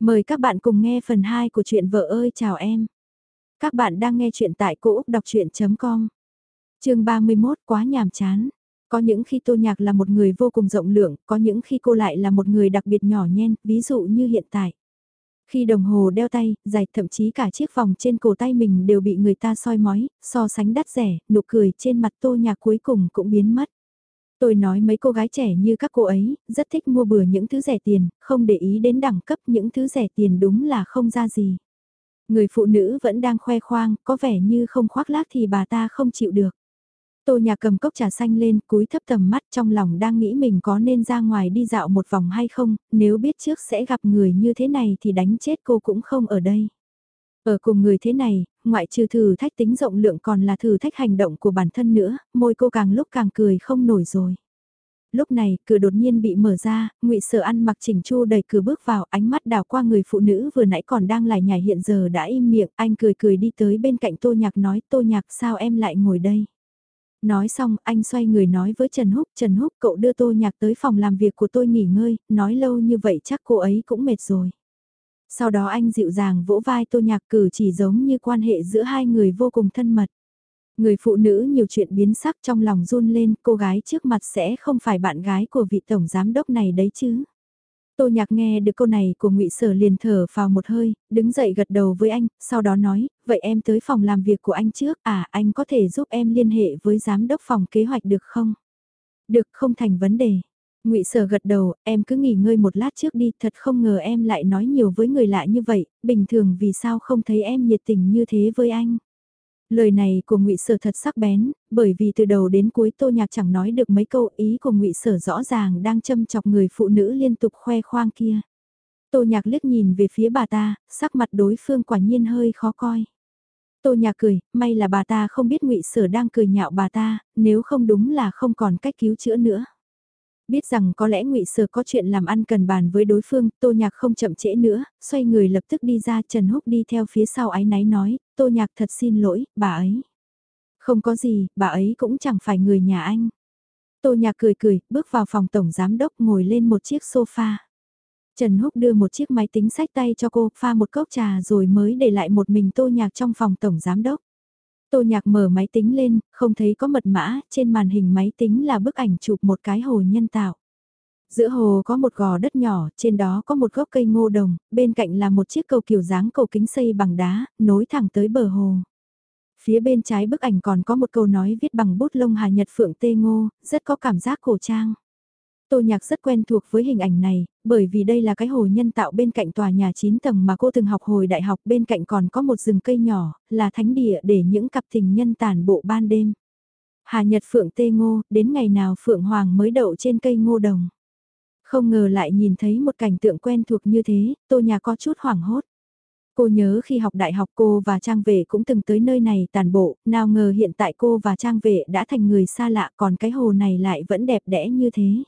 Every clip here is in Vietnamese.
Mời các bạn cùng nghe phần 2 của truyện Vợ ơi chào em. Các bạn đang nghe truyện tại cỗ đọc chuyện.com. Trường 31 quá nhàm chán. Có những khi Tô Nhạc là một người vô cùng rộng lượng, có những khi cô lại là một người đặc biệt nhỏ nhen, ví dụ như hiện tại. Khi đồng hồ đeo tay, dài thậm chí cả chiếc vòng trên cổ tay mình đều bị người ta soi mói, so sánh đắt rẻ, nụ cười trên mặt Tô Nhạc cuối cùng cũng biến mất. Tôi nói mấy cô gái trẻ như các cô ấy, rất thích mua bừa những thứ rẻ tiền, không để ý đến đẳng cấp những thứ rẻ tiền đúng là không ra gì. Người phụ nữ vẫn đang khoe khoang, có vẻ như không khoác lác thì bà ta không chịu được. Tô nhà cầm cốc trà xanh lên, cúi thấp tầm mắt trong lòng đang nghĩ mình có nên ra ngoài đi dạo một vòng hay không, nếu biết trước sẽ gặp người như thế này thì đánh chết cô cũng không ở đây. Ở cùng người thế này, ngoại trừ thử thách tính rộng lượng còn là thử thách hành động của bản thân nữa, môi cô càng lúc càng cười không nổi rồi. Lúc này, cửa đột nhiên bị mở ra, ngụy Sở ăn mặc chỉnh chu đẩy cửa bước vào, ánh mắt đào qua người phụ nữ vừa nãy còn đang lải nhải hiện giờ đã im miệng, anh cười cười đi tới bên cạnh Tô Nhạc nói, Tô Nhạc sao em lại ngồi đây? Nói xong, anh xoay người nói với Trần Húc, Trần Húc cậu đưa Tô Nhạc tới phòng làm việc của tôi nghỉ ngơi, nói lâu như vậy chắc cô ấy cũng mệt rồi. Sau đó anh dịu dàng vỗ vai tô nhạc cử chỉ giống như quan hệ giữa hai người vô cùng thân mật. Người phụ nữ nhiều chuyện biến sắc trong lòng run lên, cô gái trước mặt sẽ không phải bạn gái của vị tổng giám đốc này đấy chứ. Tô nhạc nghe được câu này của ngụy Sở liền thở vào một hơi, đứng dậy gật đầu với anh, sau đó nói, vậy em tới phòng làm việc của anh trước, à anh có thể giúp em liên hệ với giám đốc phòng kế hoạch được không? Được không thành vấn đề ngụy Sở gật đầu, em cứ nghỉ ngơi một lát trước đi, thật không ngờ em lại nói nhiều với người lạ như vậy, bình thường vì sao không thấy em nhiệt tình như thế với anh. Lời này của ngụy Sở thật sắc bén, bởi vì từ đầu đến cuối Tô Nhạc chẳng nói được mấy câu ý của ngụy Sở rõ ràng đang châm chọc người phụ nữ liên tục khoe khoang kia. Tô Nhạc liếc nhìn về phía bà ta, sắc mặt đối phương quả nhiên hơi khó coi. Tô Nhạc cười, may là bà ta không biết ngụy Sở đang cười nhạo bà ta, nếu không đúng là không còn cách cứu chữa nữa. Biết rằng có lẽ ngụy Sở có chuyện làm ăn cần bàn với đối phương, Tô Nhạc không chậm trễ nữa, xoay người lập tức đi ra Trần Húc đi theo phía sau ái náy nói, Tô Nhạc thật xin lỗi, bà ấy. Không có gì, bà ấy cũng chẳng phải người nhà anh. Tô Nhạc cười cười, bước vào phòng tổng giám đốc ngồi lên một chiếc sofa. Trần Húc đưa một chiếc máy tính sách tay cho cô, pha một cốc trà rồi mới để lại một mình Tô Nhạc trong phòng tổng giám đốc. Tô Nhạc mở máy tính lên, không thấy có mật mã, trên màn hình máy tính là bức ảnh chụp một cái hồ nhân tạo. Giữa hồ có một gò đất nhỏ, trên đó có một gốc cây ngô đồng, bên cạnh là một chiếc cầu kiểu dáng cầu kính xây bằng đá, nối thẳng tới bờ hồ. Phía bên trái bức ảnh còn có một câu nói viết bằng bút lông Hà Nhật Phượng Tê Ngô, rất có cảm giác cổ trang. Tô Nhạc rất quen thuộc với hình ảnh này, bởi vì đây là cái hồ nhân tạo bên cạnh tòa nhà 9 tầng mà cô từng học hồi đại học bên cạnh còn có một rừng cây nhỏ, là thánh địa để những cặp tình nhân tàn bộ ban đêm. Hà Nhật Phượng Tê Ngô, đến ngày nào Phượng Hoàng mới đậu trên cây ngô đồng. Không ngờ lại nhìn thấy một cảnh tượng quen thuộc như thế, Tô Nhạc có chút hoảng hốt. Cô nhớ khi học đại học cô và Trang Vệ cũng từng tới nơi này tàn bộ, nào ngờ hiện tại cô và Trang Vệ đã thành người xa lạ còn cái hồ này lại vẫn đẹp đẽ như thế.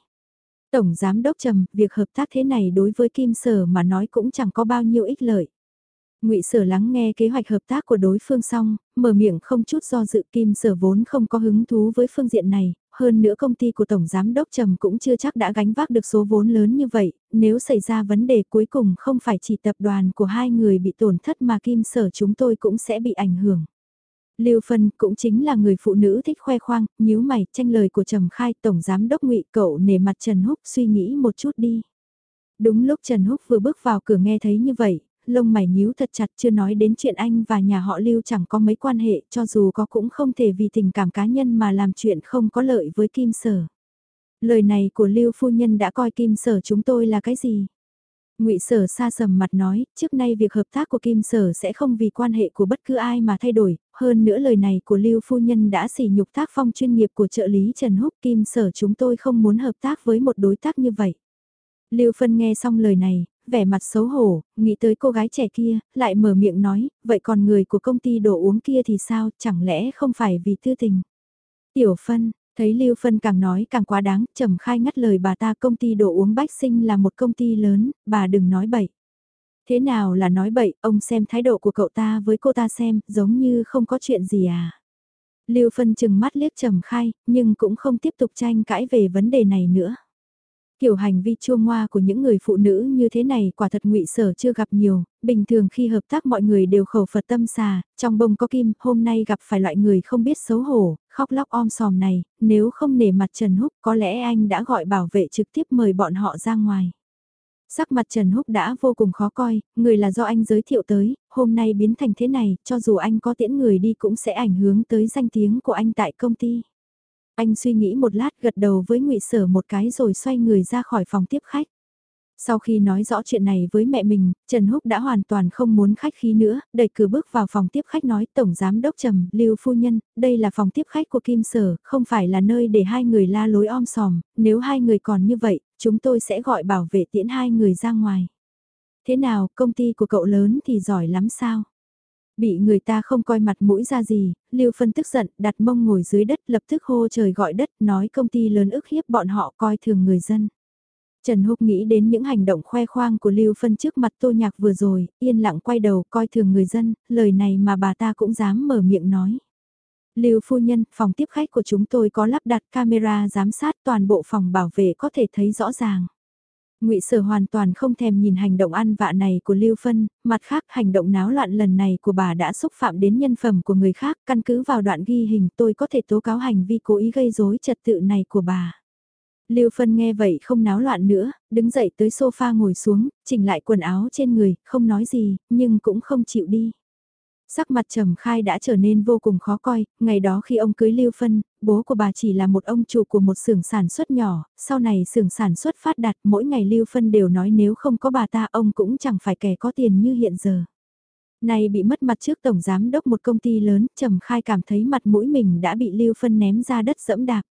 Tổng Giám Đốc Trầm, việc hợp tác thế này đối với Kim Sở mà nói cũng chẳng có bao nhiêu ích lợi. Ngụy Sở lắng nghe kế hoạch hợp tác của đối phương xong, mở miệng không chút do dự Kim Sở vốn không có hứng thú với phương diện này, hơn nữa công ty của Tổng Giám Đốc Trầm cũng chưa chắc đã gánh vác được số vốn lớn như vậy, nếu xảy ra vấn đề cuối cùng không phải chỉ tập đoàn của hai người bị tổn thất mà Kim Sở chúng tôi cũng sẽ bị ảnh hưởng. Lưu Phân cũng chính là người phụ nữ thích khoe khoang, nhíu mày, tranh lời của Trầm Khai, Tổng Giám Đốc ngụy cậu nể mặt Trần Húc suy nghĩ một chút đi. Đúng lúc Trần Húc vừa bước vào cửa nghe thấy như vậy, lông mày nhíu thật chặt chưa nói đến chuyện anh và nhà họ Lưu chẳng có mấy quan hệ cho dù có cũng không thể vì tình cảm cá nhân mà làm chuyện không có lợi với Kim Sở. Lời này của Lưu Phu Nhân đã coi Kim Sở chúng tôi là cái gì? Ngụy Sở xa sầm mặt nói, trước nay việc hợp tác của Kim Sở sẽ không vì quan hệ của bất cứ ai mà thay đổi, hơn nữa lời này của Lưu Phu Nhân đã sỉ nhục tác phong chuyên nghiệp của trợ lý Trần Húc Kim Sở chúng tôi không muốn hợp tác với một đối tác như vậy. Lưu Phân nghe xong lời này, vẻ mặt xấu hổ, nghĩ tới cô gái trẻ kia, lại mở miệng nói, vậy còn người của công ty đồ uống kia thì sao, chẳng lẽ không phải vì tư tình. Tiểu Phân, thấy Lưu Phân càng nói càng quá đáng, trầm khai ngắt lời bà ta công ty đồ uống bách sinh là một công ty lớn, bà đừng nói bậy. Thế nào là nói bậy, ông xem thái độ của cậu ta với cô ta xem, giống như không có chuyện gì à. Lưu Phân chừng mắt liếc trầm khai, nhưng cũng không tiếp tục tranh cãi về vấn đề này nữa. Kiểu hành vi chua ngoa của những người phụ nữ như thế này quả thật ngụy sở chưa gặp nhiều, bình thường khi hợp tác mọi người đều khẩu Phật tâm xà, trong bông có kim, hôm nay gặp phải loại người không biết xấu hổ, khóc lóc om sòm này, nếu không nể mặt Trần Húc có lẽ anh đã gọi bảo vệ trực tiếp mời bọn họ ra ngoài. Sắc mặt Trần Húc đã vô cùng khó coi, người là do anh giới thiệu tới, hôm nay biến thành thế này, cho dù anh có tiễn người đi cũng sẽ ảnh hưởng tới danh tiếng của anh tại công ty. Anh suy nghĩ một lát gật đầu với ngụy Sở một cái rồi xoay người ra khỏi phòng tiếp khách. Sau khi nói rõ chuyện này với mẹ mình, Trần Húc đã hoàn toàn không muốn khách khí nữa, đẩy cửa bước vào phòng tiếp khách nói Tổng Giám Đốc Trầm, Lưu Phu Nhân, đây là phòng tiếp khách của Kim Sở, không phải là nơi để hai người la lối om sòm, nếu hai người còn như vậy, chúng tôi sẽ gọi bảo vệ tiễn hai người ra ngoài. Thế nào, công ty của cậu lớn thì giỏi lắm sao? Bị người ta không coi mặt mũi ra gì, Lưu Phân tức giận, đặt mông ngồi dưới đất lập tức hô trời gọi đất nói công ty lớn ức hiếp bọn họ coi thường người dân. Trần Húc nghĩ đến những hành động khoe khoang của Lưu Phân trước mặt Tô Nhạc vừa rồi, yên lặng quay đầu coi thường người dân, lời này mà bà ta cũng dám mở miệng nói. Lưu phu nhân, phòng tiếp khách của chúng tôi có lắp đặt camera giám sát toàn bộ phòng bảo vệ có thể thấy rõ ràng. Ngụy Sở hoàn toàn không thèm nhìn hành động ăn vạ này của Lưu Phân, mặt khác hành động náo loạn lần này của bà đã xúc phạm đến nhân phẩm của người khác, căn cứ vào đoạn ghi hình tôi có thể tố cáo hành vi cố ý gây rối trật tự này của bà. Lưu Phân nghe vậy không náo loạn nữa, đứng dậy tới sofa ngồi xuống, chỉnh lại quần áo trên người, không nói gì, nhưng cũng không chịu đi. Sắc mặt Trầm Khai đã trở nên vô cùng khó coi, ngày đó khi ông cưới Lưu Phân, bố của bà chỉ là một ông chủ của một xưởng sản xuất nhỏ, sau này xưởng sản xuất phát đạt mỗi ngày Lưu Phân đều nói nếu không có bà ta ông cũng chẳng phải kẻ có tiền như hiện giờ. Này bị mất mặt trước tổng giám đốc một công ty lớn, Trầm Khai cảm thấy mặt mũi mình đã bị Lưu Phân ném ra đất dẫm đạp.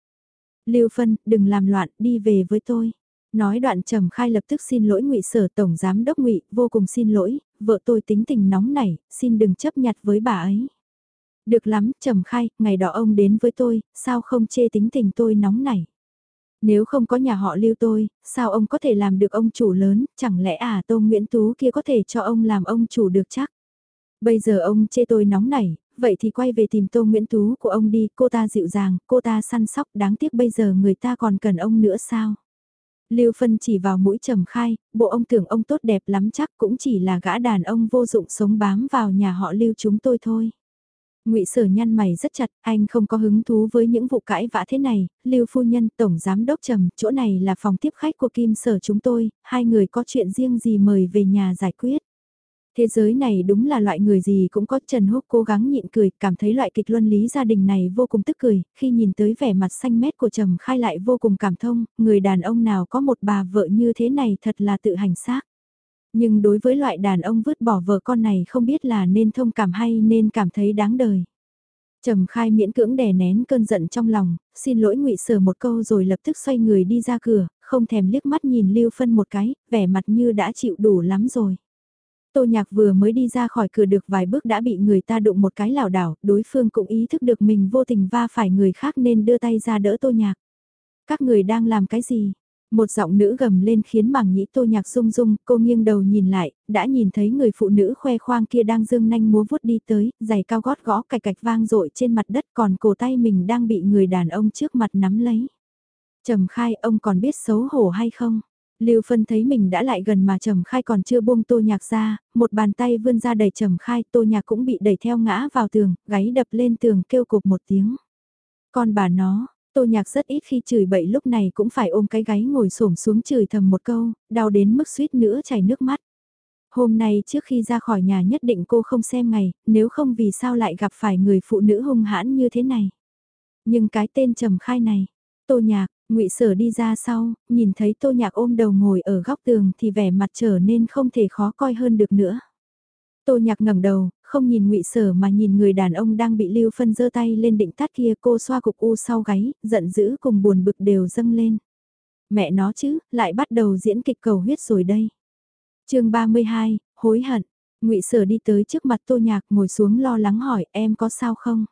Lưu Phân, đừng làm loạn, đi về với tôi. Nói đoạn trầm khai lập tức xin lỗi ngụy sở tổng giám đốc ngụy, vô cùng xin lỗi, vợ tôi tính tình nóng nảy, xin đừng chấp nhặt với bà ấy. Được lắm, trầm khai, ngày đó ông đến với tôi, sao không chê tính tình tôi nóng nảy? Nếu không có nhà họ lưu tôi, sao ông có thể làm được ông chủ lớn, chẳng lẽ à tô nguyễn tú kia có thể cho ông làm ông chủ được chắc? Bây giờ ông chê tôi nóng nảy, vậy thì quay về tìm tô nguyễn tú của ông đi, cô ta dịu dàng, cô ta săn sóc, đáng tiếc bây giờ người ta còn cần ông nữa sao? Lưu Phân chỉ vào mũi trầm khai, bộ ông tưởng ông tốt đẹp lắm chắc cũng chỉ là gã đàn ông vô dụng sống bám vào nhà họ Lưu chúng tôi thôi. Ngụy Sở nhăn mày rất chặt, anh không có hứng thú với những vụ cãi vã thế này, Lưu phu nhân, tổng giám đốc Trầm, chỗ này là phòng tiếp khách của Kim Sở chúng tôi, hai người có chuyện riêng gì mời về nhà giải quyết. Thế giới này đúng là loại người gì cũng có Trần Húc cố gắng nhịn cười, cảm thấy loại kịch luân lý gia đình này vô cùng tức cười, khi nhìn tới vẻ mặt xanh mét của Trầm khai lại vô cùng cảm thông, người đàn ông nào có một bà vợ như thế này thật là tự hành xác. Nhưng đối với loại đàn ông vứt bỏ vợ con này không biết là nên thông cảm hay nên cảm thấy đáng đời. Trầm khai miễn cưỡng đè nén cơn giận trong lòng, xin lỗi ngụy Sở một câu rồi lập tức xoay người đi ra cửa, không thèm liếc mắt nhìn Lưu Phân một cái, vẻ mặt như đã chịu đủ lắm rồi. Tô Nhạc vừa mới đi ra khỏi cửa được vài bước đã bị người ta đụng một cái lảo đảo, đối phương cũng ý thức được mình vô tình va phải người khác nên đưa tay ra đỡ Tô Nhạc. Các người đang làm cái gì? Một giọng nữ gầm lên khiến mảng nhĩ Tô Nhạc rung rung, cô nghiêng đầu nhìn lại, đã nhìn thấy người phụ nữ khoe khoang kia đang dương nanh múa vuốt đi tới, giày cao gót gõ cạch cạch vang rội trên mặt đất còn cổ tay mình đang bị người đàn ông trước mặt nắm lấy. Trầm khai ông còn biết xấu hổ hay không? Lưu Phân thấy mình đã lại gần mà Trầm Khai còn chưa buông Tô Nhạc ra, một bàn tay vươn ra đẩy Trầm Khai, Tô Nhạc cũng bị đẩy theo ngã vào tường, gáy đập lên tường kêu cục một tiếng. Con bà nó, Tô Nhạc rất ít khi chửi bậy lúc này cũng phải ôm cái gáy ngồi xổm xuống chửi thầm một câu, đau đến mức suýt nữa chảy nước mắt. Hôm nay trước khi ra khỏi nhà nhất định cô không xem ngày, nếu không vì sao lại gặp phải người phụ nữ hung hãn như thế này. Nhưng cái tên Trầm Khai này, Tô Nhạc, ngụy Sở đi ra sau, nhìn thấy Tô Nhạc ôm đầu ngồi ở góc tường thì vẻ mặt trở nên không thể khó coi hơn được nữa. Tô Nhạc ngẩng đầu, không nhìn ngụy Sở mà nhìn người đàn ông đang bị Lưu Phân giơ tay lên định tắt kia cô xoa cục u sau gáy, giận dữ cùng buồn bực đều dâng lên. Mẹ nó chứ, lại bắt đầu diễn kịch cầu huyết rồi đây. chương 32, hối hận. ngụy Sở đi tới trước mặt Tô Nhạc ngồi xuống lo lắng hỏi em có sao không?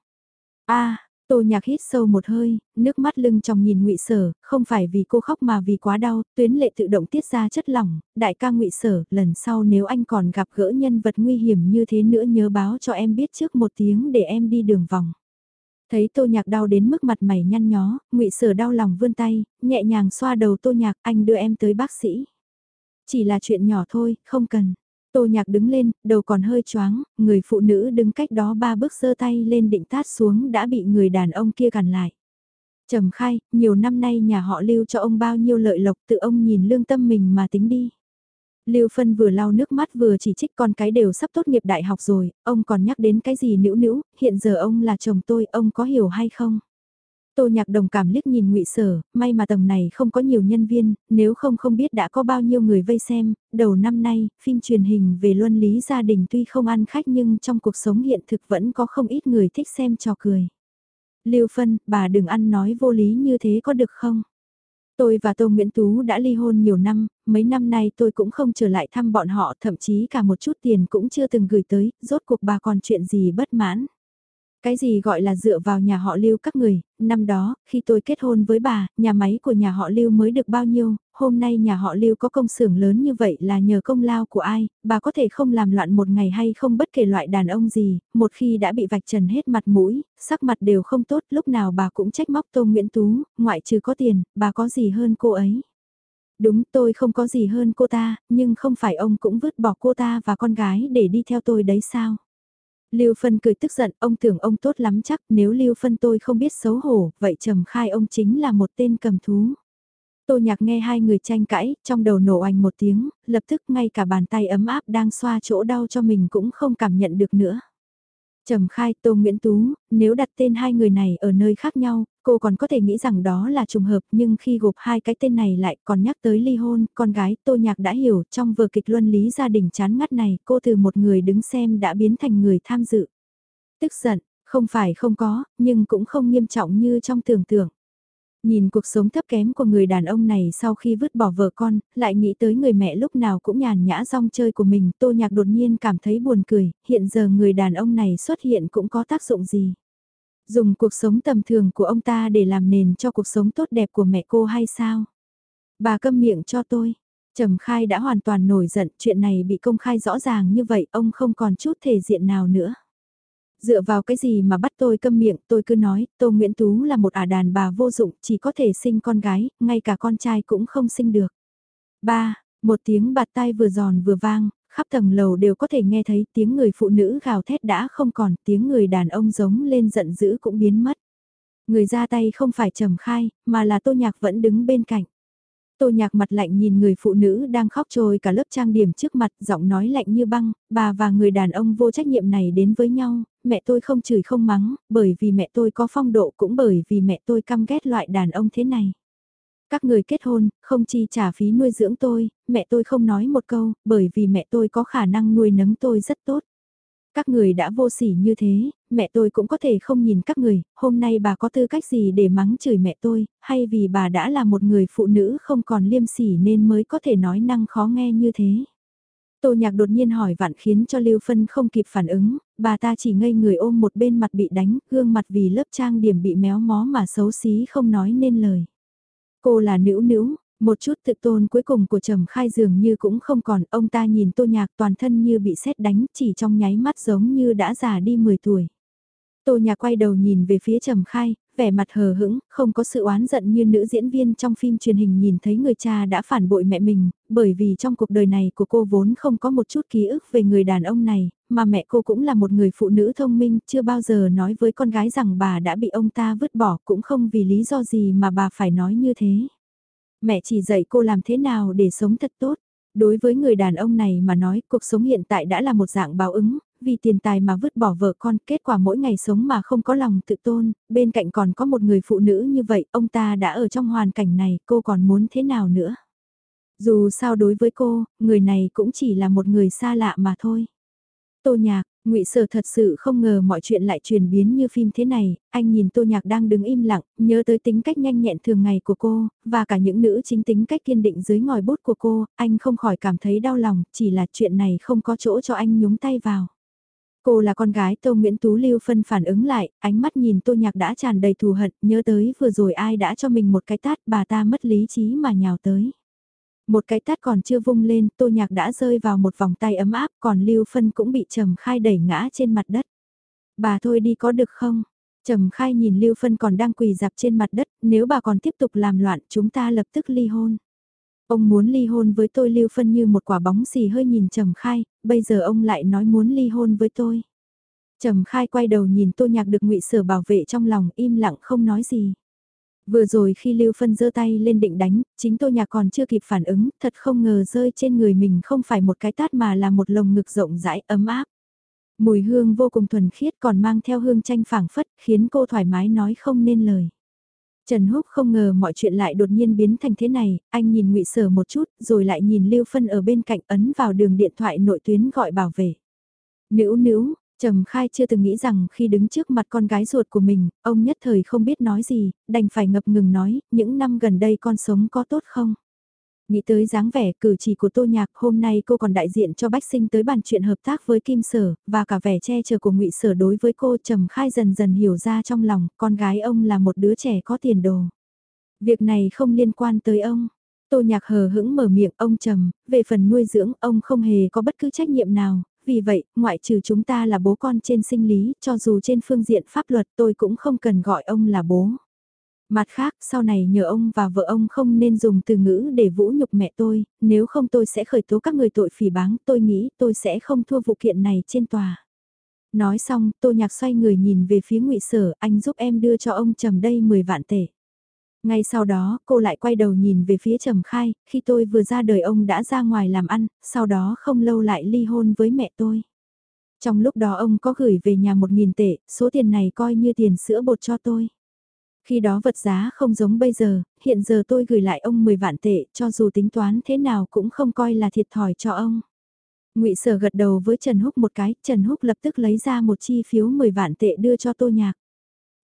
a Tô nhạc hít sâu một hơi, nước mắt lưng trong nhìn ngụy Sở, không phải vì cô khóc mà vì quá đau, tuyến lệ tự động tiết ra chất lỏng, đại ca ngụy Sở, lần sau nếu anh còn gặp gỡ nhân vật nguy hiểm như thế nữa nhớ báo cho em biết trước một tiếng để em đi đường vòng. Thấy tô nhạc đau đến mức mặt mày nhăn nhó, ngụy sở đau lòng vươn tay, nhẹ nhàng xoa đầu tô nhạc, anh đưa em tới bác sĩ. Chỉ là chuyện nhỏ thôi, không cần. Tô nhạc đứng lên, đầu còn hơi choáng, người phụ nữ đứng cách đó ba bước giơ tay lên định tát xuống đã bị người đàn ông kia cản lại. Trầm khai, nhiều năm nay nhà họ lưu cho ông bao nhiêu lợi lộc tự ông nhìn lương tâm mình mà tính đi. Lưu Phân vừa lau nước mắt vừa chỉ trích con cái đều sắp tốt nghiệp đại học rồi, ông còn nhắc đến cái gì nữ nữ, hiện giờ ông là chồng tôi, ông có hiểu hay không? Tô nhạc đồng cảm liếc nhìn ngụy Sở, may mà tầng này không có nhiều nhân viên, nếu không không biết đã có bao nhiêu người vây xem, đầu năm nay, phim truyền hình về luân lý gia đình tuy không ăn khách nhưng trong cuộc sống hiện thực vẫn có không ít người thích xem trò cười. Lưu Phân, bà đừng ăn nói vô lý như thế có được không? Tôi và Tô Nguyễn Tú đã ly hôn nhiều năm, mấy năm nay tôi cũng không trở lại thăm bọn họ, thậm chí cả một chút tiền cũng chưa từng gửi tới, rốt cuộc bà còn chuyện gì bất mãn. Cái gì gọi là dựa vào nhà họ lưu các người, năm đó, khi tôi kết hôn với bà, nhà máy của nhà họ lưu mới được bao nhiêu, hôm nay nhà họ lưu có công xưởng lớn như vậy là nhờ công lao của ai, bà có thể không làm loạn một ngày hay không bất kể loại đàn ông gì, một khi đã bị vạch trần hết mặt mũi, sắc mặt đều không tốt, lúc nào bà cũng trách móc Tô Nguyễn Tú, ngoại trừ có tiền, bà có gì hơn cô ấy. Đúng tôi không có gì hơn cô ta, nhưng không phải ông cũng vứt bỏ cô ta và con gái để đi theo tôi đấy sao? Lưu Phân cười tức giận, ông tưởng ông tốt lắm chắc, nếu Lưu Phân tôi không biết xấu hổ, vậy trầm khai ông chính là một tên cầm thú. Tô nhạc nghe hai người tranh cãi, trong đầu nổ oanh một tiếng, lập tức ngay cả bàn tay ấm áp đang xoa chỗ đau cho mình cũng không cảm nhận được nữa. Trầm khai Tô Nguyễn Tú, nếu đặt tên hai người này ở nơi khác nhau, cô còn có thể nghĩ rằng đó là trùng hợp nhưng khi gộp hai cái tên này lại còn nhắc tới ly hôn, con gái Tô Nhạc đã hiểu trong vở kịch luân lý gia đình chán ngắt này cô từ một người đứng xem đã biến thành người tham dự. Tức giận, không phải không có, nhưng cũng không nghiêm trọng như trong tưởng tượng. Nhìn cuộc sống thấp kém của người đàn ông này sau khi vứt bỏ vợ con, lại nghĩ tới người mẹ lúc nào cũng nhàn nhã rong chơi của mình, tô nhạc đột nhiên cảm thấy buồn cười, hiện giờ người đàn ông này xuất hiện cũng có tác dụng gì. Dùng cuộc sống tầm thường của ông ta để làm nền cho cuộc sống tốt đẹp của mẹ cô hay sao? Bà câm miệng cho tôi. Trầm khai đã hoàn toàn nổi giận, chuyện này bị công khai rõ ràng như vậy, ông không còn chút thể diện nào nữa. Dựa vào cái gì mà bắt tôi câm miệng, tôi cứ nói, Tô Nguyễn Tú là một ả đàn bà vô dụng, chỉ có thể sinh con gái, ngay cả con trai cũng không sinh được. Ba, một tiếng bạt tai vừa giòn vừa vang, khắp tầng lầu đều có thể nghe thấy tiếng người phụ nữ gào thét đã không còn, tiếng người đàn ông giống lên giận dữ cũng biến mất. Người ra tay không phải trầm khai, mà là tô nhạc vẫn đứng bên cạnh. Tô nhạc mặt lạnh nhìn người phụ nữ đang khóc trôi cả lớp trang điểm trước mặt, giọng nói lạnh như băng, bà và người đàn ông vô trách nhiệm này đến với nhau, mẹ tôi không chửi không mắng, bởi vì mẹ tôi có phong độ cũng bởi vì mẹ tôi căm ghét loại đàn ông thế này. Các người kết hôn, không chi trả phí nuôi dưỡng tôi, mẹ tôi không nói một câu, bởi vì mẹ tôi có khả năng nuôi nấng tôi rất tốt. Các người đã vô sỉ như thế, mẹ tôi cũng có thể không nhìn các người, hôm nay bà có tư cách gì để mắng chửi mẹ tôi, hay vì bà đã là một người phụ nữ không còn liêm sỉ nên mới có thể nói năng khó nghe như thế. Tô nhạc đột nhiên hỏi vạn khiến cho Lưu Phân không kịp phản ứng, bà ta chỉ ngây người ôm một bên mặt bị đánh, gương mặt vì lớp trang điểm bị méo mó mà xấu xí không nói nên lời. Cô là nữ nữ, một chút tự tôn cuối cùng của Trầm Khai dường như cũng không còn, ông ta nhìn Tô Nhạc toàn thân như bị sét đánh, chỉ trong nháy mắt giống như đã già đi 10 tuổi. Tô Nhạc quay đầu nhìn về phía Trầm Khai, vẻ mặt hờ hững, không có sự oán giận như nữ diễn viên trong phim truyền hình nhìn thấy người cha đã phản bội mẹ mình, bởi vì trong cuộc đời này của cô vốn không có một chút ký ức về người đàn ông này, mà mẹ cô cũng là một người phụ nữ thông minh, chưa bao giờ nói với con gái rằng bà đã bị ông ta vứt bỏ cũng không vì lý do gì mà bà phải nói như thế. Mẹ chỉ dạy cô làm thế nào để sống thật tốt. Đối với người đàn ông này mà nói cuộc sống hiện tại đã là một dạng báo ứng, vì tiền tài mà vứt bỏ vợ con, kết quả mỗi ngày sống mà không có lòng tự tôn, bên cạnh còn có một người phụ nữ như vậy, ông ta đã ở trong hoàn cảnh này, cô còn muốn thế nào nữa. Dù sao đối với cô, người này cũng chỉ là một người xa lạ mà thôi. Tô nhạc, ngụy Sở thật sự không ngờ mọi chuyện lại chuyển biến như phim thế này, anh nhìn Tô Nhạc đang đứng im lặng, nhớ tới tính cách nhanh nhẹn thường ngày của cô, và cả những nữ chính tính cách kiên định dưới ngòi bút của cô, anh không khỏi cảm thấy đau lòng, chỉ là chuyện này không có chỗ cho anh nhúng tay vào. Cô là con gái Tô Nguyễn Tú Lưu phân phản ứng lại, ánh mắt nhìn Tô Nhạc đã tràn đầy thù hận, nhớ tới vừa rồi ai đã cho mình một cái tát bà ta mất lý trí mà nhào tới. Một cái tát còn chưa vung lên, Tô Nhạc đã rơi vào một vòng tay ấm áp, còn Lưu Phân cũng bị trầm khai đẩy ngã trên mặt đất. Bà thôi đi có được không? Trầm khai nhìn Lưu Phân còn đang quỳ dạp trên mặt đất, nếu bà còn tiếp tục làm loạn chúng ta lập tức ly hôn. Ông muốn ly hôn với tôi Lưu Phân như một quả bóng xì hơi nhìn Trầm khai, bây giờ ông lại nói muốn ly hôn với tôi. Trầm khai quay đầu nhìn tô nhạc được ngụy sở bảo vệ trong lòng im lặng không nói gì. Vừa rồi khi Lưu Phân giơ tay lên định đánh, chính Tô Nhạc còn chưa kịp phản ứng, thật không ngờ rơi trên người mình không phải một cái tát mà là một lồng ngực rộng rãi ấm áp. Mùi hương vô cùng thuần khiết còn mang theo hương chanh phảng phất khiến cô thoải mái nói không nên lời. Trần Húc không ngờ mọi chuyện lại đột nhiên biến thành thế này, anh nhìn ngụy Sở một chút rồi lại nhìn Lưu Phân ở bên cạnh ấn vào đường điện thoại nội tuyến gọi bảo vệ. Nữ nữ, Trầm Khai chưa từng nghĩ rằng khi đứng trước mặt con gái ruột của mình, ông nhất thời không biết nói gì, đành phải ngập ngừng nói, những năm gần đây con sống có tốt không? Nghĩ tới dáng vẻ cử chỉ của Tô Nhạc, hôm nay cô còn đại diện cho Bách Sinh tới bàn chuyện hợp tác với Kim Sở, và cả vẻ che chở của ngụy Sở đối với cô Trầm Khai dần dần hiểu ra trong lòng, con gái ông là một đứa trẻ có tiền đồ. Việc này không liên quan tới ông. Tô Nhạc hờ hững mở miệng ông Trầm, về phần nuôi dưỡng ông không hề có bất cứ trách nhiệm nào, vì vậy, ngoại trừ chúng ta là bố con trên sinh lý, cho dù trên phương diện pháp luật tôi cũng không cần gọi ông là bố. Mặt khác, sau này nhờ ông và vợ ông không nên dùng từ ngữ để vũ nhục mẹ tôi, nếu không tôi sẽ khởi tố các người tội phỉ báng, tôi nghĩ tôi sẽ không thua vụ kiện này trên tòa. Nói xong, tô nhạc xoay người nhìn về phía ngụy Sở, anh giúp em đưa cho ông trầm đây 10 vạn tệ. Ngay sau đó, cô lại quay đầu nhìn về phía Trầm Khai, khi tôi vừa ra đời ông đã ra ngoài làm ăn, sau đó không lâu lại ly hôn với mẹ tôi. Trong lúc đó ông có gửi về nhà 1.000 tệ, số tiền này coi như tiền sữa bột cho tôi. Khi đó vật giá không giống bây giờ, hiện giờ tôi gửi lại ông 10 vạn tệ, cho dù tính toán thế nào cũng không coi là thiệt thòi cho ông. ngụy Sở gật đầu với Trần Húc một cái, Trần Húc lập tức lấy ra một chi phiếu 10 vạn tệ đưa cho Tô Nhạc.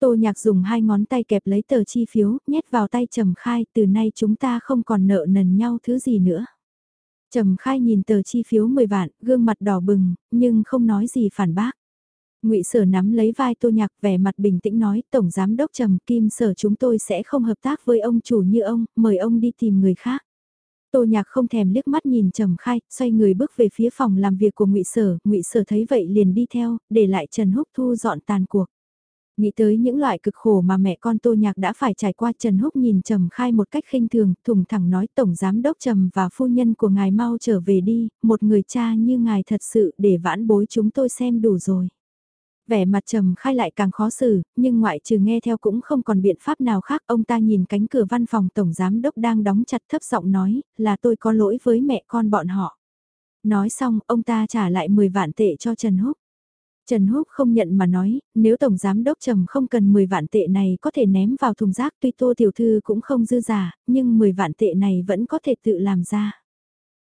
Tô Nhạc dùng hai ngón tay kẹp lấy tờ chi phiếu, nhét vào tay Trầm Khai, từ nay chúng ta không còn nợ nần nhau thứ gì nữa. Trầm Khai nhìn tờ chi phiếu 10 vạn, gương mặt đỏ bừng, nhưng không nói gì phản bác. Ngụy Sở nắm lấy vai Tô Nhạc vẻ mặt bình tĩnh nói, Tổng Giám Đốc Trầm Kim Sở chúng tôi sẽ không hợp tác với ông chủ như ông, mời ông đi tìm người khác. Tô Nhạc không thèm liếc mắt nhìn Trầm Khai, xoay người bước về phía phòng làm việc của Ngụy Sở, Ngụy Sở thấy vậy liền đi theo, để lại Trần Húc thu dọn tàn cuộc. Nghĩ tới những loại cực khổ mà mẹ con Tô Nhạc đã phải trải qua Trần Húc nhìn Trầm Khai một cách khinh thường, thùng thẳng nói Tổng Giám Đốc Trầm và phu nhân của ngài mau trở về đi, một người cha như ngài thật sự để vãn bối chúng tôi xem đủ rồi. Vẻ mặt Trầm Khai lại càng khó xử, nhưng ngoại trừ nghe theo cũng không còn biện pháp nào khác. Ông ta nhìn cánh cửa văn phòng Tổng Giám Đốc đang đóng chặt thấp giọng nói, là tôi có lỗi với mẹ con bọn họ. Nói xong, ông ta trả lại 10 vạn tệ cho Trần Húc. Trần Húc không nhận mà nói, nếu Tổng Giám Đốc Trầm không cần 10 vạn tệ này có thể ném vào thùng rác tuy Tô Tiểu Thư cũng không dư giả, nhưng 10 vạn tệ này vẫn có thể tự làm ra.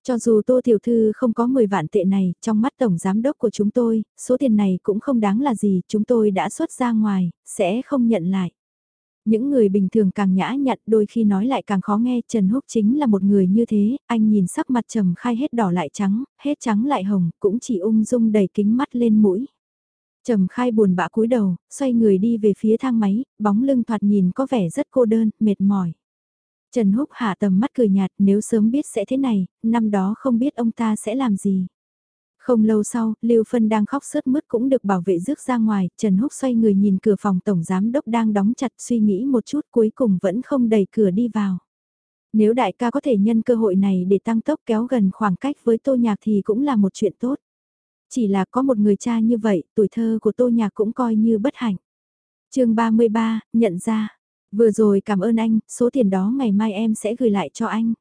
Cho dù Tô Tiểu Thư không có 10 vạn tệ này, trong mắt Tổng Giám Đốc của chúng tôi, số tiền này cũng không đáng là gì, chúng tôi đã xuất ra ngoài, sẽ không nhận lại. Những người bình thường càng nhã nhặn đôi khi nói lại càng khó nghe, Trần Húc chính là một người như thế, anh nhìn sắc mặt trầm khai hết đỏ lại trắng, hết trắng lại hồng, cũng chỉ ung dung đầy kính mắt lên mũi. Trầm khai buồn bã cúi đầu, xoay người đi về phía thang máy, bóng lưng thoạt nhìn có vẻ rất cô đơn, mệt mỏi. Trần Húc hạ tầm mắt cười nhạt nếu sớm biết sẽ thế này, năm đó không biết ông ta sẽ làm gì. Không lâu sau, Lưu Phân đang khóc sướt mướt cũng được bảo vệ rước ra ngoài, Trần Húc xoay người nhìn cửa phòng tổng giám đốc đang đóng chặt suy nghĩ một chút cuối cùng vẫn không đẩy cửa đi vào. Nếu đại ca có thể nhân cơ hội này để tăng tốc kéo gần khoảng cách với tô nhạc thì cũng là một chuyện tốt. Chỉ là có một người cha như vậy, tuổi thơ của Tô Nhạc cũng coi như bất hạnh. chương 33, nhận ra. Vừa rồi cảm ơn anh, số tiền đó ngày mai em sẽ gửi lại cho anh.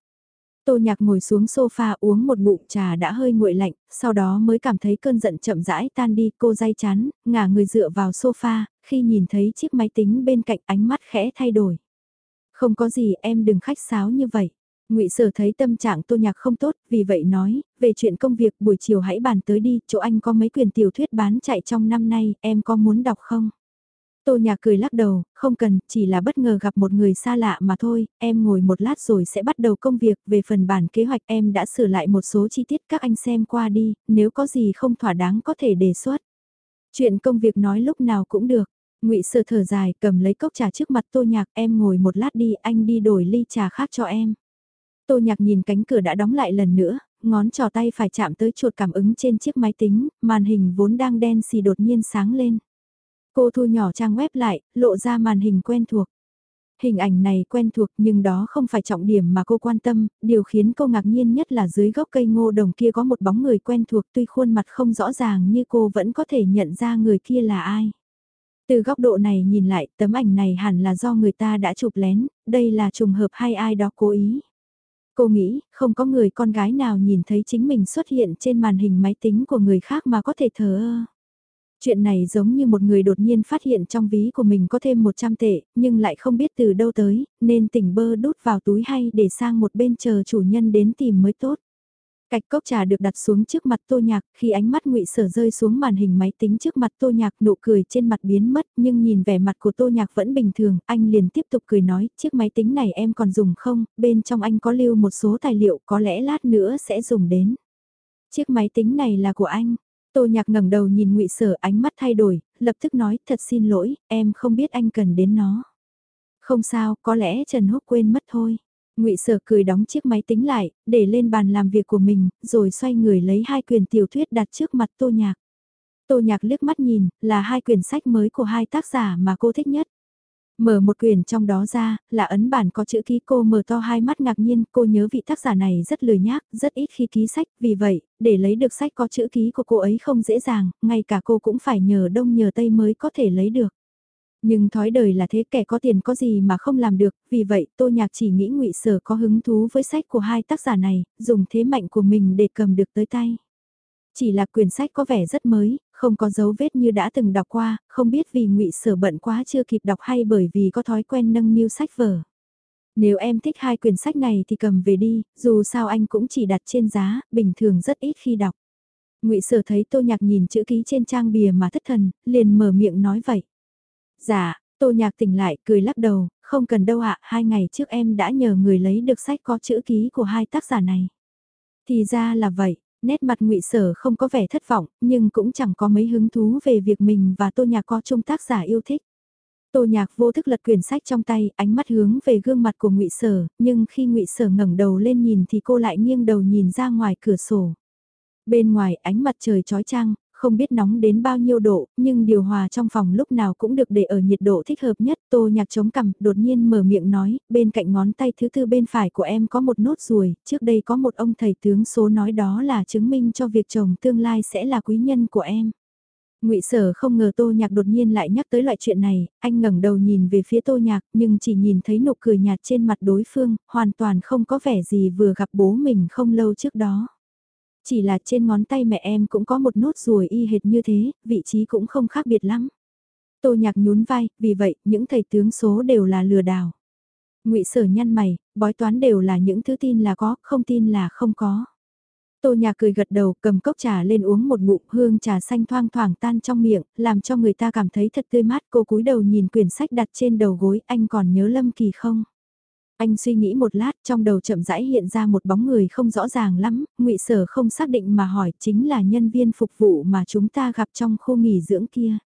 Tô Nhạc ngồi xuống sofa uống một bụng trà đã hơi nguội lạnh, sau đó mới cảm thấy cơn giận chậm rãi tan đi, cô day chán, ngả người dựa vào sofa, khi nhìn thấy chiếc máy tính bên cạnh ánh mắt khẽ thay đổi. Không có gì em đừng khách sáo như vậy. Ngụy Sở thấy tâm trạng Tô Nhạc không tốt, vì vậy nói, về chuyện công việc buổi chiều hãy bàn tới đi, chỗ anh có mấy quyền tiểu thuyết bán chạy trong năm nay, em có muốn đọc không? Tô Nhạc cười lắc đầu, không cần, chỉ là bất ngờ gặp một người xa lạ mà thôi, em ngồi một lát rồi sẽ bắt đầu công việc, về phần bản kế hoạch em đã sửa lại một số chi tiết các anh xem qua đi, nếu có gì không thỏa đáng có thể đề xuất. Chuyện công việc nói lúc nào cũng được. Ngụy Sở thở dài, cầm lấy cốc trà trước mặt Tô Nhạc, em ngồi một lát đi, anh đi đổi ly trà khác cho em. Tô nhạc nhìn cánh cửa đã đóng lại lần nữa, ngón trò tay phải chạm tới chuột cảm ứng trên chiếc máy tính, màn hình vốn đang đen xì đột nhiên sáng lên. Cô thu nhỏ trang web lại, lộ ra màn hình quen thuộc. Hình ảnh này quen thuộc nhưng đó không phải trọng điểm mà cô quan tâm, điều khiến cô ngạc nhiên nhất là dưới gốc cây ngô đồng kia có một bóng người quen thuộc tuy khuôn mặt không rõ ràng như cô vẫn có thể nhận ra người kia là ai. Từ góc độ này nhìn lại, tấm ảnh này hẳn là do người ta đã chụp lén, đây là trùng hợp hay ai đó cố ý. Cô nghĩ, không có người con gái nào nhìn thấy chính mình xuất hiện trên màn hình máy tính của người khác mà có thể thờ ơ. Chuyện này giống như một người đột nhiên phát hiện trong ví của mình có thêm 100 tệ, nhưng lại không biết từ đâu tới, nên tỉnh bơ đút vào túi hay để sang một bên chờ chủ nhân đến tìm mới tốt. Cạch cốc trà được đặt xuống trước mặt tô nhạc, khi ánh mắt ngụy sở rơi xuống màn hình máy tính trước mặt tô nhạc nụ cười trên mặt biến mất nhưng nhìn vẻ mặt của tô nhạc vẫn bình thường, anh liền tiếp tục cười nói, chiếc máy tính này em còn dùng không, bên trong anh có lưu một số tài liệu có lẽ lát nữa sẽ dùng đến. Chiếc máy tính này là của anh. Tô nhạc ngẩng đầu nhìn ngụy sở ánh mắt thay đổi, lập tức nói, thật xin lỗi, em không biết anh cần đến nó. Không sao, có lẽ Trần Húc quên mất thôi. Ngụy Sở cười đóng chiếc máy tính lại, để lên bàn làm việc của mình, rồi xoay người lấy hai quyển tiểu thuyết đặt trước mặt Tô Nhạc. Tô Nhạc liếc mắt nhìn, là hai quyển sách mới của hai tác giả mà cô thích nhất. Mở một quyển trong đó ra, là ấn bản có chữ ký cô mở to hai mắt ngạc nhiên, cô nhớ vị tác giả này rất lười nhác, rất ít khi ký sách, vì vậy, để lấy được sách có chữ ký của cô ấy không dễ dàng, ngay cả cô cũng phải nhờ đông nhờ tây mới có thể lấy được. Nhưng thói đời là thế kẻ có tiền có gì mà không làm được, vì vậy Tô Nhạc chỉ nghĩ ngụy Sở có hứng thú với sách của hai tác giả này, dùng thế mạnh của mình để cầm được tới tay. Chỉ là quyển sách có vẻ rất mới, không có dấu vết như đã từng đọc qua, không biết vì ngụy Sở bận quá chưa kịp đọc hay bởi vì có thói quen nâng niu sách vở. Nếu em thích hai quyển sách này thì cầm về đi, dù sao anh cũng chỉ đặt trên giá, bình thường rất ít khi đọc. Ngụy Sở thấy Tô Nhạc nhìn chữ ký trên trang bìa mà thất thần, liền mở miệng nói vậy. Dạ, Tô Nhạc tỉnh lại, cười lắc đầu, không cần đâu ạ, hai ngày trước em đã nhờ người lấy được sách có chữ ký của hai tác giả này. Thì ra là vậy, nét mặt ngụy Sở không có vẻ thất vọng, nhưng cũng chẳng có mấy hứng thú về việc mình và Tô Nhạc có chung tác giả yêu thích. Tô Nhạc vô thức lật quyển sách trong tay, ánh mắt hướng về gương mặt của ngụy Sở, nhưng khi ngụy Sở ngẩng đầu lên nhìn thì cô lại nghiêng đầu nhìn ra ngoài cửa sổ. Bên ngoài ánh mặt trời chói chang, không biết nóng đến bao nhiêu độ, nhưng điều hòa trong phòng lúc nào cũng được để ở nhiệt độ thích hợp nhất. Tô nhạc chống cằm, đột nhiên mở miệng nói, bên cạnh ngón tay thứ tư bên phải của em có một nốt ruồi, trước đây có một ông thầy tướng số nói đó là chứng minh cho việc chồng tương lai sẽ là quý nhân của em. Ngụy Sở không ngờ Tô Nhạc đột nhiên lại nhắc tới loại chuyện này, anh ngẩng đầu nhìn về phía Tô Nhạc, nhưng chỉ nhìn thấy nụ cười nhạt trên mặt đối phương, hoàn toàn không có vẻ gì vừa gặp bố mình không lâu trước đó. Chỉ là trên ngón tay mẹ em cũng có một nốt ruồi y hệt như thế, vị trí cũng không khác biệt lắm. Tô nhạc nhún vai, vì vậy, những thầy tướng số đều là lừa đảo. ngụy sở nhăn mày, bói toán đều là những thứ tin là có, không tin là không có. Tô nhạc cười gật đầu, cầm cốc trà lên uống một ngụm hương trà xanh thoang thoảng tan trong miệng, làm cho người ta cảm thấy thật tươi mát. Cô cúi đầu nhìn quyển sách đặt trên đầu gối, anh còn nhớ Lâm Kỳ không? Anh suy nghĩ một lát, trong đầu chậm rãi hiện ra một bóng người không rõ ràng lắm, ngụy Sở không xác định mà hỏi chính là nhân viên phục vụ mà chúng ta gặp trong khu nghỉ dưỡng kia.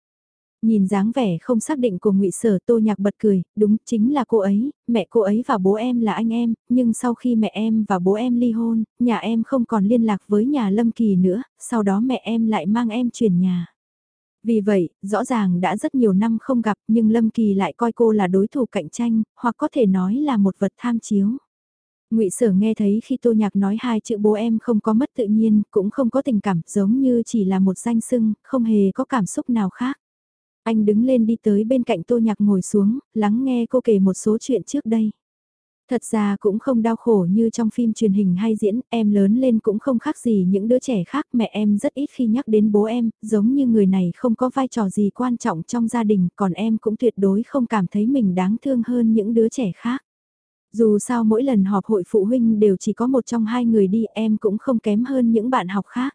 Nhìn dáng vẻ không xác định của ngụy Sở Tô Nhạc bật cười, đúng chính là cô ấy, mẹ cô ấy và bố em là anh em, nhưng sau khi mẹ em và bố em ly hôn, nhà em không còn liên lạc với nhà Lâm Kỳ nữa, sau đó mẹ em lại mang em chuyển nhà. Vì vậy, rõ ràng đã rất nhiều năm không gặp nhưng Lâm Kỳ lại coi cô là đối thủ cạnh tranh, hoặc có thể nói là một vật tham chiếu. Ngụy Sở nghe thấy khi Tô Nhạc nói hai chữ bố em không có mất tự nhiên, cũng không có tình cảm, giống như chỉ là một danh xưng, không hề có cảm xúc nào khác. Anh đứng lên đi tới bên cạnh Tô Nhạc ngồi xuống, lắng nghe cô kể một số chuyện trước đây. Thật ra cũng không đau khổ như trong phim truyền hình hay diễn, em lớn lên cũng không khác gì những đứa trẻ khác, mẹ em rất ít khi nhắc đến bố em, giống như người này không có vai trò gì quan trọng trong gia đình, còn em cũng tuyệt đối không cảm thấy mình đáng thương hơn những đứa trẻ khác. Dù sao mỗi lần họp hội phụ huynh đều chỉ có một trong hai người đi em cũng không kém hơn những bạn học khác.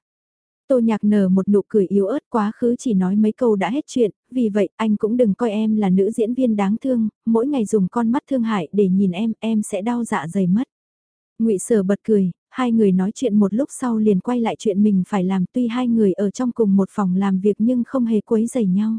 Tô nhạc nở một nụ cười yếu ớt quá khứ chỉ nói mấy câu đã hết chuyện, vì vậy anh cũng đừng coi em là nữ diễn viên đáng thương, mỗi ngày dùng con mắt thương hại để nhìn em, em sẽ đau dạ dày mất. ngụy Sở bật cười, hai người nói chuyện một lúc sau liền quay lại chuyện mình phải làm tuy hai người ở trong cùng một phòng làm việc nhưng không hề quấy rầy nhau.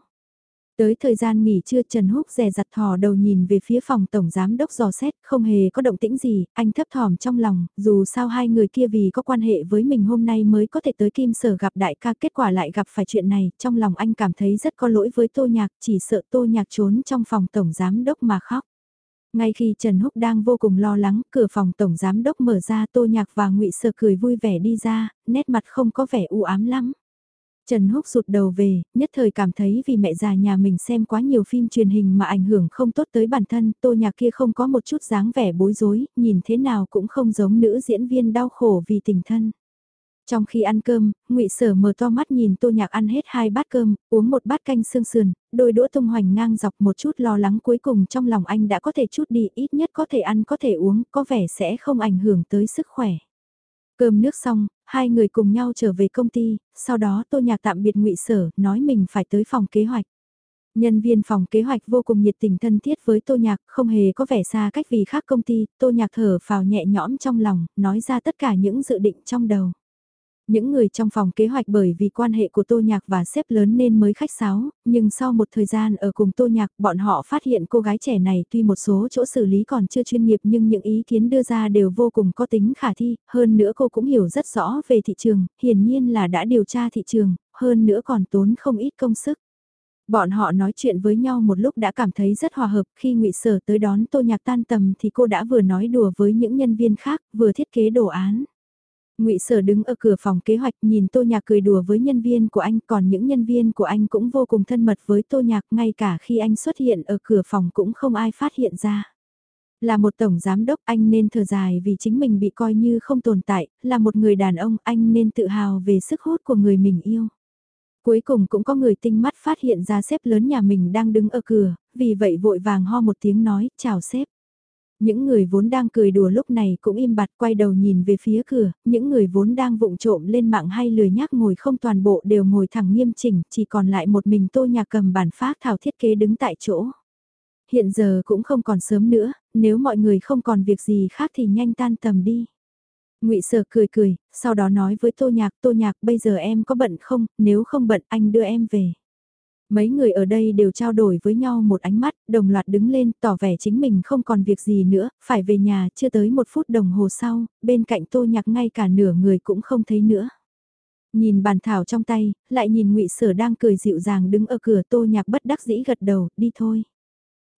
Tới thời gian nghỉ trưa Trần Húc rè rặt thò đầu nhìn về phía phòng tổng giám đốc dò xét, không hề có động tĩnh gì, anh thấp thỏm trong lòng, dù sao hai người kia vì có quan hệ với mình hôm nay mới có thể tới Kim Sở gặp đại ca kết quả lại gặp phải chuyện này, trong lòng anh cảm thấy rất có lỗi với Tô Nhạc, chỉ sợ Tô Nhạc trốn trong phòng tổng giám đốc mà khóc. Ngay khi Trần Húc đang vô cùng lo lắng, cửa phòng tổng giám đốc mở ra Tô Nhạc và ngụy Sở cười vui vẻ đi ra, nét mặt không có vẻ u ám lắm. Trần Húc rụt đầu về, nhất thời cảm thấy vì mẹ già nhà mình xem quá nhiều phim truyền hình mà ảnh hưởng không tốt tới bản thân, tô nhạc kia không có một chút dáng vẻ bối rối, nhìn thế nào cũng không giống nữ diễn viên đau khổ vì tình thân. Trong khi ăn cơm, ngụy Sở mở to mắt nhìn Tô Nhạc ăn hết hai bát cơm, uống một bát canh xương sườn, đôi đũa tung hoành ngang dọc một chút lo lắng cuối cùng trong lòng anh đã có thể chút đi, ít nhất có thể ăn có thể uống, có vẻ sẽ không ảnh hưởng tới sức khỏe. Cơm nước xong, hai người cùng nhau trở về công ty, sau đó Tô Nhạc tạm biệt ngụy Sở, nói mình phải tới phòng kế hoạch. Nhân viên phòng kế hoạch vô cùng nhiệt tình thân thiết với Tô Nhạc, không hề có vẻ xa cách vì khác công ty, Tô Nhạc thở phào nhẹ nhõm trong lòng, nói ra tất cả những dự định trong đầu. Những người trong phòng kế hoạch bởi vì quan hệ của Tô Nhạc và xếp lớn nên mới khách sáo, nhưng sau một thời gian ở cùng Tô Nhạc bọn họ phát hiện cô gái trẻ này tuy một số chỗ xử lý còn chưa chuyên nghiệp nhưng những ý kiến đưa ra đều vô cùng có tính khả thi, hơn nữa cô cũng hiểu rất rõ về thị trường, hiển nhiên là đã điều tra thị trường, hơn nữa còn tốn không ít công sức. Bọn họ nói chuyện với nhau một lúc đã cảm thấy rất hòa hợp, khi ngụy Sở tới đón Tô Nhạc tan tầm thì cô đã vừa nói đùa với những nhân viên khác, vừa thiết kế đồ án. Ngụy Sở đứng ở cửa phòng kế hoạch nhìn Tô Nhạc cười đùa với nhân viên của anh, còn những nhân viên của anh cũng vô cùng thân mật với Tô Nhạc, ngay cả khi anh xuất hiện ở cửa phòng cũng không ai phát hiện ra. Là một tổng giám đốc anh nên thở dài vì chính mình bị coi như không tồn tại, là một người đàn ông anh nên tự hào về sức hút của người mình yêu. Cuối cùng cũng có người tinh mắt phát hiện ra sếp lớn nhà mình đang đứng ở cửa, vì vậy vội vàng ho một tiếng nói, chào sếp. Những người vốn đang cười đùa lúc này cũng im bặt quay đầu nhìn về phía cửa, những người vốn đang vụng trộm lên mạng hay lười nhác ngồi không toàn bộ đều ngồi thẳng nghiêm chỉnh, chỉ còn lại một mình tô nhà cầm bản phát thảo thiết kế đứng tại chỗ. Hiện giờ cũng không còn sớm nữa, nếu mọi người không còn việc gì khác thì nhanh tan tầm đi. ngụy Sở cười cười, sau đó nói với Tô Nhạc, Tô Nhạc bây giờ em có bận không, nếu không bận anh đưa em về. Mấy người ở đây đều trao đổi với nhau một ánh mắt, đồng loạt đứng lên, tỏ vẻ chính mình không còn việc gì nữa, phải về nhà, chưa tới một phút đồng hồ sau, bên cạnh tô nhạc ngay cả nửa người cũng không thấy nữa. Nhìn bàn thảo trong tay, lại nhìn ngụy Sở đang cười dịu dàng đứng ở cửa tô nhạc bất đắc dĩ gật đầu, đi thôi.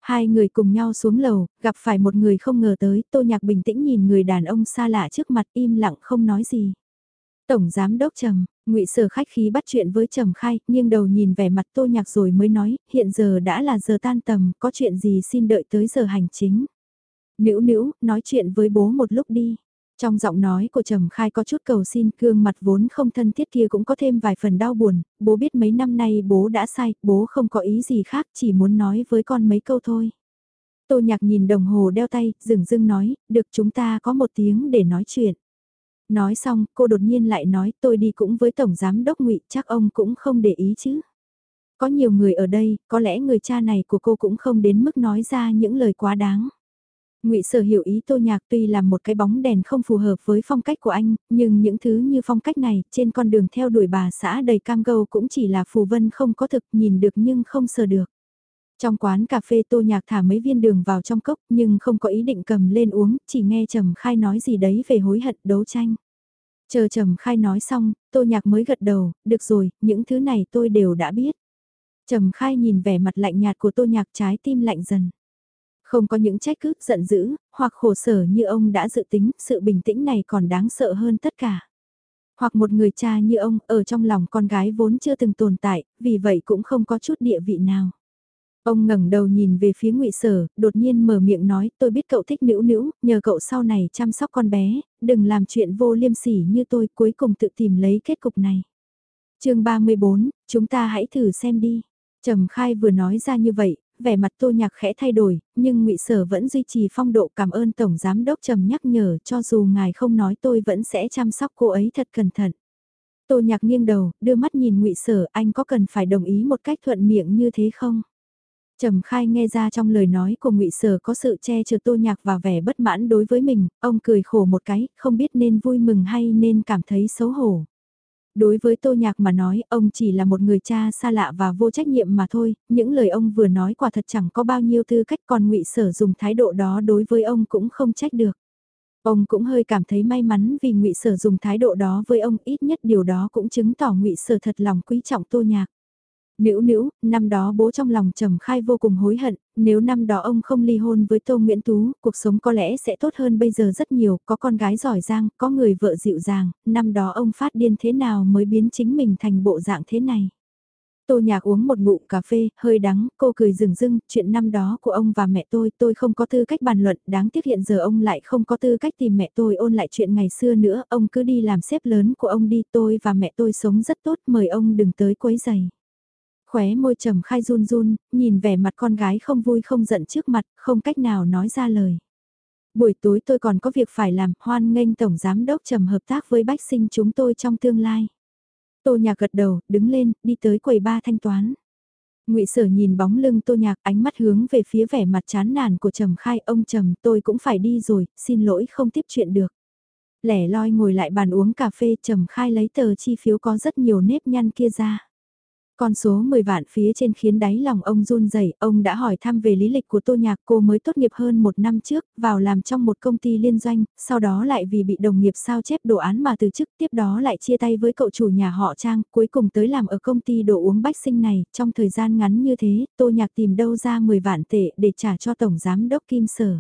Hai người cùng nhau xuống lầu, gặp phải một người không ngờ tới, tô nhạc bình tĩnh nhìn người đàn ông xa lạ trước mặt im lặng không nói gì. Tổng Giám Đốc Trầm, ngụy Sở khách khí bắt chuyện với Trầm Khai, nghiêng đầu nhìn vẻ mặt Tô Nhạc rồi mới nói, hiện giờ đã là giờ tan tầm, có chuyện gì xin đợi tới giờ hành chính. Nữu nữu, nói chuyện với bố một lúc đi. Trong giọng nói của Trầm Khai có chút cầu xin, gương mặt vốn không thân thiết kia cũng có thêm vài phần đau buồn, bố biết mấy năm nay bố đã sai, bố không có ý gì khác, chỉ muốn nói với con mấy câu thôi. Tô Nhạc nhìn đồng hồ đeo tay, dừng dưng nói, được chúng ta có một tiếng để nói chuyện. Nói xong, cô đột nhiên lại nói tôi đi cũng với Tổng Giám Đốc ngụy chắc ông cũng không để ý chứ. Có nhiều người ở đây, có lẽ người cha này của cô cũng không đến mức nói ra những lời quá đáng. Ngụy Sở hiểu ý Tô Nhạc tuy là một cái bóng đèn không phù hợp với phong cách của anh, nhưng những thứ như phong cách này, trên con đường theo đuổi bà xã đầy cam gâu cũng chỉ là phù vân không có thực, nhìn được nhưng không sờ được. Trong quán cà phê Tô Nhạc thả mấy viên đường vào trong cốc nhưng không có ý định cầm lên uống, chỉ nghe Trầm Khai nói gì đấy về hối hận đấu tranh. Chờ Trầm Khai nói xong, Tô Nhạc mới gật đầu, được rồi, những thứ này tôi đều đã biết. Trầm Khai nhìn vẻ mặt lạnh nhạt của Tô Nhạc trái tim lạnh dần. Không có những trách cứ, giận dữ, hoặc khổ sở như ông đã dự tính, sự bình tĩnh này còn đáng sợ hơn tất cả. Hoặc một người cha như ông, ở trong lòng con gái vốn chưa từng tồn tại, vì vậy cũng không có chút địa vị nào. Ông ngẩng đầu nhìn về phía ngụy Sở, đột nhiên mở miệng nói, tôi biết cậu thích nữu nữu, nhờ cậu sau này chăm sóc con bé, đừng làm chuyện vô liêm sỉ như tôi, cuối cùng tự tìm lấy kết cục này. chương 34, chúng ta hãy thử xem đi. Trầm Khai vừa nói ra như vậy, vẻ mặt Tô Nhạc khẽ thay đổi, nhưng ngụy Sở vẫn duy trì phong độ cảm ơn Tổng Giám Đốc Trầm nhắc nhở cho dù ngài không nói tôi vẫn sẽ chăm sóc cô ấy thật cẩn thận. Tô Nhạc nghiêng đầu, đưa mắt nhìn ngụy Sở, anh có cần phải đồng ý một cách thuận miệng như thế không? Trầm khai nghe ra trong lời nói của ngụy Sở có sự che chở tô nhạc và vẻ bất mãn đối với mình, ông cười khổ một cái, không biết nên vui mừng hay nên cảm thấy xấu hổ. Đối với Tô Nhạc mà nói, ông chỉ là một người cha xa lạ và vô trách nhiệm mà thôi, những lời ông vừa nói quả thật chẳng có bao nhiêu tư cách còn ngụy Sở dùng thái độ đó đối với ông cũng không trách được. Ông cũng hơi cảm thấy may mắn vì ngụy Sở dùng thái độ đó với ông, ít nhất điều đó cũng chứng tỏ ngụy Sở thật lòng quý trọng Tô Nhạc. Nữ nữ, năm đó bố trong lòng trầm khai vô cùng hối hận, nếu năm đó ông không ly hôn với Tô Nguyễn Tú, cuộc sống có lẽ sẽ tốt hơn bây giờ rất nhiều, có con gái giỏi giang, có người vợ dịu dàng, năm đó ông phát điên thế nào mới biến chính mình thành bộ dạng thế này. Tô Nhạc uống một ngụm cà phê, hơi đắng, cô cười rừng rưng, chuyện năm đó của ông và mẹ tôi, tôi không có tư cách bàn luận, đáng tiếc hiện giờ ông lại không có tư cách tìm mẹ tôi ôn lại chuyện ngày xưa nữa, ông cứ đi làm xếp lớn của ông đi, tôi và mẹ tôi sống rất tốt, mời ông đừng tới quấy giày. Khóe môi trầm khai run run, nhìn vẻ mặt con gái không vui không giận trước mặt, không cách nào nói ra lời. Buổi tối tôi còn có việc phải làm, hoan nghênh Tổng Giám Đốc trầm hợp tác với bách sinh chúng tôi trong tương lai. Tô Nhạc gật đầu, đứng lên, đi tới quầy ba thanh toán. Ngụy Sở nhìn bóng lưng Tô Nhạc, ánh mắt hướng về phía vẻ mặt chán nản của Trầm Khai, ông Trầm, tôi cũng phải đi rồi, xin lỗi không tiếp chuyện được. Lẻ loi ngồi lại bàn uống cà phê, Trầm Khai lấy tờ chi phiếu có rất nhiều nếp nhăn kia ra. Con số 10 vạn phía trên khiến đáy lòng ông run rẩy ông đã hỏi thăm về lý lịch của Tô Nhạc cô mới tốt nghiệp hơn một năm trước, vào làm trong một công ty liên doanh, sau đó lại vì bị đồng nghiệp sao chép đồ án mà từ chức tiếp đó lại chia tay với cậu chủ nhà họ Trang, cuối cùng tới làm ở công ty đồ uống bách sinh này, trong thời gian ngắn như thế, Tô Nhạc tìm đâu ra 10 vạn tệ để trả cho Tổng Giám Đốc Kim Sở.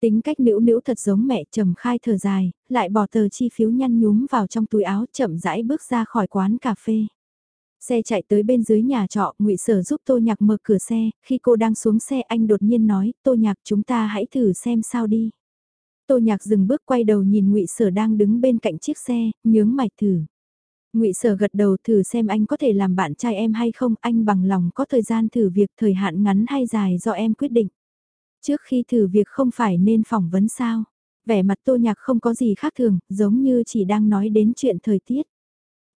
Tính cách nữ nữ thật giống mẹ trầm khai thở dài, lại bỏ tờ chi phiếu nhăn nhúm vào trong túi áo chậm rãi bước ra khỏi quán cà phê. Xe chạy tới bên dưới nhà trọ, ngụy Sở giúp Tô Nhạc mở cửa xe, khi cô đang xuống xe anh đột nhiên nói, Tô Nhạc chúng ta hãy thử xem sao đi. Tô Nhạc dừng bước quay đầu nhìn ngụy Sở đang đứng bên cạnh chiếc xe, nhướng mày thử. ngụy Sở gật đầu thử xem anh có thể làm bạn trai em hay không, anh bằng lòng có thời gian thử việc thời hạn ngắn hay dài do em quyết định. Trước khi thử việc không phải nên phỏng vấn sao? Vẻ mặt Tô Nhạc không có gì khác thường, giống như chỉ đang nói đến chuyện thời tiết.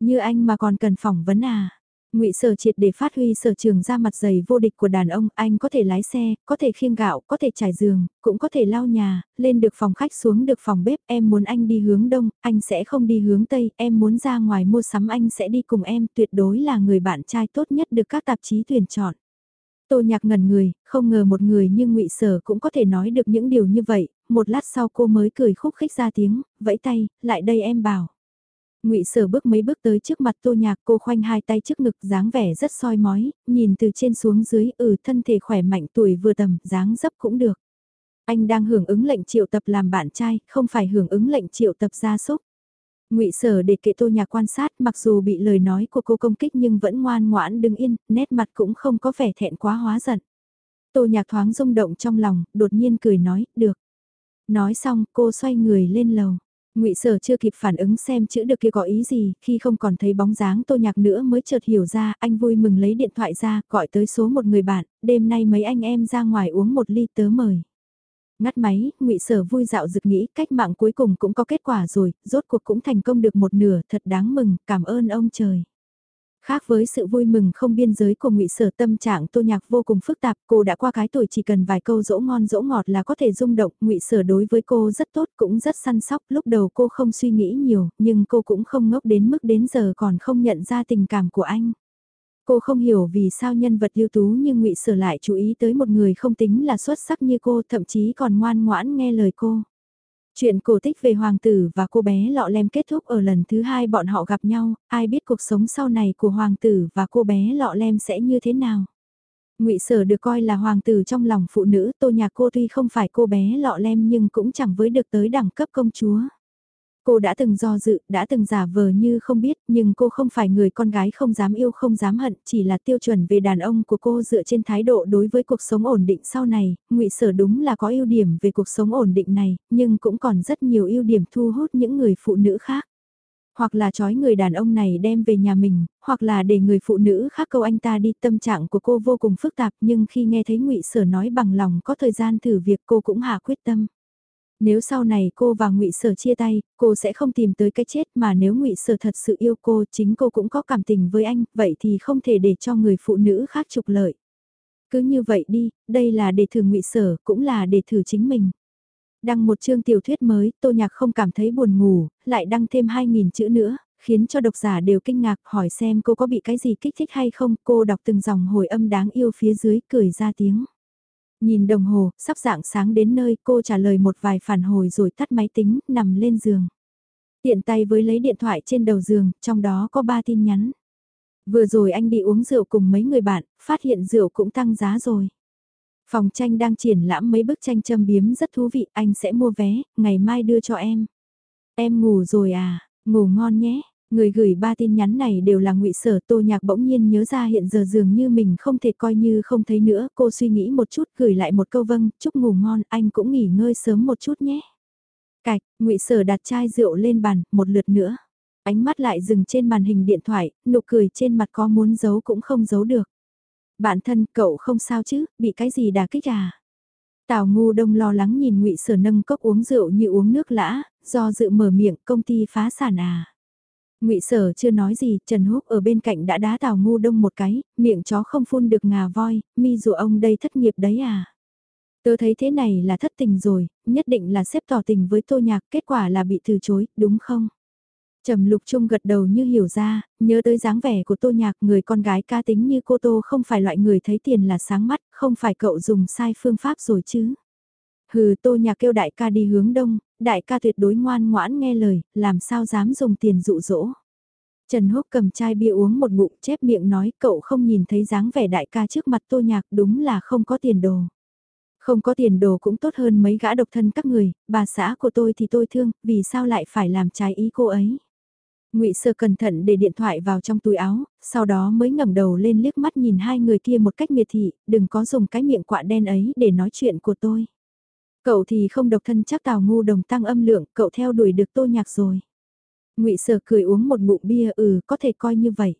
Như anh mà còn cần phỏng vấn à? Ngụy sở triệt để phát huy sở trường ra mặt dày vô địch của đàn ông, anh có thể lái xe, có thể khiêng gạo, có thể trải giường, cũng có thể lau nhà, lên được phòng khách xuống được phòng bếp, em muốn anh đi hướng đông, anh sẽ không đi hướng tây, em muốn ra ngoài mua sắm anh sẽ đi cùng em, tuyệt đối là người bạn trai tốt nhất được các tạp chí tuyển chọn. Tô nhạc ngẩn người, không ngờ một người như ngụy Sở cũng có thể nói được những điều như vậy, một lát sau cô mới cười khúc khích ra tiếng, vẫy tay, lại đây em bảo ngụy Sở bước mấy bước tới trước mặt Tô Nhạc, cô khoanh hai tay trước ngực, dáng vẻ rất soi mói, nhìn từ trên xuống dưới, ừ thân thể khỏe mạnh tuổi vừa tầm, dáng dấp cũng được. Anh đang hưởng ứng lệnh triệu tập làm bạn trai, không phải hưởng ứng lệnh triệu tập gia súc. Ngụy Sở để kệ Tô Nhạc quan sát, mặc dù bị lời nói của cô công kích nhưng vẫn ngoan ngoãn đứng yên, nét mặt cũng không có vẻ thẹn quá hóa giận. Tô Nhạc thoáng rung động trong lòng, đột nhiên cười nói, được. Nói xong, cô xoay người lên lầu ngụy Sở chưa kịp phản ứng xem chữ được kia có ý gì, khi không còn thấy bóng dáng Tô Nhạc nữa mới chợt hiểu ra, anh vui mừng lấy điện thoại ra, gọi tới số một người bạn, đêm nay mấy anh em ra ngoài uống một ly tớ mời. Ngắt máy, ngụy Sở vui dạo dực nghĩ, cách mạng cuối cùng cũng có kết quả rồi, rốt cuộc cũng thành công được một nửa, thật đáng mừng, cảm ơn ông trời. Khác với sự vui mừng không biên giới của ngụy Sở tâm trạng Tô Nhạc vô cùng phức tạp, cô đã qua cái tuổi chỉ cần vài câu dỗ ngon dỗ ngọt là có thể rung động, ngụy Sở đối với cô rất tốt cũng rất săn sóc, lúc đầu cô không suy nghĩ nhiều, nhưng cô cũng không ngốc đến mức đến giờ còn không nhận ra tình cảm của anh. Cô không hiểu vì sao nhân vật ưu tú như ngụy Sở lại chú ý tới một người không tính là xuất sắc như cô, thậm chí còn ngoan ngoãn nghe lời cô. Chuyện cổ tích về hoàng tử và cô bé lọ lem kết thúc ở lần thứ hai bọn họ gặp nhau, ai biết cuộc sống sau này của hoàng tử và cô bé lọ lem sẽ như thế nào. ngụy Sở được coi là hoàng tử trong lòng phụ nữ, tô nhà cô tuy không phải cô bé lọ lem nhưng cũng chẳng với được tới đẳng cấp công chúa. Cô đã từng do dự, đã từng giả vờ như không biết, nhưng cô không phải người con gái không dám yêu không dám hận, chỉ là tiêu chuẩn về đàn ông của cô dựa trên thái độ đối với cuộc sống ổn định sau này, ngụy Sở đúng là có ưu điểm về cuộc sống ổn định này, nhưng cũng còn rất nhiều ưu điểm thu hút những người phụ nữ khác hoặc là trói người đàn ông này đem về nhà mình, hoặc là để người phụ nữ khác câu anh ta đi tâm trạng của cô vô cùng phức tạp nhưng khi nghe thấy ngụy Sở nói bằng lòng có thời gian thử việc cô cũng hạ quyết tâm. Nếu sau này cô và ngụy Sở chia tay, cô sẽ không tìm tới cái chết mà nếu ngụy Sở thật sự yêu cô chính cô cũng có cảm tình với anh, vậy thì không thể để cho người phụ nữ khác trục lợi. Cứ như vậy đi, đây là để thử ngụy Sở, cũng là để thử chính mình. Đăng một chương tiểu thuyết mới, Tô Nhạc không cảm thấy buồn ngủ, lại đăng thêm 2.000 chữ nữa, khiến cho độc giả đều kinh ngạc hỏi xem cô có bị cái gì kích thích hay không. Cô đọc từng dòng hồi âm đáng yêu phía dưới cười ra tiếng. Nhìn đồng hồ, sắp dạng sáng đến nơi cô trả lời một vài phản hồi rồi tắt máy tính, nằm lên giường. Tiện tay với lấy điện thoại trên đầu giường, trong đó có ba tin nhắn. Vừa rồi anh đi uống rượu cùng mấy người bạn, phát hiện rượu cũng tăng giá rồi. Phòng tranh đang triển lãm mấy bức tranh châm biếm rất thú vị, anh sẽ mua vé, ngày mai đưa cho em. Em ngủ rồi à, ngủ ngon nhé. Người gửi ba tin nhắn này đều là ngụy Sở, Tô Nhạc bỗng nhiên nhớ ra hiện giờ dường như mình không thể coi như không thấy nữa, cô suy nghĩ một chút gửi lại một câu vâng, chúc ngủ ngon, anh cũng nghỉ ngơi sớm một chút nhé. Cạch, ngụy Sở đặt chai rượu lên bàn, một lượt nữa. Ánh mắt lại dừng trên màn hình điện thoại, nụ cười trên mặt có muốn giấu cũng không giấu được. Bạn thân, cậu không sao chứ, bị cái gì đà kích à? Tào ngu đông lo lắng nhìn ngụy Sở nâng cốc uống rượu như uống nước lã, do dự mở miệng công ty phá sản à. Ngụy Sở chưa nói gì, Trần Húc ở bên cạnh đã đá Tào Ngu Đông một cái, miệng chó không phun được ngà voi, mi dù ông đây thất nghiệp đấy à. Tớ thấy thế này là thất tình rồi, nhất định là xếp tỏ tình với Tô Nhạc, kết quả là bị từ chối, đúng không? Trầm Lục Trung gật đầu như hiểu ra, nhớ tới dáng vẻ của Tô Nhạc, người con gái ca tính như cô Tô không phải loại người thấy tiền là sáng mắt, không phải cậu dùng sai phương pháp rồi chứ. Hừ Tô Nhạc kêu đại ca đi hướng đông, đại ca tuyệt đối ngoan ngoãn nghe lời, làm sao dám dùng tiền dụ dỗ. Trần Húc cầm chai bia uống một ngụm chép miệng nói cậu không nhìn thấy dáng vẻ đại ca trước mặt tô nhạc đúng là không có tiền đồ. Không có tiền đồ cũng tốt hơn mấy gã độc thân các người, bà xã của tôi thì tôi thương, vì sao lại phải làm trái ý cô ấy. ngụy Sơ cẩn thận để điện thoại vào trong túi áo, sau đó mới ngẩng đầu lên liếc mắt nhìn hai người kia một cách miệt thị, đừng có dùng cái miệng quạ đen ấy để nói chuyện của tôi. Cậu thì không độc thân chắc tào ngu đồng tăng âm lượng, cậu theo đuổi được tô nhạc rồi. ngụy Sở cười uống một ngụm bia ừ có thể coi như vậy.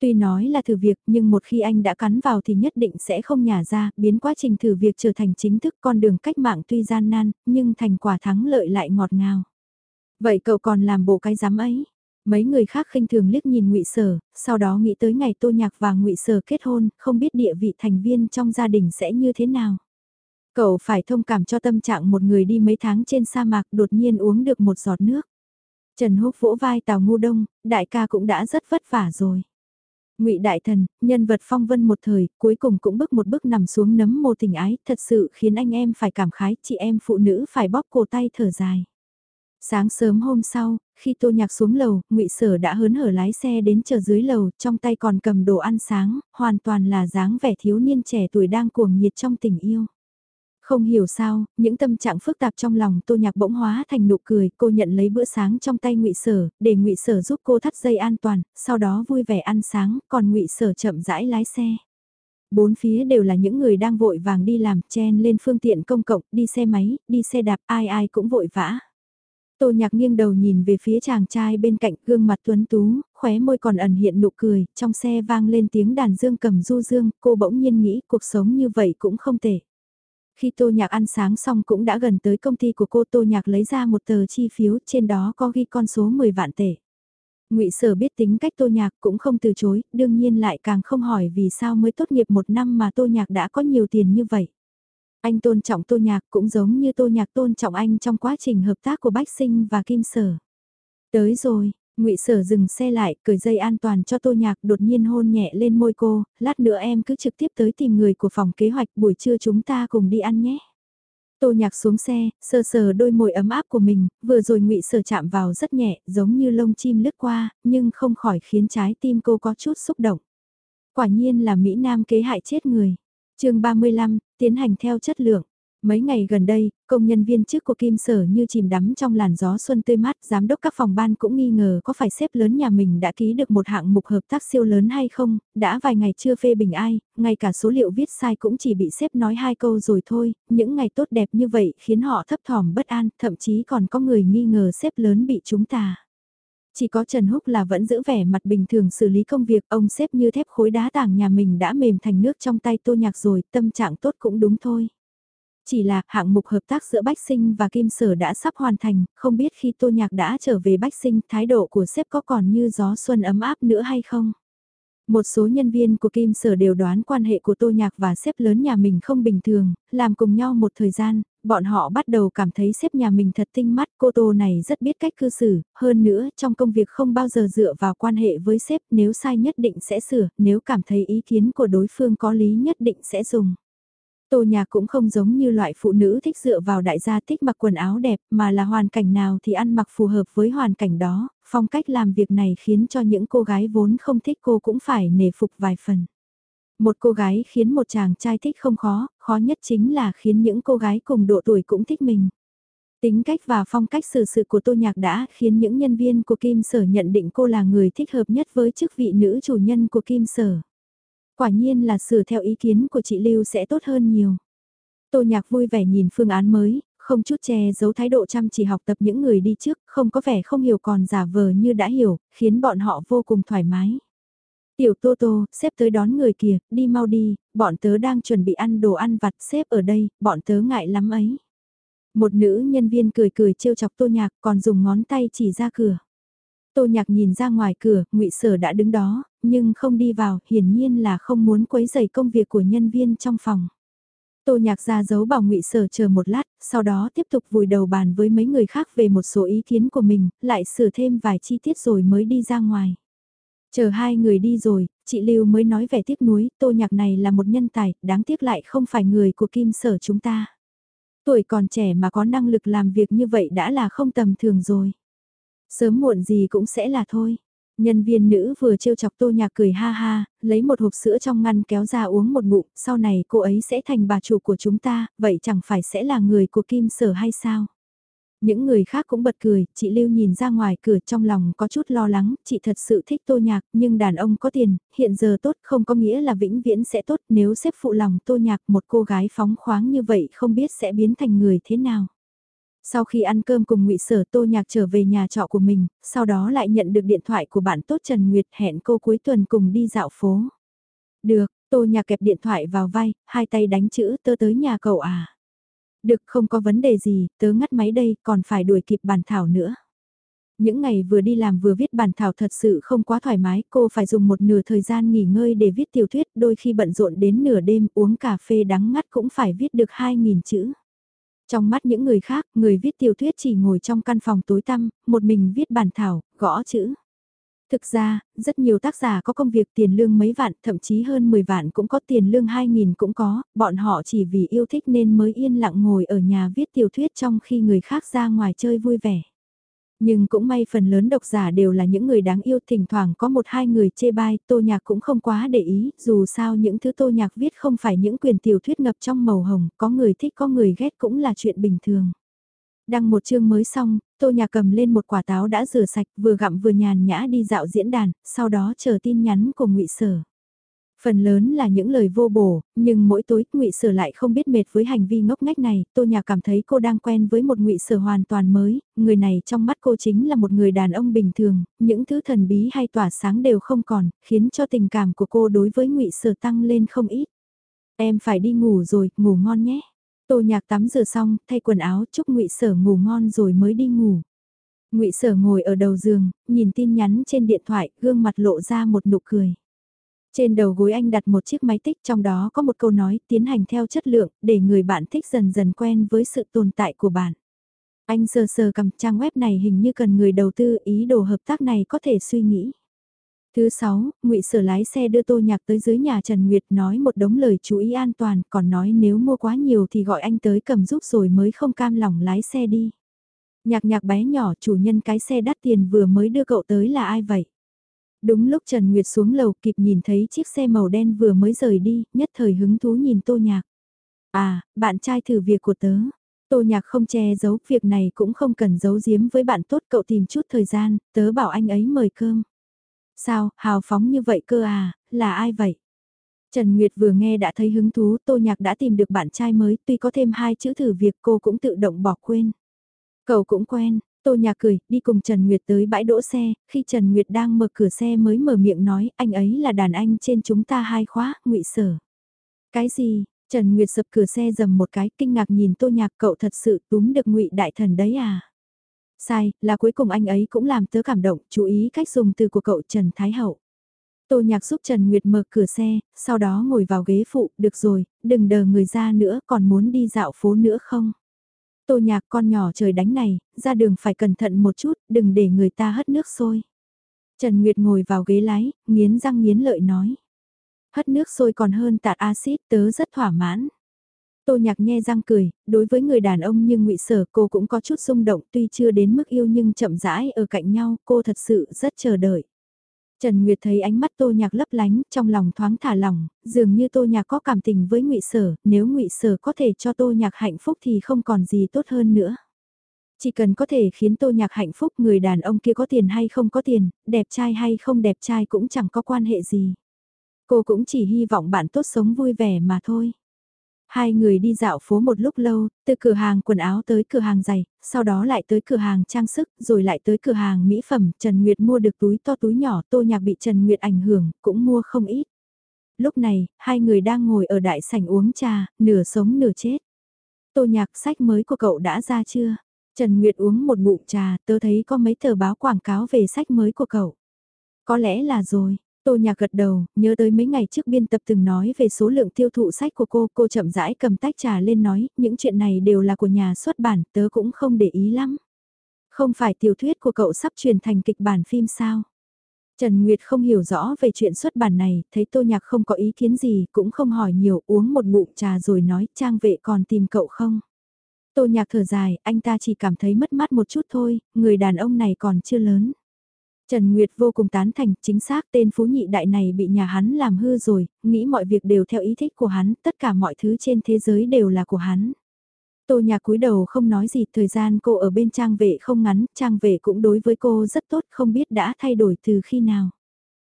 Tuy nói là thử việc nhưng một khi anh đã cắn vào thì nhất định sẽ không nhả ra, biến quá trình thử việc trở thành chính thức con đường cách mạng tuy gian nan, nhưng thành quả thắng lợi lại ngọt ngào. Vậy cậu còn làm bộ cái giám ấy? Mấy người khác khinh thường liếc nhìn ngụy Sở, sau đó nghĩ tới ngày Tô Nhạc và ngụy Sở kết hôn, không biết địa vị thành viên trong gia đình sẽ như thế nào. Cậu phải thông cảm cho tâm trạng một người đi mấy tháng trên sa mạc đột nhiên uống được một giọt nước. Trần Húc vỗ vai Tào Ngu Đông, đại ca cũng đã rất vất vả rồi. Ngụy Đại Thần, nhân vật phong vân một thời, cuối cùng cũng bước một bước nằm xuống nấm mồ tình ái, thật sự khiến anh em phải cảm khái, chị em phụ nữ phải bóp cổ tay thở dài. Sáng sớm hôm sau, khi Tô Nhạc xuống lầu, Ngụy Sở đã hớn hở lái xe đến chờ dưới lầu, trong tay còn cầm đồ ăn sáng, hoàn toàn là dáng vẻ thiếu niên trẻ tuổi đang cuồng nhiệt trong tình yêu. Không hiểu sao, những tâm trạng phức tạp trong lòng tô nhạc bỗng hóa thành nụ cười, cô nhận lấy bữa sáng trong tay ngụy Sở, để ngụy Sở giúp cô thắt dây an toàn, sau đó vui vẻ ăn sáng, còn ngụy Sở chậm rãi lái xe. Bốn phía đều là những người đang vội vàng đi làm, chen lên phương tiện công cộng, đi xe máy, đi xe đạp, ai ai cũng vội vã. Tô nhạc nghiêng đầu nhìn về phía chàng trai bên cạnh gương mặt tuấn tú, khóe môi còn ẩn hiện nụ cười, trong xe vang lên tiếng đàn dương cầm du dương, cô bỗng nhiên nghĩ cuộc sống như vậy cũng không tệ. Khi Tô Nhạc ăn sáng xong cũng đã gần tới công ty của cô Tô Nhạc lấy ra một tờ chi phiếu trên đó có ghi con số 10 vạn tệ. ngụy Sở biết tính cách Tô Nhạc cũng không từ chối, đương nhiên lại càng không hỏi vì sao mới tốt nghiệp một năm mà Tô Nhạc đã có nhiều tiền như vậy. Anh tôn trọng Tô Nhạc cũng giống như Tô Nhạc tôn trọng anh trong quá trình hợp tác của Bách Sinh và Kim Sở. Tới rồi, ngụy Sở dừng xe lại, cởi dây an toàn cho Tô Nhạc đột nhiên hôn nhẹ lên môi cô, lát nữa em cứ trực tiếp tới tìm người của phòng kế hoạch buổi trưa chúng ta cùng đi ăn nhé. Tô Nhạc xuống xe, sờ sờ đôi môi ấm áp của mình, vừa rồi ngụy Sở chạm vào rất nhẹ, giống như lông chim lướt qua, nhưng không khỏi khiến trái tim cô có chút xúc động. Quả nhiên là Mỹ Nam kế hại chết người. chương 35, tiến hành theo chất lượng. Mấy ngày gần đây, công nhân viên chức của Kim Sở như chìm đắm trong làn gió xuân tươi mát, giám đốc các phòng ban cũng nghi ngờ có phải xếp lớn nhà mình đã ký được một hạng mục hợp tác siêu lớn hay không, đã vài ngày chưa phê bình ai, ngay cả số liệu viết sai cũng chỉ bị xếp nói hai câu rồi thôi, những ngày tốt đẹp như vậy khiến họ thấp thỏm bất an, thậm chí còn có người nghi ngờ xếp lớn bị chúng ta. Chỉ có Trần Húc là vẫn giữ vẻ mặt bình thường xử lý công việc, ông xếp như thép khối đá tảng nhà mình đã mềm thành nước trong tay tô nhạc rồi, tâm trạng tốt cũng đúng thôi. Chỉ là hạng mục hợp tác giữa Bách Sinh và Kim Sở đã sắp hoàn thành, không biết khi Tô Nhạc đã trở về Bách Sinh thái độ của sếp có còn như gió xuân ấm áp nữa hay không? Một số nhân viên của Kim Sở đều đoán quan hệ của Tô Nhạc và sếp lớn nhà mình không bình thường, làm cùng nhau một thời gian, Bọn họ bắt đầu cảm thấy sếp nhà mình thật tinh mắt, cô Tô này rất biết cách cư xử, hơn nữa trong công việc không bao giờ dựa vào quan hệ với sếp nếu sai nhất định sẽ sửa, nếu cảm thấy ý kiến của đối phương có lý nhất định sẽ dùng. Tô nhà cũng không giống như loại phụ nữ thích dựa vào đại gia thích mặc quần áo đẹp mà là hoàn cảnh nào thì ăn mặc phù hợp với hoàn cảnh đó, phong cách làm việc này khiến cho những cô gái vốn không thích cô cũng phải nể phục vài phần. Một cô gái khiến một chàng trai thích không khó, khó nhất chính là khiến những cô gái cùng độ tuổi cũng thích mình. Tính cách và phong cách xử sự của Tô Nhạc đã khiến những nhân viên của Kim Sở nhận định cô là người thích hợp nhất với chức vị nữ chủ nhân của Kim Sở. Quả nhiên là sửa theo ý kiến của chị Lưu sẽ tốt hơn nhiều. Tô Nhạc vui vẻ nhìn phương án mới, không chút che giấu thái độ chăm chỉ học tập những người đi trước, không có vẻ không hiểu còn giả vờ như đã hiểu, khiến bọn họ vô cùng thoải mái. Tiểu Tô Tô, xếp tới đón người kìa, đi mau đi, bọn tớ đang chuẩn bị ăn đồ ăn vặt xếp ở đây, bọn tớ ngại lắm ấy. Một nữ nhân viên cười cười trêu chọc Tô Nhạc còn dùng ngón tay chỉ ra cửa. Tô Nhạc nhìn ra ngoài cửa, ngụy Sở đã đứng đó, nhưng không đi vào, hiển nhiên là không muốn quấy rầy công việc của nhân viên trong phòng. Tô Nhạc ra giấu bảo ngụy Sở chờ một lát, sau đó tiếp tục vùi đầu bàn với mấy người khác về một số ý kiến của mình, lại sửa thêm vài chi tiết rồi mới đi ra ngoài. Chờ hai người đi rồi, chị Lưu mới nói vẻ tiếc nuối, tô nhạc này là một nhân tài, đáng tiếc lại không phải người của kim sở chúng ta. Tuổi còn trẻ mà có năng lực làm việc như vậy đã là không tầm thường rồi. Sớm muộn gì cũng sẽ là thôi. Nhân viên nữ vừa trêu chọc tô nhạc cười ha ha, lấy một hộp sữa trong ngăn kéo ra uống một ngụm, sau này cô ấy sẽ thành bà chủ của chúng ta, vậy chẳng phải sẽ là người của kim sở hay sao? Những người khác cũng bật cười, chị Lưu nhìn ra ngoài cửa trong lòng có chút lo lắng, chị thật sự thích tô nhạc, nhưng đàn ông có tiền, hiện giờ tốt không có nghĩa là vĩnh viễn sẽ tốt nếu xếp phụ lòng tô nhạc một cô gái phóng khoáng như vậy không biết sẽ biến thành người thế nào. Sau khi ăn cơm cùng ngụy Sở Tô Nhạc trở về nhà trọ của mình, sau đó lại nhận được điện thoại của bạn tốt Trần Nguyệt hẹn cô cuối tuần cùng đi dạo phố. Được, Tô Nhạc kẹp điện thoại vào vai, hai tay đánh chữ tớ tới nhà cậu à. Được không có vấn đề gì, tớ ngắt máy đây, còn phải đuổi kịp bản thảo nữa. Những ngày vừa đi làm vừa viết bản thảo thật sự không quá thoải mái, cô phải dùng một nửa thời gian nghỉ ngơi để viết tiểu thuyết, đôi khi bận rộn đến nửa đêm uống cà phê đắng ngắt cũng phải viết được 2.000 chữ. Trong mắt những người khác, người viết tiểu thuyết chỉ ngồi trong căn phòng tối tăm, một mình viết bản thảo, gõ chữ. Thực ra, rất nhiều tác giả có công việc tiền lương mấy vạn, thậm chí hơn 10 vạn cũng có tiền lương 2.000 cũng có, bọn họ chỉ vì yêu thích nên mới yên lặng ngồi ở nhà viết tiểu thuyết trong khi người khác ra ngoài chơi vui vẻ. Nhưng cũng may phần lớn độc giả đều là những người đáng yêu thỉnh thoảng có một hai người chê bai, tô nhạc cũng không quá để ý, dù sao những thứ tô nhạc viết không phải những quyền tiểu thuyết ngập trong màu hồng, có người thích có người ghét cũng là chuyện bình thường. Đăng một chương mới xong, Tô nhạc cầm lên một quả táo đã rửa sạch vừa gặm vừa nhàn nhã đi dạo diễn đàn, sau đó chờ tin nhắn của ngụy Sở. Phần lớn là những lời vô bổ, nhưng mỗi tối ngụy Sở lại không biết mệt với hành vi ngốc nghếch này, Tô Nhà cảm thấy cô đang quen với một ngụy Sở hoàn toàn mới, người này trong mắt cô chính là một người đàn ông bình thường, những thứ thần bí hay tỏa sáng đều không còn, khiến cho tình cảm của cô đối với ngụy Sở tăng lên không ít. Em phải đi ngủ rồi, ngủ ngon nhé. Tô nhạc tắm rửa xong, thay quần áo, chúc ngụy Sở ngủ ngon rồi mới đi ngủ. ngụy Sở ngồi ở đầu giường, nhìn tin nhắn trên điện thoại, gương mặt lộ ra một nụ cười. Trên đầu gối anh đặt một chiếc máy tích trong đó có một câu nói tiến hành theo chất lượng để người bạn thích dần dần quen với sự tồn tại của bạn. Anh sờ sờ cầm trang web này hình như cần người đầu tư ý đồ hợp tác này có thể suy nghĩ. Thứ sáu, ngụy Sở lái xe đưa Tô Nhạc tới dưới nhà Trần Nguyệt nói một đống lời chú ý an toàn, còn nói nếu mua quá nhiều thì gọi anh tới cầm giúp rồi mới không cam lòng lái xe đi. Nhạc nhạc bé nhỏ chủ nhân cái xe đắt tiền vừa mới đưa cậu tới là ai vậy? Đúng lúc Trần Nguyệt xuống lầu kịp nhìn thấy chiếc xe màu đen vừa mới rời đi, nhất thời hứng thú nhìn Tô Nhạc. À, bạn trai thử việc của tớ. Tô Nhạc không che giấu, việc này cũng không cần giấu giếm với bạn tốt cậu tìm chút thời gian, tớ bảo anh ấy mời cơm. Sao, hào phóng như vậy cơ à, là ai vậy? Trần Nguyệt vừa nghe đã thấy hứng thú, Tô Nhạc đã tìm được bạn trai mới, tuy có thêm hai chữ thử việc cô cũng tự động bỏ quên. Cậu cũng quen, Tô Nhạc cười, đi cùng Trần Nguyệt tới bãi đỗ xe, khi Trần Nguyệt đang mở cửa xe mới mở miệng nói, anh ấy là đàn anh trên chúng ta hai khóa, ngụy sở. Cái gì? Trần Nguyệt sập cửa xe dầm một cái, kinh ngạc nhìn Tô Nhạc cậu thật sự túm được ngụy đại thần đấy à? Sai, là cuối cùng anh ấy cũng làm tớ cảm động, chú ý cách dùng từ của cậu Trần Thái Hậu. Tô Nhạc giúp Trần Nguyệt mở cửa xe, sau đó ngồi vào ghế phụ, được rồi, đừng đờ người ra nữa, còn muốn đi dạo phố nữa không? Tô nhạc con nhỏ trời đánh này, ra đường phải cẩn thận một chút, đừng để người ta hất nước sôi. Trần Nguyệt ngồi vào ghế lái, nghiến răng nghiến lợi nói. Hất nước sôi còn hơn tạt axit tớ rất thỏa mãn. Tô nhạc nghe răng cười, đối với người đàn ông như ngụy Sở cô cũng có chút xung động tuy chưa đến mức yêu nhưng chậm rãi ở cạnh nhau cô thật sự rất chờ đợi. Trần Nguyệt thấy ánh mắt Tô Nhạc lấp lánh, trong lòng thoáng thả lỏng, dường như Tô Nhạc có cảm tình với Ngụy Sở, nếu Ngụy Sở có thể cho Tô Nhạc hạnh phúc thì không còn gì tốt hơn nữa. Chỉ cần có thể khiến Tô Nhạc hạnh phúc, người đàn ông kia có tiền hay không có tiền, đẹp trai hay không đẹp trai cũng chẳng có quan hệ gì. Cô cũng chỉ hy vọng bạn tốt sống vui vẻ mà thôi. Hai người đi dạo phố một lúc lâu, từ cửa hàng quần áo tới cửa hàng giày, sau đó lại tới cửa hàng trang sức, rồi lại tới cửa hàng mỹ phẩm. Trần Nguyệt mua được túi to túi nhỏ, tô nhạc bị Trần Nguyệt ảnh hưởng, cũng mua không ít. Lúc này, hai người đang ngồi ở đại sảnh uống trà, nửa sống nửa chết. Tô nhạc sách mới của cậu đã ra chưa? Trần Nguyệt uống một ngụm trà, tớ thấy có mấy tờ báo quảng cáo về sách mới của cậu. Có lẽ là rồi, Tô Nhạc gật đầu, nhớ tới mấy ngày trước biên tập từng nói về số lượng tiêu thụ sách của cô, cô chậm rãi cầm tách trà lên nói, những chuyện này đều là của nhà xuất bản, tớ cũng không để ý lắm. Không phải tiểu thuyết của cậu sắp truyền thành kịch bản phim sao? Trần Nguyệt không hiểu rõ về chuyện xuất bản này, thấy Tô Nhạc không có ý kiến gì, cũng không hỏi nhiều, uống một ngụm trà rồi nói, trang vệ còn tìm cậu không? Tô Nhạc thở dài, anh ta chỉ cảm thấy mất mát một chút thôi, người đàn ông này còn chưa lớn. Trần Nguyệt vô cùng tán thành, chính xác tên phú nhị đại này bị nhà hắn làm hư rồi, nghĩ mọi việc đều theo ý thích của hắn, tất cả mọi thứ trên thế giới đều là của hắn. Tô nhà cúi đầu không nói gì, thời gian cô ở bên trang vệ không ngắn, trang vệ cũng đối với cô rất tốt, không biết đã thay đổi từ khi nào.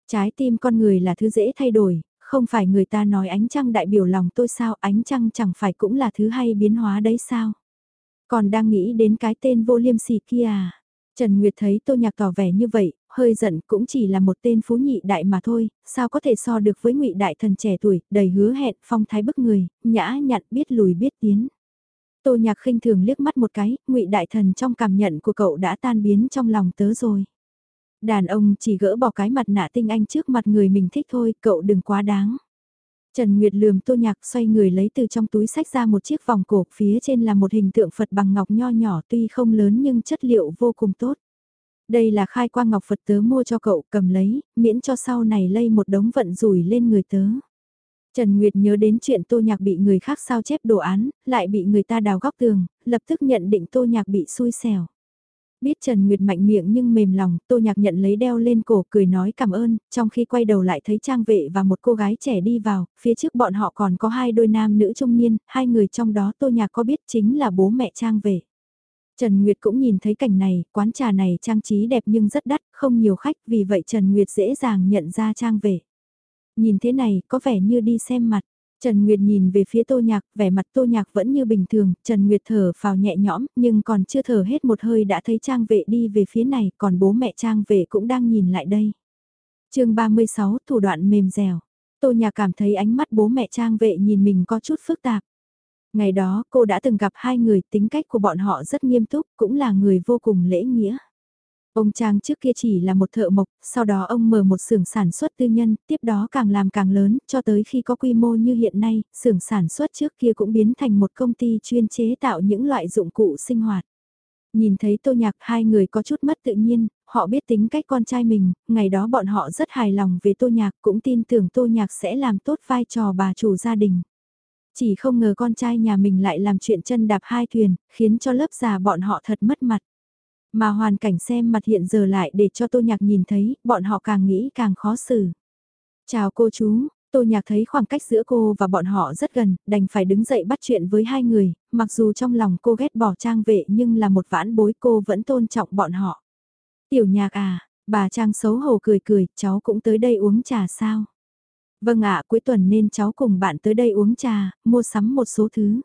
Trái tim con người là thứ dễ thay đổi, không phải người ta nói ánh trăng đại biểu lòng tôi sao, ánh trăng chẳng phải cũng là thứ hay biến hóa đấy sao. Còn đang nghĩ đến cái tên vô liêm sỉ kia à. Trần Nguyệt thấy Tô Nhạc tỏ vẻ như vậy, hơi giận cũng chỉ là một tên phú nhị đại mà thôi, sao có thể so được với ngụy đại thần trẻ tuổi, đầy hứa hẹn, phong thái bức người, nhã nhặn biết lùi biết tiến. Tô Nhạc khinh thường liếc mắt một cái, ngụy đại thần trong cảm nhận của cậu đã tan biến trong lòng tớ rồi. Đàn ông chỉ gỡ bỏ cái mặt nạ tinh anh trước mặt người mình thích thôi, cậu đừng quá đáng. Trần Nguyệt lườm tô nhạc xoay người lấy từ trong túi sách ra một chiếc vòng cổ, phía trên là một hình tượng Phật bằng ngọc nho nhỏ tuy không lớn nhưng chất liệu vô cùng tốt. Đây là khai quang ngọc Phật tớ mua cho cậu cầm lấy, miễn cho sau này lây một đống vận rủi lên người tớ. Trần Nguyệt nhớ đến chuyện tô nhạc bị người khác sao chép đồ án, lại bị người ta đào góc tường, lập tức nhận định tô nhạc bị xui xẻo. Biết Trần Nguyệt mạnh miệng nhưng mềm lòng, Tô Nhạc nhận lấy đeo lên cổ cười nói cảm ơn, trong khi quay đầu lại thấy Trang Vệ và một cô gái trẻ đi vào, phía trước bọn họ còn có hai đôi nam nữ trung niên, hai người trong đó Tô Nhạc có biết chính là bố mẹ Trang Vệ. Trần Nguyệt cũng nhìn thấy cảnh này, quán trà này trang trí đẹp nhưng rất đắt, không nhiều khách, vì vậy Trần Nguyệt dễ dàng nhận ra Trang Vệ. Nhìn thế này, có vẻ như đi xem mặt. Trần Nguyệt nhìn về phía tô nhạc, vẻ mặt tô nhạc vẫn như bình thường, Trần Nguyệt thở phào nhẹ nhõm, nhưng còn chưa thở hết một hơi đã thấy Trang vệ đi về phía này, còn bố mẹ Trang vệ cũng đang nhìn lại đây. chương 36, thủ đoạn mềm dẻo. Tô nhạc cảm thấy ánh mắt bố mẹ Trang vệ nhìn mình có chút phức tạp. Ngày đó cô đã từng gặp hai người tính cách của bọn họ rất nghiêm túc, cũng là người vô cùng lễ nghĩa. Ông Trang trước kia chỉ là một thợ mộc, sau đó ông mở một xưởng sản xuất tư nhân, tiếp đó càng làm càng lớn, cho tới khi có quy mô như hiện nay, xưởng sản xuất trước kia cũng biến thành một công ty chuyên chế tạo những loại dụng cụ sinh hoạt. Nhìn thấy tô nhạc hai người có chút mất tự nhiên, họ biết tính cách con trai mình, ngày đó bọn họ rất hài lòng về tô nhạc cũng tin tưởng tô nhạc sẽ làm tốt vai trò bà chủ gia đình. Chỉ không ngờ con trai nhà mình lại làm chuyện chân đạp hai thuyền, khiến cho lớp già bọn họ thật mất mặt. Mà hoàn cảnh xem mặt hiện giờ lại để cho tô nhạc nhìn thấy, bọn họ càng nghĩ càng khó xử. Chào cô chú, Tô Nhạc thấy khoảng cách giữa cô và bọn họ rất gần, đành phải đứng dậy bắt chuyện với hai người, mặc dù trong lòng cô ghét bỏ trang vệ nhưng là một vãn bối cô vẫn tôn trọng bọn họ. Tiểu nhạc à, bà Trang xấu hổ cười cười, cháu cũng tới đây uống trà sao? Vâng ạ, cuối tuần nên cháu cùng bạn tới đây uống trà, mua sắm một số thứ.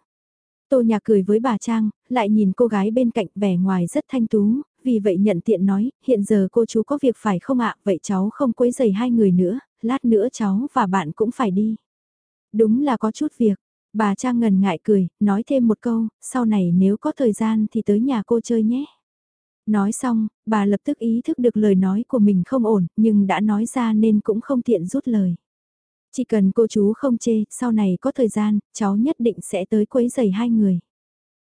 Tô Nhạc cười với bà Trang, lại nhìn cô gái bên cạnh vẻ ngoài rất thanh tú, vì vậy nhận tiện nói, hiện giờ cô chú có việc phải không ạ, vậy cháu không quấy giày hai người nữa, lát nữa cháu và bạn cũng phải đi. Đúng là có chút việc, bà Trang ngần ngại cười, nói thêm một câu, sau này nếu có thời gian thì tới nhà cô chơi nhé. Nói xong, bà lập tức ý thức được lời nói của mình không ổn, nhưng đã nói ra nên cũng không tiện rút lời. Chỉ cần cô chú không chê, sau này có thời gian, cháu nhất định sẽ tới quấy giày hai người.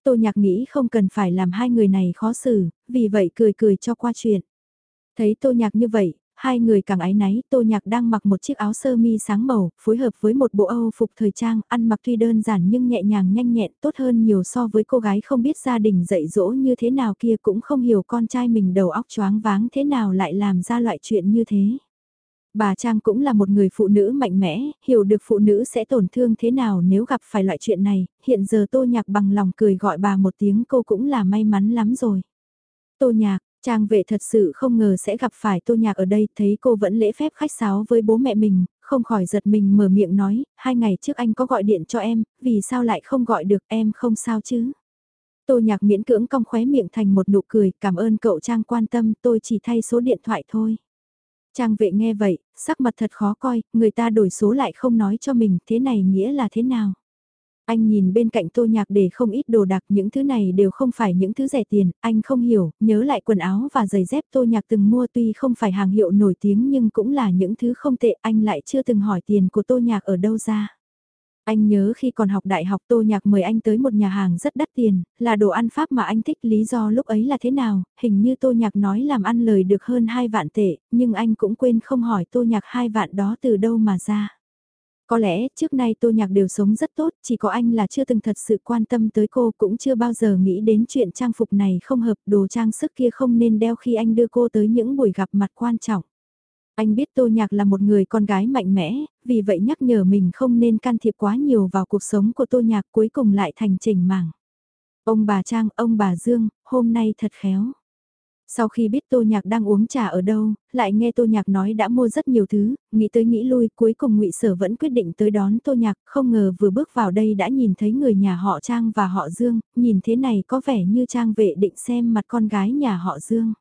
Tô nhạc nghĩ không cần phải làm hai người này khó xử, vì vậy cười cười cho qua chuyện. Thấy tô nhạc như vậy, hai người càng ái náy, tô nhạc đang mặc một chiếc áo sơ mi sáng màu, phối hợp với một bộ Âu phục thời trang, ăn mặc tuy đơn giản nhưng nhẹ nhàng nhanh nhẹn tốt hơn nhiều so với cô gái không biết gia đình dạy dỗ như thế nào kia cũng không hiểu con trai mình đầu óc choáng váng thế nào lại làm ra loại chuyện như thế. Bà Trang cũng là một người phụ nữ mạnh mẽ, hiểu được phụ nữ sẽ tổn thương thế nào nếu gặp phải loại chuyện này, hiện giờ Tô Nhạc bằng lòng cười gọi bà một tiếng cô cũng là may mắn lắm rồi. Tô Nhạc, Trang vệ thật sự không ngờ sẽ gặp phải Tô Nhạc ở đây, thấy cô vẫn lễ phép khách sáo với bố mẹ mình, không khỏi giật mình mở miệng nói, hai ngày trước anh có gọi điện cho em, vì sao lại không gọi được em không sao chứ? Tô Nhạc miễn cưỡng cong khóe miệng thành một nụ cười, cảm ơn cậu Trang quan tâm, tôi chỉ thay số điện thoại thôi. Trang vệ nghe vậy, sắc mặt thật khó coi, người ta đổi số lại không nói cho mình, thế này nghĩa là thế nào? Anh nhìn bên cạnh tô nhạc để không ít đồ đặc, những thứ này đều không phải những thứ rẻ tiền, anh không hiểu, nhớ lại quần áo và giày dép tô nhạc từng mua tuy không phải hàng hiệu nổi tiếng nhưng cũng là những thứ không tệ, anh lại chưa từng hỏi tiền của tô nhạc ở đâu ra. Anh nhớ khi còn học đại học Tô Nhạc mời anh tới một nhà hàng rất đắt tiền, là đồ ăn Pháp mà anh thích lý do lúc ấy là thế nào, hình như Tô Nhạc nói làm ăn lời được hơn 2 vạn tệ, nhưng anh cũng quên không hỏi Tô Nhạc 2 vạn đó từ đâu mà ra. Có lẽ trước nay Tô Nhạc đều sống rất tốt, chỉ có anh là chưa từng thật sự quan tâm tới cô cũng chưa bao giờ nghĩ đến chuyện trang phục này không hợp đồ trang sức kia không nên đeo khi anh đưa cô tới những buổi gặp mặt quan trọng. Anh biết Tô Nhạc là một người con gái mạnh mẽ, vì vậy nhắc nhở mình không nên can thiệp quá nhiều vào cuộc sống của Tô Nhạc cuối cùng lại thành chỉnh mảng. Ông bà Trang, ông bà Dương, hôm nay thật khéo. Sau khi biết Tô Nhạc đang uống trà ở đâu, lại nghe Tô Nhạc nói đã mua rất nhiều thứ, nghĩ tới nghĩ lui, cuối cùng ngụy Sở vẫn quyết định tới đón Tô Nhạc, không ngờ vừa bước vào đây đã nhìn thấy người nhà họ Trang và họ Dương, nhìn thế này có vẻ như Trang vệ định xem mặt con gái nhà họ Dương.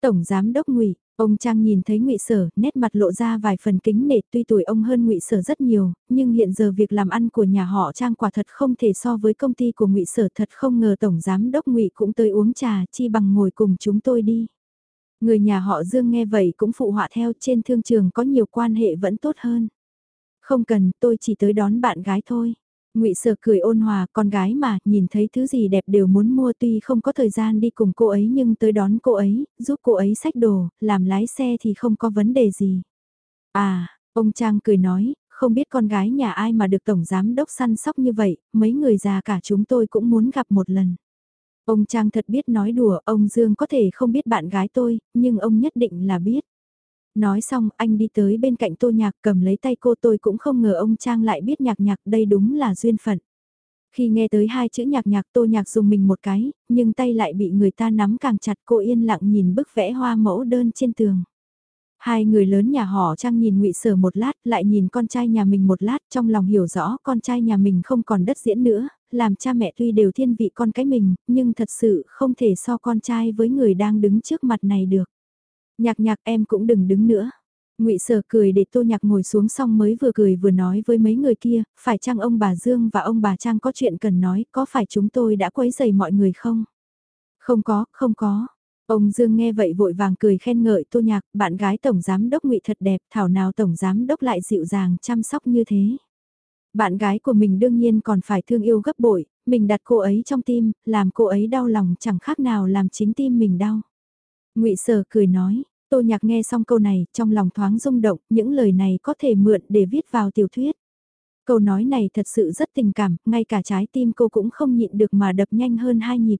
Tổng Giám Đốc ngụy Ông Trang nhìn thấy ngụy Sở, nét mặt lộ ra vài phần kính nể, tuy tuổi ông hơn ngụy Sở rất nhiều, nhưng hiện giờ việc làm ăn của nhà họ Trang quả thật không thể so với công ty của ngụy Sở, thật không ngờ tổng giám đốc ngụy cũng tới uống trà, chi bằng ngồi cùng chúng tôi đi. Người nhà họ Dương nghe vậy cũng phụ họa theo trên thương trường có nhiều quan hệ vẫn tốt hơn. Không cần, tôi chỉ tới đón bạn gái thôi ngụy Sở cười ôn hòa, con gái mà, nhìn thấy thứ gì đẹp đều muốn mua tuy không có thời gian đi cùng cô ấy nhưng tới đón cô ấy, giúp cô ấy xách đồ, làm lái xe thì không có vấn đề gì. À, ông Trang cười nói, không biết con gái nhà ai mà được Tổng Giám Đốc săn sóc như vậy, mấy người già cả chúng tôi cũng muốn gặp một lần. Ông Trang thật biết nói đùa, ông Dương có thể không biết bạn gái tôi, nhưng ông nhất định là biết. Nói xong anh đi tới bên cạnh tô nhạc cầm lấy tay cô tôi cũng không ngờ ông Trang lại biết nhạc nhạc đây đúng là duyên phận. Khi nghe tới hai chữ nhạc nhạc tô nhạc dùng mình một cái, nhưng tay lại bị người ta nắm càng chặt cô yên lặng nhìn bức vẽ hoa mẫu đơn trên tường. Hai người lớn nhà họ Trang nhìn ngụy Sở một lát, lại nhìn con trai nhà mình một lát, trong lòng hiểu rõ con trai nhà mình không còn đất diễn nữa, làm cha mẹ tuy đều thiên vị con cái mình, nhưng thật sự không thể so con trai với người đang đứng trước mặt này được. Nhạc nhạc em cũng đừng đứng nữa. ngụy Sở cười để Tô Nhạc ngồi xuống xong mới vừa cười vừa nói với mấy người kia, phải chăng ông bà Dương và ông bà Trang có chuyện cần nói, có phải chúng tôi đã quấy rầy mọi người không? Không có, không có. Ông Dương nghe vậy vội vàng cười khen ngợi Tô Nhạc, bạn gái Tổng Giám Đốc ngụy thật đẹp, thảo nào Tổng Giám Đốc lại dịu dàng chăm sóc như thế. Bạn gái của mình đương nhiên còn phải thương yêu gấp bội, mình đặt cô ấy trong tim, làm cô ấy đau lòng chẳng khác nào làm chính tim mình đau ngụy Sở cười nói, Tô Nhạc nghe xong câu này, trong lòng thoáng rung động, những lời này có thể mượn để viết vào tiểu thuyết. Câu nói này thật sự rất tình cảm, ngay cả trái tim cô cũng không nhịn được mà đập nhanh hơn hai nhịp.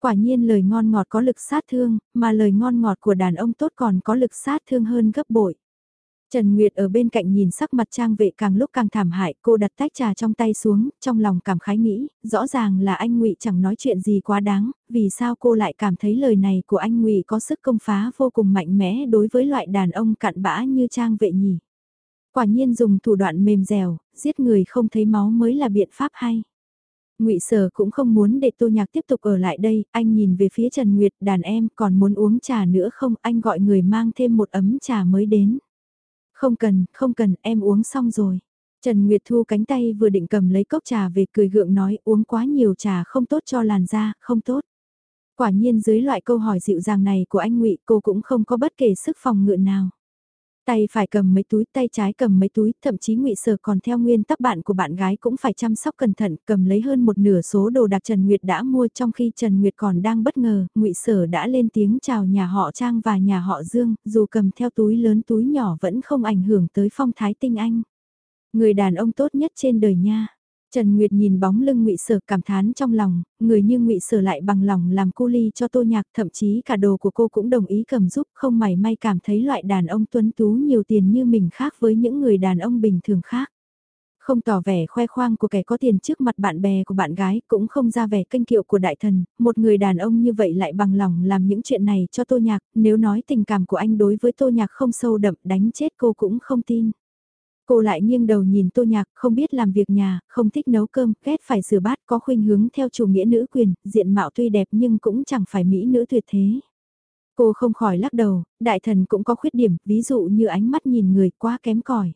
Quả nhiên lời ngon ngọt có lực sát thương, mà lời ngon ngọt của đàn ông tốt còn có lực sát thương hơn gấp bội. Trần Nguyệt ở bên cạnh nhìn sắc mặt trang vệ càng lúc càng thảm hại, cô đặt tách trà trong tay xuống, trong lòng cảm khái nghĩ, rõ ràng là anh Ngụy chẳng nói chuyện gì quá đáng, vì sao cô lại cảm thấy lời này của anh Ngụy có sức công phá vô cùng mạnh mẽ đối với loại đàn ông cặn bã như trang vệ nhỉ. Quả nhiên dùng thủ đoạn mềm dẻo, giết người không thấy máu mới là biện pháp hay. Ngụy Sở cũng không muốn để Tô Nhạc tiếp tục ở lại đây, anh nhìn về phía Trần Nguyệt, đàn em còn muốn uống trà nữa không, anh gọi người mang thêm một ấm trà mới đến. Không cần, không cần, em uống xong rồi. Trần Nguyệt Thu cánh tay vừa định cầm lấy cốc trà về cười gượng nói uống quá nhiều trà không tốt cho làn da, không tốt. Quả nhiên dưới loại câu hỏi dịu dàng này của anh ngụy cô cũng không có bất kể sức phòng ngự nào. Tay phải cầm mấy túi, tay trái cầm mấy túi, thậm chí ngụy Sở còn theo nguyên tắc bạn của bạn gái cũng phải chăm sóc cẩn thận, cầm lấy hơn một nửa số đồ đạc Trần Nguyệt đã mua trong khi Trần Nguyệt còn đang bất ngờ, ngụy Sở đã lên tiếng chào nhà họ Trang và nhà họ Dương, dù cầm theo túi lớn túi nhỏ vẫn không ảnh hưởng tới phong thái tinh anh. Người đàn ông tốt nhất trên đời nha. Trần Nguyệt nhìn bóng lưng Ngụy Sở cảm thán trong lòng, người như Ngụy Sở lại bằng lòng làm cu ly cho Tô Nhạc, thậm chí cả đồ của cô cũng đồng ý cầm giúp, không mảy may cảm thấy loại đàn ông tuấn tú nhiều tiền như mình khác với những người đàn ông bình thường khác. Không tỏ vẻ khoe khoang của kẻ có tiền trước mặt bạn bè của bạn gái, cũng không ra vẻ kênh kiệu của đại thần, một người đàn ông như vậy lại bằng lòng làm những chuyện này cho Tô Nhạc, nếu nói tình cảm của anh đối với Tô Nhạc không sâu đậm đánh chết cô cũng không tin. Cô lại nghiêng đầu nhìn tô nhạc, không biết làm việc nhà, không thích nấu cơm, ghét phải rửa bát, có khuynh hướng theo chủ nghĩa nữ quyền, diện mạo tuy đẹp nhưng cũng chẳng phải mỹ nữ tuyệt thế. Cô không khỏi lắc đầu, đại thần cũng có khuyết điểm, ví dụ như ánh mắt nhìn người quá kém cỏi.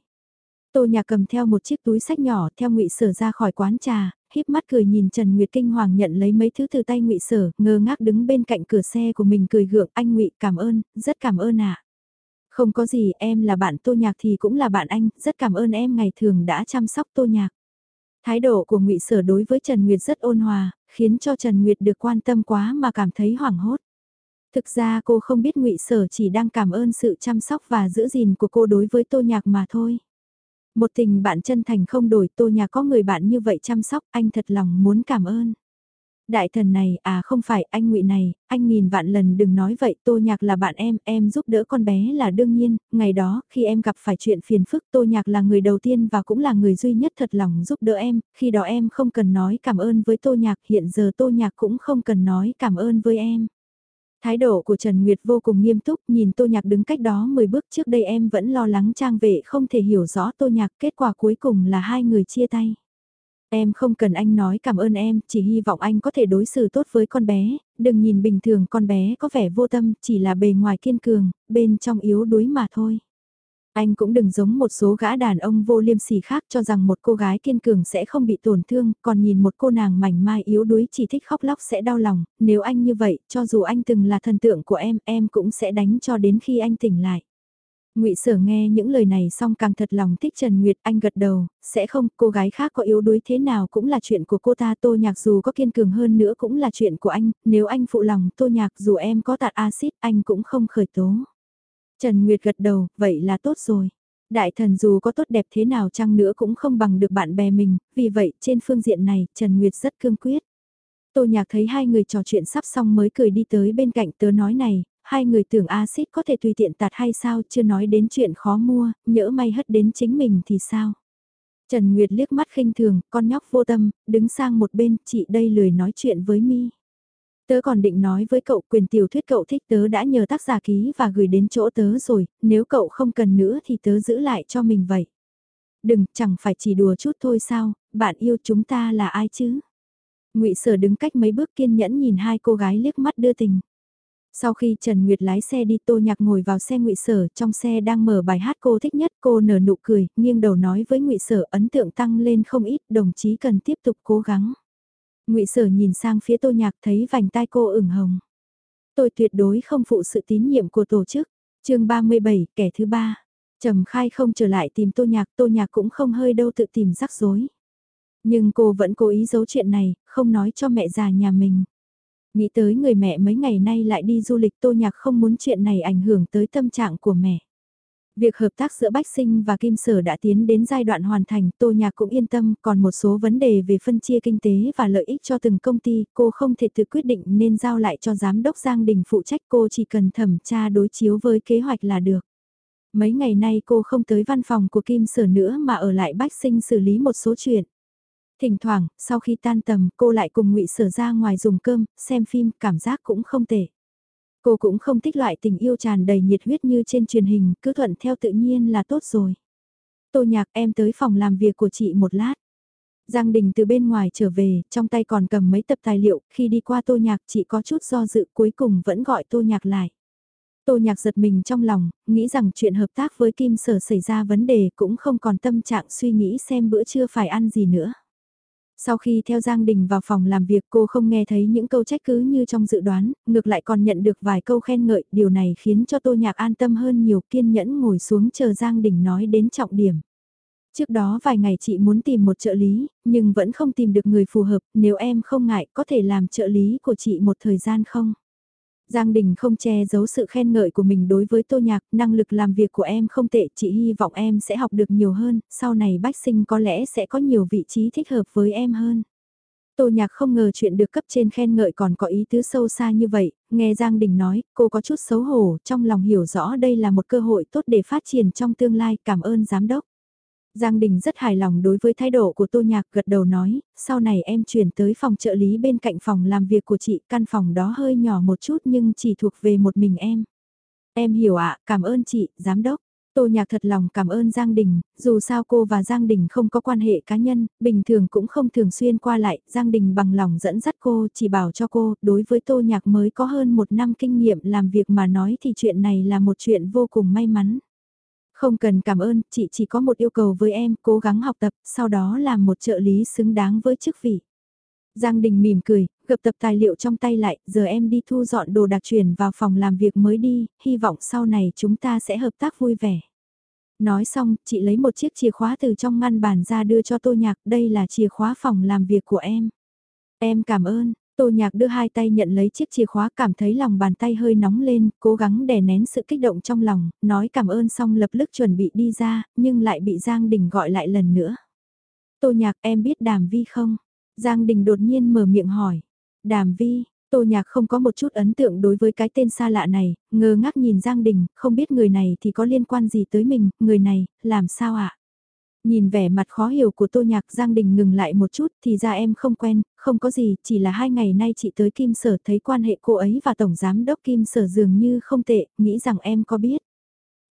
Tô nhạc cầm theo một chiếc túi sách nhỏ theo ngụy sở ra khỏi quán trà, híp mắt cười nhìn Trần Nguyệt kinh hoàng nhận lấy mấy thứ từ tay ngụy sở, ngơ ngác đứng bên cạnh cửa xe của mình cười gượng anh ngụy cảm ơn, rất cảm ơn ạ. Không có gì, em là bạn Tô Nhạc thì cũng là bạn anh, rất cảm ơn em ngày thường đã chăm sóc Tô Nhạc. Thái độ của ngụy Sở đối với Trần Nguyệt rất ôn hòa, khiến cho Trần Nguyệt được quan tâm quá mà cảm thấy hoảng hốt. Thực ra cô không biết ngụy Sở chỉ đang cảm ơn sự chăm sóc và giữ gìn của cô đối với Tô Nhạc mà thôi. Một tình bạn chân thành không đổi Tô Nhạc có người bạn như vậy chăm sóc, anh thật lòng muốn cảm ơn. Đại thần này, à không phải, anh ngụy này, anh nghìn vạn lần đừng nói vậy, Tô Nhạc là bạn em, em giúp đỡ con bé là đương nhiên, ngày đó, khi em gặp phải chuyện phiền phức, Tô Nhạc là người đầu tiên và cũng là người duy nhất thật lòng giúp đỡ em, khi đó em không cần nói cảm ơn với Tô Nhạc, hiện giờ Tô Nhạc cũng không cần nói cảm ơn với em. Thái độ của Trần Nguyệt vô cùng nghiêm túc, nhìn Tô Nhạc đứng cách đó 10 bước trước đây em vẫn lo lắng trang vệ không thể hiểu rõ Tô Nhạc, kết quả cuối cùng là hai người chia tay. Em không cần anh nói cảm ơn em, chỉ hy vọng anh có thể đối xử tốt với con bé, đừng nhìn bình thường con bé có vẻ vô tâm, chỉ là bề ngoài kiên cường, bên trong yếu đuối mà thôi. Anh cũng đừng giống một số gã đàn ông vô liêm sỉ khác cho rằng một cô gái kiên cường sẽ không bị tổn thương, còn nhìn một cô nàng mảnh mai yếu đuối chỉ thích khóc lóc sẽ đau lòng, nếu anh như vậy, cho dù anh từng là thần tượng của em, em cũng sẽ đánh cho đến khi anh tỉnh lại. Ngụy Sở nghe những lời này xong càng thật lòng thích Trần Nguyệt, anh gật đầu, sẽ không, cô gái khác có yếu đuối thế nào cũng là chuyện của cô ta, Tô Nhạc dù có kiên cường hơn nữa cũng là chuyện của anh, nếu anh phụ lòng Tô Nhạc dù em có tạt axit anh cũng không khởi tố. Trần Nguyệt gật đầu, vậy là tốt rồi. Đại thần dù có tốt đẹp thế nào chăng nữa cũng không bằng được bạn bè mình, vì vậy trên phương diện này Trần Nguyệt rất cương quyết. Tô Nhạc thấy hai người trò chuyện sắp xong mới cười đi tới bên cạnh tớ nói này, hai người tưởng axit có thể tùy tiện tạt hay sao chưa nói đến chuyện khó mua, nhỡ may hất đến chính mình thì sao. Trần Nguyệt liếc mắt khinh thường, con nhóc vô tâm, đứng sang một bên, chị đây lười nói chuyện với mi. Tớ còn định nói với cậu quyền tiểu thuyết cậu thích tớ đã nhờ tác giả ký và gửi đến chỗ tớ rồi, nếu cậu không cần nữa thì tớ giữ lại cho mình vậy. Đừng, chẳng phải chỉ đùa chút thôi sao, bạn yêu chúng ta là ai chứ? ngụy Sở đứng cách mấy bước kiên nhẫn nhìn hai cô gái liếc mắt đưa tình. Sau khi Trần Nguyệt lái xe đi Tô Nhạc ngồi vào xe ngụy Sở, trong xe đang mở bài hát cô thích nhất, cô nở nụ cười, nghiêng đầu nói với ngụy Sở ấn tượng tăng lên không ít, đồng chí cần tiếp tục cố gắng. ngụy Sở nhìn sang phía Tô Nhạc thấy vành tai cô ửng hồng. Tôi tuyệt đối không phụ sự tín nhiệm của tổ chức. chương 37, kẻ thứ ba. Trầm khai không trở lại tìm Tô Nhạc, Tô Nhạc cũng không hơi đâu tự tìm rắc rối. Nhưng cô vẫn cố ý giấu chuyện này, không nói cho mẹ già nhà mình. Nghĩ tới người mẹ mấy ngày nay lại đi du lịch tô nhạc không muốn chuyện này ảnh hưởng tới tâm trạng của mẹ. Việc hợp tác giữa Bách Sinh và Kim Sở đã tiến đến giai đoạn hoàn thành, Tô Nhạc cũng yên tâm, còn một số vấn đề về phân chia kinh tế và lợi ích cho từng công ty, cô không thể tự quyết định nên giao lại cho Giám đốc Giang Đình phụ trách cô chỉ cần thẩm tra đối chiếu với kế hoạch là được. Mấy ngày nay cô không tới văn phòng của Kim Sở nữa mà ở lại Bách Sinh xử lý một số chuyện. Thỉnh thoảng, sau khi tan tầm, cô lại cùng ngụy Sở ra ngoài dùng cơm, xem phim, cảm giác cũng không tệ. Cô cũng không thích loại tình yêu tràn đầy nhiệt huyết như trên truyền hình, cứ thuận theo tự nhiên là tốt rồi. Tô nhạc em tới phòng làm việc của chị một lát. Giang Đình từ bên ngoài trở về, trong tay còn cầm mấy tập tài liệu, khi đi qua tô nhạc chị có chút do dự cuối cùng vẫn gọi tô nhạc lại. Tô nhạc giật mình trong lòng, nghĩ rằng chuyện hợp tác với Kim Sở xảy ra vấn đề cũng không còn tâm trạng suy nghĩ xem bữa trưa phải ăn gì nữa. Sau khi theo Giang Đình vào phòng làm việc cô không nghe thấy những câu trách cứ như trong dự đoán, ngược lại còn nhận được vài câu khen ngợi, điều này khiến cho Tô Nhạc an tâm hơn nhiều kiên nhẫn ngồi xuống chờ Giang Đình nói đến trọng điểm. Trước đó vài ngày chị muốn tìm một trợ lý, nhưng vẫn không tìm được người phù hợp, nếu em không ngại có thể làm trợ lý của chị một thời gian không? Giang Đình không che giấu sự khen ngợi của mình đối với Tô Nhạc, năng lực làm việc của em không tệ, chị hy vọng em sẽ học được nhiều hơn, sau này bách sinh có lẽ sẽ có nhiều vị trí thích hợp với em hơn. Tô Nhạc không ngờ chuyện được cấp trên khen ngợi còn có ý tứ sâu xa như vậy, nghe Giang Đình nói, cô có chút xấu hổ, trong lòng hiểu rõ đây là một cơ hội tốt để phát triển trong tương lai, cảm ơn giám đốc. Giang Đình rất hài lòng đối với thái độ của Tô Nhạc gật đầu nói, sau này em chuyển tới phòng trợ lý bên cạnh phòng làm việc của chị, căn phòng đó hơi nhỏ một chút nhưng chỉ thuộc về một mình em. Em hiểu ạ, cảm ơn chị, giám đốc. Tô Nhạc thật lòng cảm ơn Giang Đình, dù sao cô và Giang Đình không có quan hệ cá nhân, bình thường cũng không thường xuyên qua lại, Giang Đình bằng lòng dẫn dắt cô, chỉ bảo cho cô, đối với Tô Nhạc mới có hơn một năm kinh nghiệm làm việc mà nói thì chuyện này là một chuyện vô cùng may mắn. Không cần cảm ơn, chị chỉ có một yêu cầu với em, cố gắng học tập, sau đó làm một trợ lý xứng đáng với chức vị. Giang Đình mỉm cười, gập tập tài liệu trong tay lại, giờ em đi thu dọn đồ đặc chuyển vào phòng làm việc mới đi, hy vọng sau này chúng ta sẽ hợp tác vui vẻ. Nói xong, chị lấy một chiếc chìa khóa từ trong ngăn bàn ra đưa cho Tô Nhạc, đây là chìa khóa phòng làm việc của em. Em cảm ơn, Tô Nhạc đưa hai tay nhận lấy chiếc chìa khóa cảm thấy lòng bàn tay hơi nóng lên, cố gắng đè nén sự kích động trong lòng, nói cảm ơn xong lập tức chuẩn bị đi ra, nhưng lại bị Giang Đình gọi lại lần nữa. Tô Nhạc em biết Đàm Vi không? Giang Đình đột nhiên mở miệng hỏi. Đàm Vi, Tô Nhạc không có một chút ấn tượng đối với cái tên xa lạ này, ngơ ngác nhìn Giang Đình, không biết người này thì có liên quan gì tới mình, người này, làm sao ạ? Nhìn vẻ mặt khó hiểu của Tô Nhạc Giang Đình ngừng lại một chút thì ra em không quen, không có gì, chỉ là hai ngày nay chị tới Kim Sở thấy quan hệ cô ấy và Tổng Giám Đốc Kim Sở dường như không tệ, nghĩ rằng em có biết.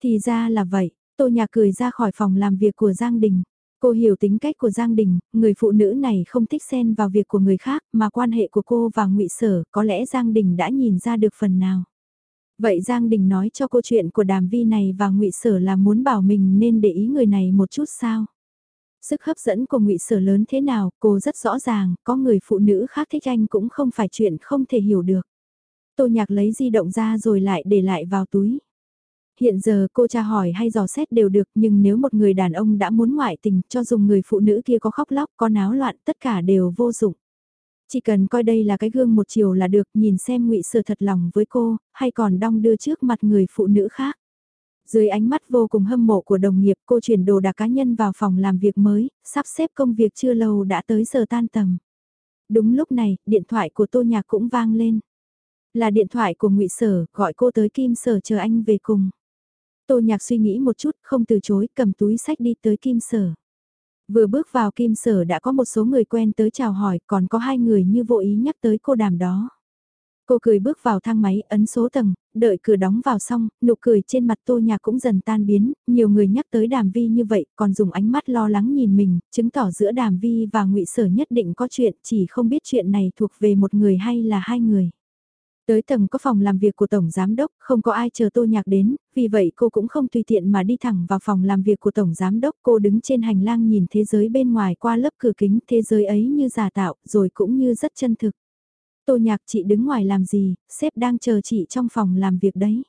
Thì ra là vậy, Tô Nhạc cười ra khỏi phòng làm việc của Giang Đình. Cô hiểu tính cách của Giang Đình, người phụ nữ này không thích xen vào việc của người khác mà quan hệ của cô và ngụy Sở có lẽ Giang Đình đã nhìn ra được phần nào. Vậy Giang Đình nói cho câu chuyện của đàm vi này và ngụy Sở là muốn bảo mình nên để ý người này một chút sao? Sức hấp dẫn của ngụy Sở lớn thế nào, cô rất rõ ràng, có người phụ nữ khác thích anh cũng không phải chuyện không thể hiểu được. Tô Nhạc lấy di động ra rồi lại để lại vào túi. Hiện giờ cô tra hỏi hay dò xét đều được nhưng nếu một người đàn ông đã muốn ngoại tình cho dùng người phụ nữ kia có khóc lóc có náo loạn tất cả đều vô dụng. Chỉ cần coi đây là cái gương một chiều là được nhìn xem ngụy Sở thật lòng với cô, hay còn đong đưa trước mặt người phụ nữ khác. Dưới ánh mắt vô cùng hâm mộ của đồng nghiệp cô chuyển đồ đạc cá nhân vào phòng làm việc mới, sắp xếp công việc chưa lâu đã tới giờ tan tầm. Đúng lúc này, điện thoại của Tô Nhạc cũng vang lên. Là điện thoại của ngụy Sở, gọi cô tới Kim Sở chờ anh về cùng. Tô Nhạc suy nghĩ một chút, không từ chối, cầm túi sách đi tới Kim Sở. Vừa bước vào kim sở đã có một số người quen tới chào hỏi, còn có hai người như vô ý nhắc tới cô đàm đó. Cô cười bước vào thang máy, ấn số tầng, đợi cửa đóng vào xong, nụ cười trên mặt tô nhà cũng dần tan biến, nhiều người nhắc tới đàm vi như vậy, còn dùng ánh mắt lo lắng nhìn mình, chứng tỏ giữa đàm vi và ngụy sở nhất định có chuyện, chỉ không biết chuyện này thuộc về một người hay là hai người. Tới tầng có phòng làm việc của Tổng Giám Đốc, không có ai chờ Tô Nhạc đến, vì vậy cô cũng không tùy tiện mà đi thẳng vào phòng làm việc của Tổng Giám Đốc. Cô đứng trên hành lang nhìn thế giới bên ngoài qua lớp cửa kính, thế giới ấy như giả tạo, rồi cũng như rất chân thực. Tô Nhạc chị đứng ngoài làm gì, sếp đang chờ chị trong phòng làm việc đấy.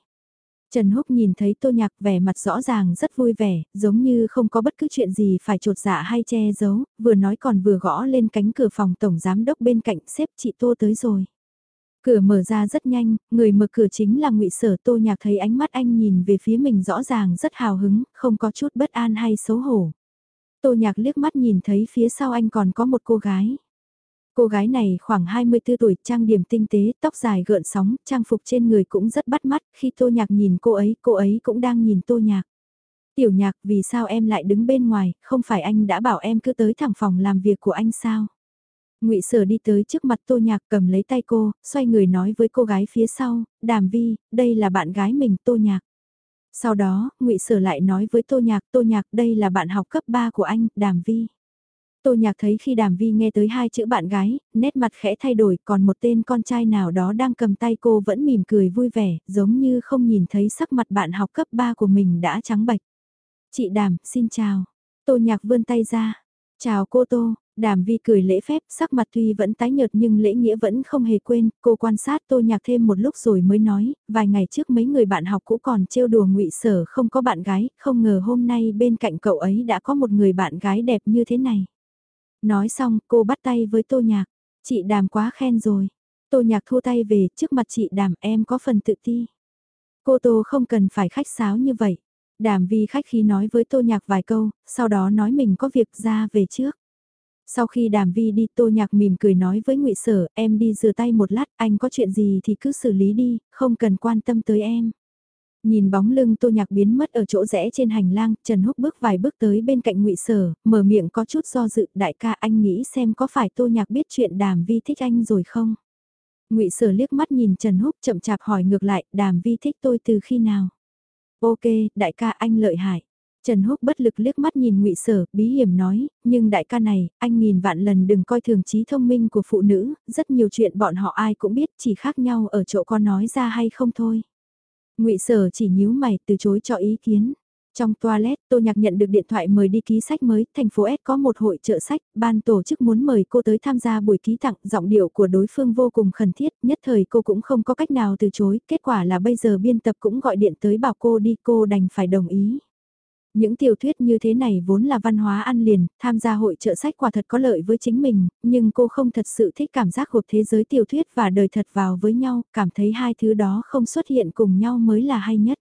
Trần Húc nhìn thấy Tô Nhạc vẻ mặt rõ ràng rất vui vẻ, giống như không có bất cứ chuyện gì phải trột dạ hay che giấu, vừa nói còn vừa gõ lên cánh cửa phòng Tổng Giám Đốc bên cạnh sếp chị Tô tới rồi. Cửa mở ra rất nhanh, người mở cửa chính là ngụy Sở Tô Nhạc thấy ánh mắt anh nhìn về phía mình rõ ràng rất hào hứng, không có chút bất an hay xấu hổ. Tô Nhạc liếc mắt nhìn thấy phía sau anh còn có một cô gái. Cô gái này khoảng 24 tuổi, trang điểm tinh tế, tóc dài gợn sóng, trang phục trên người cũng rất bắt mắt, khi Tô Nhạc nhìn cô ấy, cô ấy cũng đang nhìn Tô Nhạc. Tiểu Nhạc, vì sao em lại đứng bên ngoài, không phải anh đã bảo em cứ tới thẳng phòng làm việc của anh sao? Ngụy Sở đi tới trước mặt Tô Nhạc cầm lấy tay cô, xoay người nói với cô gái phía sau, Đàm Vi, đây là bạn gái mình Tô Nhạc. Sau đó, ngụy Sở lại nói với Tô Nhạc, Tô Nhạc đây là bạn học cấp 3 của anh, Đàm Vi. Tô Nhạc thấy khi Đàm Vi nghe tới hai chữ bạn gái, nét mặt khẽ thay đổi còn một tên con trai nào đó đang cầm tay cô vẫn mỉm cười vui vẻ, giống như không nhìn thấy sắc mặt bạn học cấp 3 của mình đã trắng bạch. Chị Đàm, xin chào. Tô Nhạc vươn tay ra. Chào cô Tô, Đàm vi cười lễ phép, sắc mặt tuy vẫn tái nhợt nhưng lễ nghĩa vẫn không hề quên, cô quan sát tô nhạc thêm một lúc rồi mới nói, vài ngày trước mấy người bạn học cũ còn trêu đùa ngụy sở không có bạn gái, không ngờ hôm nay bên cạnh cậu ấy đã có một người bạn gái đẹp như thế này. Nói xong, cô bắt tay với tô nhạc, chị đàm quá khen rồi. Tô nhạc thua tay về, trước mặt chị đàm em có phần tự ti. Cô tô không cần phải khách sáo như vậy. Đàm vi khách khí nói với tô nhạc vài câu, sau đó nói mình có việc ra về trước. Sau khi đàm vi đi tô nhạc mỉm cười nói với ngụy Sở, em đi rửa tay một lát, anh có chuyện gì thì cứ xử lý đi, không cần quan tâm tới em. Nhìn bóng lưng tô nhạc biến mất ở chỗ rẽ trên hành lang, Trần Húc bước vài bước tới bên cạnh ngụy Sở, mở miệng có chút do dự, đại ca anh nghĩ xem có phải tô nhạc biết chuyện đàm vi thích anh rồi không? ngụy Sở liếc mắt nhìn Trần Húc chậm chạp hỏi ngược lại, đàm vi thích tôi từ khi nào? Ok, đại ca anh lợi hại. Trần Húc bất lực liếc mắt nhìn ngụy Sở, bí hiểm nói, nhưng đại ca này, anh nghìn vạn lần đừng coi thường trí thông minh của phụ nữ, rất nhiều chuyện bọn họ ai cũng biết, chỉ khác nhau ở chỗ con nói ra hay không thôi. ngụy Sở chỉ nhíu mày từ chối cho ý kiến. Trong toilet, Tô Nhạc nhận được điện thoại mời đi ký sách mới, thành phố S có một hội trợ sách, ban tổ chức muốn mời cô tới tham gia buổi ký tặng, giọng điệu của đối phương vô cùng khẩn thiết, nhất thời cô cũng không có cách nào từ chối, kết quả là bây giờ biên tập cũng gọi điện tới bảo cô đi, cô đành phải đồng ý. Những tiểu thuyết như thế này vốn là văn hóa ăn liền, tham gia hội trợ sách quả thật có lợi với chính mình, nhưng cô không thật sự thích cảm giác hộp thế giới tiểu thuyết và đời thật vào với nhau, cảm thấy hai thứ đó không xuất hiện cùng nhau mới là hay nhất.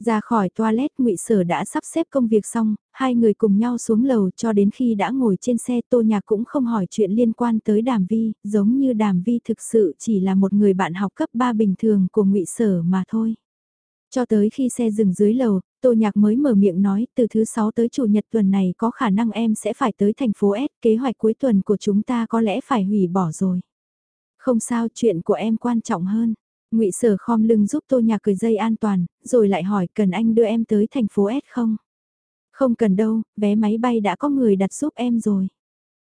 Ra khỏi toilet ngụy Sở đã sắp xếp công việc xong, hai người cùng nhau xuống lầu cho đến khi đã ngồi trên xe Tô Nhạc cũng không hỏi chuyện liên quan tới Đàm Vi, giống như Đàm Vi thực sự chỉ là một người bạn học cấp 3 bình thường của ngụy Sở mà thôi. Cho tới khi xe dừng dưới lầu, Tô Nhạc mới mở miệng nói, từ thứ 6 tới chủ nhật tuần này có khả năng em sẽ phải tới thành phố S, kế hoạch cuối tuần của chúng ta có lẽ phải hủy bỏ rồi. Không sao, chuyện của em quan trọng hơn. ngụy Sở khom lưng giúp Tô Nhạc cười dây an toàn, rồi lại hỏi cần anh đưa em tới thành phố S không? Không cần đâu, vé máy bay đã có người đặt giúp em rồi.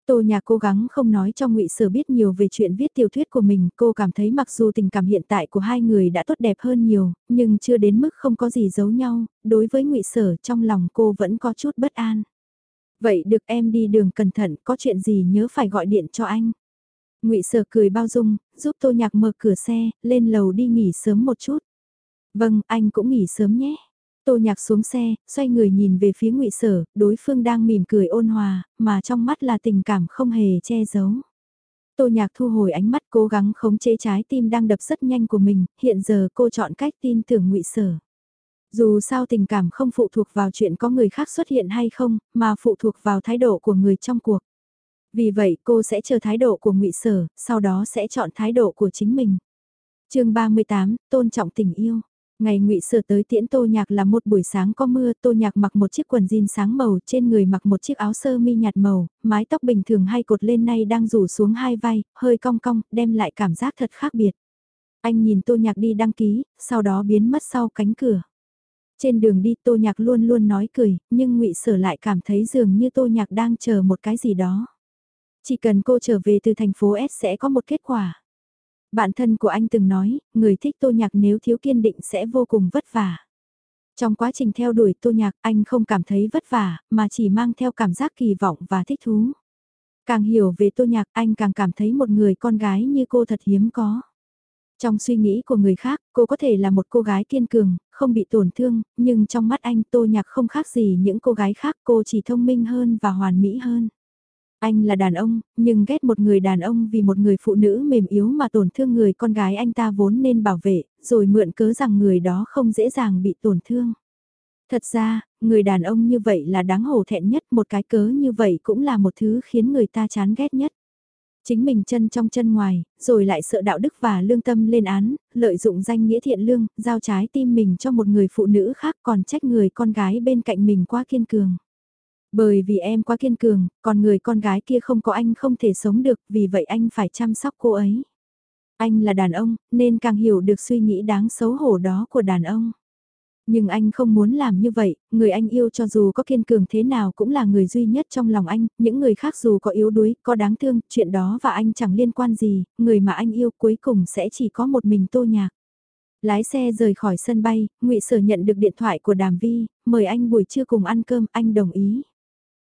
Tô Nhạc cố gắng không nói cho Ngụy Sở biết nhiều về chuyện viết tiểu thuyết của mình, cô cảm thấy mặc dù tình cảm hiện tại của hai người đã tốt đẹp hơn nhiều, nhưng chưa đến mức không có gì giấu nhau, đối với Ngụy Sở trong lòng cô vẫn có chút bất an. Vậy được em đi đường cẩn thận, có chuyện gì nhớ phải gọi điện cho anh. Ngụy Sở cười bao dung, giúp Tô Nhạc mở cửa xe, lên lầu đi nghỉ sớm một chút. Vâng, anh cũng nghỉ sớm nhé. Tô Nhạc xuống xe, xoay người nhìn về phía ngụy Sở, đối phương đang mỉm cười ôn hòa, mà trong mắt là tình cảm không hề che giấu. Tô Nhạc thu hồi ánh mắt cố gắng khống chế trái tim đang đập rất nhanh của mình, hiện giờ cô chọn cách tin tưởng ngụy Sở. Dù sao tình cảm không phụ thuộc vào chuyện có người khác xuất hiện hay không, mà phụ thuộc vào thái độ của người trong cuộc. Vì vậy cô sẽ chờ thái độ của ngụy Sở, sau đó sẽ chọn thái độ của chính mình. chương 38, tôn trọng tình yêu. Ngày ngụy Sở tới tiễn Tô Nhạc là một buổi sáng có mưa, Tô Nhạc mặc một chiếc quần jean sáng màu, trên người mặc một chiếc áo sơ mi nhạt màu, mái tóc bình thường hay cột lên nay đang rủ xuống hai vai, hơi cong cong, đem lại cảm giác thật khác biệt. Anh nhìn Tô Nhạc đi đăng ký, sau đó biến mất sau cánh cửa. Trên đường đi Tô Nhạc luôn luôn nói cười, nhưng ngụy Sở lại cảm thấy dường như Tô Nhạc đang chờ một cái gì đó. Chỉ cần cô trở về từ thành phố S sẽ có một kết quả. Bạn thân của anh từng nói, người thích tô nhạc nếu thiếu kiên định sẽ vô cùng vất vả. Trong quá trình theo đuổi tô nhạc anh không cảm thấy vất vả, mà chỉ mang theo cảm giác kỳ vọng và thích thú. Càng hiểu về tô nhạc anh càng cảm thấy một người con gái như cô thật hiếm có. Trong suy nghĩ của người khác, cô có thể là một cô gái kiên cường, không bị tổn thương, nhưng trong mắt anh tô nhạc không khác gì những cô gái khác cô chỉ thông minh hơn và hoàn mỹ hơn. Anh là đàn ông, nhưng ghét một người đàn ông vì một người phụ nữ mềm yếu mà tổn thương người con gái anh ta vốn nên bảo vệ, rồi mượn cớ rằng người đó không dễ dàng bị tổn thương. Thật ra, người đàn ông như vậy là đáng hổ thẹn nhất, một cái cớ như vậy cũng là một thứ khiến người ta chán ghét nhất. Chính mình chân trong chân ngoài, rồi lại sợ đạo đức và lương tâm lên án, lợi dụng danh nghĩa thiện lương, giao trái tim mình cho một người phụ nữ khác còn trách người con gái bên cạnh mình quá kiên cường. Bởi vì em quá kiên cường, còn người con gái kia không có anh không thể sống được, vì vậy anh phải chăm sóc cô ấy. Anh là đàn ông, nên càng hiểu được suy nghĩ đáng xấu hổ đó của đàn ông. Nhưng anh không muốn làm như vậy, người anh yêu cho dù có kiên cường thế nào cũng là người duy nhất trong lòng anh, những người khác dù có yếu đuối, có đáng thương, chuyện đó và anh chẳng liên quan gì, người mà anh yêu cuối cùng sẽ chỉ có một mình tô nhạc. Lái xe rời khỏi sân bay, ngụy Sở nhận được điện thoại của Đàm Vi, mời anh buổi trưa cùng ăn cơm, anh đồng ý.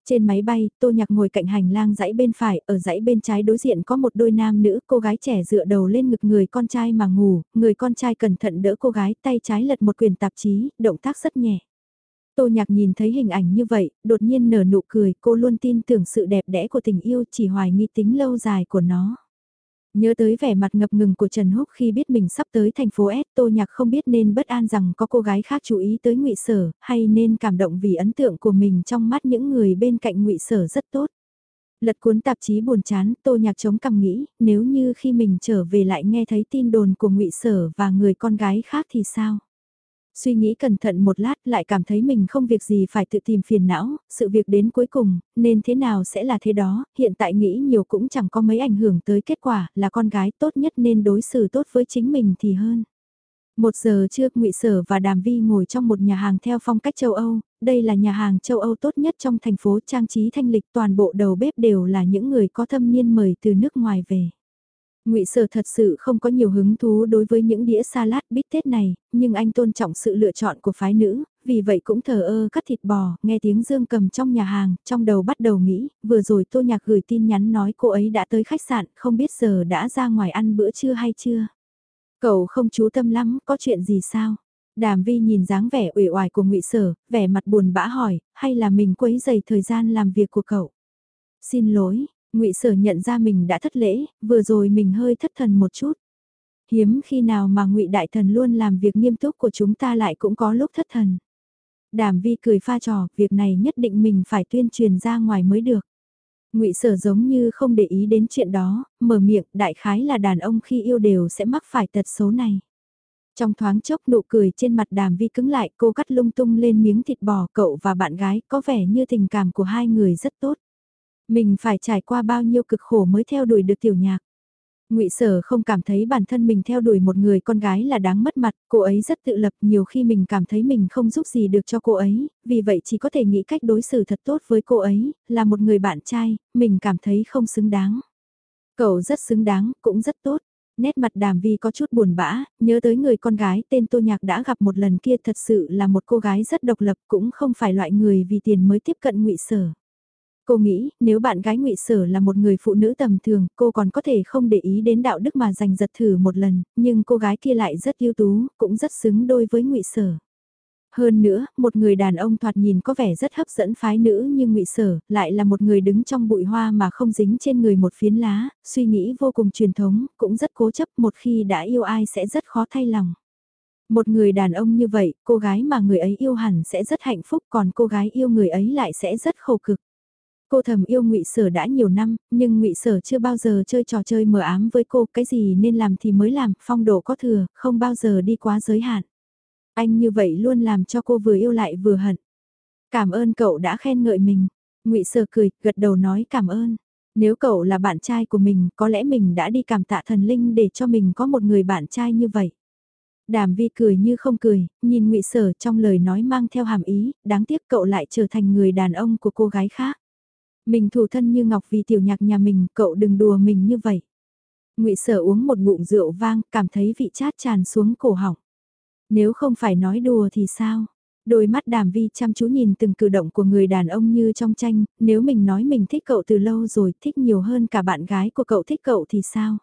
Trên máy bay, Tô Nhạc ngồi cạnh hành lang dãy bên phải, ở dãy bên trái đối diện có một đôi nam nữ, cô gái trẻ dựa đầu lên ngực người con trai mà ngủ, người con trai cẩn thận đỡ cô gái, tay trái lật một quyền tạp chí, động tác rất nhẹ. Tô Nhạc nhìn thấy hình ảnh như vậy, đột nhiên nở nụ cười, cô luôn tin tưởng sự đẹp đẽ của tình yêu chỉ hoài nghi tính lâu dài của nó. Nhớ tới vẻ mặt ngập ngừng của Trần Húc khi biết mình sắp tới thành phố S, Tô Nhạc không biết nên bất an rằng có cô gái khác chú ý tới ngụy Sở, hay nên cảm động vì ấn tượng của mình trong mắt những người bên cạnh ngụy Sở rất tốt. Lật cuốn tạp chí buồn chán, Tô Nhạc chống cằm nghĩ, nếu như khi mình trở về lại nghe thấy tin đồn của ngụy Sở và người con gái khác thì sao? Suy nghĩ cẩn thận một lát lại cảm thấy mình không việc gì phải tự tìm phiền não, sự việc đến cuối cùng, nên thế nào sẽ là thế đó, hiện tại nghĩ nhiều cũng chẳng có mấy ảnh hưởng tới kết quả, là con gái tốt nhất nên đối xử tốt với chính mình thì hơn. Một giờ trước ngụy Sở và Đàm Vi ngồi trong một nhà hàng theo phong cách châu Âu, đây là nhà hàng châu Âu tốt nhất trong thành phố trang trí thanh lịch toàn bộ đầu bếp đều là những người có thâm niên mời từ nước ngoài về. Ngụy Sở thật sự không có nhiều hứng thú đối với những đĩa salad bít tết này, nhưng anh tôn trọng sự lựa chọn của phái nữ, vì vậy cũng thờ ơ cắt thịt bò, nghe tiếng Dương cầm trong nhà hàng, trong đầu bắt đầu nghĩ, vừa rồi Tô Nhạc gửi tin nhắn nói cô ấy đã tới khách sạn, không biết giờ đã ra ngoài ăn bữa trưa hay chưa. Cậu không chú tâm lắm, có chuyện gì sao? Đàm Vi nhìn dáng vẻ uể oải của Ngụy Sở, vẻ mặt buồn bã hỏi, hay là mình quấy dày thời gian làm việc của cậu? Xin lỗi, ngụy Sở nhận ra mình đã thất lễ, vừa rồi mình hơi thất thần một chút. Hiếm khi nào mà ngụy Đại Thần luôn làm việc nghiêm túc của chúng ta lại cũng có lúc thất thần. Đàm vi cười pha trò, việc này nhất định mình phải tuyên truyền ra ngoài mới được. ngụy Sở giống như không để ý đến chuyện đó, mở miệng, đại khái là đàn ông khi yêu đều sẽ mắc phải tật số này. Trong thoáng chốc nụ cười trên mặt đàm vi cứng lại cô cắt lung tung lên miếng thịt bò cậu và bạn gái có vẻ như tình cảm của hai người rất tốt. Mình phải trải qua bao nhiêu cực khổ mới theo đuổi được tiểu nhạc. Ngụy Sở không cảm thấy bản thân mình theo đuổi một người con gái là đáng mất mặt, cô ấy rất tự lập, nhiều khi mình cảm thấy mình không giúp gì được cho cô ấy, vì vậy chỉ có thể nghĩ cách đối xử thật tốt với cô ấy, là một người bạn trai, mình cảm thấy không xứng đáng. Cậu rất xứng đáng, cũng rất tốt. Nét mặt đàm vi có chút buồn bã, nhớ tới người con gái tên Tô Nhạc đã gặp một lần kia thật sự là một cô gái rất độc lập cũng không phải loại người vì tiền mới tiếp cận ngụy Sở. Cô nghĩ, nếu bạn gái ngụy Sở là một người phụ nữ tầm thường, cô còn có thể không để ý đến đạo đức mà giành giật thử một lần, nhưng cô gái kia lại rất ưu tú, cũng rất xứng đôi với ngụy Sở. Hơn nữa, một người đàn ông thoạt nhìn có vẻ rất hấp dẫn phái nữ như ngụy Sở, lại là một người đứng trong bụi hoa mà không dính trên người một phiến lá, suy nghĩ vô cùng truyền thống, cũng rất cố chấp một khi đã yêu ai sẽ rất khó thay lòng. Một người đàn ông như vậy, cô gái mà người ấy yêu hẳn sẽ rất hạnh phúc còn cô gái yêu người ấy lại sẽ rất khổ cực. Cô thầm yêu ngụy Sở đã nhiều năm, nhưng ngụy Sở chưa bao giờ chơi trò chơi mờ ám với cô, cái gì nên làm thì mới làm, phong độ có thừa, không bao giờ đi quá giới hạn. Anh như vậy luôn làm cho cô vừa yêu lại vừa hận. Cảm ơn cậu đã khen ngợi mình. ngụy Sở cười, gật đầu nói cảm ơn. Nếu cậu là bạn trai của mình, có lẽ mình đã đi cảm tạ thần linh để cho mình có một người bạn trai như vậy. Đàm vi cười như không cười, nhìn ngụy Sở trong lời nói mang theo hàm ý, đáng tiếc cậu lại trở thành người đàn ông của cô gái khác. Mình thủ thân như ngọc vì tiểu nhạc nhà mình, cậu đừng đùa mình như vậy. ngụy Sở uống một ngụm rượu vang, cảm thấy vị chát tràn xuống cổ họng. Nếu không phải nói đùa thì sao? Đôi mắt đàm vi chăm chú nhìn từng cử động của người đàn ông như trong tranh, nếu mình nói mình thích cậu từ lâu rồi, thích nhiều hơn cả bạn gái của cậu thích cậu thì sao?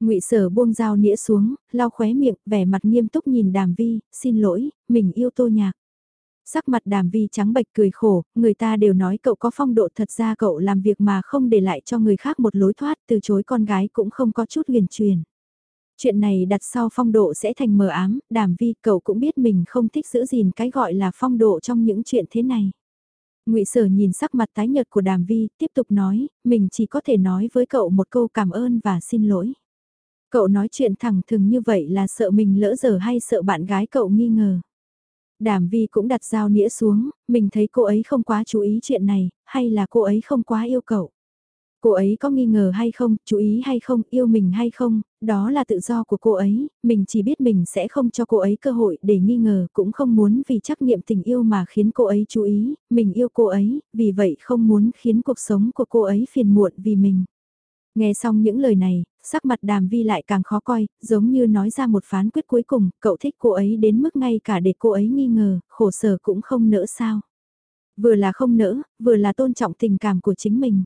ngụy Sở buông dao nĩa xuống, lau khóe miệng, vẻ mặt nghiêm túc nhìn đàm vi, xin lỗi, mình yêu tô nhạc. Sắc mặt đàm vi trắng bệch cười khổ, người ta đều nói cậu có phong độ thật ra cậu làm việc mà không để lại cho người khác một lối thoát từ chối con gái cũng không có chút huyền truyền. Chuyện này đặt sau phong độ sẽ thành mờ ám, đàm vi cậu cũng biết mình không thích giữ gìn cái gọi là phong độ trong những chuyện thế này. ngụy Sở nhìn sắc mặt tái nhợt của Đàm Vi, tiếp tục nói, mình chỉ có thể nói với cậu một câu cảm ơn và xin lỗi. Cậu nói chuyện thẳng thừng như vậy là sợ mình lỡ giờ hay sợ bạn gái cậu nghi ngờ. Đàm Vi cũng đặt dao nĩa xuống, mình thấy cô ấy không quá chú ý chuyện này, hay là cô ấy không quá yêu cậu. Cô ấy có nghi ngờ hay không, chú ý hay không, yêu mình hay không, đó là tự do của cô ấy, mình chỉ biết mình sẽ không cho cô ấy cơ hội để nghi ngờ, cũng không muốn vì trắc nghiệm tình yêu mà khiến cô ấy chú ý, mình yêu cô ấy, vì vậy không muốn khiến cuộc sống của cô ấy phiền muộn vì mình. Nghe xong những lời này, sắc mặt đàm vi lại càng khó coi, giống như nói ra một phán quyết cuối cùng, cậu thích cô ấy đến mức ngay cả để cô ấy nghi ngờ, khổ sở cũng không nỡ sao. Vừa là không nỡ, vừa là tôn trọng tình cảm của chính mình.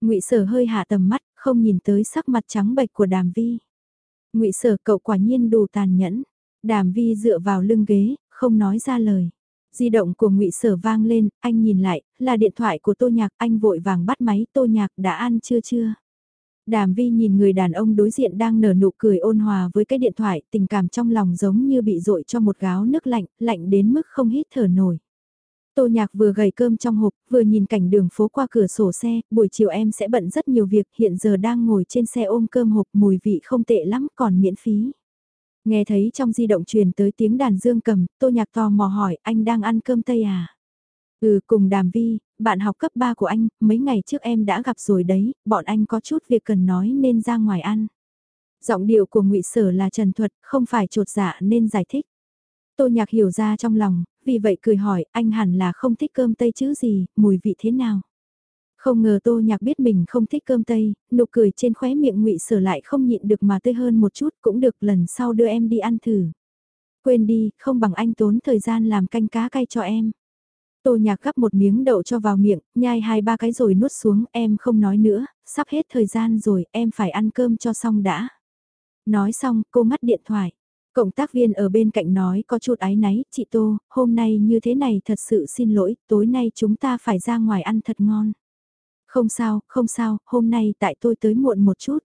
ngụy Sở hơi hạ tầm mắt, không nhìn tới sắc mặt trắng bệch của Đàm Vi. ngụy Sở cậu quả nhiên đủ tàn nhẫn. Đàm Vi dựa vào lưng ghế, không nói ra lời. Di động của ngụy Sở vang lên, anh nhìn lại, là điện thoại của Tô Nhạc, anh vội vàng bắt máy, Tô Nhạc đã ăn chưa chưa? Đàm vi nhìn người đàn ông đối diện đang nở nụ cười ôn hòa với cái điện thoại, tình cảm trong lòng giống như bị rội cho một gáo nước lạnh, lạnh đến mức không hít thở nổi. Tô nhạc vừa gầy cơm trong hộp, vừa nhìn cảnh đường phố qua cửa sổ xe, buổi chiều em sẽ bận rất nhiều việc, hiện giờ đang ngồi trên xe ôm cơm hộp mùi vị không tệ lắm, còn miễn phí. Nghe thấy trong di động truyền tới tiếng đàn dương cầm, tô nhạc tò mò hỏi, anh đang ăn cơm tây à? Ừ, cùng đàm vi, bạn học cấp 3 của anh, mấy ngày trước em đã gặp rồi đấy, bọn anh có chút việc cần nói nên ra ngoài ăn. Giọng điệu của ngụy Sở là trần thuật, không phải trột dạ nên giải thích. Tô Nhạc hiểu ra trong lòng, vì vậy cười hỏi, anh hẳn là không thích cơm tây chứ gì, mùi vị thế nào? Không ngờ Tô Nhạc biết mình không thích cơm tây, nụ cười trên khóe miệng ngụy Sở lại không nhịn được mà tươi hơn một chút, cũng được lần sau đưa em đi ăn thử. Quên đi, không bằng anh tốn thời gian làm canh cá cay cho em. Tô nhạc gắp một miếng đậu cho vào miệng, nhai hai ba cái rồi nuốt xuống, em không nói nữa, sắp hết thời gian rồi, em phải ăn cơm cho xong đã. Nói xong, cô ngắt điện thoại. Cộng tác viên ở bên cạnh nói có chút ái náy, chị Tô, hôm nay như thế này thật sự xin lỗi, tối nay chúng ta phải ra ngoài ăn thật ngon. Không sao, không sao, hôm nay tại tôi tới muộn một chút.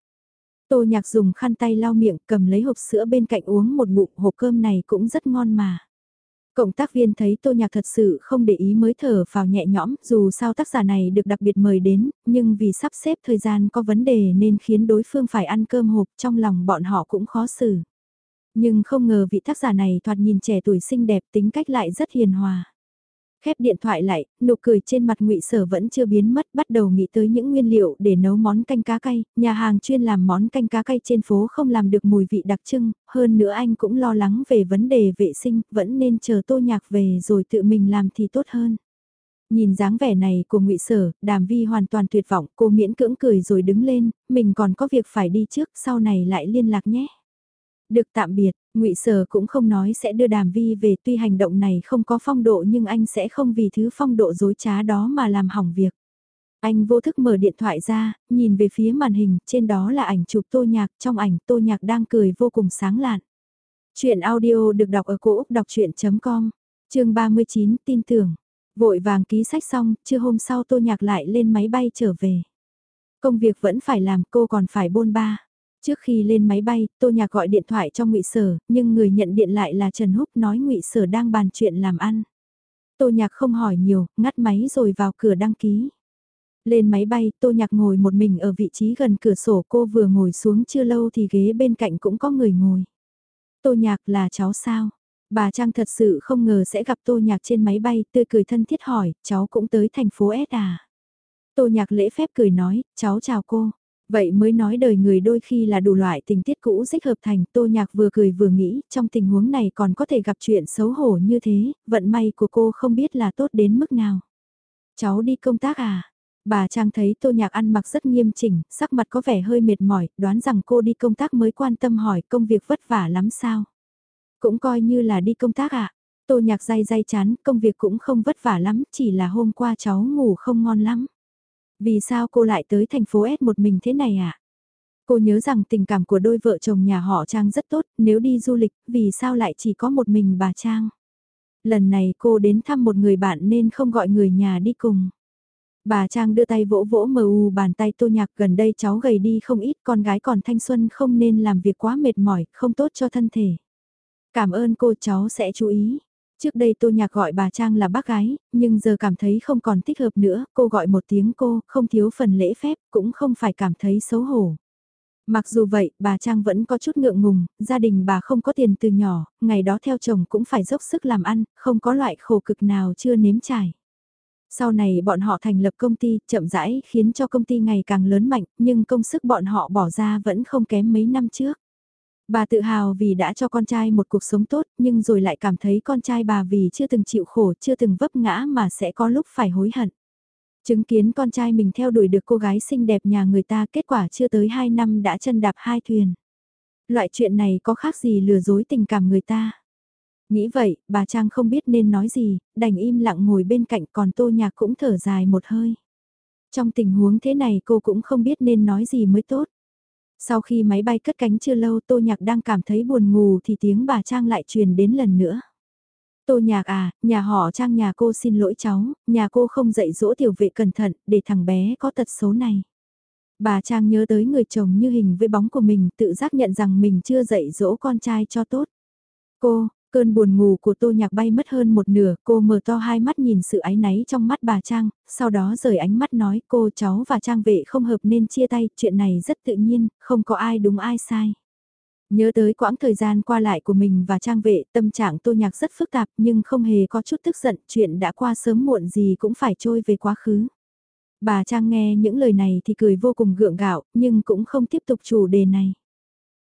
Tô nhạc dùng khăn tay lau miệng, cầm lấy hộp sữa bên cạnh uống một bụng hộp cơm này cũng rất ngon mà. Cộng tác viên thấy tô nhạc thật sự không để ý mới thở vào nhẹ nhõm, dù sao tác giả này được đặc biệt mời đến, nhưng vì sắp xếp thời gian có vấn đề nên khiến đối phương phải ăn cơm hộp trong lòng bọn họ cũng khó xử. Nhưng không ngờ vị tác giả này thoạt nhìn trẻ tuổi xinh đẹp tính cách lại rất hiền hòa. Khép điện thoại lại, nụ cười trên mặt ngụy Sở vẫn chưa biến mất, bắt đầu nghĩ tới những nguyên liệu để nấu món canh cá cay, nhà hàng chuyên làm món canh cá cay trên phố không làm được mùi vị đặc trưng, hơn nữa anh cũng lo lắng về vấn đề vệ sinh, vẫn nên chờ Tô Nhạc về rồi tự mình làm thì tốt hơn. Nhìn dáng vẻ này của ngụy Sở, Đàm Vi hoàn toàn tuyệt vọng, cô miễn cưỡng cười rồi đứng lên, mình còn có việc phải đi trước, sau này lại liên lạc nhé. Được tạm biệt, ngụy Sở cũng không nói sẽ đưa Đàm Vi về tuy hành động này không có phong độ nhưng anh sẽ không vì thứ phong độ dối trá đó mà làm hỏng việc. Anh vô thức mở điện thoại ra, nhìn về phía màn hình, trên đó là ảnh chụp tô nhạc, trong ảnh tô nhạc đang cười vô cùng sáng lạn. Chuyện audio được đọc ở cổ Úc đọc chuyện.com, chương 39 tin tưởng. Vội vàng ký sách xong, chưa hôm sau tô nhạc lại lên máy bay trở về. Công việc vẫn phải làm cô còn phải bôn ba. Trước khi lên máy bay, Tô Nhạc gọi điện thoại cho Ngụy Sở, nhưng người nhận điện lại là Trần Húc nói Ngụy Sở đang bàn chuyện làm ăn. Tô Nhạc không hỏi nhiều, ngắt máy rồi vào cửa đăng ký. Lên máy bay, Tô Nhạc ngồi một mình ở vị trí gần cửa sổ cô vừa ngồi xuống chưa lâu thì ghế bên cạnh cũng có người ngồi. Tô Nhạc là cháu sao? Bà Trang thật sự không ngờ sẽ gặp Tô Nhạc trên máy bay, tươi cười thân thiết hỏi, cháu cũng tới thành phố S à? Tô Nhạc lễ phép cười nói, cháu chào cô. Vậy mới nói đời người đôi khi là đủ loại tình tiết cũ dích hợp thành tô nhạc vừa cười vừa nghĩ trong tình huống này còn có thể gặp chuyện xấu hổ như thế, vận may của cô không biết là tốt đến mức nào. Cháu đi công tác à? Bà Trang thấy tô nhạc ăn mặc rất nghiêm chỉnh, sắc mặt có vẻ hơi mệt mỏi, đoán rằng cô đi công tác mới quan tâm hỏi công việc vất vả lắm sao? Cũng coi như là đi công tác à? Tô nhạc day day chán, công việc cũng không vất vả lắm, chỉ là hôm qua cháu ngủ không ngon lắm. Vì sao cô lại tới thành phố S một mình thế này ạ? À? Cô nhớ rằng tình cảm của đôi vợ chồng nhà họ Trang rất tốt, nếu đi du lịch, vì sao lại chỉ có một mình bà Trang? Lần này cô đến thăm một người bạn nên không gọi người nhà đi cùng. Bà Trang đưa tay vỗ vỗ mờ u bàn tay tô nhạc gần đây cháu gầy đi không ít con gái còn thanh xuân không nên làm việc quá mệt mỏi, không tốt cho thân thể. Cảm ơn cô cháu sẽ chú ý. Trước đây Tô Nhạc gọi bà Trang là bác gái, nhưng giờ cảm thấy không còn thích hợp nữa, cô gọi một tiếng cô, không thiếu phần lễ phép, cũng không phải cảm thấy xấu hổ. Mặc dù vậy, bà Trang vẫn có chút ngượng ngùng, gia đình bà không có tiền từ nhỏ, ngày đó theo chồng cũng phải dốc sức làm ăn, không có loại khổ cực nào chưa nếm trải. Sau này bọn họ thành lập công ty, chậm rãi khiến cho công ty ngày càng lớn mạnh, nhưng công sức bọn họ bỏ ra vẫn không kém mấy năm trước. Bà tự hào vì đã cho con trai một cuộc sống tốt nhưng rồi lại cảm thấy con trai bà vì chưa từng chịu khổ chưa từng vấp ngã mà sẽ có lúc phải hối hận. Chứng kiến con trai mình theo đuổi được cô gái xinh đẹp nhà người ta kết quả chưa tới 2 năm đã chân đạp hai thuyền. Loại chuyện này có khác gì lừa dối tình cảm người ta. Nghĩ vậy, bà Trang không biết nên nói gì, đành im lặng ngồi bên cạnh còn tô nhạc cũng thở dài một hơi. Trong tình huống thế này cô cũng không biết nên nói gì mới tốt. Sau khi máy bay cất cánh chưa lâu Tô Nhạc đang cảm thấy buồn ngủ thì tiếng bà Trang lại truyền đến lần nữa. Tô Nhạc à, nhà họ Trang nhà cô xin lỗi cháu, nhà cô không dạy dỗ tiểu vệ cẩn thận để thằng bé có tật xấu này. Bà Trang nhớ tới người chồng như hình với bóng của mình tự giác nhận rằng mình chưa dạy dỗ con trai cho tốt. Cô, Cơn buồn ngủ của tô nhạc bay mất hơn một nửa, cô mở to hai mắt nhìn sự áy náy trong mắt bà Trang, sau đó rời ánh mắt nói cô cháu và Trang vệ không hợp nên chia tay, chuyện này rất tự nhiên, không có ai đúng ai sai. Nhớ tới quãng thời gian qua lại của mình và Trang vệ, tâm trạng tô nhạc rất phức tạp nhưng không hề có chút tức giận, chuyện đã qua sớm muộn gì cũng phải trôi về quá khứ. Bà Trang nghe những lời này thì cười vô cùng gượng gạo, nhưng cũng không tiếp tục chủ đề này.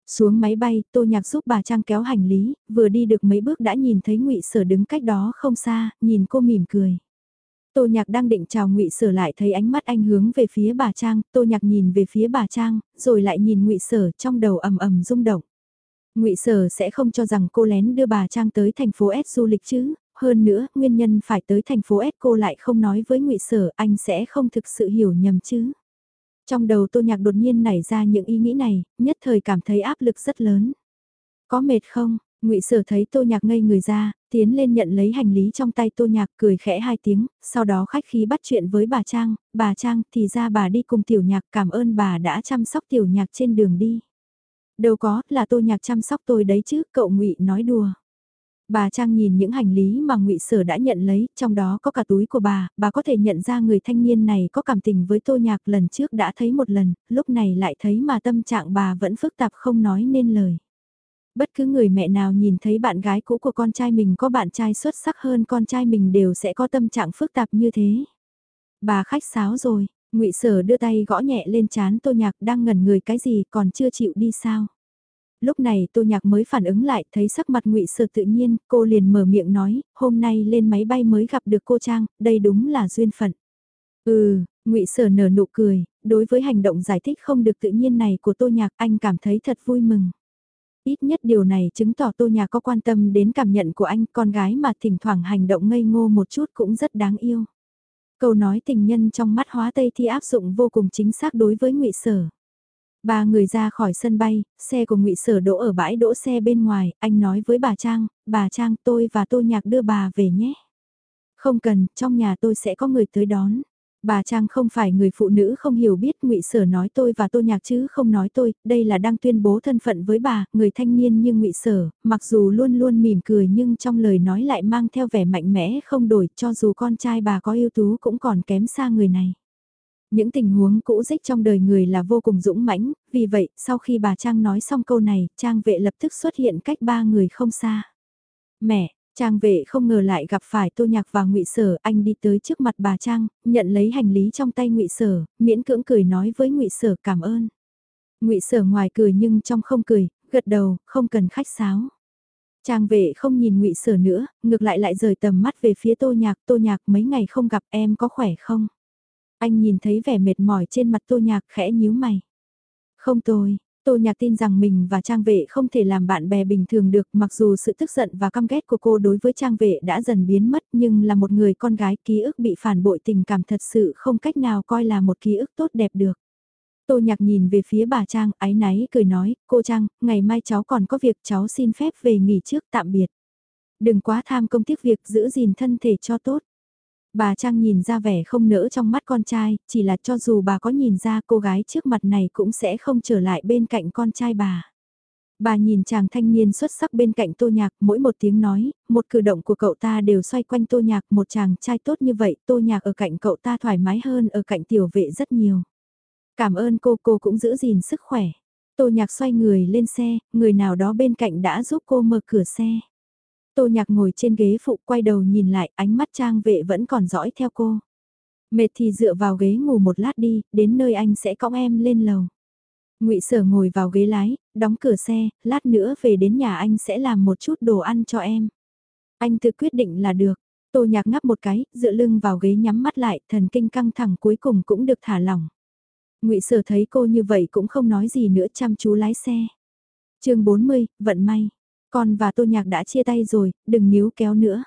Xuống máy bay, Tô Nhạc giúp bà Trang kéo hành lý, vừa đi được mấy bước đã nhìn thấy ngụy Sở đứng cách đó không xa, nhìn cô mỉm cười. Tô Nhạc đang định chào Ngụy Sở lại thấy ánh mắt anh hướng về phía bà Trang, Tô Nhạc nhìn về phía bà Trang, rồi lại nhìn Ngụy Sở trong đầu ầm ầm rung động. Ngụy Sở sẽ không cho rằng cô lén đưa bà Trang tới thành phố S du lịch chứ, hơn nữa, nguyên nhân phải tới thành phố S cô lại không nói với Ngụy Sở, anh sẽ không thực sự hiểu nhầm chứ. Trong đầu tô nhạc đột nhiên nảy ra những ý nghĩ này, nhất thời cảm thấy áp lực rất lớn. Có mệt không? ngụy Sở thấy Tô Nhạc ngây người ra, tiến lên nhận lấy hành lý trong tay Tô Nhạc cười khẽ hai tiếng, sau đó khách khí bắt chuyện với bà Trang, bà Trang thì ra bà đi cùng Tiểu Nhạc cảm ơn bà đã chăm sóc Tiểu Nhạc trên đường đi. Đâu có, là Tô Nhạc chăm sóc tôi đấy chứ, cậu ngụy nói đùa. Bà Trang nhìn những hành lý mà ngụy Sở đã nhận lấy, trong đó có cả túi của bà, bà có thể nhận ra người thanh niên này có cảm tình với Tô Nhạc lần trước đã thấy một lần, lúc này lại thấy mà tâm trạng bà vẫn phức tạp không nói nên lời. Bất cứ người mẹ nào nhìn thấy bạn gái cũ của con trai mình có bạn trai xuất sắc hơn con trai mình đều sẽ có tâm trạng phức tạp như thế. Bà khách sáo rồi, ngụy Sở đưa tay gõ nhẹ lên chán Tô Nhạc đang ngẩn người cái gì còn chưa chịu đi sao lúc này tô nhạc mới phản ứng lại thấy sắc mặt ngụy Sở tự nhiên, cô liền mở miệng nói, hôm nay lên máy bay mới gặp được cô Trang, đây đúng là duyên phận. Ừ, ngụy Sở nở nụ cười, đối với hành động giải thích không được tự nhiên này của tô nhạc anh cảm thấy thật vui mừng. Ít nhất điều này chứng tỏ tô nhạc có quan tâm đến cảm nhận của anh, con gái mà thỉnh thoảng hành động ngây ngô một chút cũng rất đáng yêu. Câu nói tình nhân trong mắt hóa tây thi áp dụng vô cùng chính xác đối với ngụy Sở. Ba người ra khỏi sân bay, xe của ngụy Sở đỗ ở bãi đỗ xe bên ngoài, anh nói với bà Trang, bà Trang tôi và Tô Nhạc đưa bà về nhé. Không cần, trong nhà tôi sẽ có người tới đón. Bà Trang không phải người phụ nữ không hiểu biết ngụy Sở nói tôi và Tô Nhạc chứ không nói tôi, đây là đang tuyên bố thân phận với bà, người thanh niên như ngụy Sở, mặc dù luôn luôn mỉm cười nhưng trong lời nói lại mang theo vẻ mạnh mẽ không đổi cho dù con trai bà có ưu tú cũng còn kém xa người này. Những tình huống cũ dích trong đời người là vô cùng dũng mãnh, vì vậy, sau khi bà Trang nói xong câu này, Trang vệ lập tức xuất hiện cách ba người không xa. Mẹ, Trang vệ không ngờ lại gặp phải Tô Nhạc và Ngụy Sở, anh đi tới trước mặt bà Trang, nhận lấy hành lý trong tay Ngụy Sở, miễn cưỡng cười nói với Ngụy Sở cảm ơn. Ngụy Sở ngoài cười nhưng trong không cười, gật đầu, không cần khách sáo. Trang vệ không nhìn Ngụy Sở nữa, ngược lại lại rời tầm mắt về phía Tô Nhạc, Tô Nhạc mấy ngày không gặp em có khỏe không? Anh nhìn thấy vẻ mệt mỏi trên mặt tô nhạc khẽ nhíu mày. Không tôi, Tô Nhạc tin rằng mình và Trang Vệ không thể làm bạn bè bình thường được mặc dù sự tức giận và căm ghét của cô đối với Trang Vệ đã dần biến mất nhưng là một người con gái ký ức bị phản bội tình cảm thật sự không cách nào coi là một ký ức tốt đẹp được. Tô Nhạc nhìn về phía bà Trang ái náy cười nói, cô Trang, ngày mai cháu còn có việc cháu xin phép về nghỉ trước tạm biệt. Đừng quá tham công tiếc việc giữ gìn thân thể cho tốt. Bà Trang nhìn ra vẻ không nỡ trong mắt con trai, chỉ là cho dù bà có nhìn ra cô gái trước mặt này cũng sẽ không trở lại bên cạnh con trai bà. Bà nhìn chàng thanh niên xuất sắc bên cạnh tô nhạc, mỗi một tiếng nói, một cử động của cậu ta đều xoay quanh tô nhạc, một chàng trai tốt như vậy, tô nhạc ở cạnh cậu ta thoải mái hơn ở cạnh tiểu vệ rất nhiều. Cảm ơn cô, cô cũng giữ gìn sức khỏe. Tô nhạc xoay người lên xe, người nào đó bên cạnh đã giúp cô mở cửa xe. Tô Nhạc ngồi trên ghế phụ quay đầu nhìn lại, ánh mắt trang vệ vẫn còn dõi theo cô. Mệt thì dựa vào ghế ngủ một lát đi, đến nơi anh sẽ cõng em lên lầu. Ngụy Sở ngồi vào ghế lái, đóng cửa xe, lát nữa về đến nhà anh sẽ làm một chút đồ ăn cho em. Anh tự quyết định là được. Tô Nhạc ngắp một cái, dựa lưng vào ghế nhắm mắt lại, thần kinh căng thẳng cuối cùng cũng được thả lỏng. Ngụy Sở thấy cô như vậy cũng không nói gì nữa chăm chú lái xe. Chương 40, vận may. Con và Tô Nhạc đã chia tay rồi, đừng níu kéo nữa.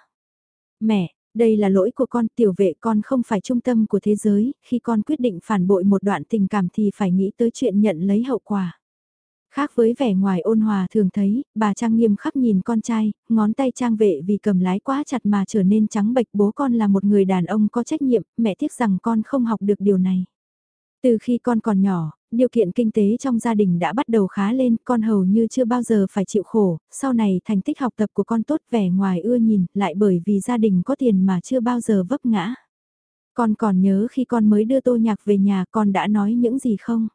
Mẹ, đây là lỗi của con, tiểu vệ con không phải trung tâm của thế giới, khi con quyết định phản bội một đoạn tình cảm thì phải nghĩ tới chuyện nhận lấy hậu quả. Khác với vẻ ngoài ôn hòa thường thấy, bà Trang nghiêm khắc nhìn con trai, ngón tay Trang vệ vì cầm lái quá chặt mà trở nên trắng bệch bố con là một người đàn ông có trách nhiệm, mẹ tiếc rằng con không học được điều này. Từ khi con còn nhỏ, điều kiện kinh tế trong gia đình đã bắt đầu khá lên, con hầu như chưa bao giờ phải chịu khổ, sau này thành tích học tập của con tốt vẻ ngoài ưa nhìn, lại bởi vì gia đình có tiền mà chưa bao giờ vấp ngã. Con còn nhớ khi con mới đưa tô nhạc về nhà con đã nói những gì không?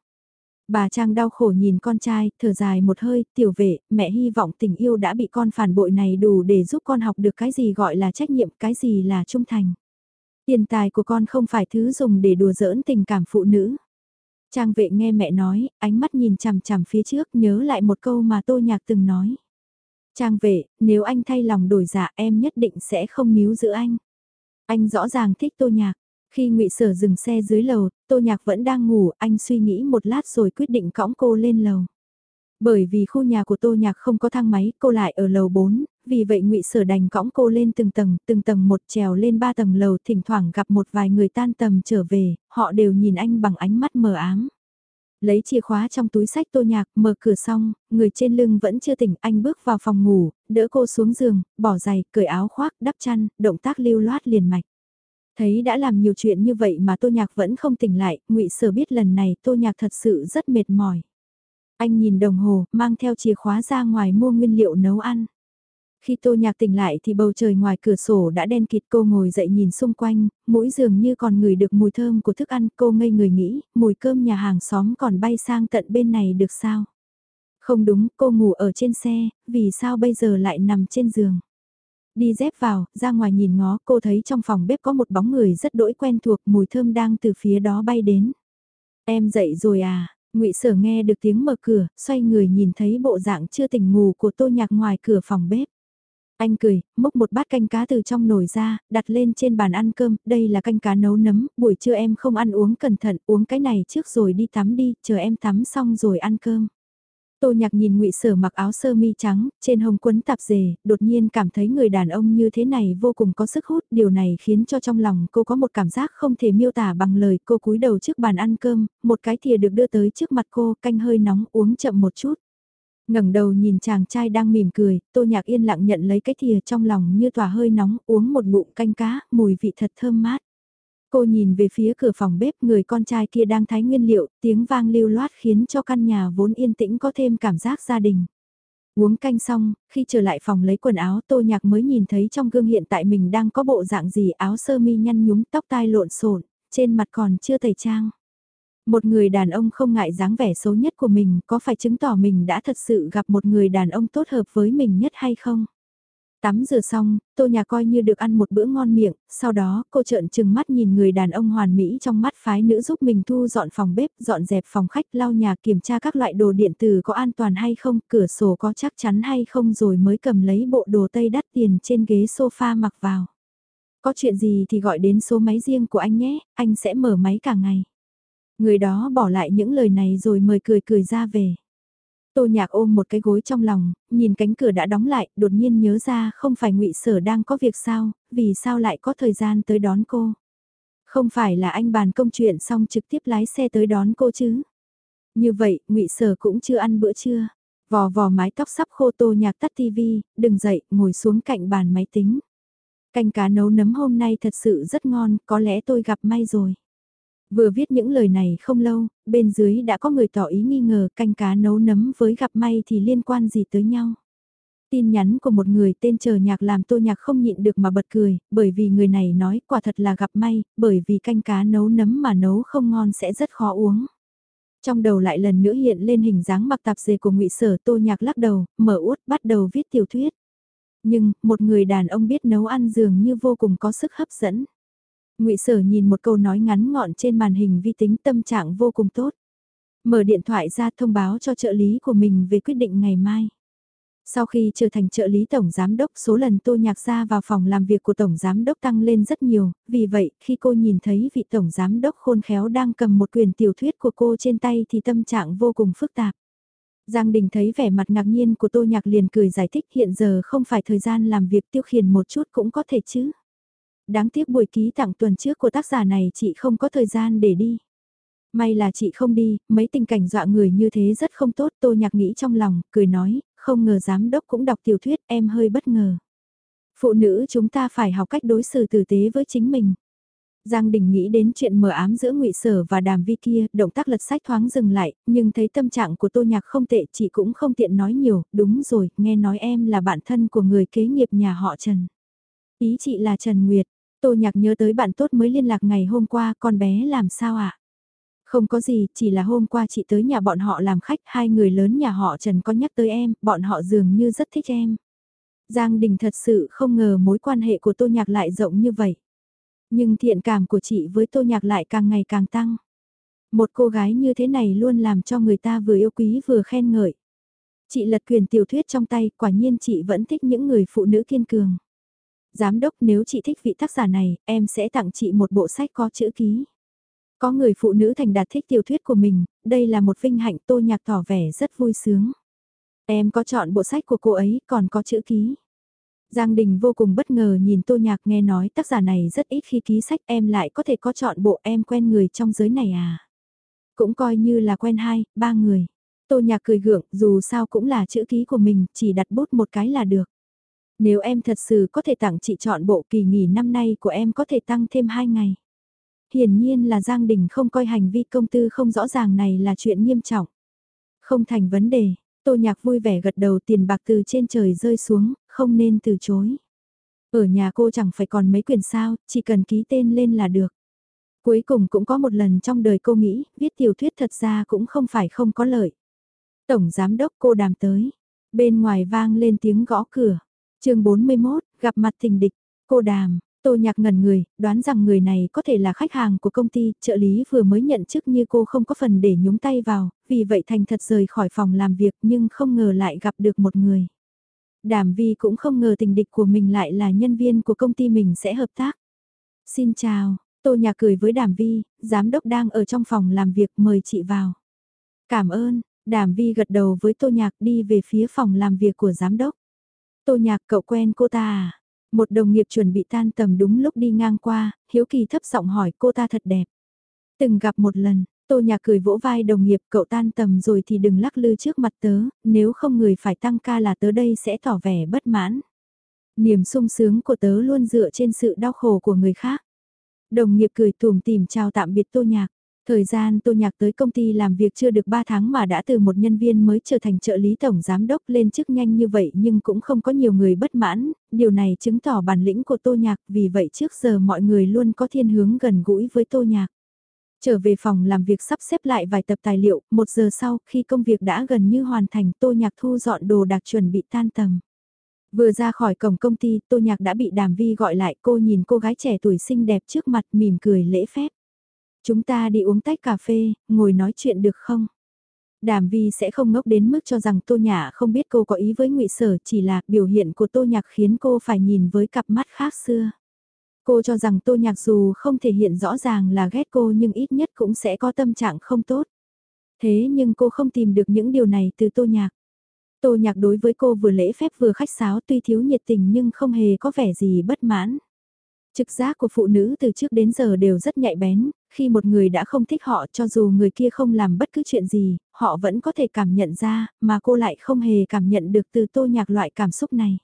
Bà Trang đau khổ nhìn con trai, thở dài một hơi, tiểu vệ, mẹ hy vọng tình yêu đã bị con phản bội này đủ để giúp con học được cái gì gọi là trách nhiệm, cái gì là trung thành. Tiền tài của con không phải thứ dùng để đùa giỡn tình cảm phụ nữ. Trang vệ nghe mẹ nói, ánh mắt nhìn chằm chằm phía trước nhớ lại một câu mà Tô Nhạc từng nói. Trang vệ, nếu anh thay lòng đổi dạ em nhất định sẽ không níu giữ anh. Anh rõ ràng thích Tô Nhạc. Khi ngụy Sở dừng xe dưới lầu, Tô Nhạc vẫn đang ngủ, anh suy nghĩ một lát rồi quyết định cõng cô lên lầu. Bởi vì khu nhà của Tô Nhạc không có thang máy, cô lại ở lầu 4, vì vậy ngụy Sở đành cõng cô lên từng tầng, từng tầng một trèo lên ba tầng lầu, thỉnh thoảng gặp một vài người tan tầm trở về, họ đều nhìn anh bằng ánh mắt mờ ám. Lấy chìa khóa trong túi sách Tô Nhạc, mở cửa xong, người trên lưng vẫn chưa tỉnh, anh bước vào phòng ngủ, đỡ cô xuống giường, bỏ giày, cởi áo khoác, đắp chăn, động tác lưu loát liền mạch. Thấy đã làm nhiều chuyện như vậy mà Tô Nhạc vẫn không tỉnh lại, ngụy Sở biết lần này Tô Nhạc thật sự rất mệt mỏi. Anh nhìn đồng hồ, mang theo chìa khóa ra ngoài mua nguyên liệu nấu ăn. Khi Tô Nhạc tỉnh lại thì bầu trời ngoài cửa sổ đã đen kịt cô ngồi dậy nhìn xung quanh, mũi dường như còn ngửi được mùi thơm của thức ăn cô ngây người nghĩ, mùi cơm nhà hàng xóm còn bay sang tận bên này được sao? Không đúng, cô ngủ ở trên xe, vì sao bây giờ lại nằm trên giường? Đi dép vào, ra ngoài nhìn ngó, cô thấy trong phòng bếp có một bóng người rất đỗi quen thuộc, mùi thơm đang từ phía đó bay đến. Em dậy rồi à? Ngụy Sở nghe được tiếng mở cửa, xoay người nhìn thấy bộ dạng chưa tỉnh ngủ của Tô Nhạc ngoài cửa phòng bếp. Anh cười, múc một bát canh cá từ trong nồi ra, đặt lên trên bàn ăn cơm, đây là canh cá nấu nấm, buổi trưa em không ăn uống cẩn thận, uống cái này trước rồi đi tắm đi, chờ em tắm xong rồi ăn cơm. Tô nhạc nhìn ngụy Sở mặc áo sơ mi trắng, trên hồng quấn tạp dề, đột nhiên cảm thấy người đàn ông như thế này vô cùng có sức hút, điều này khiến cho trong lòng cô có một cảm giác không thể miêu tả bằng lời, cô cúi đầu trước bàn ăn cơm, một cái thìa được đưa tới trước mặt cô, canh hơi nóng uống chậm một chút ngẩng đầu nhìn chàng trai đang mỉm cười, tô nhạc yên lặng nhận lấy cái thìa trong lòng như tỏa hơi nóng, uống một bụng canh cá, mùi vị thật thơm mát. Cô nhìn về phía cửa phòng bếp người con trai kia đang thái nguyên liệu, tiếng vang lưu loát khiến cho căn nhà vốn yên tĩnh có thêm cảm giác gia đình. Uống canh xong, khi trở lại phòng lấy quần áo tô nhạc mới nhìn thấy trong gương hiện tại mình đang có bộ dạng gì áo sơ mi nhăn nhúm tóc tai lộn xộn trên mặt còn chưa tẩy trang. Một người đàn ông không ngại dáng vẻ xấu nhất của mình có phải chứng tỏ mình đã thật sự gặp một người đàn ông tốt hợp với mình nhất hay không? Tắm rửa xong, tô nhà coi như được ăn một bữa ngon miệng, sau đó cô trợn trừng mắt nhìn người đàn ông hoàn mỹ trong mắt phái nữ giúp mình thu dọn phòng bếp, dọn dẹp phòng khách, lau nhà kiểm tra các loại đồ điện tử có an toàn hay không, cửa sổ có chắc chắn hay không rồi mới cầm lấy bộ đồ tây đắt tiền trên ghế sofa mặc vào. Có chuyện gì thì gọi đến số máy riêng của anh nhé, anh sẽ mở máy cả ngày. Người đó bỏ lại những lời này rồi mời cười cười ra về. Tô nhạc ôm một cái gối trong lòng, nhìn cánh cửa đã đóng lại, đột nhiên nhớ ra không phải ngụy Sở đang có việc sao, vì sao lại có thời gian tới đón cô. Không phải là anh bàn công chuyện xong trực tiếp lái xe tới đón cô chứ. Như vậy, ngụy Sở cũng chưa ăn bữa trưa. Vò vò mái tóc sắp khô tô nhạc tắt tivi, đừng dậy, ngồi xuống cạnh bàn máy tính. Canh cá nấu nấm hôm nay thật sự rất ngon, có lẽ tôi gặp may rồi. Vừa viết những lời này không lâu, bên dưới đã có người tỏ ý nghi ngờ canh cá nấu nấm với gặp may thì liên quan gì tới nhau. Tin nhắn của một người tên chờ nhạc làm tô nhạc không nhịn được mà bật cười, bởi vì người này nói quả thật là gặp may, bởi vì canh cá nấu nấm mà nấu không ngon sẽ rất khó uống. Trong đầu lại lần nữa hiện lên hình dáng mặc tạp dề của ngụy Sở Tô Nhạc lắc đầu, mở út bắt đầu viết tiểu thuyết. Nhưng, một người đàn ông biết nấu ăn dường như vô cùng có sức hấp dẫn ngụy Sở nhìn một câu nói ngắn ngọn trên màn hình vi tính tâm trạng vô cùng tốt. Mở điện thoại ra thông báo cho trợ lý của mình về quyết định ngày mai. Sau khi trở thành trợ lý tổng giám đốc, số lần Tô Nhạc ra vào phòng làm việc của tổng giám đốc tăng lên rất nhiều, vì vậy, khi cô nhìn thấy vị tổng giám đốc khôn khéo đang cầm một quyền tiểu thuyết của cô trên tay thì tâm trạng vô cùng phức tạp. Giang Đình thấy vẻ mặt ngạc nhiên của Tô Nhạc liền cười giải thích hiện giờ không phải thời gian làm việc tiêu khiển một chút cũng có thể chứ. Đáng tiếc buổi ký tặng tuần trước của tác giả này chị không có thời gian để đi. May là chị không đi, mấy tình cảnh dọa người như thế rất không tốt, Tô Nhạc nghĩ trong lòng, cười nói, không ngờ giám đốc cũng đọc tiểu thuyết, em hơi bất ngờ. Phụ nữ chúng ta phải học cách đối xử tử tế với chính mình. Giang Đình nghĩ đến chuyện mờ ám giữa ngụy Sở và Đàm Vi kia, động tác lật sách thoáng dừng lại, nhưng thấy tâm trạng của Tô Nhạc không tệ, chị cũng không tiện nói nhiều, đúng rồi, nghe nói em là bạn thân của người kế nghiệp nhà họ Trần. Ý chị là Trần Nguyệt, Tô Nhạc nhớ tới bạn tốt mới liên lạc ngày hôm qua, con bé làm sao ạ? À? Không có gì, chỉ là hôm qua chị tới nhà bọn họ làm khách, hai người lớn nhà họ Trần có nhắc tới em, bọn họ dường như rất thích em. Giang Đình thật sự không ngờ mối quan hệ của Tô Nhạc lại rộng như vậy. Nhưng thiện cảm của chị với Tô Nhạc lại càng ngày càng tăng. Một cô gái như thế này luôn làm cho người ta vừa yêu quý vừa khen ngợi. Chị lật quyền tiểu thuyết trong tay, quả nhiên chị vẫn thích những người phụ nữ kiên cường. Giám đốc nếu chị thích vị tác giả này, em sẽ tặng chị một bộ sách có chữ ký. Có người phụ nữ thành đạt thích tiểu thuyết của mình, đây là một vinh hạnh tô nhạc tỏ vẻ rất vui sướng. Em có chọn bộ sách của cô ấy, còn có chữ ký. Giang Đình vô cùng bất ngờ nhìn Tô Nhạc nghe nói tác giả này rất ít khi ký sách em lại có thể có chọn bộ em quen người trong giới này à. Cũng coi như là quen hai, ba người. Tô Nhạc cười gượng, dù sao cũng là chữ ký của mình, chỉ đặt bút một cái là được. Nếu em thật sự có thể tặng chị chọn bộ kỳ nghỉ năm nay của em có thể tăng thêm hai ngày. Hiển nhiên là Giang Đình không coi hành vi công tư không rõ ràng này là chuyện nghiêm trọng. Không thành vấn đề, Tô Nhạc vui vẻ gật đầu tiền bạc từ trên trời rơi xuống, không nên từ chối. Ở nhà cô chẳng phải còn mấy quyền sao, chỉ cần ký tên lên là được. Cuối cùng cũng có một lần trong đời cô nghĩ, viết tiểu thuyết thật ra cũng không phải không có lợi. Tổng giám đốc cô đàm tới. Bên ngoài vang lên tiếng gõ cửa chương 41, gặp mặt tình địch. Cô đàm, Tô Nhạc ngẩn người, đoán rằng người này có thể là khách hàng của công ty, trợ lý vừa mới nhận chức như cô không có phần để nhúng tay vào, vì vậy thành thật rời khỏi phòng làm việc nhưng không ngờ lại gặp được một người. Đàm Vi cũng không ngờ tình địch của mình lại là nhân viên của công ty mình sẽ hợp tác. Xin chào, Tô Nhạc cười với Đàm Vi, giám đốc đang ở trong phòng làm việc mời chị vào. Cảm ơn, Đàm Vi gật đầu với Tô Nhạc đi về phía phòng làm việc của giám đốc. Tô Nhạc cậu quen cô ta à? Một đồng nghiệp chuẩn bị tan tầm đúng lúc đi ngang qua, Hiếu Kỳ thấp giọng hỏi cô ta thật đẹp. Từng gặp một lần, Tô Nhạc cười vỗ vai đồng nghiệp cậu tan tầm rồi thì đừng lắc lư trước mặt tớ, nếu không người phải tăng ca là tớ đây sẽ tỏ vẻ bất mãn. Niềm sung sướng của tớ luôn dựa trên sự đau khổ của người khác. Đồng nghiệp cười tùm tìm chào tạm biệt Tô Nhạc. Thời gian Tô Nhạc tới công ty làm việc chưa được 3 tháng mà đã từ một nhân viên mới trở thành trợ lý tổng giám đốc lên chức nhanh như vậy nhưng cũng không có nhiều người bất mãn, điều này chứng tỏ bản lĩnh của Tô Nhạc vì vậy trước giờ mọi người luôn có thiên hướng gần gũi với Tô Nhạc. Trở về phòng làm việc sắp xếp lại vài tập tài liệu, một giờ sau khi công việc đã gần như hoàn thành Tô Nhạc thu dọn đồ đạc chuẩn bị tan tầm. Vừa ra khỏi cổng công ty Tô Nhạc đã bị Đàm Vi gọi lại cô nhìn cô gái trẻ tuổi xinh đẹp trước mặt mỉm cười lễ phép. Chúng ta đi uống tách cà phê, ngồi nói chuyện được không? Đàm Vi sẽ không ngốc đến mức cho rằng Tô Nhã không biết cô có ý với ngụy Sở chỉ là biểu hiện của Tô Nhạc khiến cô phải nhìn với cặp mắt khác xưa. Cô cho rằng Tô Nhạc dù không thể hiện rõ ràng là ghét cô nhưng ít nhất cũng sẽ có tâm trạng không tốt. Thế nhưng cô không tìm được những điều này từ Tô Nhạc. Tô Nhạc đối với cô vừa lễ phép vừa khách sáo tuy thiếu nhiệt tình nhưng không hề có vẻ gì bất mãn. Trực giác của phụ nữ từ trước đến giờ đều rất nhạy bén, khi một người đã không thích họ cho dù người kia không làm bất cứ chuyện gì, họ vẫn có thể cảm nhận ra, mà cô lại không hề cảm nhận được từ tô nhạc loại cảm xúc này.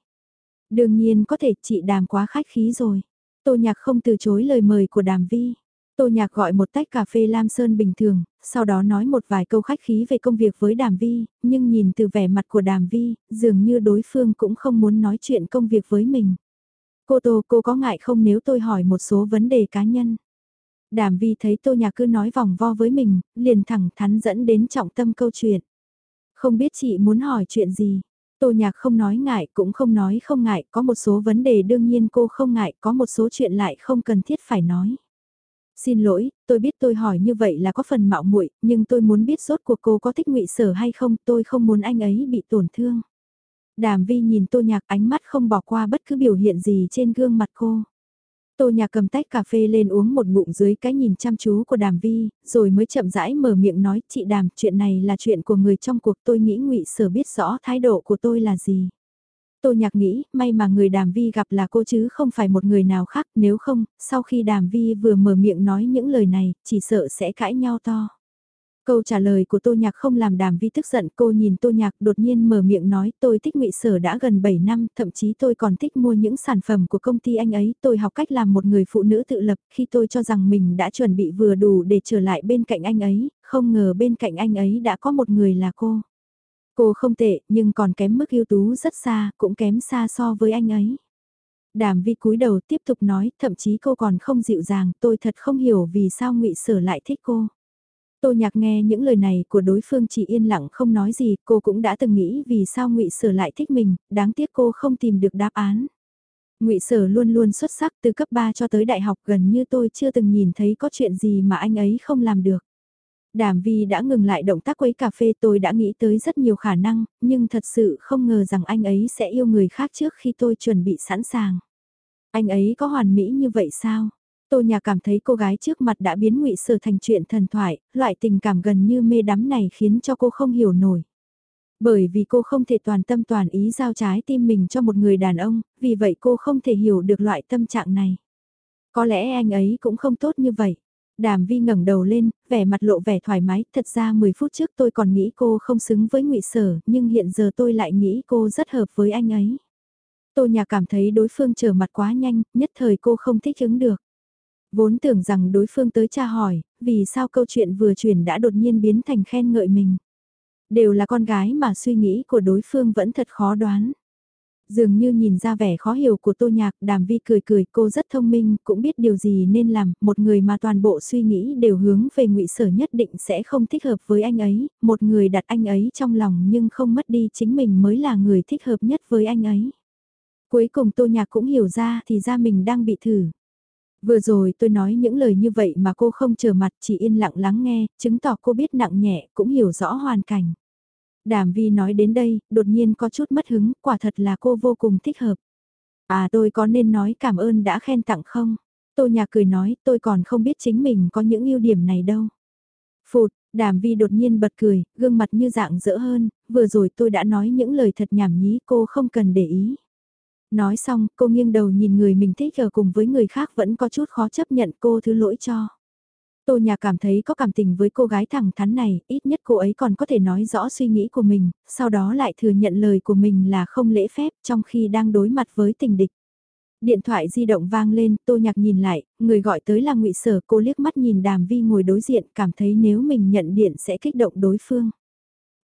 Đương nhiên có thể chị đàm quá khách khí rồi. Tô nhạc không từ chối lời mời của đàm vi. Tô nhạc gọi một tách cà phê Lam Sơn bình thường, sau đó nói một vài câu khách khí về công việc với đàm vi, nhưng nhìn từ vẻ mặt của đàm vi, dường như đối phương cũng không muốn nói chuyện công việc với mình. Cô Tô cô có ngại không nếu tôi hỏi một số vấn đề cá nhân? Đàm vi thấy Tô Nhạc cứ nói vòng vo với mình, liền thẳng thắn dẫn đến trọng tâm câu chuyện. Không biết chị muốn hỏi chuyện gì? Tô Nhạc không nói ngại cũng không nói không ngại, có một số vấn đề đương nhiên cô không ngại, có một số chuyện lại không cần thiết phải nói. Xin lỗi, tôi biết tôi hỏi như vậy là có phần mạo muội, nhưng tôi muốn biết rốt cuộc cô có thích ngụy sở hay không, tôi không muốn anh ấy bị tổn thương. Đàm vi nhìn tô nhạc ánh mắt không bỏ qua bất cứ biểu hiện gì trên gương mặt cô. Tô nhà cầm tách cà phê lên uống một ngụm dưới cái nhìn chăm chú của Đàm Vi, rồi mới chậm rãi mở miệng nói, chị Đàm, chuyện này là chuyện của người trong cuộc tôi nghĩ ngụy Sở biết rõ thái độ của tôi là gì. Tô Nhạc nghĩ, may mà người Đàm Vi gặp là cô chứ không phải một người nào khác, nếu không, sau khi Đàm Vi vừa mở miệng nói những lời này, chỉ sợ sẽ cãi nhau to. Câu trả lời của Tô Nhạc không làm Đàm Vi tức giận, cô nhìn Tô Nhạc đột nhiên mở miệng nói tôi thích ngụy Sở đã gần 7 năm, thậm chí tôi còn thích mua những sản phẩm của công ty anh ấy, tôi học cách làm một người phụ nữ tự lập khi tôi cho rằng mình đã chuẩn bị vừa đủ để trở lại bên cạnh anh ấy, không ngờ bên cạnh anh ấy đã có một người là cô. Cô không tệ, nhưng còn kém mức ưu tú rất xa, cũng kém xa so với anh ấy. Đàm vi cúi đầu tiếp tục nói, thậm chí cô còn không dịu dàng, tôi thật không hiểu vì sao ngụy Sở lại thích cô. Tô Nhạc nghe những lời này của đối phương chỉ yên lặng không nói gì, cô cũng đã từng nghĩ vì sao Ngụy Sở lại thích mình, đáng tiếc cô không tìm được đáp án. Ngụy Sở luôn luôn xuất sắc từ cấp 3 cho tới đại học gần như tôi chưa từng nhìn thấy có chuyện gì mà anh ấy không làm được. Đàm Vi đã ngừng lại động tác quấy cà phê tôi đã nghĩ tới rất nhiều khả năng, nhưng thật sự không ngờ rằng anh ấy sẽ yêu người khác trước khi tôi chuẩn bị sẵn sàng. Anh ấy có hoàn mỹ như vậy sao? Tô Nhà cảm thấy cô gái trước mặt đã biến ngụy sở thành chuyện thần thoại, loại tình cảm gần như mê đắm này khiến cho cô không hiểu nổi. Bởi vì cô không thể toàn tâm toàn ý giao trái tim mình cho một người đàn ông, vì vậy cô không thể hiểu được loại tâm trạng này. Có lẽ anh ấy cũng không tốt như vậy. Đàm vi ngẩng đầu lên, vẻ mặt lộ vẻ thoải mái, thật ra 10 phút trước tôi còn nghĩ cô không xứng với ngụy Sở, nhưng hiện giờ tôi lại nghĩ cô rất hợp với anh ấy. Tô nhà cảm thấy đối phương trở mặt quá nhanh, nhất thời cô không thích ứng được. Vốn tưởng rằng đối phương tới tra hỏi, vì sao câu chuyện vừa chuyển đã đột nhiên biến thành khen ngợi mình. Đều là con gái mà suy nghĩ của đối phương vẫn thật khó đoán. Dường như nhìn ra vẻ khó hiểu của tô nhạc, đàm vi cười cười cô rất thông minh, cũng biết điều gì nên làm, một người mà toàn bộ suy nghĩ đều hướng về ngụy sở nhất định sẽ không thích hợp với anh ấy, một người đặt anh ấy trong lòng nhưng không mất đi chính mình mới là người thích hợp nhất với anh ấy. Cuối cùng tô nhạc cũng hiểu ra thì ra mình đang bị thử. Vừa rồi tôi nói những lời như vậy mà cô không trở mặt chỉ yên lặng lắng nghe, chứng tỏ cô biết nặng nhẹ, cũng hiểu rõ hoàn cảnh. Đàm vi nói đến đây, đột nhiên có chút mất hứng, quả thật là cô vô cùng thích hợp. À tôi có nên nói cảm ơn đã khen tặng không? Tô nhà cười nói, tôi còn không biết chính mình có những ưu điểm này đâu. Phụt, đàm vi đột nhiên bật cười, gương mặt như dạng dỡ hơn, vừa rồi tôi đã nói những lời thật nhảm nhí cô không cần để ý. Nói xong, cô nghiêng đầu nhìn người mình thích ở cùng với người khác vẫn có chút khó chấp nhận cô thứ lỗi cho. Tô nhà cảm thấy có cảm tình với cô gái thẳng thắn này, ít nhất cô ấy còn có thể nói rõ suy nghĩ của mình, sau đó lại thừa nhận lời của mình là không lễ phép trong khi đang đối mặt với tình địch. Điện thoại di động vang lên, tô nhạc nhìn lại, người gọi tới là ngụy Sở, cô liếc mắt nhìn đàm vi ngồi đối diện, cảm thấy nếu mình nhận điện sẽ kích động đối phương.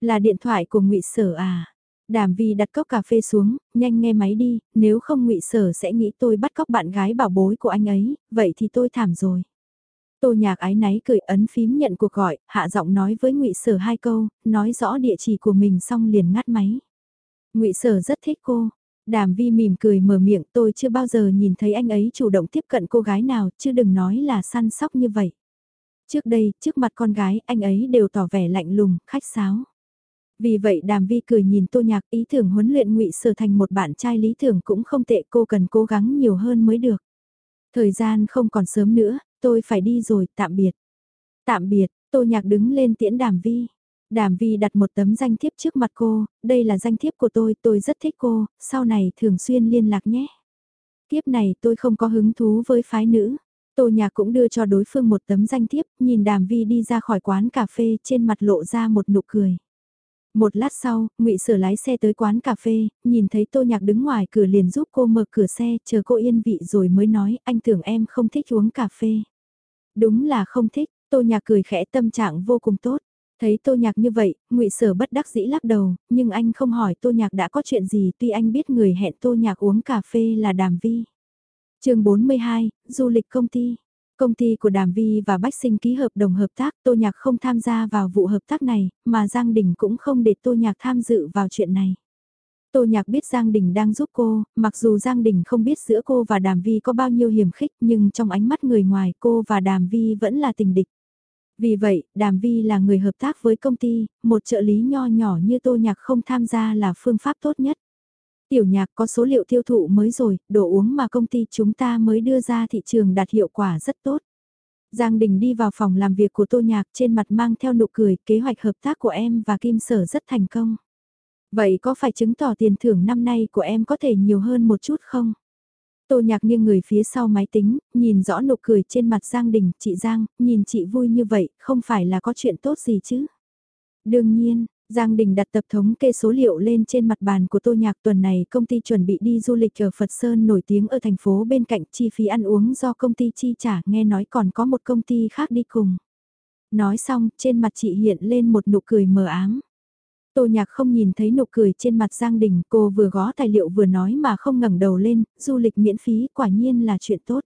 Là điện thoại của ngụy Sở à? Đàm vi đặt cốc cà phê xuống, nhanh nghe máy đi, nếu không ngụy sở sẽ nghĩ tôi bắt cóc bạn gái bảo bối của anh ấy, vậy thì tôi thảm rồi. Tô nhạc ái náy cười ấn phím nhận cuộc gọi, hạ giọng nói với ngụy Sở hai câu, nói rõ địa chỉ của mình xong liền ngắt máy. ngụy Sở rất thích cô. Đàm vi mỉm cười mở miệng tôi chưa bao giờ nhìn thấy anh ấy chủ động tiếp cận cô gái nào, chứ đừng nói là săn sóc như vậy. Trước đây, trước mặt con gái, anh ấy đều tỏ vẻ lạnh lùng, khách sáo. Vì vậy đàm vi cười nhìn tô nhạc ý tưởng huấn luyện ngụy sở thành một bạn trai lý tưởng cũng không tệ cô cần cố gắng nhiều hơn mới được. Thời gian không còn sớm nữa, tôi phải đi rồi, tạm biệt. Tạm biệt, tô nhạc đứng lên tiễn đàm vi. Đàm vi đặt một tấm danh thiếp trước mặt cô, đây là danh thiếp của tôi, tôi rất thích cô, sau này thường xuyên liên lạc nhé. Tiếp này tôi không có hứng thú với phái nữ. Tô Nhạc cũng đưa cho đối phương một tấm danh thiếp, nhìn Đàm Vi đi ra khỏi quán cà phê trên mặt lộ ra một nụ cười. Một lát sau, ngụy Sở lái xe tới quán cà phê, nhìn thấy Tô Nhạc đứng ngoài cửa liền giúp cô mở cửa xe, chờ cô yên vị rồi mới nói, anh tưởng em không thích uống cà phê. Đúng là không thích, Tô Nhạc cười khẽ tâm trạng vô cùng tốt. Thấy Tô Nhạc như vậy, ngụy Sở bất đắc dĩ lắc đầu, nhưng anh không hỏi Tô Nhạc đã có chuyện gì tuy anh biết người hẹn Tô Nhạc uống cà phê là Đàm Vi. chương 42, du lịch công ty. Công ty của Đàm Vi và Bách Sinh ký hợp đồng hợp tác, Tô Nhạc không tham gia vào vụ hợp tác này, mà Giang Đình cũng không để Tô Nhạc tham dự vào chuyện này. Tô Nhạc biết Giang Đình đang giúp cô, mặc dù Giang Đình không biết giữa cô và Đàm Vi có bao nhiêu hiểm khích nhưng trong ánh mắt người ngoài cô và Đàm Vi vẫn là tình địch. Vì vậy, Đàm Vi là người hợp tác với công ty, một trợ lý nho nhỏ như Tô Nhạc không tham gia là phương pháp tốt nhất. Tiểu nhạc có số liệu tiêu thụ mới rồi, đồ uống mà công ty chúng ta mới đưa ra thị trường đạt hiệu quả rất tốt. Giang Đình đi vào phòng làm việc của Tô Nhạc trên mặt mang theo nụ cười, kế hoạch hợp tác của em và Kim Sở rất thành công. Vậy có phải chứng tỏ tiền thưởng năm nay của em có thể nhiều hơn một chút không? Tô Nhạc nghiêng người phía sau máy tính, nhìn rõ nụ cười trên mặt Giang Đình, chị Giang, nhìn chị vui như vậy, không phải là có chuyện tốt gì chứ? Đương nhiên, Giang Đình đặt tập thống kê số liệu lên trên mặt bàn của Tô Nhạc tuần này công ty chuẩn bị đi du lịch ở Phật Sơn nổi tiếng ở thành phố bên cạnh chi phí ăn uống do công ty chi trả nghe nói còn có một công ty khác đi cùng. Nói xong trên mặt chị hiện lên một nụ cười mờ ám. Tô Nhạc không nhìn thấy nụ cười trên mặt Giang Đình cô vừa gó tài liệu vừa nói mà không ngẩng đầu lên, du lịch miễn phí quả nhiên là chuyện tốt.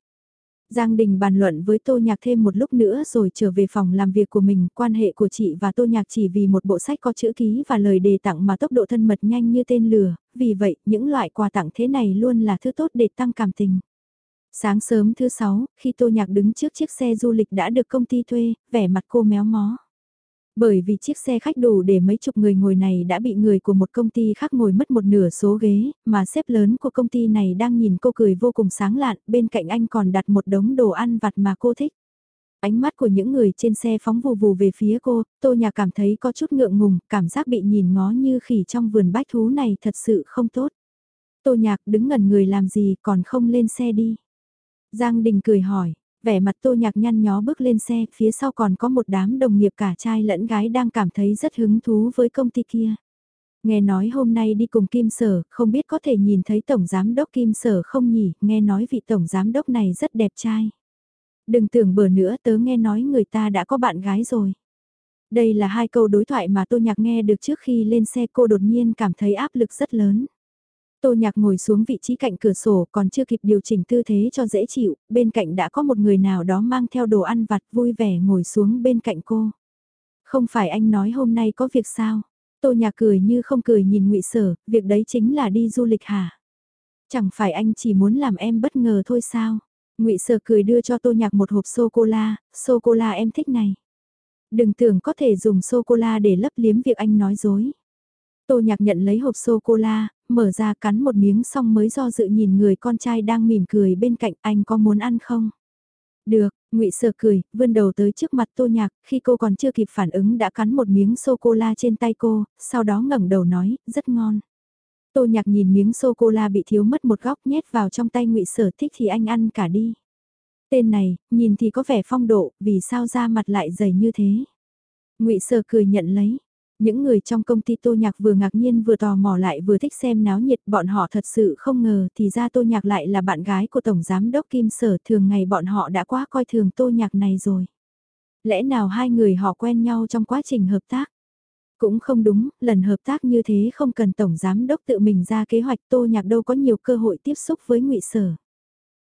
Giang Đình bàn luận với Tô Nhạc thêm một lúc nữa rồi trở về phòng làm việc của mình, quan hệ của chị và Tô Nhạc chỉ vì một bộ sách có chữ ký và lời đề tặng mà tốc độ thân mật nhanh như tên lửa, vì vậy những loại quà tặng thế này luôn là thứ tốt để tăng cảm tình. Sáng sớm thứ sáu, khi Tô Nhạc đứng trước chiếc xe du lịch đã được công ty thuê, vẻ mặt cô méo mó. Bởi vì chiếc xe khách đủ để mấy chục người ngồi này đã bị người của một công ty khác ngồi mất một nửa số ghế, mà sếp lớn của công ty này đang nhìn cô cười vô cùng sáng lạn, bên cạnh anh còn đặt một đống đồ ăn vặt mà cô thích. Ánh mắt của những người trên xe phóng vù vù về phía cô, tô nhà cảm thấy có chút ngượng ngùng, cảm giác bị nhìn ngó như khỉ trong vườn bách thú này thật sự không tốt. Tô nhạc đứng ngẩn người làm gì còn không lên xe đi. Giang Đình cười hỏi, vẻ mặt tô nhạc nhăn nhó bước lên xe, phía sau còn có một đám đồng nghiệp cả trai lẫn gái đang cảm thấy rất hứng thú với công ty kia. Nghe nói hôm nay đi cùng Kim Sở, không biết có thể nhìn thấy Tổng Giám Đốc Kim Sở không nhỉ, nghe nói vị Tổng Giám Đốc này rất đẹp trai. Đừng tưởng bừa nữa tớ nghe nói người ta đã có bạn gái rồi. Đây là hai câu đối thoại mà Tô Nhạc nghe được trước khi lên xe cô đột nhiên cảm thấy áp lực rất lớn. Tô Nhạc ngồi xuống vị trí cạnh cửa sổ còn chưa kịp điều chỉnh tư thế cho dễ chịu, bên cạnh đã có một người nào đó mang theo đồ ăn vặt vui vẻ ngồi xuống bên cạnh cô. Không phải anh nói hôm nay có việc sao? Tô Nhạc cười như không cười nhìn ngụy Sở, việc đấy chính là đi du lịch hả? Chẳng phải anh chỉ muốn làm em bất ngờ thôi sao? ngụy Sở cười đưa cho Tô Nhạc một hộp sô-cô-la, sô-cô-la em thích này. Đừng tưởng có thể dùng sô-cô-la để lấp liếm việc anh nói dối. Tô Nhạc nhận lấy hộp sô-cô-la, mở ra cắn một miếng xong mới do dự nhìn người con trai đang mỉm cười bên cạnh anh có muốn ăn không? Được, ngụy Sở cười, vươn đầu tới trước mặt Tô Nhạc, khi cô còn chưa kịp phản ứng đã cắn một miếng sô-cô-la trên tay cô, sau đó ngẩng đầu nói, rất ngon. Tô Nhạc nhìn miếng sô-cô-la bị thiếu mất một góc nhét vào trong tay ngụy Sở thích thì anh ăn cả đi. Tên này, nhìn thì có vẻ phong độ, vì sao da mặt lại dày như thế? ngụy Sở cười nhận lấy, những người trong công ty tô nhạc vừa ngạc nhiên vừa tò mò lại vừa thích xem náo nhiệt bọn họ thật sự không ngờ thì ra tô nhạc lại là bạn gái của Tổng Giám Đốc Kim Sở thường ngày bọn họ đã quá coi thường tô nhạc này rồi. Lẽ nào hai người họ quen nhau trong quá trình hợp tác? Cũng không đúng, lần hợp tác như thế không cần Tổng Giám Đốc tự mình ra kế hoạch tô nhạc đâu có nhiều cơ hội tiếp xúc với ngụy Sở.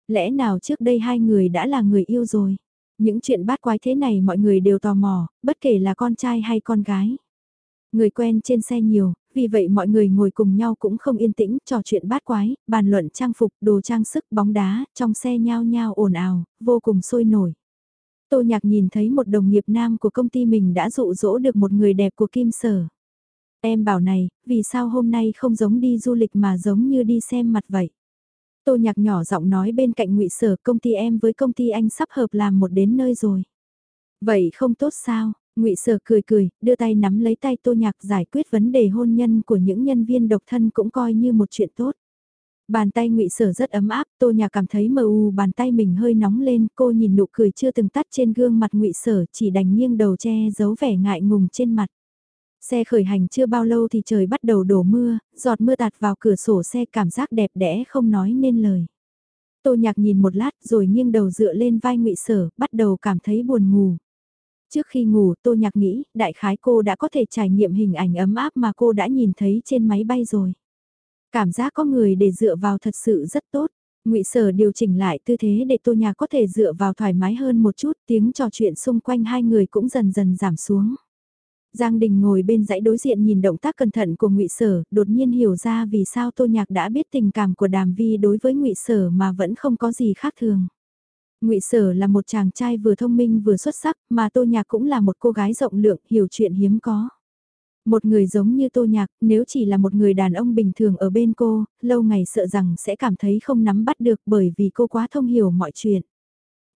Lẽ nào trước đây hai người đã là người yêu rồi? Những chuyện bát quái thế này mọi người đều tò mò, bất kể là con trai hay con gái. Người quen trên xe nhiều, vì vậy mọi người ngồi cùng nhau cũng không yên tĩnh, trò chuyện bát quái, bàn luận trang phục, đồ trang sức, bóng đá, trong xe nhao nhao ồn ào, vô cùng sôi nổi. Tô Nhạc nhìn thấy một đồng nghiệp nam của công ty mình đã dụ dỗ được một người đẹp của Kim Sở. Em bảo này, vì sao hôm nay không giống đi du lịch mà giống như đi xem mặt vậy? Tô Nhạc nhỏ giọng nói bên cạnh ngụy Sở công ty em với công ty anh sắp hợp làm một đến nơi rồi. Vậy không tốt sao? Ngụy Sở cười cười, đưa tay nắm lấy tay Tô Nhạc giải quyết vấn đề hôn nhân của những nhân viên độc thân cũng coi như một chuyện tốt. Bàn tay ngụy Sở rất ấm áp, Tô Nhạc cảm thấy mờ u bàn tay mình hơi nóng lên, cô nhìn nụ cười chưa từng tắt trên gương mặt ngụy Sở, chỉ đành nghiêng đầu che giấu vẻ ngại ngùng trên mặt. Xe khởi hành chưa bao lâu thì trời bắt đầu đổ mưa, giọt mưa tạt vào cửa sổ xe cảm giác đẹp đẽ không nói nên lời. Tô Nhạc nhìn một lát rồi nghiêng đầu dựa lên vai ngụy Sở, bắt đầu cảm thấy buồn ngủ. Trước khi ngủ Tô Nhạc nghĩ đại khái cô đã có thể trải nghiệm hình ảnh ấm áp mà cô đã nhìn thấy trên máy bay rồi. Cảm giác có người để dựa vào thật sự rất tốt. ngụy Sở điều chỉnh lại tư thế để Tô Nhạc có thể dựa vào thoải mái hơn một chút, tiếng trò chuyện xung quanh hai người cũng dần dần giảm xuống. Giang Đình ngồi bên dãy đối diện nhìn động tác cẩn thận của Ngụy Sở, đột nhiên hiểu ra vì sao Tô Nhạc đã biết tình cảm của Đàm Vi đối với Ngụy Sở mà vẫn không có gì khác thường. Ngụy Sở là một chàng trai vừa thông minh vừa xuất sắc, mà Tô Nhạc cũng là một cô gái rộng lượng, hiểu chuyện hiếm có. Một người giống như tô nhạc, nếu chỉ là một người đàn ông bình thường ở bên cô, lâu ngày sợ rằng sẽ cảm thấy không nắm bắt được bởi vì cô quá thông hiểu mọi chuyện.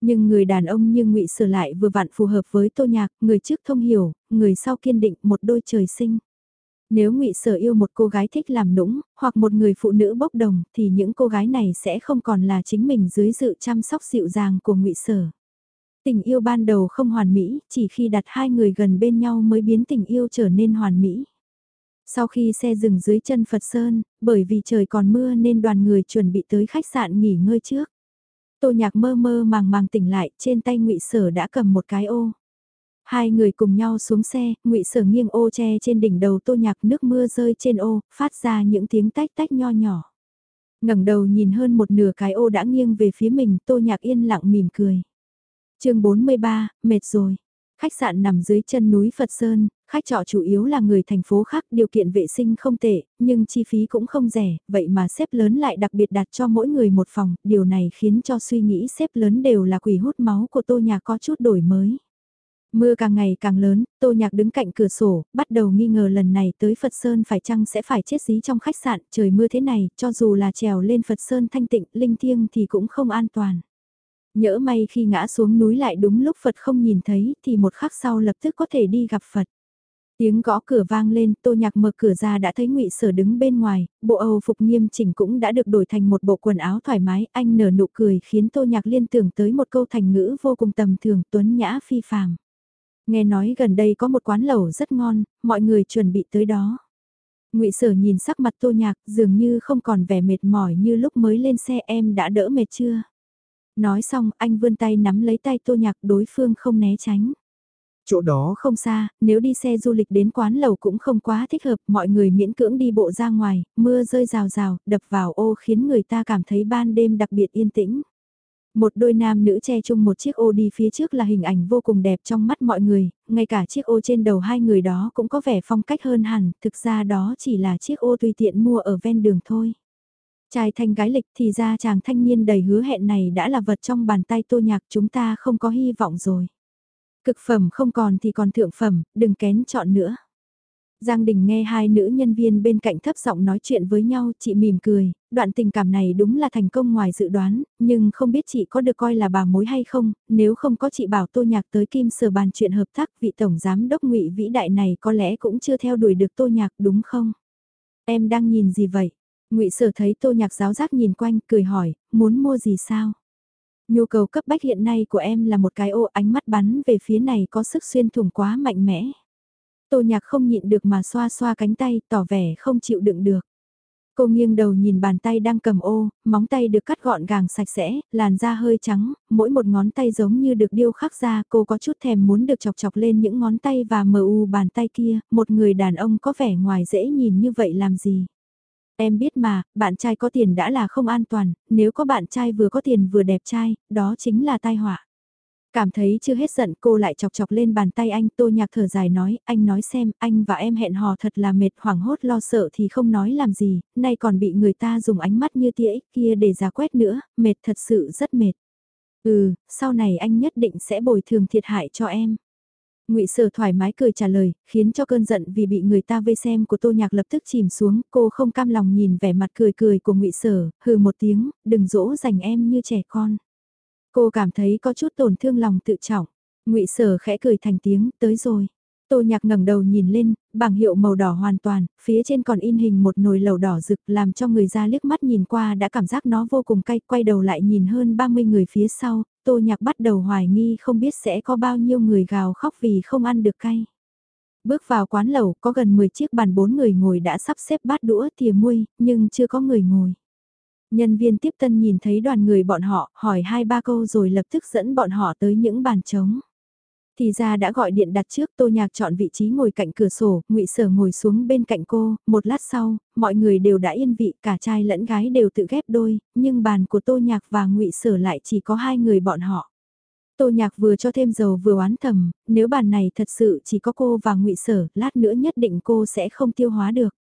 Nhưng người đàn ông như ngụy Sở lại vừa vặn phù hợp với Tô Nhạc, người trước thông hiểu, người sau kiên định một đôi trời sinh. Nếu ngụy Sở yêu một cô gái thích làm nũng, hoặc một người phụ nữ bốc đồng, thì những cô gái này sẽ không còn là chính mình dưới sự chăm sóc dịu dàng của ngụy Sở. Tình yêu ban đầu không hoàn mỹ, chỉ khi đặt hai người gần bên nhau mới biến tình yêu trở nên hoàn mỹ. Sau khi xe dừng dưới chân Phật Sơn, bởi vì trời còn mưa nên đoàn người chuẩn bị tới khách sạn nghỉ ngơi trước. Tô nhạc mơ mơ màng màng tỉnh lại, trên tay ngụy Sở đã cầm một cái ô. Hai người cùng nhau xuống xe, ngụy Sở nghiêng ô che trên đỉnh đầu Tô nhạc nước mưa rơi trên ô, phát ra những tiếng tách tách nho nhỏ. ngẩng đầu nhìn hơn một nửa cái ô đã nghiêng về phía mình, Tô nhạc yên lặng mỉm cười. chương 43, mệt rồi. Khách sạn nằm dưới chân núi Phật Sơn, khách trọ chủ yếu là người thành phố khác, điều kiện vệ sinh không tệ, nhưng chi phí cũng không rẻ, vậy mà xếp lớn lại đặc biệt đặt cho mỗi người một phòng, điều này khiến cho suy nghĩ xếp lớn đều là quỷ hút máu của tô nhạc có chút đổi mới. Mưa càng ngày càng lớn, Tô Nhạc đứng cạnh cửa sổ, bắt đầu nghi ngờ lần này tới Phật Sơn phải chăng sẽ phải chết dí trong khách sạn, trời mưa thế này, cho dù là trèo lên Phật Sơn thanh tịnh, linh thiêng thì cũng không an toàn. Nhỡ may khi ngã xuống núi lại đúng lúc Phật không nhìn thấy thì một khắc sau lập tức có thể đi gặp Phật. Tiếng gõ cửa vang lên, tô nhạc mở cửa ra đã thấy ngụy Sở đứng bên ngoài, bộ Âu phục nghiêm chỉnh cũng đã được đổi thành một bộ quần áo thoải mái, anh nở nụ cười khiến tô nhạc liên tưởng tới một câu thành ngữ vô cùng tầm thường, tuấn nhã phi phàm. Nghe nói gần đây có một quán lẩu rất ngon, mọi người chuẩn bị tới đó. ngụy Sở nhìn sắc mặt tô nhạc dường như không còn vẻ mệt mỏi như lúc mới lên xe em đã đỡ mệt chưa? Nói xong anh vươn tay nắm lấy tay tô nhạc đối phương không né tránh. Chỗ đó không xa, nếu đi xe du lịch đến quán lầu cũng không quá thích hợp, mọi người miễn cưỡng đi bộ ra ngoài, mưa rơi rào rào, đập vào ô khiến người ta cảm thấy ban đêm đặc biệt yên tĩnh. Một đôi nam nữ che chung một chiếc ô đi phía trước là hình ảnh vô cùng đẹp trong mắt mọi người, ngay cả chiếc ô trên đầu hai người đó cũng có vẻ phong cách hơn hẳn, thực ra đó chỉ là chiếc ô tùy tiện mua ở ven đường thôi. Trai thanh gái lịch thì ra chàng thanh niên đầy hứa hẹn này đã là vật trong bàn tay tô nhạc chúng ta không có hy vọng rồi. Cực phẩm không còn thì còn thượng phẩm, đừng kén chọn nữa. Giang Đình nghe hai nữ nhân viên bên cạnh thấp giọng nói chuyện với nhau, chị mỉm cười, đoạn tình cảm này đúng là thành công ngoài dự đoán, nhưng không biết chị có được coi là bà mối hay không, nếu không có chị bảo tô nhạc tới kim sở bàn chuyện hợp tác vị tổng giám đốc ngụy vĩ đại này có lẽ cũng chưa theo đuổi được tô nhạc đúng không? Em đang nhìn gì vậy? ngụy Sở thấy Tô Nhạc giáo giác nhìn quanh, cười hỏi, muốn mua gì sao? Nhu cầu cấp bách hiện nay của em là một cái ô ánh mắt bắn về phía này có sức xuyên thủng quá mạnh mẽ. Tô Nhạc không nhịn được mà xoa xoa cánh tay, tỏ vẻ không chịu đựng được. Cô nghiêng đầu nhìn bàn tay đang cầm ô, móng tay được cắt gọn gàng sạch sẽ, làn da hơi trắng, mỗi một ngón tay giống như được điêu khắc ra, cô có chút thèm muốn được chọc chọc lên những ngón tay và mờ u bàn tay kia, một người đàn ông có vẻ ngoài dễ nhìn như vậy làm gì. Em biết mà, bạn trai có tiền đã là không an toàn, nếu có bạn trai vừa có tiền vừa đẹp trai, đó chính là tai họa. Cảm thấy chưa hết giận cô lại chọc chọc lên bàn tay anh tô nhạc thở dài nói, anh nói xem, anh và em hẹn hò thật là mệt hoảng hốt lo sợ thì không nói làm gì, nay còn bị người ta dùng ánh mắt như tia ích kia để giả quét nữa, mệt thật sự rất mệt. Ừ, sau này anh nhất định sẽ bồi thường thiệt hại cho em ngụy Sở thoải mái cười trả lời, khiến cho cơn giận vì bị người ta vây xem của Tô Nhạc lập tức chìm xuống, cô không cam lòng nhìn vẻ mặt cười cười của ngụy Sở, hừ một tiếng, đừng dỗ dành em như trẻ con. Cô cảm thấy có chút tổn thương lòng tự trọng. ngụy Sở khẽ cười thành tiếng, tới rồi. Tô Nhạc ngẩng đầu nhìn lên, bảng hiệu màu đỏ hoàn toàn, phía trên còn in hình một nồi lẩu đỏ rực làm cho người ra liếc mắt nhìn qua đã cảm giác nó vô cùng cay, quay đầu lại nhìn hơn 30 người phía sau, Tô Nhạc bắt đầu hoài nghi không biết sẽ có bao nhiêu người gào khóc vì không ăn được cay. Bước vào quán lẩu có gần 10 chiếc bàn bốn người ngồi đã sắp xếp bát đũa thìa muôi, nhưng chưa có người ngồi. Nhân viên tiếp tân nhìn thấy đoàn người bọn họ, hỏi hai ba câu rồi lập tức dẫn bọn họ tới những bàn trống. Thì ra đã gọi điện đặt trước Tô Nhạc chọn vị trí ngồi cạnh cửa sổ, ngụy Sở ngồi xuống bên cạnh cô, một lát sau, mọi người đều đã yên vị, cả trai lẫn gái đều tự ghép đôi, nhưng bàn của Tô Nhạc và ngụy Sở lại chỉ có hai người bọn họ. Tô Nhạc vừa cho thêm dầu vừa oán thầm, nếu bàn này thật sự chỉ có cô và ngụy Sở, lát nữa nhất định cô sẽ không tiêu hóa được.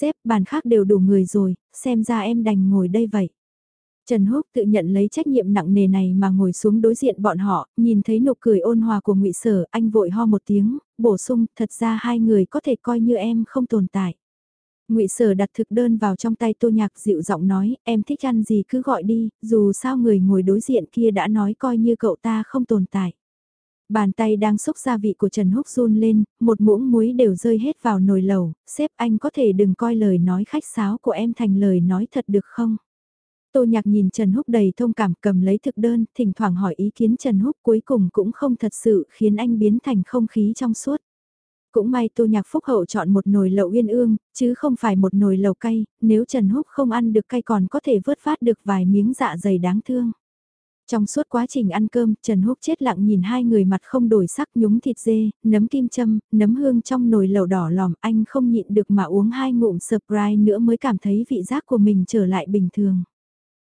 Xếp bàn khác đều đủ người rồi, xem ra em đành ngồi đây vậy. Trần Húc tự nhận lấy trách nhiệm nặng nề này mà ngồi xuống đối diện bọn họ, nhìn thấy nụ cười ôn hòa của ngụy Sở, anh vội ho một tiếng, bổ sung, thật ra hai người có thể coi như em không tồn tại. Ngụy Sở đặt thực đơn vào trong tay Tô Nhạc dịu giọng nói, em thích ăn gì cứ gọi đi, dù sao người ngồi đối diện kia đã nói coi như cậu ta không tồn tại. Bàn tay đang xúc gia vị của Trần Húc run lên, một muỗng muối đều rơi hết vào nồi lẩu, sếp anh có thể đừng coi lời nói khách sáo của em thành lời nói thật được không? Tô Nhạc nhìn Trần Húc đầy thông cảm cầm lấy thực đơn, thỉnh thoảng hỏi ý kiến Trần Húc cuối cùng cũng không thật sự khiến anh biến thành không khí trong suốt. Cũng may Tô Nhạc Phúc Hậu chọn một nồi lẩu uyên ương, chứ không phải một nồi lẩu cay, nếu Trần Húc không ăn được cay còn có thể vớt phát được vài miếng dạ dày đáng thương. Trong suốt quá trình ăn cơm, Trần Húc chết lặng nhìn hai người mặt không đổi sắc nhúng thịt dê, nấm kim châm, nấm hương trong nồi lẩu đỏ lòm anh không nhịn được mà uống hai ngụm surprise nữa mới cảm thấy vị giác của mình trở lại bình thường.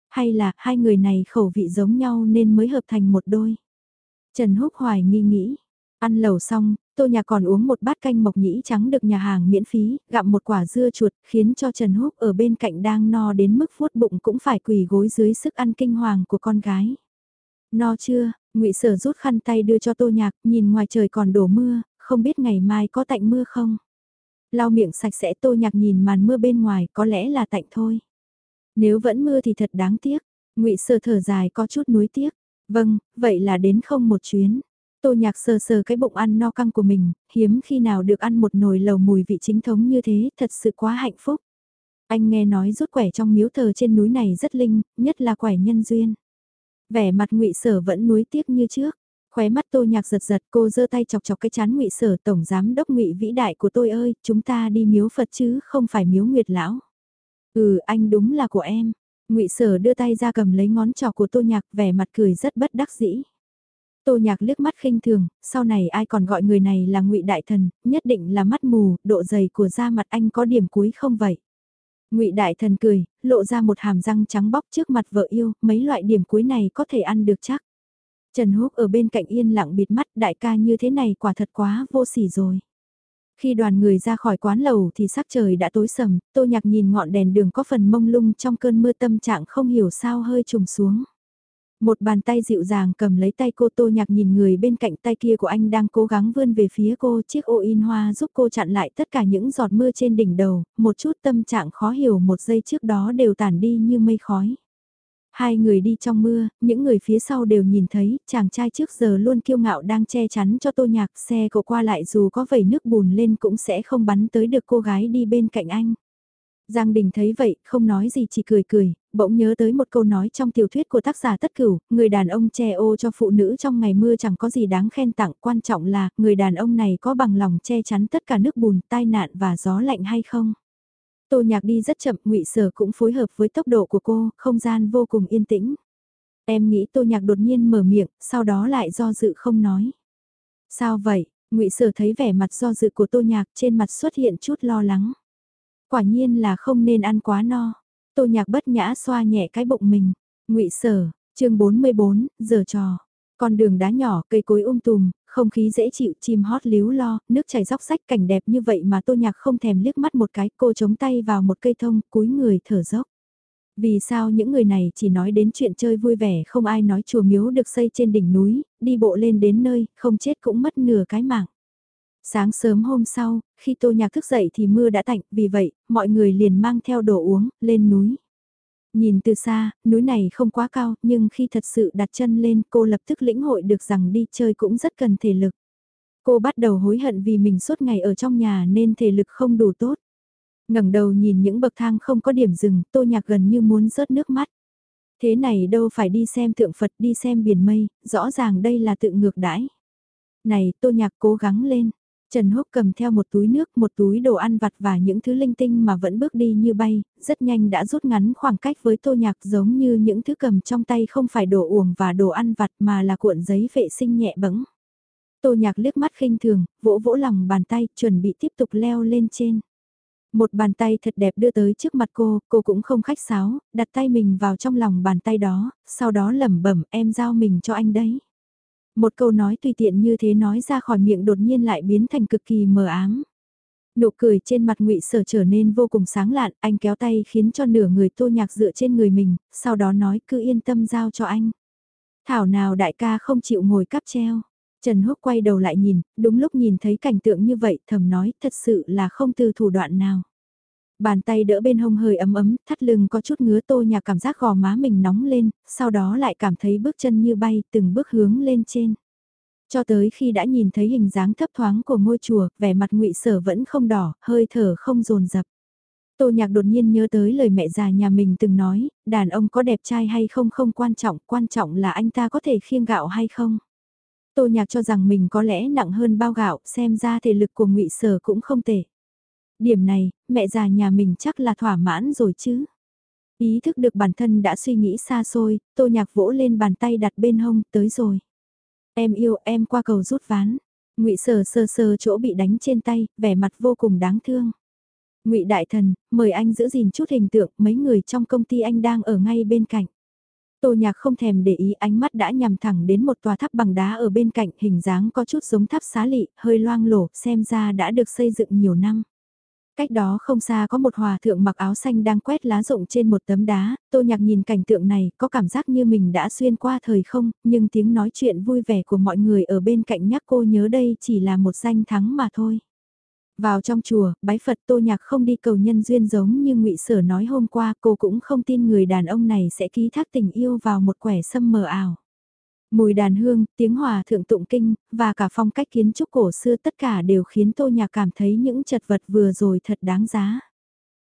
Hay là hai người này khẩu vị giống nhau nên mới hợp thành một đôi. Trần Húc hoài nghi nghĩ, ăn lẩu xong, Tô Nhà còn uống một bát canh mộc nhĩ trắng được nhà hàng miễn phí, gặm một quả dưa chuột, khiến cho Trần Húc ở bên cạnh đang no đến mức vuốt bụng cũng phải quỳ gối dưới sức ăn kinh hoàng của con gái. No chưa, ngụy Sở rút khăn tay đưa cho Tô Nhạc, nhìn ngoài trời còn đổ mưa, không biết ngày mai có tạnh mưa không? Lau miệng sạch sẽ Tô Nhạc nhìn màn mưa bên ngoài, có lẽ là tạnh thôi. Nếu vẫn mưa thì thật đáng tiếc. ngụy Sở thở dài có chút nuối tiếc. Vâng, vậy là đến không một chuyến. Tô nhạc sờ sờ cái bụng ăn no căng của mình, hiếm khi nào được ăn một nồi lầu mùi vị chính thống như thế, thật sự quá hạnh phúc. Anh nghe nói rút quẻ trong miếu thờ trên núi này rất linh, nhất là quẻ nhân duyên. Vẻ mặt ngụy Sở vẫn nuối tiếc như trước. Khóe mắt Tô Nhạc giật giật, cô giơ tay chọc chọc cái chán ngụy Sở tổng giám đốc ngụy vĩ đại của tôi ơi, chúng ta đi miếu Phật chứ không phải miếu Nguyệt lão. Ừ, anh đúng là của em. Ngụy Sở đưa tay ra cầm lấy ngón trỏ của Tô Nhạc, vẻ mặt cười rất bất đắc dĩ. Tô Nhạc liếc mắt khinh thường, sau này ai còn gọi người này là Ngụy đại thần, nhất định là mắt mù, độ dày của da mặt anh có điểm cuối không vậy? Ngụy đại thần cười, lộ ra một hàm răng trắng bóc trước mặt vợ yêu, mấy loại điểm cuối này có thể ăn được chắc. Trần Húc ở bên cạnh yên lặng bịt mắt, đại ca như thế này quả thật quá vô sỉ rồi. Khi đoàn người ra khỏi quán lầu thì sắc trời đã tối sầm, tô nhạc nhìn ngọn đèn đường có phần mông lung trong cơn mưa tâm trạng không hiểu sao hơi trùng xuống. Một bàn tay dịu dàng cầm lấy tay cô tô nhạc nhìn người bên cạnh tay kia của anh đang cố gắng vươn về phía cô chiếc ô in hoa giúp cô chặn lại tất cả những giọt mưa trên đỉnh đầu, một chút tâm trạng khó hiểu một giây trước đó đều tản đi như mây khói. Hai người đi trong mưa, những người phía sau đều nhìn thấy, chàng trai trước giờ luôn kiêu ngạo đang che chắn cho tô nhạc xe cậu qua lại dù có vẩy nước bùn lên cũng sẽ không bắn tới được cô gái đi bên cạnh anh. Giang Đình thấy vậy, không nói gì chỉ cười cười, bỗng nhớ tới một câu nói trong tiểu thuyết của tác giả Tất Cửu, người đàn ông che ô cho phụ nữ trong ngày mưa chẳng có gì đáng khen tặng, quan trọng là người đàn ông này có bằng lòng che chắn tất cả nước bùn, tai nạn và gió lạnh hay không. Tô nhạc đi rất chậm, ngụy Sở cũng phối hợp với tốc độ của cô, không gian vô cùng yên tĩnh. Em nghĩ Tô nhạc đột nhiên mở miệng, sau đó lại do dự không nói. Sao vậy? ngụy Sở thấy vẻ mặt do dự của Tô nhạc trên mặt xuất hiện chút lo lắng. Quả nhiên là không nên ăn quá no. Tô nhạc bất nhã xoa nhẹ cái bụng mình. ngụy Sở, chương 44, giờ trò. Con đường đá nhỏ, cây cối um tùm, không khí dễ chịu, chim hót líu lo, nước chảy róc rách cảnh đẹp như vậy mà tô nhạc không thèm liếc mắt một cái, cô chống tay vào một cây thông, cúi người thở dốc. Vì sao những người này chỉ nói đến chuyện chơi vui vẻ không ai nói chùa miếu được xây trên đỉnh núi, đi bộ lên đến nơi, không chết cũng mất nửa cái mạng. Sáng sớm hôm sau, khi tô nhạc thức dậy thì mưa đã tạnh, vì vậy, mọi người liền mang theo đồ uống, lên núi. Nhìn từ xa, núi này không quá cao, nhưng khi thật sự đặt chân lên cô lập tức lĩnh hội được rằng đi chơi cũng rất cần thể lực. Cô bắt đầu hối hận vì mình suốt ngày ở trong nhà nên thể lực không đủ tốt. ngẩng đầu nhìn những bậc thang không có điểm dừng, tô nhạc gần như muốn rớt nước mắt. Thế này đâu phải đi xem tượng Phật đi xem biển mây, rõ ràng đây là tự ngược đãi. Này tô nhạc cố gắng lên, Trần Húc cầm theo một túi nước, một túi đồ ăn vặt và những thứ linh tinh mà vẫn bước đi như bay, rất nhanh đã rút ngắn khoảng cách với tô nhạc giống như những thứ cầm trong tay không phải đồ uống và đồ ăn vặt mà là cuộn giấy vệ sinh nhẹ bẫng. Tô nhạc liếc mắt khinh thường, vỗ vỗ lòng bàn tay, chuẩn bị tiếp tục leo lên trên. Một bàn tay thật đẹp đưa tới trước mặt cô, cô cũng không khách sáo, đặt tay mình vào trong lòng bàn tay đó, sau đó lẩm bẩm em giao mình cho anh đấy. Một câu nói tùy tiện như thế nói ra khỏi miệng đột nhiên lại biến thành cực kỳ mờ ám. Nụ cười trên mặt ngụy Sở trở nên vô cùng sáng lạn, anh kéo tay khiến cho nửa người Tô Nhạc dựa trên người mình, sau đó nói cứ yên tâm giao cho anh. Thảo nào đại ca không chịu ngồi cắp treo. Trần Húc quay đầu lại nhìn, đúng lúc nhìn thấy cảnh tượng như vậy thầm nói thật sự là không từ thủ đoạn nào. Bàn tay đỡ bên hông hơi ấm ấm, thắt lưng có chút ngứa tô nhà cảm giác gò má mình nóng lên, sau đó lại cảm thấy bước chân như bay từng bước hướng lên trên. Cho tới khi đã nhìn thấy hình dáng thấp thoáng của ngôi chùa, vẻ mặt ngụy sở vẫn không đỏ, hơi thở không rồn rập. Tô nhạc đột nhiên nhớ tới lời mẹ già nhà mình từng nói, đàn ông có đẹp trai hay không không quan trọng, quan trọng là anh ta có thể khiêng gạo hay không. Tô nhạc cho rằng mình có lẽ nặng hơn bao gạo, xem ra thể lực của ngụy Sở cũng không tệ. Điểm này, mẹ già nhà mình chắc là thỏa mãn rồi chứ. Ý thức được bản thân đã suy nghĩ xa xôi, tô nhạc vỗ lên bàn tay đặt bên hông, tới rồi. Em yêu em qua cầu rút ván. ngụy sờ sờ sờ chỗ bị đánh trên tay, vẻ mặt vô cùng đáng thương. ngụy Đại Thần, mời anh giữ gìn chút hình tượng, mấy người trong công ty anh đang ở ngay bên cạnh. Tô nhạc không thèm để ý ánh mắt đã nhằm thẳng đến một tòa tháp bằng đá ở bên cạnh hình dáng có chút giống tháp xá lị, hơi loang lổ, xem ra đã được xây dựng nhiều năm. Cách đó không xa có một hòa thượng mặc áo xanh đang quét lá rụng trên một tấm đá, tô nhạc nhìn cảnh tượng này có cảm giác như mình đã xuyên qua thời không, nhưng tiếng nói chuyện vui vẻ của mọi người ở bên cạnh nhắc cô nhớ đây chỉ là một danh thắng mà thôi. Vào trong chùa, bái Phật Tô Nhạc không đi cầu nhân duyên giống như ngụy Sở nói hôm qua cô cũng không tin người đàn ông này sẽ ký thác tình yêu vào một quẻ sâm mờ ảo. Mùi đàn hương, tiếng hòa thượng tụng kinh, và cả phong cách kiến trúc cổ xưa tất cả đều khiến Tô Nhạc cảm thấy những chật vật vừa rồi thật đáng giá.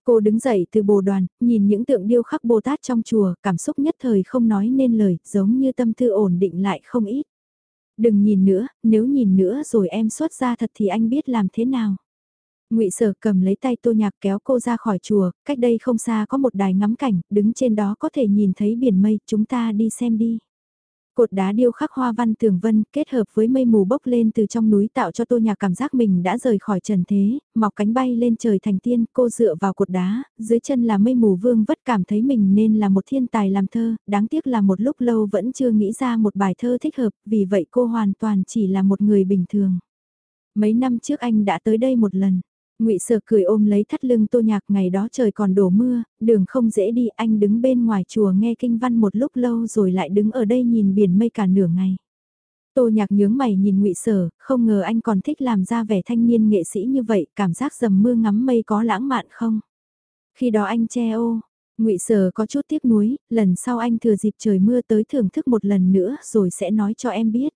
Cô đứng dậy từ bồ đoàn, nhìn những tượng điêu khắc Bồ Tát trong chùa, cảm xúc nhất thời không nói nên lời, giống như tâm tư ổn định lại không ít. Đừng nhìn nữa, nếu nhìn nữa rồi em xuất ra thật thì anh biết làm thế nào. Ngụy Sở cầm lấy tay Tô Nhạc kéo cô ra khỏi chùa, cách đây không xa có một đài ngắm cảnh, đứng trên đó có thể nhìn thấy biển mây, chúng ta đi xem đi. Cột đá điêu khắc hoa văn tường vân kết hợp với mây mù bốc lên từ trong núi tạo cho Tô Nhạc cảm giác mình đã rời khỏi trần thế, mọc cánh bay lên trời thành tiên, cô dựa vào cột đá, dưới chân là mây mù vương vất cảm thấy mình nên là một thiên tài làm thơ, đáng tiếc là một lúc lâu vẫn chưa nghĩ ra một bài thơ thích hợp, vì vậy cô hoàn toàn chỉ là một người bình thường. Mấy năm trước anh đã tới đây một lần. Ngụy Sở cười ôm lấy thắt lưng Tô Nhạc ngày đó trời còn đổ mưa, đường không dễ đi, anh đứng bên ngoài chùa nghe kinh văn một lúc lâu rồi lại đứng ở đây nhìn biển mây cả nửa ngày. Tô Nhạc nhướng mày nhìn Ngụy Sở, không ngờ anh còn thích làm ra vẻ thanh niên nghệ sĩ như vậy, cảm giác dầm mưa ngắm mây có lãng mạn không? Khi đó anh che ô, Ngụy Sở có chút tiếc nuối, lần sau anh thừa dịp trời mưa tới thưởng thức một lần nữa rồi sẽ nói cho em biết.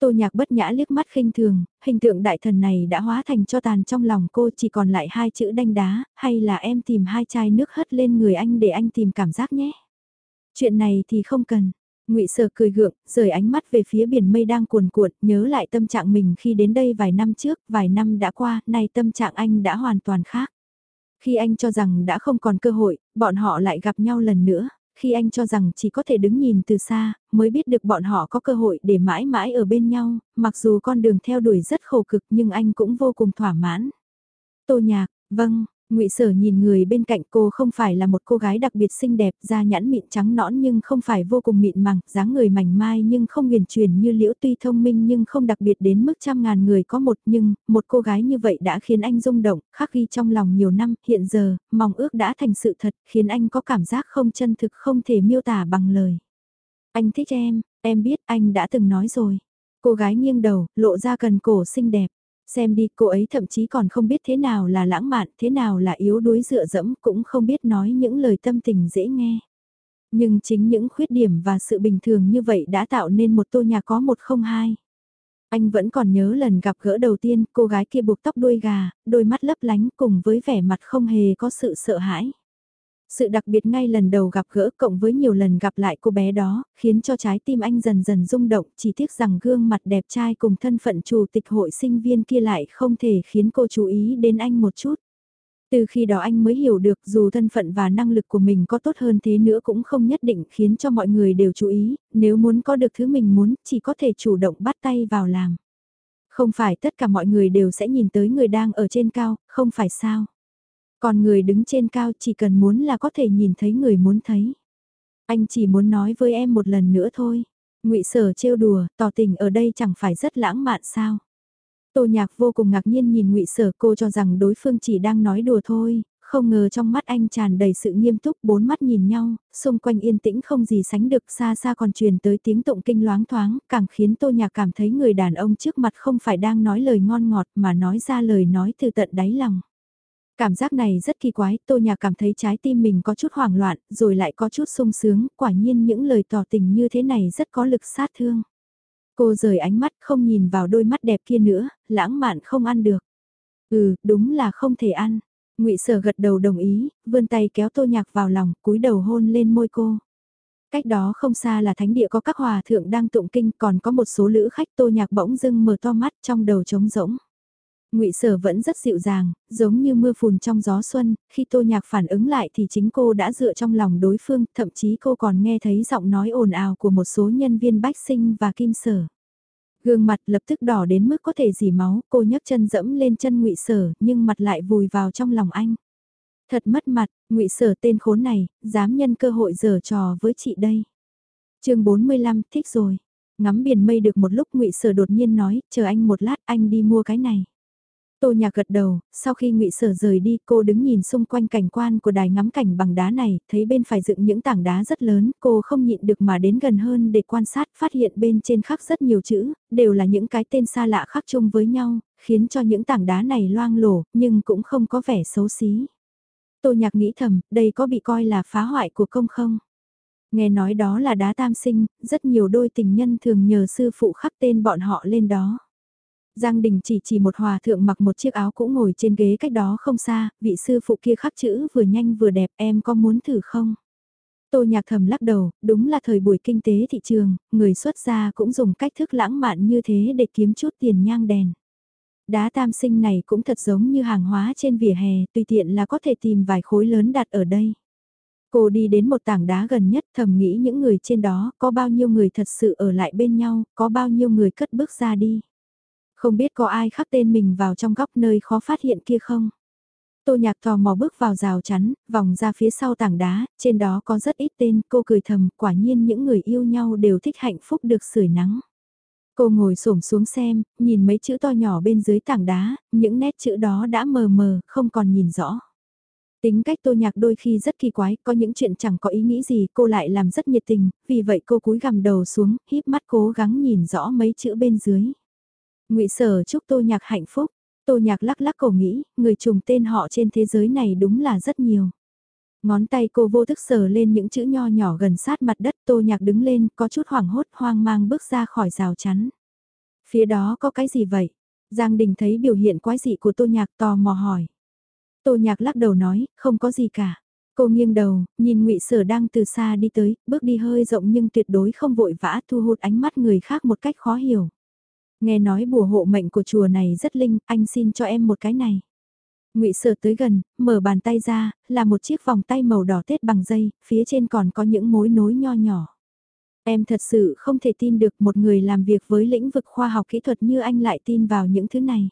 Tô nhạc bất nhã liếc mắt khinh thường, hình tượng đại thần này đã hóa thành cho tàn trong lòng cô chỉ còn lại hai chữ đanh đá, hay là em tìm hai chai nước hất lên người anh để anh tìm cảm giác nhé. Chuyện này thì không cần. ngụy Sở cười gượng, rời ánh mắt về phía biển mây đang cuồn cuộn, nhớ lại tâm trạng mình khi đến đây vài năm trước, vài năm đã qua, nay tâm trạng anh đã hoàn toàn khác. Khi anh cho rằng đã không còn cơ hội, bọn họ lại gặp nhau lần nữa, khi anh cho rằng chỉ có thể đứng nhìn từ xa, mới biết được bọn họ có cơ hội để mãi mãi ở bên nhau, mặc dù con đường theo đuổi rất khổ cực nhưng anh cũng vô cùng thỏa mãn. Tô nhạc, vâng, ngụy Sở nhìn người bên cạnh cô không phải là một cô gái đặc biệt xinh đẹp, da nhãn mịn trắng nõn nhưng không phải vô cùng mịn màng, dáng người mảnh mai nhưng không huyền truyền như liễu tuy thông minh nhưng không đặc biệt đến mức trăm ngàn người có một nhưng, một cô gái như vậy đã khiến anh rung động, khắc ghi trong lòng nhiều năm, hiện giờ, mong ước đã thành sự thật, khiến anh có cảm giác không chân thực không thể miêu tả bằng lời. Anh thích em, em biết anh đã từng nói rồi. Cô gái nghiêng đầu, lộ ra cần cổ xinh đẹp. Xem đi, cô ấy thậm chí còn không biết thế nào là lãng mạn, thế nào là yếu đuối dựa dẫm, cũng không biết nói những lời tâm tình dễ nghe. Nhưng chính những khuyết điểm và sự bình thường như vậy đã tạo nên một tô nhà có một không hai. Anh vẫn còn nhớ lần gặp gỡ đầu tiên, cô gái kia buộc tóc đuôi gà, đôi mắt lấp lánh cùng với vẻ mặt không hề có sự sợ hãi. Sự đặc biệt ngay lần đầu gặp gỡ cộng với nhiều lần gặp lại cô bé đó, khiến cho trái tim anh dần dần rung động, chỉ tiếc rằng gương mặt đẹp trai cùng thân phận chủ tịch hội sinh viên kia lại không thể khiến cô chú ý đến anh một chút. Từ khi đó anh mới hiểu được dù thân phận và năng lực của mình có tốt hơn thế nữa cũng không nhất định khiến cho mọi người đều chú ý, nếu muốn có được thứ mình muốn chỉ có thể chủ động bắt tay vào làm. Không phải tất cả mọi người đều sẽ nhìn tới người đang ở trên cao, không phải sao. Còn người đứng trên cao chỉ cần muốn là có thể nhìn thấy người muốn thấy. Anh chỉ muốn nói với em một lần nữa thôi. ngụy Sở trêu đùa, tỏ tình ở đây chẳng phải rất lãng mạn sao. Tô nhạc vô cùng ngạc nhiên nhìn ngụy Sở cô cho rằng đối phương chỉ đang nói đùa thôi, không ngờ trong mắt anh tràn đầy sự nghiêm túc bốn mắt nhìn nhau, xung quanh yên tĩnh không gì sánh được xa xa còn truyền tới tiếng tụng kinh loáng thoáng, càng khiến tô nhạc cảm thấy người đàn ông trước mặt không phải đang nói lời ngon ngọt mà nói ra lời nói từ tận đáy lòng. Cảm giác này rất kỳ quái, tô nhạc cảm thấy trái tim mình có chút hoảng loạn, rồi lại có chút sung sướng, quả nhiên những lời tỏ tình như thế này rất có lực sát thương. Cô rời ánh mắt không nhìn vào đôi mắt đẹp kia nữa, lãng mạn không ăn được. Ừ, đúng là không thể ăn. ngụy Sở gật đầu đồng ý, vươn tay kéo Tô Nhạc vào lòng, cúi đầu hôn lên môi cô. Cách đó không xa là thánh địa có các hòa thượng đang tụng kinh, còn có một số lữ khách Tô Nhạc bỗng dưng mở to mắt trong đầu trống rỗng. Ngụy Sở vẫn rất dịu dàng, giống như mưa phùn trong gió xuân, khi Tô Nhạc phản ứng lại thì chính cô đã dựa trong lòng đối phương, thậm chí cô còn nghe thấy giọng nói ồn ào của một số nhân viên bách sinh và kim sở. Gương mặt lập tức đỏ đến mức có thể dì máu, cô nhấc chân dẫm lên chân Ngụy Sở, nhưng mặt lại vùi vào trong lòng anh. Thật mất mặt, Ngụy Sở tên khốn này, dám nhân cơ hội giở trò với chị đây. Chương 45, thích rồi. Ngắm biển mây được một lúc Ngụy Sở đột nhiên nói, chờ anh một lát, anh đi mua cái này. Tô Nhạc gật đầu, sau khi ngụy Sở rời đi cô đứng nhìn xung quanh cảnh quan của đài ngắm cảnh bằng đá này, thấy bên phải dựng những tảng đá rất lớn, cô không nhịn được mà đến gần hơn để quan sát, phát hiện bên trên khắc rất nhiều chữ, đều là những cái tên xa lạ khắc chung với nhau, khiến cho những tảng đá này loang lổ, nhưng cũng không có vẻ xấu xí. Tô Nhạc nghĩ thầm, đây có bị coi là phá hoại của công không? Nghe nói đó là đá tam sinh, rất nhiều đôi tình nhân thường nhờ sư phụ khắc tên bọn họ lên đó. Giang Đình chỉ chỉ một hòa thượng mặc một chiếc áo cũ ngồi trên ghế cách đó không xa, vị sư phụ kia khắc chữ vừa nhanh vừa đẹp em có muốn thử không? Tô nhạc thầm lắc đầu, đúng là thời buổi kinh tế thị trường, người xuất gia cũng dùng cách thức lãng mạn như thế để kiếm chút tiền nhang đèn. Đá tam sinh này cũng thật giống như hàng hóa trên vỉa hè, tùy tiện là có thể tìm vài khối lớn đặt ở đây. Cô đi đến một tảng đá gần nhất thầm nghĩ những người trên đó, có bao nhiêu người thật sự ở lại bên nhau, có bao nhiêu người cất bước ra đi. Không biết có ai khắc tên mình vào trong góc nơi khó phát hiện kia không? Tô nhạc tò mò bước vào rào chắn, vòng ra phía sau tảng đá, trên đó có rất ít tên, cô cười thầm, quả nhiên những người yêu nhau đều thích hạnh phúc được sưởi nắng. Cô ngồi xổm xuống xem, nhìn mấy chữ to nhỏ bên dưới tảng đá, những nét chữ đó đã mờ mờ, không còn nhìn rõ. Tính cách tô nhạc đôi khi rất kỳ quái, có những chuyện chẳng có ý nghĩ gì cô lại làm rất nhiệt tình, vì vậy cô cúi gằm đầu xuống, híp mắt cố gắng nhìn rõ mấy chữ bên dưới ngụy Sở chúc Tô Nhạc hạnh phúc. Tô Nhạc lắc lắc cổ nghĩ, người trùng tên họ trên thế giới này đúng là rất nhiều. Ngón tay cô vô thức sờ lên những chữ nho nhỏ gần sát mặt đất Tô Nhạc đứng lên có chút hoảng hốt hoang mang bước ra khỏi rào chắn. Phía đó có cái gì vậy? Giang Đình thấy biểu hiện quái dị của Tô Nhạc tò mò hỏi. Tô Nhạc lắc đầu nói, không có gì cả. Cô nghiêng đầu, nhìn ngụy Sở đang từ xa đi tới, bước đi hơi rộng nhưng tuyệt đối không vội vã thu hút ánh mắt người khác một cách khó hiểu. Nghe nói bùa hộ mệnh của chùa này rất linh, anh xin cho em một cái này. Ngụy Sở tới gần, mở bàn tay ra, là một chiếc vòng tay màu đỏ tết bằng dây, phía trên còn có những mối nối nho nhỏ. Em thật sự không thể tin được một người làm việc với lĩnh vực khoa học kỹ thuật như anh lại tin vào những thứ này.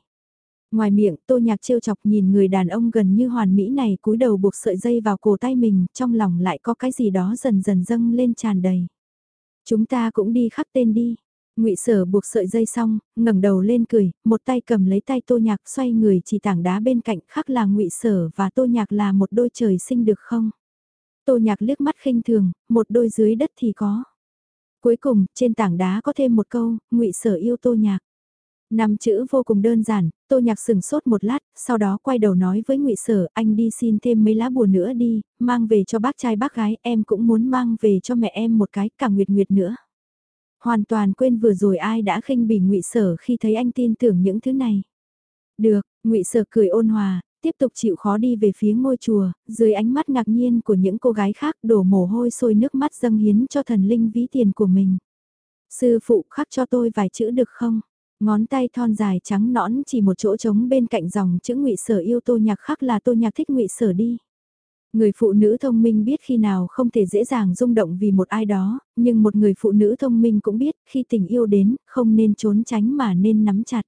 Ngoài miệng, Tô Nhạc trêu chọc nhìn người đàn ông gần như hoàn mỹ này cúi đầu buộc sợi dây vào cổ tay mình, trong lòng lại có cái gì đó dần dần dâng lên tràn đầy. Chúng ta cũng đi khắc tên đi. Ngụy Sở buộc sợi dây xong, ngẩng đầu lên cười, một tay cầm lấy tay Tô Nhạc xoay người chỉ tảng đá bên cạnh khác là Ngụy Sở và Tô Nhạc là một đôi trời sinh được không? Tô Nhạc liếc mắt khinh thường, một đôi dưới đất thì có. Cuối cùng, trên tảng đá có thêm một câu, Ngụy Sở yêu Tô Nhạc. Năm chữ vô cùng đơn giản, Tô Nhạc sừng sốt một lát, sau đó quay đầu nói với Ngụy Sở, anh đi xin thêm mấy lá bùa nữa đi, mang về cho bác trai bác gái, em cũng muốn mang về cho mẹ em một cái, cả Nguyệt Nguyệt nữa. Hoàn toàn quên vừa rồi ai đã khinh bỉ ngụy Sở khi thấy anh tin tưởng những thứ này. Được, ngụy Sở cười ôn hòa, tiếp tục chịu khó đi về phía ngôi chùa, dưới ánh mắt ngạc nhiên của những cô gái khác đổ mồ hôi sôi nước mắt dâng hiến cho thần linh ví tiền của mình. Sư phụ khắc cho tôi vài chữ được không? Ngón tay thon dài trắng nõn chỉ một chỗ trống bên cạnh dòng chữ ngụy Sở yêu tô nhạc khắc là tô nhạc thích ngụy Sở đi. Người phụ nữ thông minh biết khi nào không thể dễ dàng rung động vì một ai đó, nhưng một người phụ nữ thông minh cũng biết khi tình yêu đến, không nên trốn tránh mà nên nắm chặt.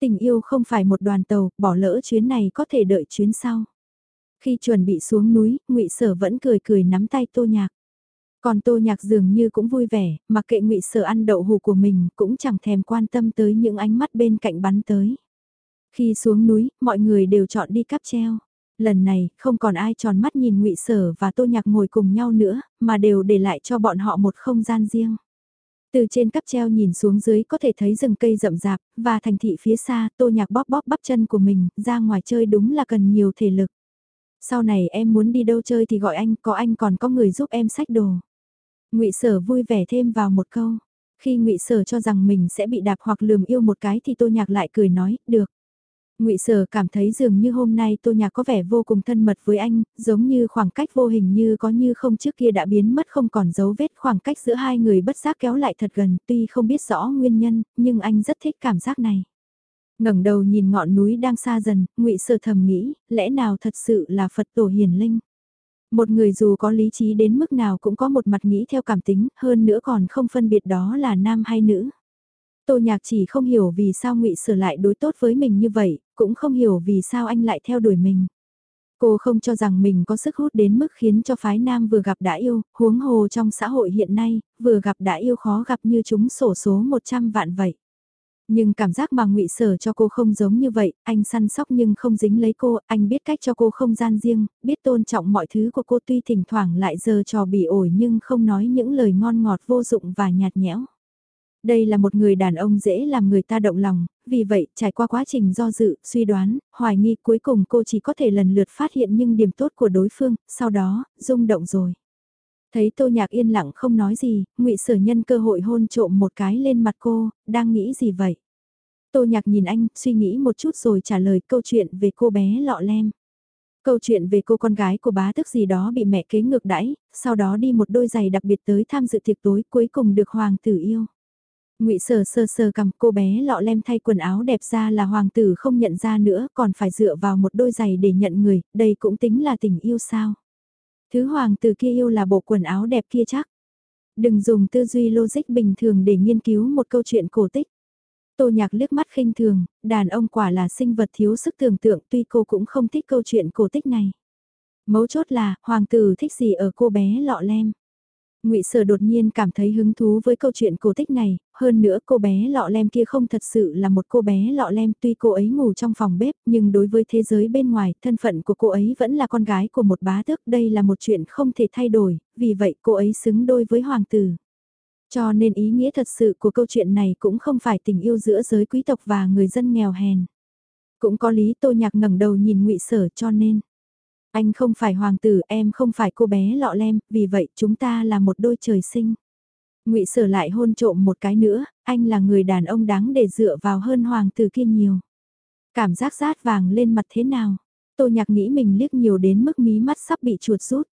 Tình yêu không phải một đoàn tàu, bỏ lỡ chuyến này có thể đợi chuyến sau. Khi chuẩn bị xuống núi, ngụy Sở vẫn cười cười nắm tay Tô Nhạc. Còn tô nhạc dường như cũng vui vẻ, mặc kệ ngụy sở ăn đậu hù của mình cũng chẳng thèm quan tâm tới những ánh mắt bên cạnh bắn tới. Khi xuống núi, mọi người đều chọn đi cáp treo. Lần này, không còn ai tròn mắt nhìn ngụy Sở và Tô Nhạc ngồi cùng nhau nữa, mà đều để lại cho bọn họ một không gian riêng. Từ trên cắp treo nhìn xuống dưới có thể thấy rừng cây rậm rạp, và thành thị phía xa, Tô Nhạc bóp bóp bắp chân của mình, ra ngoài chơi đúng là cần nhiều thể lực. Sau này em muốn đi đâu chơi thì gọi anh, có anh còn có người giúp em xách đồ. ngụy Sở vui vẻ thêm vào một câu. Khi ngụy Sở cho rằng mình sẽ bị đạp hoặc lườm yêu một cái thì Tô Nhạc lại cười nói, được. Ngụy Sở cảm thấy dường như hôm nay Tô Nhạc có vẻ vô cùng thân mật với anh, giống như khoảng cách vô hình như có như không trước kia đã biến mất không còn dấu vết khoảng cách giữa hai người bất giác kéo lại thật gần, tuy không biết rõ nguyên nhân, nhưng anh rất thích cảm giác này. Ngẩng đầu nhìn ngọn núi đang xa dần, Ngụy Sở thầm nghĩ, lẽ nào thật sự là Phật tổ hiền linh? Một người dù có lý trí đến mức nào cũng có một mặt nghĩ theo cảm tính, hơn nữa còn không phân biệt đó là nam hay nữ. Tô Nhạc chỉ không hiểu vì sao Ngụy Sở lại đối tốt với mình như vậy, cũng không hiểu vì sao anh lại theo đuổi mình. Cô không cho rằng mình có sức hút đến mức khiến cho phái nam vừa gặp đã yêu, huống hồ trong xã hội hiện nay, vừa gặp đã yêu khó gặp như chúng sổ số 100 vạn vậy. Nhưng cảm giác mà ngụy Sở cho cô không giống như vậy, anh săn sóc nhưng không dính lấy cô, anh biết cách cho cô không gian riêng, biết tôn trọng mọi thứ của cô tuy thỉnh thoảng lại giờ trò bị ổi nhưng không nói những lời ngon ngọt vô dụng và nhạt nhẽo. Đây là một người đàn ông dễ làm người ta động lòng, vì vậy trải qua quá trình do dự, suy đoán, hoài nghi cuối cùng cô chỉ có thể lần lượt phát hiện những điểm tốt của đối phương, sau đó, rung động rồi. Thấy tô nhạc yên lặng không nói gì, ngụy sở nhân cơ hội hôn trộm một cái lên mặt cô, đang nghĩ gì vậy? Tô nhạc nhìn anh, suy nghĩ một chút rồi trả lời câu chuyện về cô bé lọ lem. Câu chuyện về cô con gái của bá tức gì đó bị mẹ kế ngược đãi, sau đó đi một đôi giày đặc biệt tới tham dự tiệc tối cuối cùng được hoàng tử yêu ngụy sờ sờ sờ cầm cô bé lọ lem thay quần áo đẹp ra là hoàng tử không nhận ra nữa còn phải dựa vào một đôi giày để nhận người, đây cũng tính là tình yêu sao. Thứ hoàng tử kia yêu là bộ quần áo đẹp kia chắc. Đừng dùng tư duy logic bình thường để nghiên cứu một câu chuyện cổ tích. Tô nhạc liếc mắt khinh thường, đàn ông quả là sinh vật thiếu sức tưởng tượng tuy cô cũng không thích câu chuyện cổ tích này. Mấu chốt là, hoàng tử thích gì ở cô bé lọ lem. Ngụy Sở đột nhiên cảm thấy hứng thú với câu chuyện cổ tích này, hơn nữa cô bé lọ lem kia không thật sự là một cô bé lọ lem tuy cô ấy ngủ trong phòng bếp nhưng đối với thế giới bên ngoài thân phận của cô ấy vẫn là con gái của một bá tước đây là một chuyện không thể thay đổi, vì vậy cô ấy xứng đôi với hoàng tử. Cho nên ý nghĩa thật sự của câu chuyện này cũng không phải tình yêu giữa giới quý tộc và người dân nghèo hèn. Cũng có lý tô nhạc ngẩng đầu nhìn ngụy Sở cho nên. Anh không phải hoàng tử, em không phải cô bé lọ lem, vì vậy chúng ta là một đôi trời sinh. ngụy Sở lại hôn trộm một cái nữa, anh là người đàn ông đáng để dựa vào hơn hoàng tử kia nhiều. Cảm giác rát vàng lên mặt thế nào? Tô nhạc nghĩ mình liếc nhiều đến mức mí mắt sắp bị chuột rút.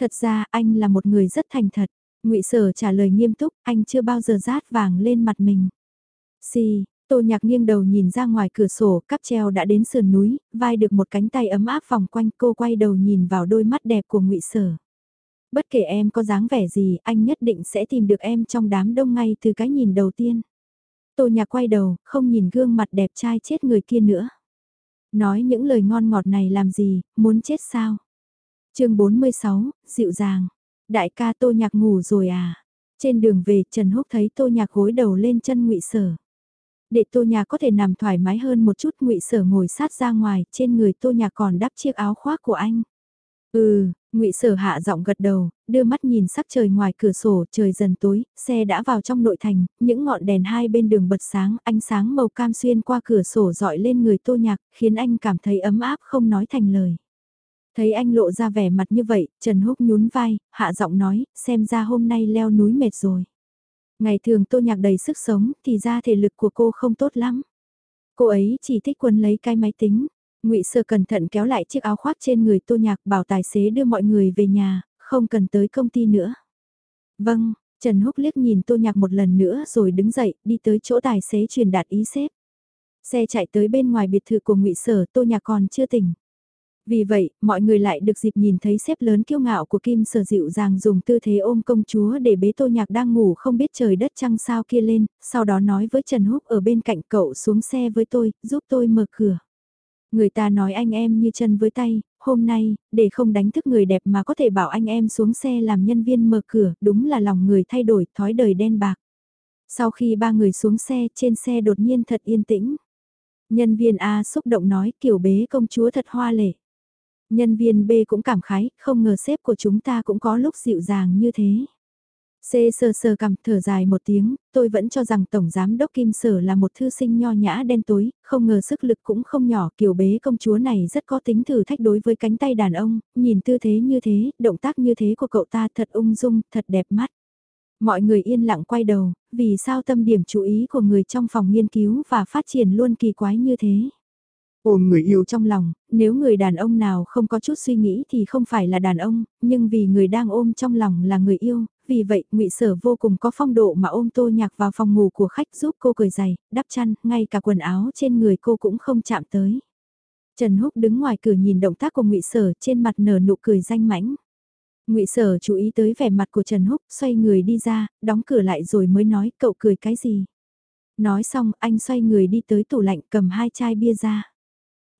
Thật ra anh là một người rất thành thật. ngụy Sở trả lời nghiêm túc, anh chưa bao giờ rát vàng lên mặt mình. Xì, Tô nhạc nghiêng đầu nhìn ra ngoài cửa sổ, cắp treo đã đến sườn núi, vai được một cánh tay ấm áp vòng quanh cô quay đầu nhìn vào đôi mắt đẹp của ngụy Sở. Bất kể em có dáng vẻ gì, anh nhất định sẽ tìm được em trong đám đông ngay từ cái nhìn đầu tiên. Tô nhạc quay đầu, không nhìn gương mặt đẹp trai chết người kia nữa. Nói những lời ngon ngọt này làm gì, muốn chết sao? chương 46, dịu dàng. Đại ca tô nhạc ngủ rồi à? Trên đường về Trần Húc thấy tô nhạc gối đầu lên chân ngụy Sở. Để tô nhà có thể nằm thoải mái hơn một chút ngụy Sở ngồi sát ra ngoài, trên người tô nhà còn đắp chiếc áo khoác của anh. Ừ, ngụy Sở hạ giọng gật đầu, đưa mắt nhìn sắc trời ngoài cửa sổ, trời dần tối, xe đã vào trong nội thành, những ngọn đèn hai bên đường bật sáng, ánh sáng màu cam xuyên qua cửa sổ dọi lên người tô nhạc, khiến anh cảm thấy ấm áp không nói thành lời. Thấy anh lộ ra vẻ mặt như vậy, Trần Húc nhún vai, hạ giọng nói, xem ra hôm nay leo núi mệt rồi. Ngày thường tô nhạc đầy sức sống thì ra thể lực của cô không tốt lắm. Cô ấy chỉ thích quấn lấy cái máy tính. ngụy Sơ cẩn thận kéo lại chiếc áo khoác trên người tô nhạc bảo tài xế đưa mọi người về nhà, không cần tới công ty nữa. Vâng, Trần Húc liếc nhìn tô nhạc một lần nữa rồi đứng dậy đi tới chỗ tài xế truyền đạt ý xếp. Xe chạy tới bên ngoài biệt thự của ngụy Sở tô nhạc còn chưa tỉnh. Vì vậy, mọi người lại được dịp nhìn thấy xếp lớn kiêu ngạo của Kim Sở dịu dàng dùng tư thế ôm công chúa để bế tô nhạc đang ngủ không biết trời đất trăng sao kia lên, sau đó nói với Trần Húc ở bên cạnh cậu xuống xe với tôi, giúp tôi mở cửa. Người ta nói anh em như chân với tay, hôm nay, để không đánh thức người đẹp mà có thể bảo anh em xuống xe làm nhân viên mở cửa, đúng là lòng người thay đổi, thói đời đen bạc. Sau khi ba người xuống xe, trên xe đột nhiên thật yên tĩnh. Nhân viên A xúc động nói kiểu bế công chúa thật hoa lệ. Nhân viên B cũng cảm khái, không ngờ sếp của chúng ta cũng có lúc dịu dàng như thế. C sờ sờ cầm thở dài một tiếng, tôi vẫn cho rằng Tổng Giám Đốc Kim Sở là một thư sinh nho nhã đen tối, không ngờ sức lực cũng không nhỏ, kiểu bế công chúa này rất có tính thử thách đối với cánh tay đàn ông, nhìn tư thế như thế, động tác như thế của cậu ta thật ung dung, thật đẹp mắt. Mọi người yên lặng quay đầu, vì sao tâm điểm chú ý của người trong phòng nghiên cứu và phát triển luôn kỳ quái như thế. Ôm người yêu trong lòng, nếu người đàn ông nào không có chút suy nghĩ thì không phải là đàn ông, nhưng vì người đang ôm trong lòng là người yêu, vì vậy ngụy Sở vô cùng có phong độ mà ôm Tô Nhạc vào phòng ngủ của khách giúp cô cởi giày, đắp chăn, ngay cả quần áo trên người cô cũng không chạm tới. Trần Húc đứng ngoài cửa nhìn động tác của ngụy Sở trên mặt nở nụ cười danh mãnh. Ngụy Sở chú ý tới vẻ mặt của Trần Húc, xoay người đi ra, đóng cửa lại rồi mới nói cậu cười cái gì. Nói xong, anh xoay người đi tới tủ lạnh cầm hai chai bia ra.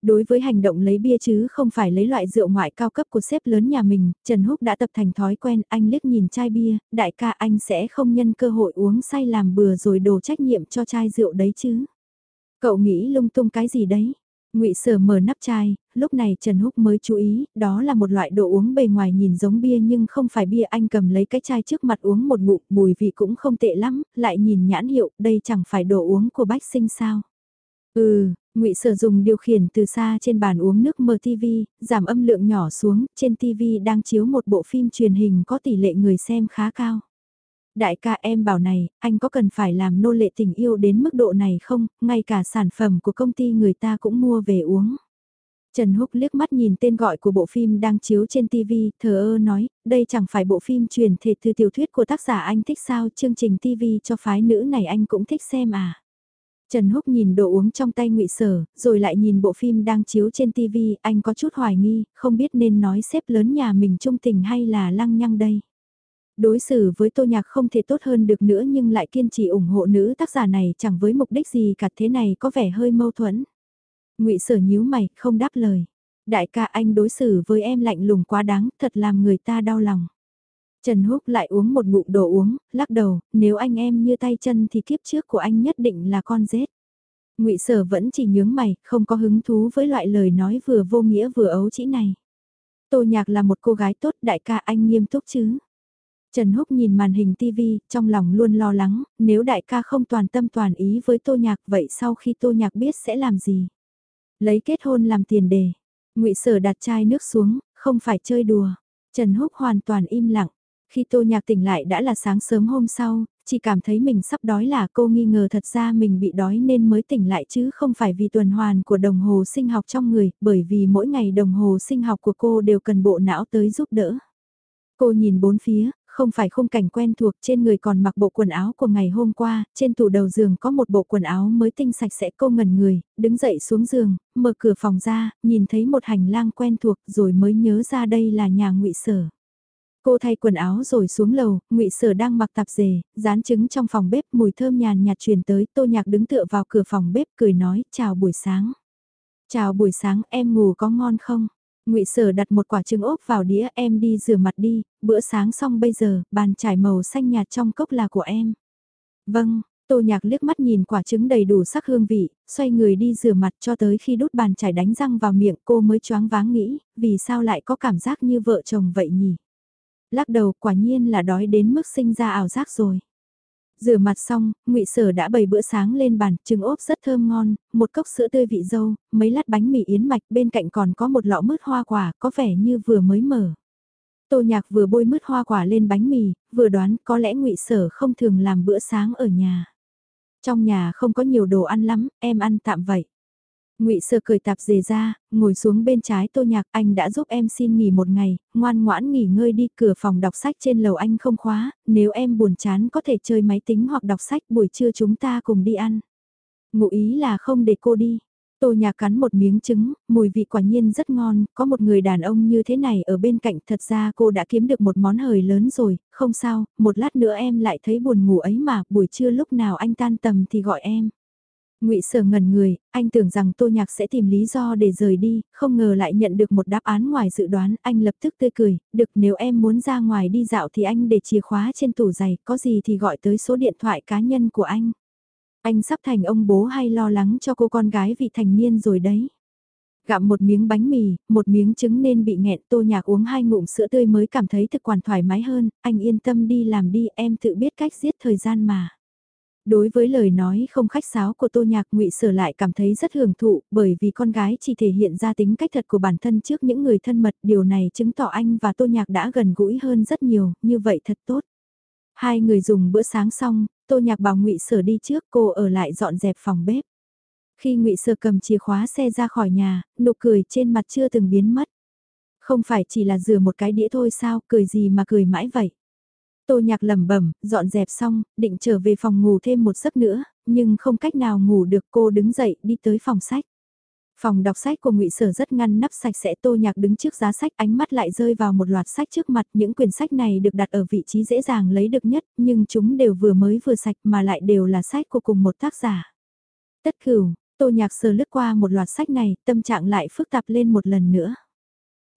Đối với hành động lấy bia chứ không phải lấy loại rượu ngoại cao cấp của sếp lớn nhà mình, Trần Húc đã tập thành thói quen, anh liếc nhìn chai bia, đại ca anh sẽ không nhân cơ hội uống say làm bừa rồi đổ trách nhiệm cho chai rượu đấy chứ. Cậu nghĩ lung tung cái gì đấy? Ngụy Sở mở nắp chai, lúc này Trần Húc mới chú ý, đó là một loại đồ uống bề ngoài nhìn giống bia nhưng không phải bia anh cầm lấy cái chai trước mặt uống một ngụm, mùi vị cũng không tệ lắm, lại nhìn nhãn hiệu, đây chẳng phải đồ uống của bách sinh sao. Ừ, ngụy Sở dùng điều khiển từ xa trên bàn uống nước mở TV, giảm âm lượng nhỏ xuống, trên TV đang chiếu một bộ phim truyền hình có tỷ lệ người xem khá cao. Đại ca em bảo này, anh có cần phải làm nô lệ tình yêu đến mức độ này không, ngay cả sản phẩm của công ty người ta cũng mua về uống. Trần Húc liếc mắt nhìn tên gọi của bộ phim đang chiếu trên TV, thờ ơ nói, đây chẳng phải bộ phim truyền thể từ tiểu thuyết của tác giả anh thích sao, chương trình TV cho phái nữ này anh cũng thích xem à. Trần Húc nhìn đồ uống trong tay ngụy Sở, rồi lại nhìn bộ phim đang chiếu trên TV, anh có chút hoài nghi, không biết nên nói xếp lớn nhà mình trung tình hay là lăng nhăng đây. Đối xử với Tô Nhạc không thể tốt hơn được nữa nhưng lại kiên trì ủng hộ nữ tác giả này chẳng với mục đích gì cả thế này có vẻ hơi mâu thuẫn. ngụy Sở nhíu mày, không đáp lời. Đại ca anh đối xử với em lạnh lùng quá đáng, thật làm người ta đau lòng. Trần Húc lại uống một ngụm đồ uống, lắc đầu, nếu anh em như tay chân thì kiếp trước của anh nhất định là con rết. ngụy Sở vẫn chỉ nhướng mày, không có hứng thú với loại lời nói vừa vô nghĩa vừa ấu chỉ này. Tô Nhạc là một cô gái tốt, đại ca anh nghiêm túc chứ. Trần Húc nhìn màn hình TV, trong lòng luôn lo lắng, nếu đại ca không toàn tâm toàn ý với Tô Nhạc vậy sau khi Tô Nhạc biết sẽ làm gì? Lấy kết hôn làm tiền đề. ngụy Sở đặt chai nước xuống, không phải chơi đùa. Trần Húc hoàn toàn im lặng. Khi Tô Nhạc tỉnh lại đã là sáng sớm hôm sau, chỉ cảm thấy mình sắp đói là cô nghi ngờ thật ra mình bị đói nên mới tỉnh lại chứ không phải vì tuần hoàn của đồng hồ sinh học trong người, bởi vì mỗi ngày đồng hồ sinh học của cô đều cần bộ não tới giúp đỡ. Cô nhìn bốn phía, không phải khung cảnh quen thuộc trên người còn mặc bộ quần áo của ngày hôm qua, trên tủ đầu giường có một bộ quần áo mới tinh sạch sẽ cô ngẩn người, đứng dậy xuống giường, mở cửa phòng ra, nhìn thấy một hành lang quen thuộc rồi mới nhớ ra đây là nhà ngụy Sở. Cô thay quần áo rồi xuống lầu, ngụy Sở đang mặc tạp dề, dán trứng trong phòng bếp mùi thơm nhàn nhạt truyền tới, Tô Nhạc đứng tựa vào cửa phòng bếp cười nói, chào buổi sáng. Chào buổi sáng, em ngủ có ngon không? ngụy Sở đặt một quả trứng ốp vào đĩa em đi rửa mặt đi, bữa sáng xong bây giờ, bàn trải màu xanh nhạt trong cốc là của em. Vâng, Tô Nhạc liếc mắt nhìn quả trứng đầy đủ sắc hương vị, xoay người đi rửa mặt cho tới khi đút bàn chải đánh răng vào miệng cô mới choáng váng nghĩ, vì sao lại có cảm giác như vợ chồng vậy nhỉ? Lắc đầu quả nhiên là đói đến mức sinh ra ảo giác rồi. Rửa mặt xong, ngụy Sở đã bày bữa sáng lên bàn, trứng ốp rất thơm ngon, một cốc sữa tươi vị dâu, mấy lát bánh mì yến mạch, bên cạnh còn có một lọ mứt hoa quả, có vẻ như vừa mới mở. Tô Nhạc vừa bôi mứt hoa quả lên bánh mì, vừa đoán có lẽ ngụy Sở không thường làm bữa sáng ở nhà. Trong nhà không có nhiều đồ ăn lắm, em ăn tạm vậy. Ngụy Sơ cười tạp dề ra, ngồi xuống bên trái Tô Nhạc, anh đã giúp em xin nghỉ một ngày, ngoan ngoãn nghỉ ngơi đi, cửa phòng đọc sách trên lầu anh không khóa, nếu em buồn chán có thể chơi máy tính hoặc đọc sách, buổi trưa chúng ta cùng đi ăn. Ngụ ý là không để cô đi. Tô Nhạc cắn một miếng trứng, mùi vị quả nhiên rất ngon, có một người đàn ông như thế này ở bên cạnh thật ra cô đã kiếm được một món hời lớn rồi, không sao, một lát nữa em lại thấy buồn ngủ ấy mà, buổi trưa lúc nào anh tan tầm thì gọi em ngụy Sở ngẩn người, anh tưởng rằng Tô Nhạc sẽ tìm lý do để rời đi, không ngờ lại nhận được một đáp án ngoài dự đoán, anh lập tức tươi cười, được nếu em muốn ra ngoài đi dạo thì anh để chìa khóa trên tủ giày, có gì thì gọi tới số điện thoại cá nhân của anh. Anh sắp thành ông bố hay lo lắng cho cô con gái vị thành niên rồi đấy. Gặm một miếng bánh mì, một miếng trứng nên bị nghẹn tô nhạc uống hai ngụm sữa tươi mới cảm thấy thực quản thoải mái hơn, anh yên tâm đi làm đi em tự biết cách giết thời gian mà. Đối với lời nói không khách sáo của Tô Nhạc ngụy Sở lại cảm thấy rất hưởng thụ bởi vì con gái chỉ thể hiện ra tính cách thật của bản thân trước những người thân mật điều này chứng tỏ anh và Tô Nhạc đã gần gũi hơn rất nhiều, như vậy thật tốt. Hai người dùng bữa sáng xong, Tô Nhạc bảo ngụy Sở đi trước cô ở lại dọn dẹp phòng bếp. Khi ngụy Sở cầm chìa khóa xe ra khỏi nhà, nụ cười trên mặt chưa từng biến mất. Không phải chỉ là rửa một cái đĩa thôi sao, cười gì mà cười mãi vậy. Tô nhạc lẩm bẩm, dọn dẹp xong, định trở về phòng ngủ thêm một giấc nữa, nhưng không cách nào ngủ được cô đứng dậy đi tới phòng sách. Phòng đọc sách của ngụy Sở rất ngăn nắp sạch sẽ Tô Nhạc đứng trước giá sách ánh mắt lại rơi vào một loạt sách trước mặt. Những quyển sách này được đặt ở vị trí dễ dàng lấy được nhất, nhưng chúng đều vừa mới vừa sạch mà lại đều là sách của cùng một tác giả. Tất cửu, Tô Nhạc sờ lướt qua một loạt sách này, tâm trạng lại phức tạp lên một lần nữa.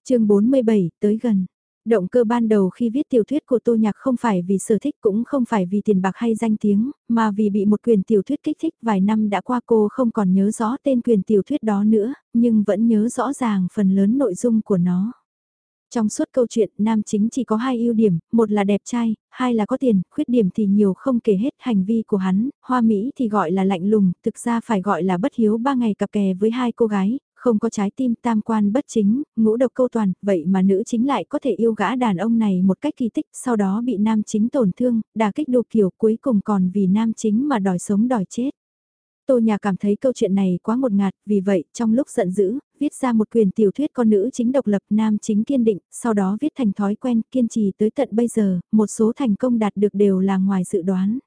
chương 47, tới gần. Động cơ ban đầu khi viết tiểu thuyết của Tô Nhạc không phải vì sở thích cũng không phải vì tiền bạc hay danh tiếng, mà vì bị một quyền tiểu thuyết kích thích vài năm đã qua cô không còn nhớ rõ tên quyền tiểu thuyết đó nữa, nhưng vẫn nhớ rõ ràng phần lớn nội dung của nó. Trong suốt câu chuyện, nam chính chỉ có hai ưu điểm, một là đẹp trai, hai là có tiền, khuyết điểm thì nhiều không kể hết hành vi của hắn, hoa Mỹ thì gọi là lạnh lùng, thực ra phải gọi là bất hiếu ba ngày cặp kè với hai cô gái, không có trái tim tam quan bất chính, ngũ độc câu toàn, vậy mà nữ chính lại có thể yêu gã đàn ông này một cách kỳ tích, sau đó bị nam chính tổn thương, đả kích đồ kiểu cuối cùng còn vì nam chính mà đòi sống đòi chết. Tô Nhà cảm thấy câu chuyện này quá một ngạt, vì vậy, trong lúc giận dữ, viết ra một quyền tiểu thuyết con nữ chính độc lập nam chính kiên định, sau đó viết thành thói quen kiên trì tới tận bây giờ, một số thành công đạt được đều là ngoài dự đoán.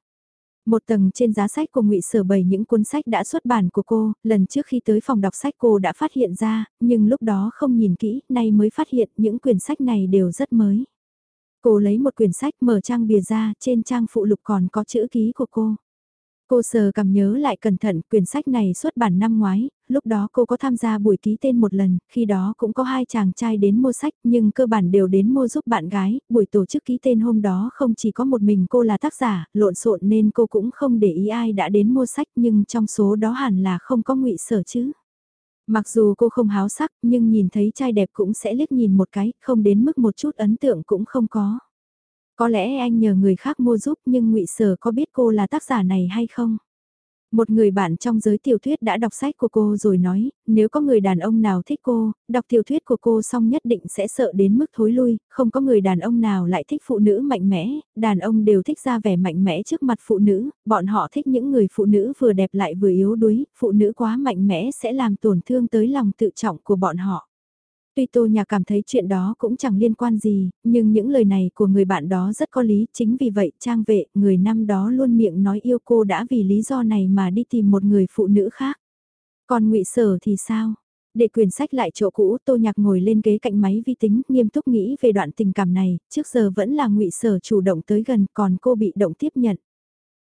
Một tầng trên giá sách của ngụy Sở bày những cuốn sách đã xuất bản của cô, lần trước khi tới phòng đọc sách cô đã phát hiện ra, nhưng lúc đó không nhìn kỹ, nay mới phát hiện những quyển sách này đều rất mới. Cô lấy một quyển sách mở trang bìa ra, trên trang phụ lục còn có chữ ký của cô. Cô sờ cầm nhớ lại cẩn thận, quyển sách này xuất bản năm ngoái, lúc đó cô có tham gia buổi ký tên một lần, khi đó cũng có hai chàng trai đến mua sách nhưng cơ bản đều đến mua giúp bạn gái, buổi tổ chức ký tên hôm đó không chỉ có một mình cô là tác giả, lộn xộn nên cô cũng không để ý ai đã đến mua sách nhưng trong số đó hẳn là không có ngụy sở chứ. Mặc dù cô không háo sắc nhưng nhìn thấy trai đẹp cũng sẽ liếc nhìn một cái, không đến mức một chút ấn tượng cũng không có. Có lẽ anh nhờ người khác mua giúp nhưng ngụy Sở có biết cô là tác giả này hay không? Một người bạn trong giới tiểu thuyết đã đọc sách của cô rồi nói, nếu có người đàn ông nào thích cô, đọc tiểu thuyết của cô xong nhất định sẽ sợ đến mức thối lui, không có người đàn ông nào lại thích phụ nữ mạnh mẽ, đàn ông đều thích ra vẻ mạnh mẽ trước mặt phụ nữ, bọn họ thích những người phụ nữ vừa đẹp lại vừa yếu đuối, phụ nữ quá mạnh mẽ sẽ làm tổn thương tới lòng tự trọng của bọn họ. Tuy Tô nhà cảm thấy chuyện đó cũng chẳng liên quan gì, nhưng những lời này của người bạn đó rất có lý, chính vì vậy Trang Vệ, người năm đó luôn miệng nói yêu cô đã vì lý do này mà đi tìm một người phụ nữ khác. Còn ngụy Sở thì sao? Để quyển sách lại chỗ cũ, Tô Nhạc ngồi lên ghế cạnh máy vi tính, nghiêm túc nghĩ về đoạn tình cảm này, trước giờ vẫn là ngụy Sở chủ động tới gần, còn cô bị động tiếp nhận.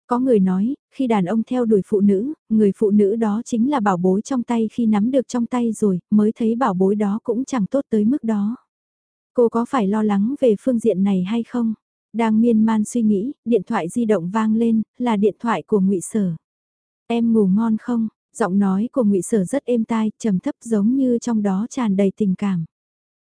Có người nói, khi đàn ông theo đuổi phụ nữ, người phụ nữ đó chính là bảo bối trong tay khi nắm được trong tay rồi, mới thấy bảo bối đó cũng chẳng tốt tới mức đó. Cô có phải lo lắng về phương diện này hay không? Đang miên man suy nghĩ, điện thoại di động vang lên, là điện thoại của ngụy Sở. Em ngủ ngon không? Giọng nói của ngụy Sở rất êm tai, trầm thấp giống như trong đó tràn đầy tình cảm.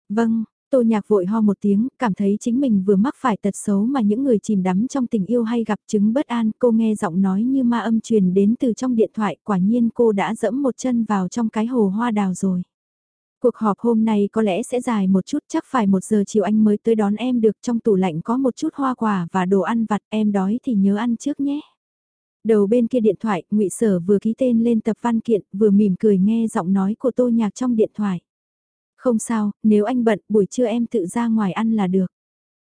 Vâng, Tô nhạc vội ho một tiếng, cảm thấy chính mình vừa mắc phải tật xấu mà những người chìm đắm trong tình yêu hay gặp chứng bất an. Cô nghe giọng nói như ma âm truyền đến từ trong điện thoại, quả nhiên cô đã dẫm một chân vào trong cái hồ hoa đào rồi. Cuộc họp hôm nay có lẽ sẽ dài một chút, chắc phải một giờ chiều anh mới tới đón em được trong tủ lạnh có một chút hoa quả và đồ ăn vặt, em đói thì nhớ ăn trước nhé. Đầu bên kia điện thoại, ngụy Sở vừa ký tên lên tập văn kiện, vừa mỉm cười nghe giọng nói của Tô Nhạc trong điện thoại. Không sao, nếu anh bận, buổi trưa em tự ra ngoài ăn là được.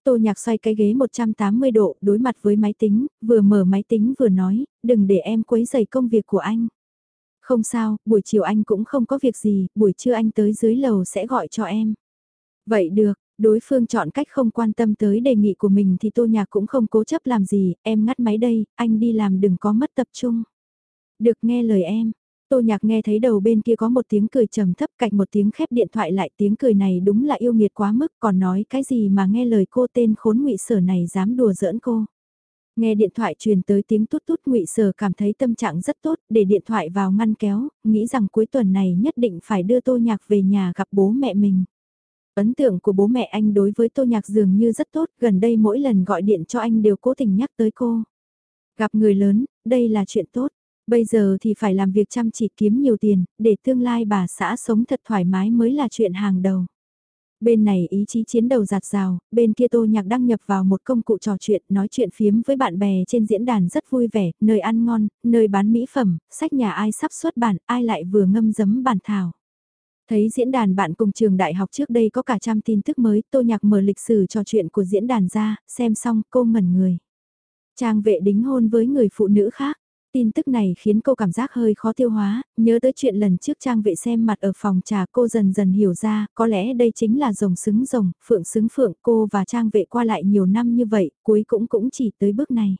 Tô nhạc xoay cái ghế 180 độ, đối mặt với máy tính, vừa mở máy tính vừa nói, đừng để em quấy rầy công việc của anh. Không sao, buổi chiều anh cũng không có việc gì, buổi trưa anh tới dưới lầu sẽ gọi cho em. Vậy được, đối phương chọn cách không quan tâm tới đề nghị của mình thì tô nhạc cũng không cố chấp làm gì, em ngắt máy đây, anh đi làm đừng có mất tập trung. Được nghe lời em. Tô nhạc nghe thấy đầu bên kia có một tiếng cười trầm thấp cạnh một tiếng khép điện thoại lại tiếng cười này đúng là yêu nghiệt quá mức còn nói cái gì mà nghe lời cô tên khốn ngụy sở này dám đùa giỡn cô. Nghe điện thoại truyền tới tiếng tút tút ngụy sở cảm thấy tâm trạng rất tốt để điện thoại vào ngăn kéo, nghĩ rằng cuối tuần này nhất định phải đưa tô nhạc về nhà gặp bố mẹ mình. Ấn tượng của bố mẹ anh đối với tô nhạc dường như rất tốt, gần đây mỗi lần gọi điện cho anh đều cố tình nhắc tới cô. Gặp người lớn, đây là chuyện tốt. Bây giờ thì phải làm việc chăm chỉ kiếm nhiều tiền, để tương lai bà xã sống thật thoải mái mới là chuyện hàng đầu. Bên này ý chí chiến đầu giạt rào, bên kia tô nhạc đăng nhập vào một công cụ trò chuyện, nói chuyện phiếm với bạn bè trên diễn đàn rất vui vẻ, nơi ăn ngon, nơi bán mỹ phẩm, sách nhà ai sắp xuất bản, ai lại vừa ngâm giấm bản thảo. Thấy diễn đàn bạn cùng trường đại học trước đây có cả trăm tin tức mới, tô nhạc mở lịch sử trò chuyện của diễn đàn ra, xem xong cô ngẩn người. Trang vệ đính hôn với người phụ nữ khác. Tin tức này khiến cô cảm giác hơi khó tiêu hóa, nhớ tới chuyện lần trước trang vệ xem mặt ở phòng trà cô dần dần hiểu ra, có lẽ đây chính là rồng xứng rồng, phượng xứng phượng cô và trang vệ qua lại nhiều năm như vậy, cuối cũng cũng chỉ tới bước này.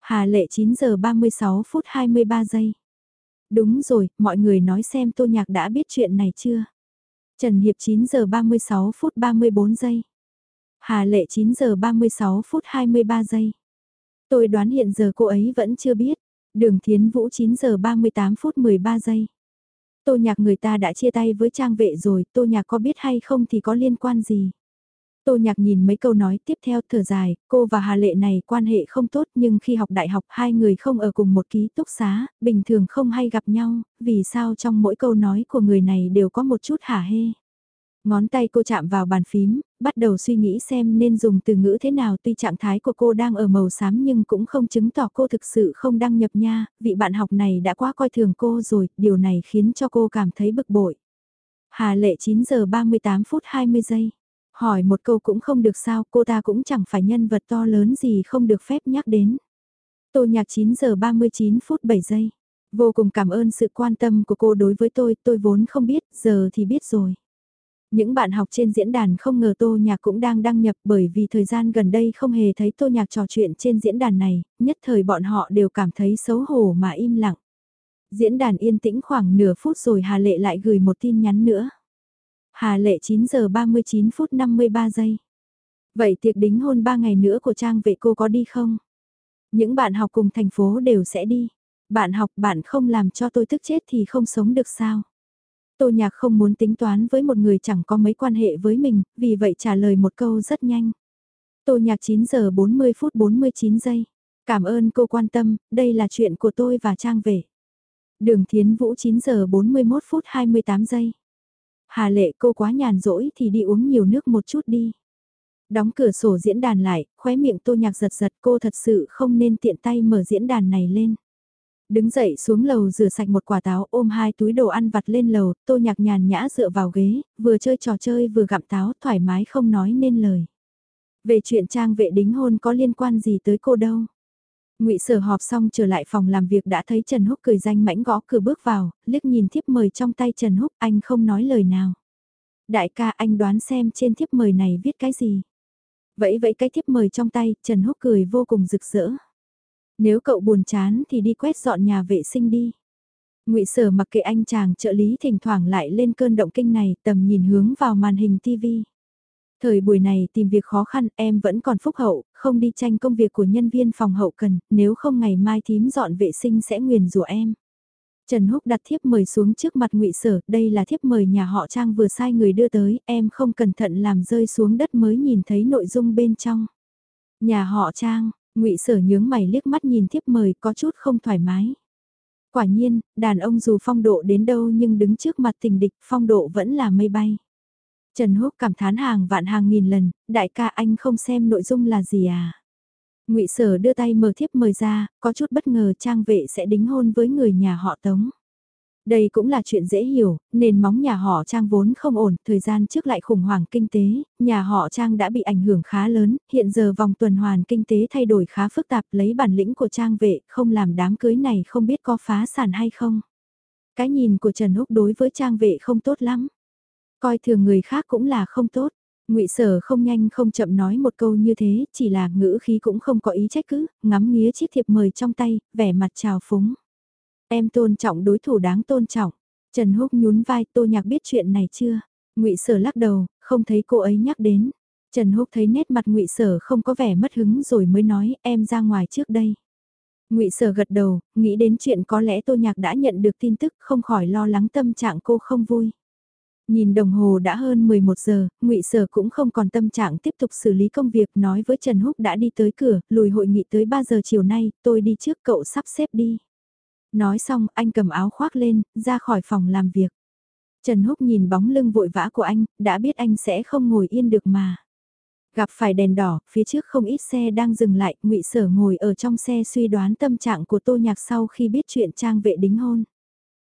Hà lệ 9 giờ 36 phút 23 giây. Đúng rồi, mọi người nói xem tô nhạc đã biết chuyện này chưa? Trần Hiệp 9 giờ 36 phút 34 giây. Hà lệ 9 giờ 36 phút 23 giây. Tôi đoán hiện giờ cô ấy vẫn chưa biết. Đường Thiến Vũ 9 giờ 38 phút 13 giây. Tô nhạc người ta đã chia tay với trang vệ rồi, tô nhạc có biết hay không thì có liên quan gì. Tô nhạc nhìn mấy câu nói tiếp theo thở dài, cô và Hà Lệ này quan hệ không tốt nhưng khi học đại học hai người không ở cùng một ký túc xá, bình thường không hay gặp nhau, vì sao trong mỗi câu nói của người này đều có một chút hả hê. Ngón tay cô chạm vào bàn phím, bắt đầu suy nghĩ xem nên dùng từ ngữ thế nào tuy trạng thái của cô đang ở màu xám nhưng cũng không chứng tỏ cô thực sự không đăng nhập nha, vị bạn học này đã quá coi thường cô rồi, điều này khiến cho cô cảm thấy bực bội. Hà lệ 9 giờ 38 phút 20 giây. Hỏi một câu cũng không được sao, cô ta cũng chẳng phải nhân vật to lớn gì không được phép nhắc đến. Tô nhạc 9 giờ 39 phút 7 giây. Vô cùng cảm ơn sự quan tâm của cô đối với tôi, tôi vốn không biết, giờ thì biết rồi. Những bạn học trên diễn đàn không ngờ Tô Nhạc cũng đang đăng nhập bởi vì thời gian gần đây không hề thấy Tô Nhạc trò chuyện trên diễn đàn này, nhất thời bọn họ đều cảm thấy xấu hổ mà im lặng. Diễn đàn yên tĩnh khoảng nửa phút rồi Hà Lệ lại gửi một tin nhắn nữa. Hà Lệ 9 giờ 39 phút 53 giây. Vậy tiệc đính hôn 3 ngày nữa của Trang vệ cô có đi không? Những bạn học cùng thành phố đều sẽ đi. Bạn học bạn không làm cho tôi tức chết thì không sống được sao? Tô Nhạc không muốn tính toán với một người chẳng có mấy quan hệ với mình, vì vậy trả lời một câu rất nhanh. Tô Nhạc 9 giờ 40 phút 49 giây. Cảm ơn cô quan tâm, đây là chuyện của tôi và Trang về. Đường Thiến Vũ 9 giờ 41 phút 28 giây. Hà lệ cô quá nhàn rỗi thì đi uống nhiều nước một chút đi. Đóng cửa sổ diễn đàn lại, khóe miệng tô nhạc giật giật cô thật sự không nên tiện tay mở diễn đàn này lên. Đứng dậy xuống lầu rửa sạch một quả táo ôm hai túi đồ ăn vặt lên lầu, tô nhạc nhàn nhã dựa vào ghế, vừa chơi trò chơi vừa gặm táo thoải mái không nói nên lời. Về chuyện trang vệ đính hôn có liên quan gì tới cô đâu. ngụy sở họp xong trở lại phòng làm việc đã thấy Trần Húc cười danh mãnh gõ cửa bước vào, liếc nhìn thiếp mời trong tay Trần Húc anh không nói lời nào. Đại ca anh đoán xem trên thiếp mời này viết cái gì. Vậy vậy cái thiếp mời trong tay, Trần Húc cười vô cùng rực rỡ. Nếu cậu buồn chán thì đi quét dọn nhà vệ sinh đi. ngụy Sở mặc kệ anh chàng trợ lý thỉnh thoảng lại lên cơn động kinh này tầm nhìn hướng vào màn hình TV. Thời buổi này tìm việc khó khăn em vẫn còn phúc hậu, không đi tranh công việc của nhân viên phòng hậu cần, nếu không ngày mai thím dọn vệ sinh sẽ nguyền rủa em. Trần Húc đặt thiếp mời xuống trước mặt ngụy Sở, đây là thiếp mời nhà họ Trang vừa sai người đưa tới, em không cẩn thận làm rơi xuống đất mới nhìn thấy nội dung bên trong. Nhà họ Trang, ngụy sở nhướng mày liếc mắt nhìn thiếp mời có chút không thoải mái. Quả nhiên, đàn ông dù phong độ đến đâu nhưng đứng trước mặt tình địch phong độ vẫn là mây bay. Trần Húc cảm thán hàng vạn hàng nghìn lần, đại ca anh không xem nội dung là gì à? ngụy Sở đưa tay mở thiếp mời ra, có chút bất ngờ trang vệ sẽ đính hôn với người nhà họ Tống. Đây cũng là chuyện dễ hiểu, nền móng nhà họ Trang vốn không ổn, thời gian trước lại khủng hoảng kinh tế, nhà họ Trang đã bị ảnh hưởng khá lớn, hiện giờ vòng tuần hoàn kinh tế thay đổi khá phức tạp lấy bản lĩnh của Trang vệ, không làm đám cưới này không biết có phá sản hay không. Cái nhìn của Trần Húc đối với Trang vệ không tốt lắm. Coi thường người khác cũng là không tốt. ngụy Sở không nhanh không chậm nói một câu như thế, chỉ là ngữ khí cũng không có ý trách cứ, ngắm nghía chiếc thiệp mời trong tay, vẻ mặt trào phúng. Em tôn trọng đối thủ đáng tôn trọng. Trần Húc nhún vai Tô Nhạc biết chuyện này chưa? ngụy Sở lắc đầu, không thấy cô ấy nhắc đến. Trần Húc thấy nét mặt ngụy Sở không có vẻ mất hứng rồi mới nói em ra ngoài trước đây. ngụy Sở gật đầu, nghĩ đến chuyện có lẽ Tô Nhạc đã nhận được tin tức không khỏi lo lắng tâm trạng cô không vui. Nhìn đồng hồ đã hơn 11 giờ, ngụy Sở cũng không còn tâm trạng tiếp tục xử lý công việc nói với Trần Húc đã đi tới cửa, lùi hội nghị tới 3 giờ chiều nay, tôi đi trước cậu sắp xếp đi. Nói xong, anh cầm áo khoác lên, ra khỏi phòng làm việc. Trần Húc nhìn bóng lưng vội vã của anh, đã biết anh sẽ không ngồi yên được mà. Gặp phải đèn đỏ, phía trước không ít xe đang dừng lại, ngụy Sở ngồi ở trong xe suy đoán tâm trạng của Tô Nhạc sau khi biết chuyện trang vệ đính hôn.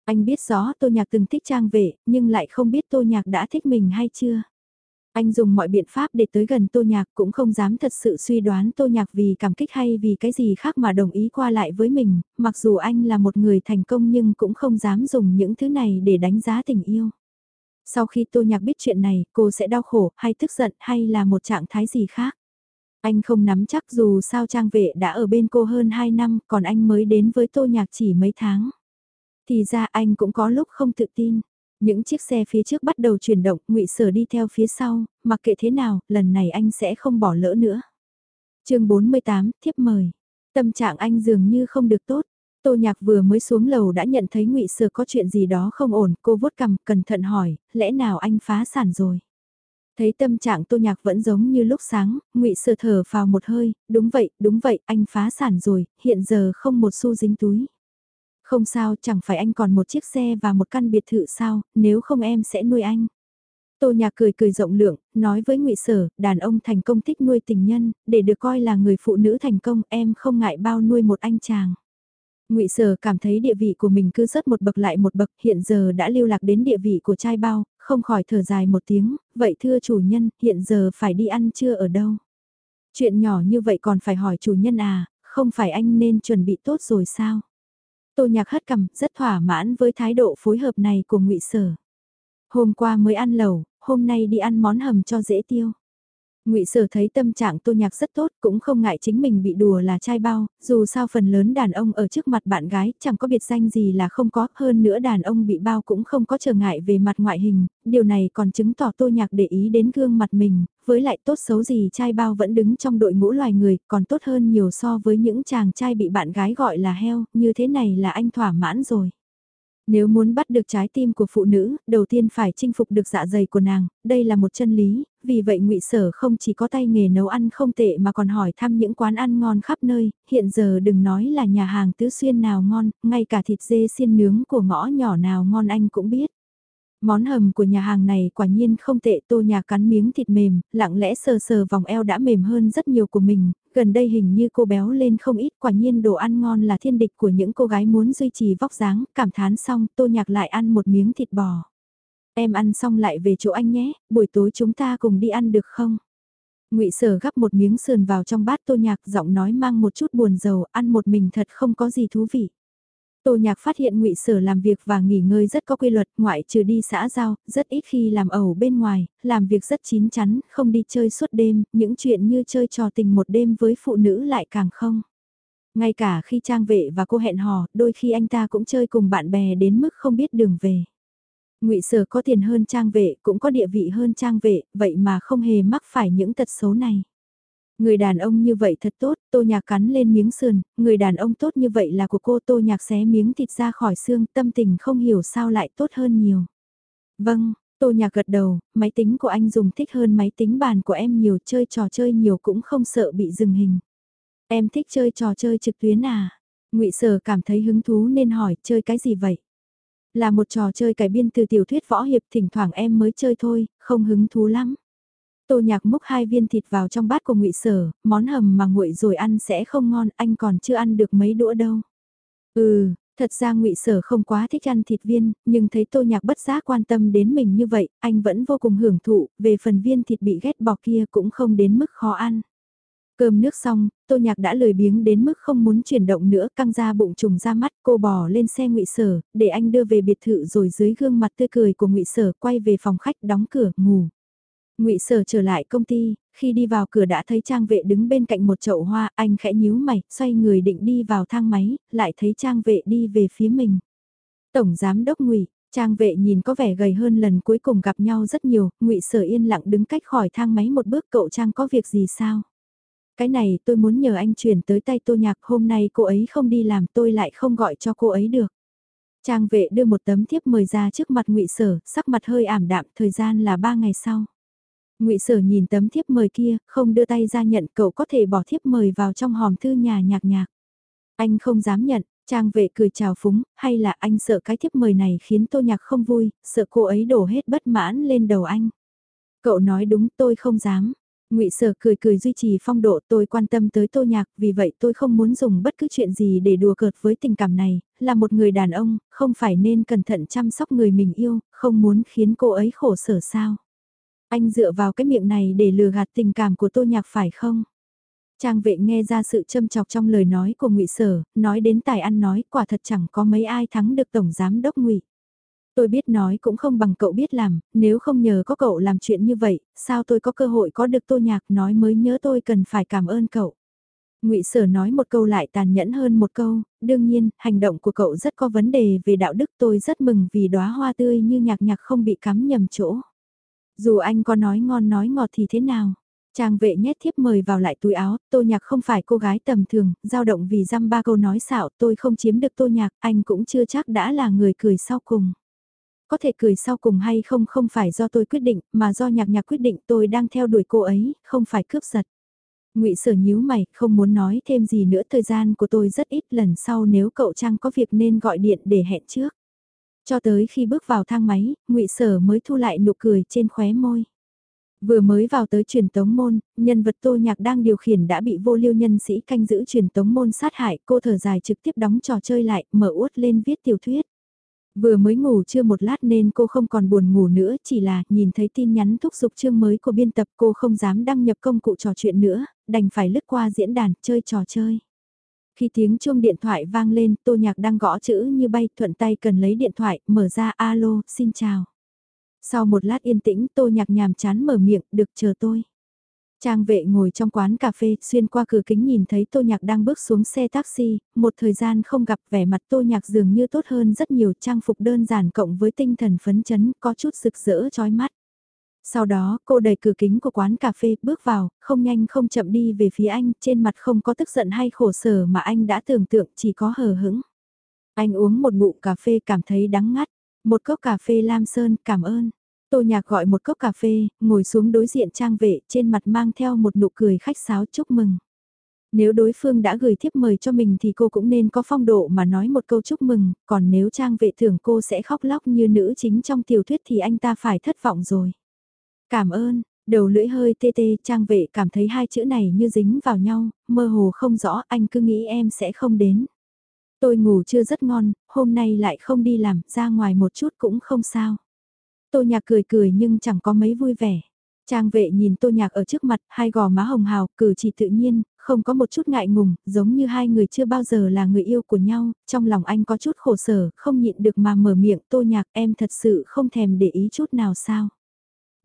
Anh biết rõ Tô Nhạc từng thích trang vệ, nhưng lại không biết Tô Nhạc đã thích mình hay chưa. Anh dùng mọi biện pháp để tới gần Tô Nhạc cũng không dám thật sự suy đoán Tô Nhạc vì cảm kích hay vì cái gì khác mà đồng ý qua lại với mình, mặc dù anh là một người thành công nhưng cũng không dám dùng những thứ này để đánh giá tình yêu. Sau khi Tô Nhạc biết chuyện này, cô sẽ đau khổ, hay tức giận, hay là một trạng thái gì khác. Anh không nắm chắc dù sao trang vệ đã ở bên cô hơn 2 năm, còn anh mới đến với Tô Nhạc chỉ mấy tháng. Thì ra anh cũng có lúc không tự tin. Những chiếc xe phía trước bắt đầu chuyển động, ngụy Sở đi theo phía sau, mặc kệ thế nào, lần này anh sẽ không bỏ lỡ nữa. chương 48, thiếp mời. Tâm trạng anh dường như không được tốt. Tô Nhạc vừa mới xuống lầu đã nhận thấy ngụy Sở có chuyện gì đó không ổn, cô vuốt cằm, cẩn thận hỏi, lẽ nào anh phá sản rồi? Thấy tâm trạng Tô Nhạc vẫn giống như lúc sáng, ngụy Sở thở vào một hơi, đúng vậy, đúng vậy, anh phá sản rồi, hiện giờ không một xu dính túi. Không sao, chẳng phải anh còn một chiếc xe và một căn biệt thự sao, nếu không em sẽ nuôi anh. Tô Nhạc cười cười rộng lượng, nói với ngụy Sở, đàn ông thành công thích nuôi tình nhân, để được coi là người phụ nữ thành công, em không ngại bao nuôi một anh chàng. Ngụy Sở cảm thấy địa vị của mình cứ rất một bậc lại một bậc, hiện giờ đã lưu lạc đến địa vị của trai bao, không khỏi thở dài một tiếng, vậy thưa chủ nhân, hiện giờ phải đi ăn trưa ở đâu? Chuyện nhỏ như vậy còn phải hỏi chủ nhân à, không phải anh nên chuẩn bị tốt rồi sao? Tô nhạc hất cầm, rất thỏa mãn với thái độ phối hợp này của ngụy Sở. Hôm qua mới ăn lẩu, hôm nay đi ăn món hầm cho dễ tiêu. Ngụy Sở thấy tâm trạng Tô Nhạc rất tốt, cũng không ngại chính mình bị đùa là trai bao, dù sao phần lớn đàn ông ở trước mặt bạn gái chẳng có biệt danh gì là không có, hơn nữa đàn ông bị bao cũng không có trở ngại về mặt ngoại hình, điều này còn chứng tỏ Tô Nhạc để ý đến gương mặt mình, với lại tốt xấu gì trai bao vẫn đứng trong đội ngũ loài người, còn tốt hơn nhiều so với những chàng trai bị bạn gái gọi là heo, như thế này là anh thỏa mãn rồi. Nếu muốn bắt được trái tim của phụ nữ, đầu tiên phải chinh phục được dạ dày của nàng, đây là một chân lý, vì vậy ngụy Sở không chỉ có tay nghề nấu ăn không tệ mà còn hỏi thăm những quán ăn ngon khắp nơi, hiện giờ đừng nói là nhà hàng tứ xuyên nào ngon, ngay cả thịt dê xiên nướng của ngõ nhỏ nào ngon anh cũng biết. Món hầm của nhà hàng này quả nhiên không tệ tô nhà cắn miếng thịt mềm, lặng lẽ sờ sờ vòng eo đã mềm hơn rất nhiều của mình, gần đây hình như cô béo lên không ít quả nhiên đồ ăn ngon là thiên địch của những cô gái muốn duy trì vóc dáng, cảm thán xong tô nhạc lại ăn một miếng thịt bò. Em ăn xong lại về chỗ anh nhé, buổi tối chúng ta cùng đi ăn được không? ngụy Sở gắp một miếng sườn vào trong bát Tô Nhạc, giọng nói mang một chút buồn rầu, ăn một mình thật không có gì thú vị. Tô Nhạc phát hiện ngụy Sở làm việc và nghỉ ngơi rất có quy luật, ngoại trừ đi xã giao, rất ít khi làm ẩu bên ngoài, làm việc rất chín chắn, không đi chơi suốt đêm, những chuyện như chơi trò tình một đêm với phụ nữ lại càng không. Ngay cả khi trang vệ và cô hẹn hò, đôi khi anh ta cũng chơi cùng bạn bè đến mức không biết đường về ngụy Sở có tiền hơn trang vệ, cũng có địa vị hơn trang vệ, vậy mà không hề mắc phải những tật xấu này. Người đàn ông như vậy thật tốt, tô nhạc cắn lên miếng sườn, người đàn ông tốt như vậy là của cô tô nhạc xé miếng thịt ra khỏi xương, tâm tình không hiểu sao lại tốt hơn nhiều. Vâng, tô nhạc gật đầu, máy tính của anh dùng thích hơn máy tính bàn của em nhiều, chơi trò chơi nhiều cũng không sợ bị dừng hình. Em thích chơi trò chơi trực tuyến à? ngụy Sở cảm thấy hứng thú nên hỏi chơi cái gì vậy? Là một trò chơi cải biên từ tiểu thuyết võ hiệp thỉnh thoảng em mới chơi thôi, không hứng thú lắm. Tô nhạc múc hai viên thịt vào trong bát của ngụy Sở, món hầm mà nguội rồi ăn sẽ không ngon, anh còn chưa ăn được mấy đũa đâu. Ừ, thật ra ngụy Sở không quá thích ăn thịt viên, nhưng thấy Tô nhạc bất giác quan tâm đến mình như vậy, anh vẫn vô cùng hưởng thụ, về phần viên thịt bị ghét bỏ kia cũng không đến mức khó ăn. Cơm nước xong, tô nhạc đã lười biếng đến mức không muốn chuyển động nữa căng ra bụng trùng ra mắt cô bò lên xe ngụy sở, để anh đưa về biệt thự rồi dưới gương mặt tươi cười của ngụy sở quay về phòng khách đóng cửa, ngủ ngụy Sở trở lại công ty, khi đi vào cửa đã thấy trang vệ đứng bên cạnh một chậu hoa, anh khẽ nhíu mày, xoay người định đi vào thang máy, lại thấy trang vệ đi về phía mình. Tổng giám đốc ngụy Trang vệ nhìn có vẻ gầy hơn lần cuối cùng gặp nhau rất nhiều, ngụy Sở yên lặng đứng cách khỏi thang máy một bước cậu Trang có việc gì sao? Cái này tôi muốn nhờ anh chuyển tới tay tô nhạc hôm nay cô ấy không đi làm tôi lại không gọi cho cô ấy được. Trang vệ đưa một tấm thiếp mời ra trước mặt ngụy Sở, sắc mặt hơi ảm đạm, thời gian là ba ngày sau ngụy Sở nhìn tấm thiếp mời kia, không đưa tay ra nhận cậu có thể bỏ thiếp mời vào trong hòm thư nhà nhạc nhạc. Anh không dám nhận, Trang vệ cười chào phúng, hay là anh sợ cái thiếp mời này khiến tô nhạc không vui, sợ cô ấy đổ hết bất mãn lên đầu anh. Cậu nói đúng tôi không dám. ngụy Sở cười cười duy trì phong độ tôi quan tâm tới tô nhạc vì vậy tôi không muốn dùng bất cứ chuyện gì để đùa cợt với tình cảm này, là một người đàn ông, không phải nên cẩn thận chăm sóc người mình yêu, không muốn khiến cô ấy khổ sở sao. Anh dựa vào cái miệng này để lừa gạt tình cảm của tô nhạc phải không? Trang vệ nghe ra sự châm chọc trong lời nói của ngụy Sở, nói đến tài ăn nói quả thật chẳng có mấy ai thắng được Tổng Giám Đốc ngụy Tôi biết nói cũng không bằng cậu biết làm, nếu không nhờ có cậu làm chuyện như vậy, sao tôi có cơ hội có được tô nhạc nói mới nhớ tôi cần phải cảm ơn cậu. ngụy Sở nói một câu lại tàn nhẫn hơn một câu, đương nhiên, hành động của cậu rất có vấn đề về đạo đức tôi rất mừng vì đóa hoa tươi như nhạc nhạc không bị cắm nhầm chỗ. Dù anh có nói ngon nói ngọt thì thế nào? Trang vệ nhét thiếp mời vào lại túi áo, tô nhạc không phải cô gái tầm thường, dao động vì dăm ba câu nói xạo tôi không chiếm được tô nhạc, anh cũng chưa chắc đã là người cười sau cùng. Có thể cười sau cùng hay không không phải do tôi quyết định, mà do nhạc nhạc quyết định tôi đang theo đuổi cô ấy, không phải cướp giật. ngụy sở nhíu mày, không muốn nói thêm gì nữa thời gian của tôi rất ít lần sau nếu cậu Trang có việc nên gọi điện để hẹn trước. Cho tới khi bước vào thang máy, ngụy sở mới thu lại nụ cười trên khóe môi. Vừa mới vào tới truyền tống môn, nhân vật tô nhạc đang điều khiển đã bị vô liêu nhân sĩ canh giữ truyền tống môn sát hại, cô thở dài trực tiếp đóng trò chơi lại, mở út lên viết tiểu thuyết. Vừa mới ngủ chưa một lát nên cô không còn buồn ngủ nữa, chỉ là nhìn thấy tin nhắn thúc giục chương mới của biên tập cô không dám đăng nhập công cụ trò chuyện nữa, đành phải lướt qua diễn đàn, chơi trò chơi. Khi tiếng chuông điện thoại vang lên, tô nhạc đang gõ chữ như bay, thuận tay cần lấy điện thoại, mở ra alo, xin chào. Sau một lát yên tĩnh tô nhạc nhàm chán mở miệng, được chờ tôi. Trang vệ ngồi trong quán cà phê, xuyên qua cửa kính nhìn thấy tô nhạc đang bước xuống xe taxi, một thời gian không gặp vẻ mặt tô nhạc dường như tốt hơn rất nhiều trang phục đơn giản cộng với tinh thần phấn chấn, có chút rực rỡ chói mắt. Sau đó, cô đẩy cửa kính của quán cà phê, bước vào, không nhanh không chậm đi về phía anh, trên mặt không có tức giận hay khổ sở mà anh đã tưởng tượng, chỉ có hờ hững. Anh uống một ngụm cà phê cảm thấy đắng ngắt, một cốc cà phê Lam Sơn, cảm ơn. Tô Nhạc gọi một cốc cà phê, ngồi xuống đối diện trang vệ, trên mặt mang theo một nụ cười khách sáo chúc mừng. Nếu đối phương đã gửi thiếp mời cho mình thì cô cũng nên có phong độ mà nói một câu chúc mừng, còn nếu trang vệ thưởng cô sẽ khóc lóc như nữ chính trong tiểu thuyết thì anh ta phải thất vọng rồi. Cảm ơn, đầu lưỡi hơi tê tê trang vệ cảm thấy hai chữ này như dính vào nhau, mơ hồ không rõ anh cứ nghĩ em sẽ không đến. Tôi ngủ chưa rất ngon, hôm nay lại không đi làm, ra ngoài một chút cũng không sao. Tô nhạc cười cười nhưng chẳng có mấy vui vẻ. Trang vệ nhìn tô nhạc ở trước mặt, hai gò má hồng hào, cử chỉ tự nhiên, không có một chút ngại ngùng, giống như hai người chưa bao giờ là người yêu của nhau, trong lòng anh có chút khổ sở, không nhịn được mà mở miệng tô nhạc em thật sự không thèm để ý chút nào sao.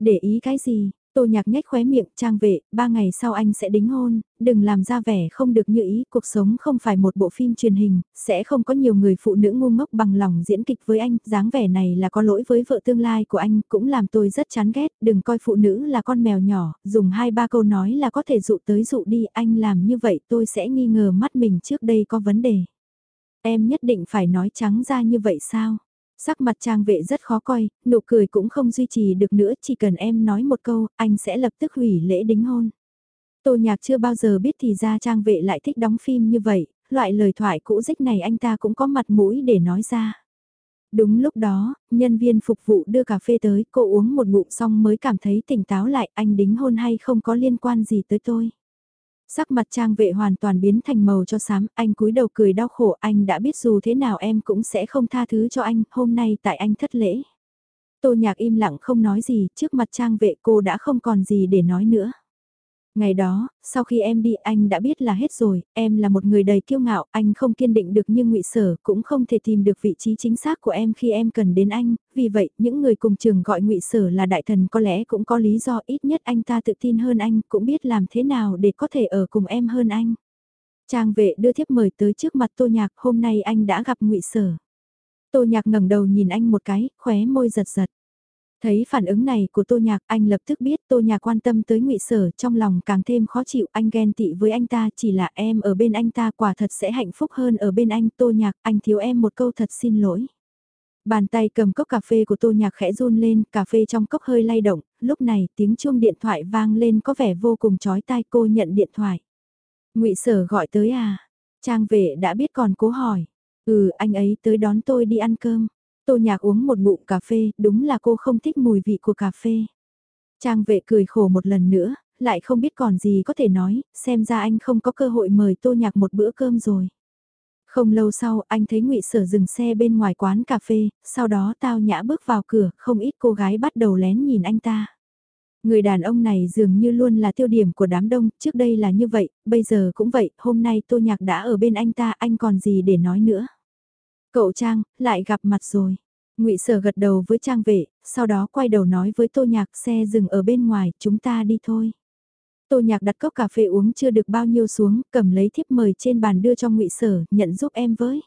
Để ý cái gì, Tô nhạc nhách khóe miệng, trang vệ, ba ngày sau anh sẽ đính hôn, đừng làm ra vẻ không được như ý, cuộc sống không phải một bộ phim truyền hình, sẽ không có nhiều người phụ nữ ngu ngốc bằng lòng diễn kịch với anh, dáng vẻ này là có lỗi với vợ tương lai của anh, cũng làm tôi rất chán ghét, đừng coi phụ nữ là con mèo nhỏ, dùng hai ba câu nói là có thể dụ tới dụ đi, anh làm như vậy tôi sẽ nghi ngờ mắt mình trước đây có vấn đề. Em nhất định phải nói trắng ra như vậy sao? Sắc mặt trang vệ rất khó coi, nụ cười cũng không duy trì được nữa, chỉ cần em nói một câu, anh sẽ lập tức hủy lễ đính hôn. Tô nhạc chưa bao giờ biết thì ra trang vệ lại thích đóng phim như vậy, loại lời thoại cũ dích này anh ta cũng có mặt mũi để nói ra. Đúng lúc đó, nhân viên phục vụ đưa cà phê tới, cô uống một ngụm xong mới cảm thấy tỉnh táo lại, anh đính hôn hay không có liên quan gì tới tôi. Sắc mặt trang vệ hoàn toàn biến thành màu cho xám, anh cúi đầu cười đau khổ, anh đã biết dù thế nào em cũng sẽ không tha thứ cho anh, hôm nay tại anh thất lễ. Tô nhạc im lặng không nói gì, trước mặt trang vệ cô đã không còn gì để nói nữa. Ngày đó, sau khi em đi anh đã biết là hết rồi, em là một người đầy kiêu ngạo, anh không kiên định được như ngụy Sở, cũng không thể tìm được vị trí chính xác của em khi em cần đến anh, vì vậy, những người cùng trường gọi ngụy Sở là đại thần có lẽ cũng có lý do ít nhất anh ta tự tin hơn anh, cũng biết làm thế nào để có thể ở cùng em hơn anh. Trang vệ đưa thiếp mời tới trước mặt Tô Nhạc, hôm nay anh đã gặp ngụy Sở. Tô Nhạc ngẩng đầu nhìn anh một cái, khóe môi giật giật. Thấy phản ứng này của Tô Nhạc, anh lập tức biết Tô Nhạc quan tâm tới ngụy Sở, trong lòng càng thêm khó chịu, anh ghen tị với anh ta, chỉ là em ở bên anh ta quả thật sẽ hạnh phúc hơn ở bên anh, Tô Nhạc, anh thiếu em một câu thật xin lỗi. Bàn tay cầm cốc cà phê của Tô Nhạc khẽ run lên, cà phê trong cốc hơi lay động, lúc này tiếng chuông điện thoại vang lên có vẻ vô cùng chói tai cô nhận điện thoại. ngụy Sở gọi tới à? Trang vệ đã biết còn cố hỏi. Ừ, anh ấy tới đón tôi đi ăn cơm. Tô Nhạc uống một ngụm cà phê, đúng là cô không thích mùi vị của cà phê. Trang vệ cười khổ một lần nữa, lại không biết còn gì có thể nói, xem ra anh không có cơ hội mời Tô Nhạc một bữa cơm rồi. Không lâu sau, anh thấy ngụy Sở dừng xe bên ngoài quán cà phê, sau đó tao nhã bước vào cửa, không ít cô gái bắt đầu lén nhìn anh ta. Người đàn ông này dường như luôn là tiêu điểm của đám đông, trước đây là như vậy, bây giờ cũng vậy, hôm nay Tô Nhạc đã ở bên anh ta, anh còn gì để nói nữa. Cậu Trang, lại gặp mặt rồi. ngụy Sở gật đầu với Trang vệ, sau đó quay đầu nói với Tô Nhạc xe dừng ở bên ngoài, chúng ta đi thôi. Tô Nhạc đặt cốc cà phê uống chưa được bao nhiêu xuống, cầm lấy thiếp mời trên bàn đưa cho ngụy Sở, nhận giúp em với.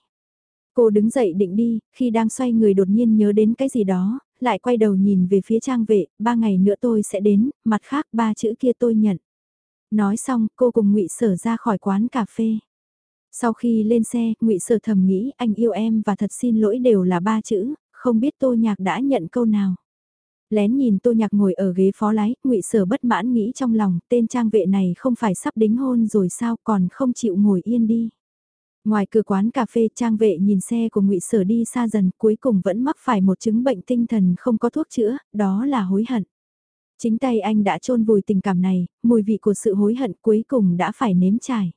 Cô đứng dậy định đi, khi đang xoay người đột nhiên nhớ đến cái gì đó, lại quay đầu nhìn về phía trang vệ, ba ngày nữa tôi sẽ đến, mặt khác ba chữ kia tôi nhận. Nói xong, cô cùng ngụy Sở ra khỏi quán cà phê. Sau khi lên xe, ngụy Sở thầm nghĩ anh yêu em và thật xin lỗi đều là ba chữ, không biết Tô Nhạc đã nhận câu nào. Lén nhìn Tô Nhạc ngồi ở ghế phó lái, ngụy Sở bất mãn nghĩ trong lòng, tên trang vệ này không phải sắp đính hôn rồi sao còn không chịu ngồi yên đi. Ngoài cửa quán cà phê trang vệ nhìn xe của ngụy Sở đi xa dần cuối cùng vẫn mắc phải một chứng bệnh tinh thần không có thuốc chữa, đó là hối hận. Chính tay anh đã chôn vùi tình cảm này, mùi vị của sự hối hận cuối cùng đã phải nếm trải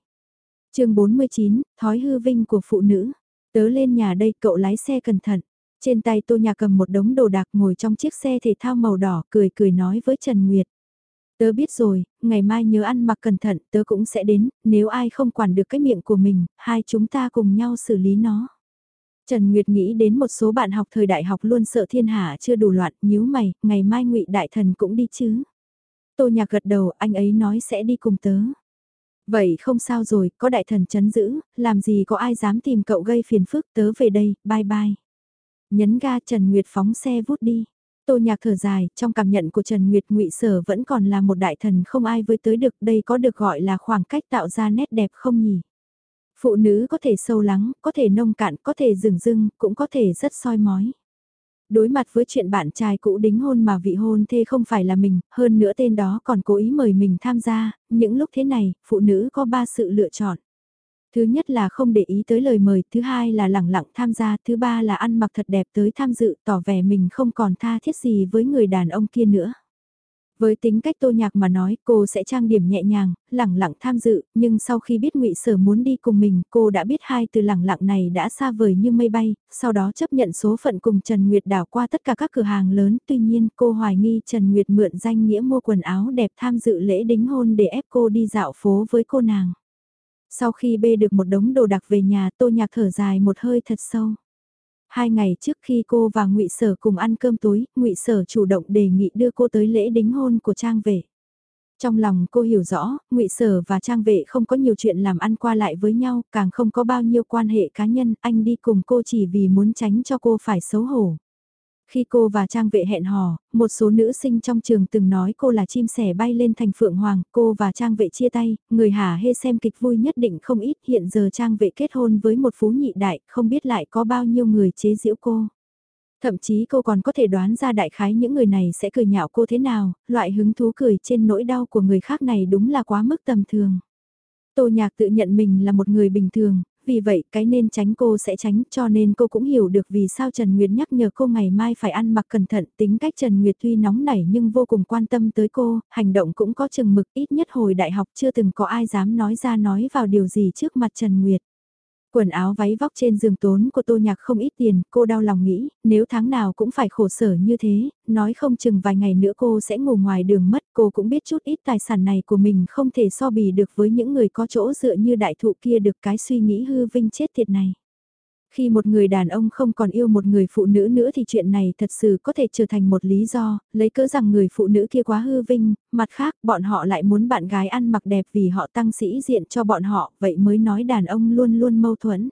chương 49, thói hư vinh của phụ nữ. Tớ lên nhà đây cậu lái xe cẩn thận. Trên tay tô nhà cầm một đống đồ đạc ngồi trong chiếc xe thể thao màu đỏ cười cười nói với Trần Nguyệt. Tớ biết rồi, ngày mai nhớ ăn mặc cẩn thận tớ cũng sẽ đến, nếu ai không quản được cái miệng của mình, hai chúng ta cùng nhau xử lý nó. Trần Nguyệt nghĩ đến một số bạn học thời đại học luôn sợ thiên hạ chưa đủ loạn, nhíu mày, ngày mai ngụy Đại Thần cũng đi chứ. Tô Nhạc gật đầu, anh ấy nói sẽ đi cùng tớ. Vậy không sao rồi, có đại thần chấn giữ, làm gì có ai dám tìm cậu gây phiền phức tớ về đây, bye bye. Nhấn ga Trần Nguyệt phóng xe vút đi. Tô nhạc thở dài, trong cảm nhận của Trần Nguyệt ngụy Sở vẫn còn là một đại thần không ai với tới được đây có được gọi là khoảng cách tạo ra nét đẹp không nhỉ? Phụ nữ có thể sâu lắng, có thể nông cạn, có thể rừng rưng, cũng có thể rất soi mói. Đối mặt với chuyện bạn trai cũ đính hôn mà vị hôn thê không phải là mình, hơn nữa tên đó còn cố ý mời mình tham gia, những lúc thế này, phụ nữ có ba sự lựa chọn. Thứ nhất là không để ý tới lời mời, thứ hai là lẳng lặng tham gia, thứ ba là ăn mặc thật đẹp tới tham dự, tỏ vẻ mình không còn tha thiết gì với người đàn ông kia nữa. Với tính cách tô nhạc mà nói cô sẽ trang điểm nhẹ nhàng, lẳng lặng tham dự, nhưng sau khi biết ngụy Sở muốn đi cùng mình cô đã biết hai từ lẳng lặng này đã xa vời như mây bay, sau đó chấp nhận số phận cùng Trần Nguyệt đảo qua tất cả các cửa hàng lớn, tuy nhiên cô hoài nghi Trần Nguyệt mượn danh nghĩa mua quần áo đẹp tham dự lễ đính hôn để ép cô đi dạo phố với cô nàng. Sau khi bê được một đống đồ đặc về nhà tô nhạc thở dài một hơi thật sâu. Hai ngày trước khi cô và ngụy Sở cùng ăn cơm tối, ngụy Sở chủ động đề nghị đưa cô tới lễ đính hôn của Trang Vệ. Trong lòng cô hiểu rõ, ngụy Sở và Trang Vệ không có nhiều chuyện làm ăn qua lại với nhau, càng không có bao nhiêu quan hệ cá nhân, anh đi cùng cô chỉ vì muốn tránh cho cô phải xấu hổ. Khi cô và Trang vệ hẹn hò, một số nữ sinh trong trường từng nói cô là chim sẻ bay lên thành phượng hoàng, cô và Trang vệ chia tay, người hả hê xem kịch vui nhất định không ít, hiện giờ Trang vệ kết hôn với một phú nhị đại, không biết lại có bao nhiêu người chế giễu cô. Thậm chí cô còn có thể đoán ra đại khái những người này sẽ cười nhạo cô thế nào, loại hứng thú cười trên nỗi đau của người khác này đúng là quá mức tầm thường. Tô Nhạc tự nhận mình là một người bình thường, vì vậy cái nên tránh cô sẽ tránh cho nên cô cũng hiểu được vì sao Trần Nguyệt nhắc nhở cô ngày mai phải ăn mặc cẩn thận tính cách Trần Nguyệt tuy nóng nảy nhưng vô cùng quan tâm tới cô, hành động cũng có chừng mực ít nhất hồi đại học chưa từng có ai dám nói ra nói vào điều gì trước mặt Trần Nguyệt. Quần áo váy vóc trên giường tốn của tô nhạc không ít tiền, cô đau lòng nghĩ, nếu tháng nào cũng phải khổ sở như thế, nói không chừng vài ngày nữa cô sẽ ngủ ngoài đường mất, cô cũng biết chút ít tài sản này của mình không thể so bì được với những người có chỗ dựa như đại thụ kia được cái suy nghĩ hư vinh chết thiệt này. Khi một người đàn ông không còn yêu một người phụ nữ nữa thì chuyện này thật sự có thể trở thành một lý do, lấy cỡ rằng người phụ nữ kia quá hư vinh, mặt khác bọn họ lại muốn bạn gái ăn mặc đẹp vì họ tăng sĩ diện cho bọn họ, vậy mới nói đàn ông luôn luôn mâu thuẫn.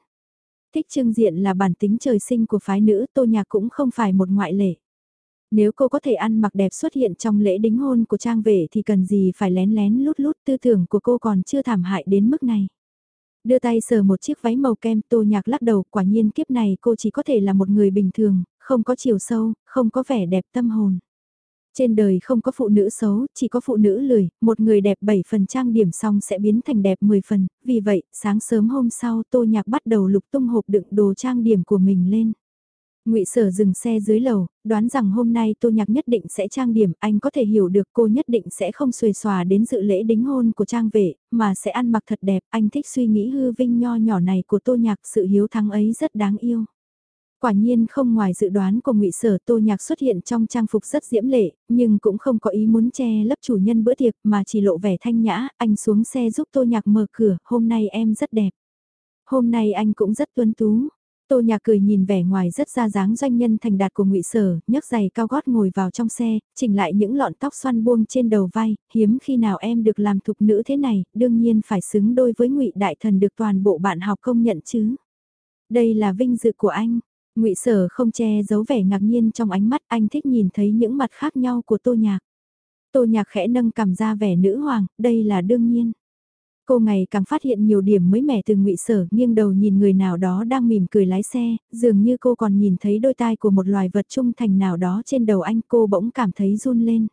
Thích trưng diện là bản tính trời sinh của phái nữ, tô nhạc cũng không phải một ngoại lệ. Nếu cô có thể ăn mặc đẹp xuất hiện trong lễ đính hôn của trang vệ thì cần gì phải lén lén lút lút tư tưởng của cô còn chưa thảm hại đến mức này. Đưa tay sờ một chiếc váy màu kem tô nhạc lắc đầu quả nhiên kiếp này cô chỉ có thể là một người bình thường, không có chiều sâu, không có vẻ đẹp tâm hồn. Trên đời không có phụ nữ xấu, chỉ có phụ nữ lười, một người đẹp 7 phần trang điểm xong sẽ biến thành đẹp 10 phần, vì vậy, sáng sớm hôm sau Tô Nhạc bắt đầu lục tung hộp đựng đồ trang điểm của mình lên. Ngụy Sở dừng xe dưới lầu, đoán rằng hôm nay Tô Nhạc nhất định sẽ trang điểm, anh có thể hiểu được cô nhất định sẽ không xuề xòa đến dự lễ đính hôn của trang vệ, mà sẽ ăn mặc thật đẹp, anh thích suy nghĩ hư vinh nho nhỏ này của Tô Nhạc, sự hiếu thắng ấy rất đáng yêu. Quả nhiên không ngoài dự đoán của ngụy Sở Tô Nhạc xuất hiện trong trang phục rất diễm lệ, nhưng cũng không có ý muốn che lấp chủ nhân bữa tiệc mà chỉ lộ vẻ thanh nhã, anh xuống xe giúp Tô Nhạc mở cửa, hôm nay em rất đẹp. Hôm nay anh cũng rất tuấn tú, Tô Nhạc cười nhìn vẻ ngoài rất ra dáng doanh nhân thành đạt của ngụy Sở, nhấc giày cao gót ngồi vào trong xe, chỉnh lại những lọn tóc xoăn buông trên đầu vai, hiếm khi nào em được làm thục nữ thế này, đương nhiên phải xứng đôi với ngụy Đại Thần được toàn bộ bạn học công nhận chứ. Đây là vinh dự của anh. Ngụy Sở không che giấu vẻ ngạc nhiên trong ánh mắt, anh thích nhìn thấy những mặt khác nhau của Tô Nhạc. Tô Nhạc khẽ nâng cầm ra vẻ nữ hoàng, đây là đương nhiên. Cô ngày càng phát hiện nhiều điểm mới mẻ từ ngụy sở, nghiêng đầu nhìn người nào đó đang mỉm cười lái xe, dường như cô còn nhìn thấy đôi tai của một loài vật trung thành nào đó trên đầu anh cô bỗng cảm thấy run lên.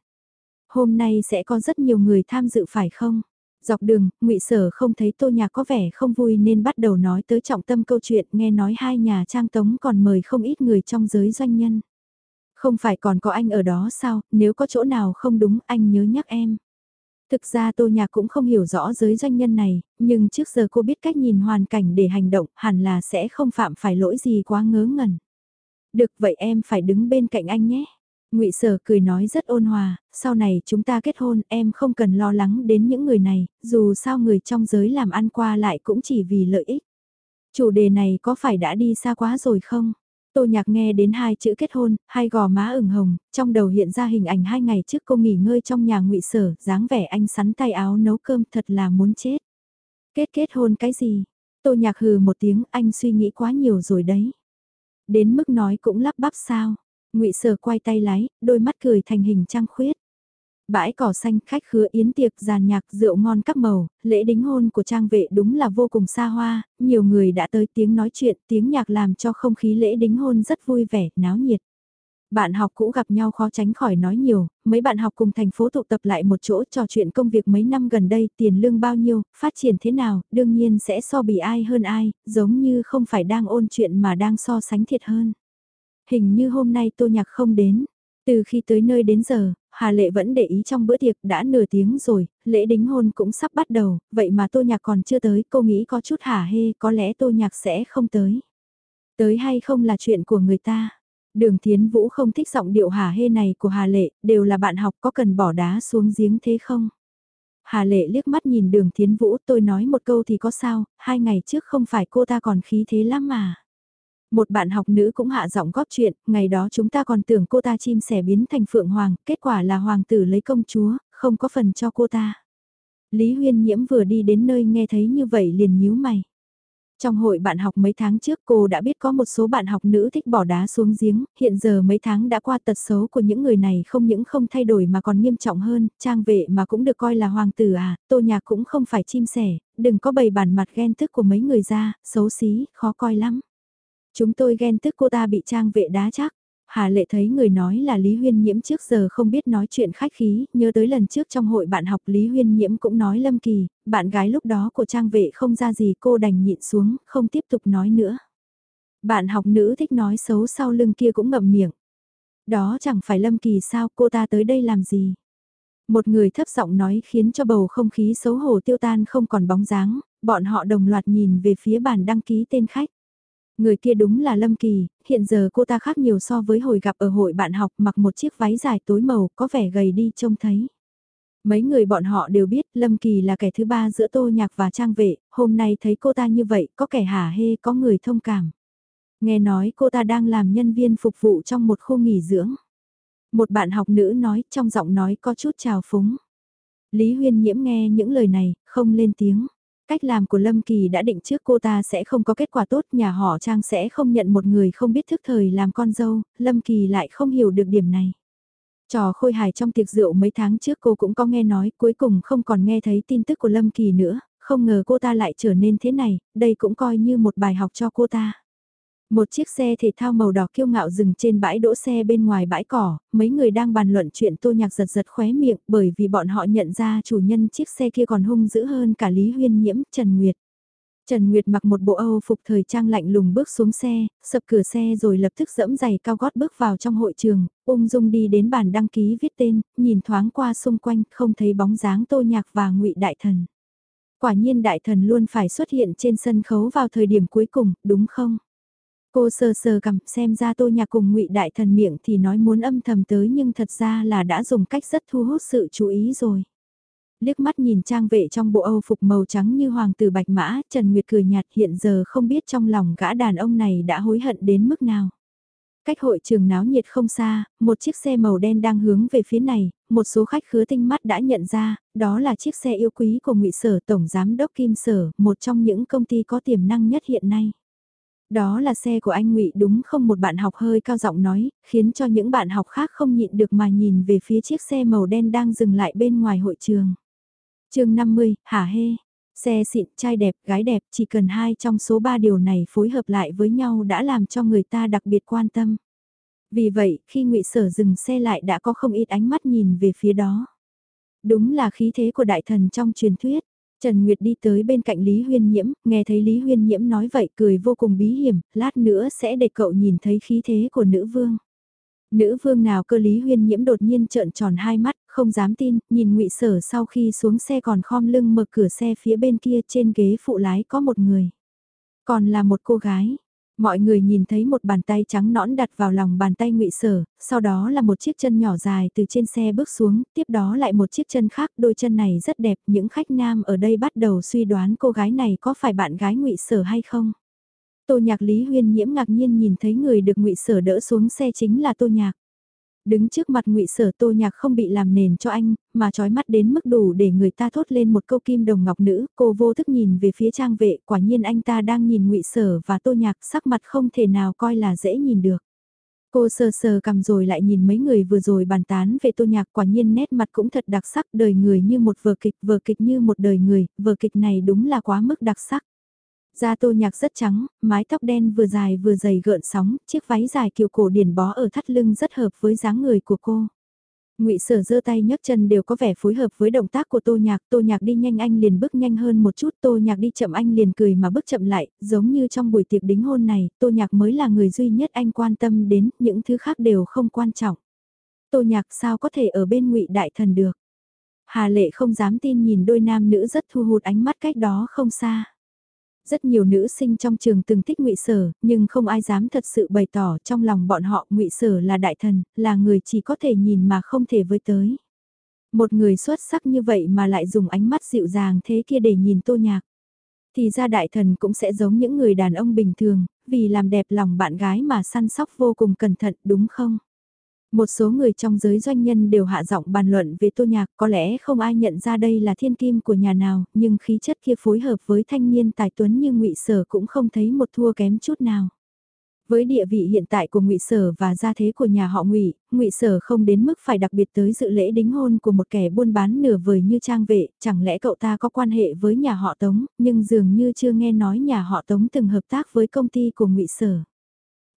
Hôm nay sẽ có rất nhiều người tham dự phải không? Dọc đường, ngụy Sở không thấy Tô Nhạc có vẻ không vui nên bắt đầu nói tới trọng tâm câu chuyện nghe nói hai nhà trang tống còn mời không ít người trong giới doanh nhân. Không phải còn có anh ở đó sao, nếu có chỗ nào không đúng anh nhớ nhắc em. Thực ra Tô Nhạc cũng không hiểu rõ giới doanh nhân này, nhưng trước giờ cô biết cách nhìn hoàn cảnh để hành động, hẳn là sẽ không phạm phải lỗi gì quá ngớ ngẩn. Được vậy em phải đứng bên cạnh anh nhé. ngụy Sở cười nói rất ôn hòa, sau này chúng ta kết hôn em không cần lo lắng đến những người này, dù sao người trong giới làm ăn qua lại cũng chỉ vì lợi ích. Chủ đề này có phải đã đi xa quá rồi không? Tô nhạc nghe đến hai chữ kết hôn, hai gò má ửng hồng, trong đầu hiện ra hình ảnh hai ngày trước cô nghỉ ngơi trong nhà ngụy sở, dáng vẻ anh sắn tay áo nấu cơm thật là muốn chết. Kết kết hôn cái gì? Tô nhạc hừ một tiếng anh suy nghĩ quá nhiều rồi đấy. Đến mức nói cũng lắp bắp sao. ngụy sở quay tay lái, đôi mắt cười thành hình trăng khuyết bãi cỏ xanh, khách khứa yến tiệc, giàn nhạc, rượu ngon các màu, lễ đính hôn của trang vệ đúng là vô cùng xa hoa, nhiều người đã tới tiếng nói chuyện, tiếng nhạc làm cho không khí lễ đính hôn rất vui vẻ, náo nhiệt. Bạn học cũ gặp nhau khó tránh khỏi nói nhiều, mấy bạn học cùng thành phố tụ tập lại một chỗ trò chuyện công việc mấy năm gần đây, tiền lương bao nhiêu, phát triển thế nào, đương nhiên sẽ so bì ai hơn ai, giống như không phải đang ôn chuyện mà đang so sánh thiệt hơn. Hình như hôm nay tô nhạc không đến, từ khi tới nơi đến giờ, Hà Lệ vẫn để ý trong bữa tiệc đã nửa tiếng rồi, lễ đính hôn cũng sắp bắt đầu, vậy mà Tô Nhạc còn chưa tới, cô nghĩ có chút hả hê, có lẽ Tô Nhạc sẽ không tới. Tới hay không là chuyện của người ta. Đường Thiến Vũ không thích giọng điệu hả hê này của Hà Lệ, đều là bạn học có cần bỏ đá xuống giếng thế không? Hà Lệ liếc mắt nhìn đường Thiến Vũ tôi nói một câu thì có sao, hai ngày trước không phải cô ta còn khí thế lắm mà. Một bạn học nữ cũng hạ giọng góp chuyện, ngày đó chúng ta còn tưởng cô ta chim sẻ biến thành phượng hoàng, kết quả là hoàng tử lấy công chúa, không có phần cho cô ta. Lý Huyên Nhiễm vừa đi đến nơi nghe thấy như vậy liền nhíu mày. Trong hội bạn học mấy tháng trước cô đã biết có một số bạn học nữ thích bỏ đá xuống giếng, hiện giờ mấy tháng đã qua tật xấu của những người này không những không thay đổi mà còn nghiêm trọng hơn, trang vệ mà cũng được coi là hoàng tử à, tô nhạc cũng không phải chim sẻ, đừng có bày bản mặt ghen tức của mấy người ra, xấu xí, khó coi lắm. Chúng tôi ghen tức cô ta bị trang vệ đá chắc. Hà lệ thấy người nói là Lý Huyên Nhiễm trước giờ không biết nói chuyện khách khí, nhớ tới lần trước trong hội bạn học Lý Huyên Nhiễm cũng nói Lâm Kỳ, bạn gái lúc đó của trang vệ không ra gì cô đành nhịn xuống, không tiếp tục nói nữa. Bạn học nữ thích nói xấu sau lưng kia cũng ngậm miệng. Đó chẳng phải Lâm Kỳ sao cô ta tới đây làm gì. Một người thấp giọng nói khiến cho bầu không khí xấu hổ tiêu tan không còn bóng dáng, bọn họ đồng loạt nhìn về phía bàn đăng ký tên khách. Người kia đúng là Lâm Kỳ, hiện giờ cô ta khác nhiều so với hồi gặp ở hội bạn học mặc một chiếc váy dài tối màu có vẻ gầy đi trông thấy. Mấy người bọn họ đều biết Lâm Kỳ là kẻ thứ ba giữa Tô Nhạc và Trang Vệ, hôm nay thấy cô ta như vậy có kẻ hả hê có người thông cảm. Nghe nói cô ta đang làm nhân viên phục vụ trong một khu nghỉ dưỡng. Một bạn học nữ nói trong giọng nói có chút trào phúng. Lý Huyên Nhiễm nghe những lời này, không lên tiếng. Cách làm của Lâm Kỳ đã định trước cô ta sẽ không có kết quả tốt, nhà họ Trang sẽ không nhận một người không biết thức thời làm con dâu, Lâm Kỳ lại không hiểu được điểm này. Trò khôi hài trong tiệc rượu mấy tháng trước cô cũng có nghe nói, cuối cùng không còn nghe thấy tin tức của Lâm Kỳ nữa, không ngờ cô ta lại trở nên thế này, đây cũng coi như một bài học cho cô ta. Một chiếc xe thể thao màu đỏ kiêu ngạo dừng trên bãi đỗ xe bên ngoài bãi cỏ, mấy người đang bàn luận chuyện tô nhạc giật giật khóe miệng bởi vì bọn họ nhận ra chủ nhân chiếc xe kia còn hung dữ hơn cả Lý Huyên Nhiễm, Trần Nguyệt. Trần Nguyệt mặc một bộ Âu phục thời trang lạnh lùng bước xuống xe, sập cửa xe rồi lập tức dẫm giày cao gót bước vào trong hội trường, ung dung đi đến bàn đăng ký viết tên, nhìn thoáng qua xung quanh không thấy bóng dáng tô nhạc và ngụy đại thần. Quả nhiên đại thần luôn phải xuất hiện trên sân khấu vào thời điểm cuối cùng, đúng không? Cô sờ sờ cầm xem ra tô nhạc cùng ngụy đại thần miệng thì nói muốn âm thầm tới nhưng thật ra là đã dùng cách rất thu hút sự chú ý rồi. Liếc mắt nhìn trang vệ trong bộ Âu phục màu trắng như hoàng tử bạch mã, Trần Nguyệt cười nhạt hiện giờ không biết trong lòng gã đàn ông này đã hối hận đến mức nào. Cách hội trường náo nhiệt không xa, một chiếc xe màu đen đang hướng về phía này, một số khách khứa tinh mắt đã nhận ra, đó là chiếc xe yêu quý của ngụy Sở Tổng Giám Đốc Kim Sở, một trong những công ty có tiềm năng nhất hiện nay. Đó là xe của anh ngụy đúng không một bạn học hơi cao giọng nói, khiến cho những bạn học khác không nhịn được mà nhìn về phía chiếc xe màu đen đang dừng lại bên ngoài hội trường. chương 50, hả hê, xe xịn, trai đẹp, gái đẹp, chỉ cần hai trong số ba điều này phối hợp lại với nhau đã làm cho người ta đặc biệt quan tâm. Vì vậy, khi ngụy Sở dừng xe lại đã có không ít ánh mắt nhìn về phía đó. Đúng là khí thế của đại thần trong truyền thuyết. Trần Nguyệt đi tới bên cạnh Lý Huyên Nhiễm, nghe thấy Lý Huyên Nhiễm nói vậy cười vô cùng bí hiểm, lát nữa sẽ để cậu nhìn thấy khí thế của nữ vương. Nữ vương nào cơ Lý Huyên Nhiễm đột nhiên trợn tròn hai mắt, không dám tin, nhìn ngụy Sở sau khi xuống xe còn khom lưng mở cửa xe phía bên kia trên ghế phụ lái có một người. Còn là một cô gái, Mọi người nhìn thấy một bàn tay trắng nõn đặt vào lòng bàn tay ngụy Sở, sau đó là một chiếc chân nhỏ dài từ trên xe bước xuống, tiếp đó lại một chiếc chân khác, đôi chân này rất đẹp, những khách nam ở đây bắt đầu suy đoán cô gái này có phải bạn gái ngụy Sở hay không. Tô Nhạc Lý Huyên nhiễm ngạc nhiên nhìn thấy người được ngụy Sở đỡ xuống xe chính là Tô Nhạc. Đứng trước mặt ngụy Sở Tô Nhạc không bị làm nền cho anh, mà trói mắt đến mức đủ để người ta thốt lên một câu kim đồng ngọc nữ, cô vô thức nhìn về phía trang vệ, quả nhiên anh ta đang nhìn ngụy Sở và Tô Nhạc sắc mặt không thể nào coi là dễ nhìn được. Cô sờ sờ cầm rồi lại nhìn mấy người vừa rồi bàn tán về tô nhạc quả nhiên nét mặt cũng thật đặc sắc đời người như một vở kịch, vở kịch như một đời người, vở kịch này đúng là quá mức đặc sắc. Da tô nhạc rất trắng, mái tóc đen vừa dài vừa dày gợn sóng, chiếc váy dài kiểu cổ điển bó ở thắt lưng rất hợp với dáng người của cô. Ngụy Sở giơ tay nhấc chân đều có vẻ phối hợp với động tác của Tô Nhạc, Tô Nhạc đi nhanh anh liền bước nhanh hơn một chút, Tô Nhạc đi chậm anh liền cười mà bước chậm lại, giống như trong buổi tiệc đính hôn này, Tô Nhạc mới là người duy nhất anh quan tâm đến, những thứ khác đều không quan trọng. Tô Nhạc sao có thể ở bên Ngụy Đại Thần được? Hà Lệ không dám tin nhìn đôi nam nữ rất thu hút ánh mắt cách đó không xa. Rất nhiều nữ sinh trong trường từng thích ngụy Sở, nhưng không ai dám thật sự bày tỏ trong lòng bọn họ ngụy Sở là đại thần, là người chỉ có thể nhìn mà không thể với tới. Một người xuất sắc như vậy mà lại dùng ánh mắt dịu dàng thế kia để nhìn tô nhạc. Thì ra đại thần cũng sẽ giống những người đàn ông bình thường, vì làm đẹp lòng bạn gái mà săn sóc vô cùng cẩn thận đúng không? Một số người trong giới doanh nhân đều hạ giọng bàn luận về tô nhạc có lẽ không ai nhận ra đây là thiên kim của nhà nào, nhưng khí chất kia phối hợp với thanh niên tài tuấn như ngụy Sở cũng không thấy một thua kém chút nào. Với địa vị hiện tại của ngụy Sở và gia thế của nhà họ ngụy, ngụy Sở không đến mức phải đặc biệt tới dự lễ đính hôn của một kẻ buôn bán nửa vời như trang vệ, chẳng lẽ cậu ta có quan hệ với nhà họ Tống, nhưng dường như chưa nghe nói nhà họ Tống từng hợp tác với công ty của ngụy Sở.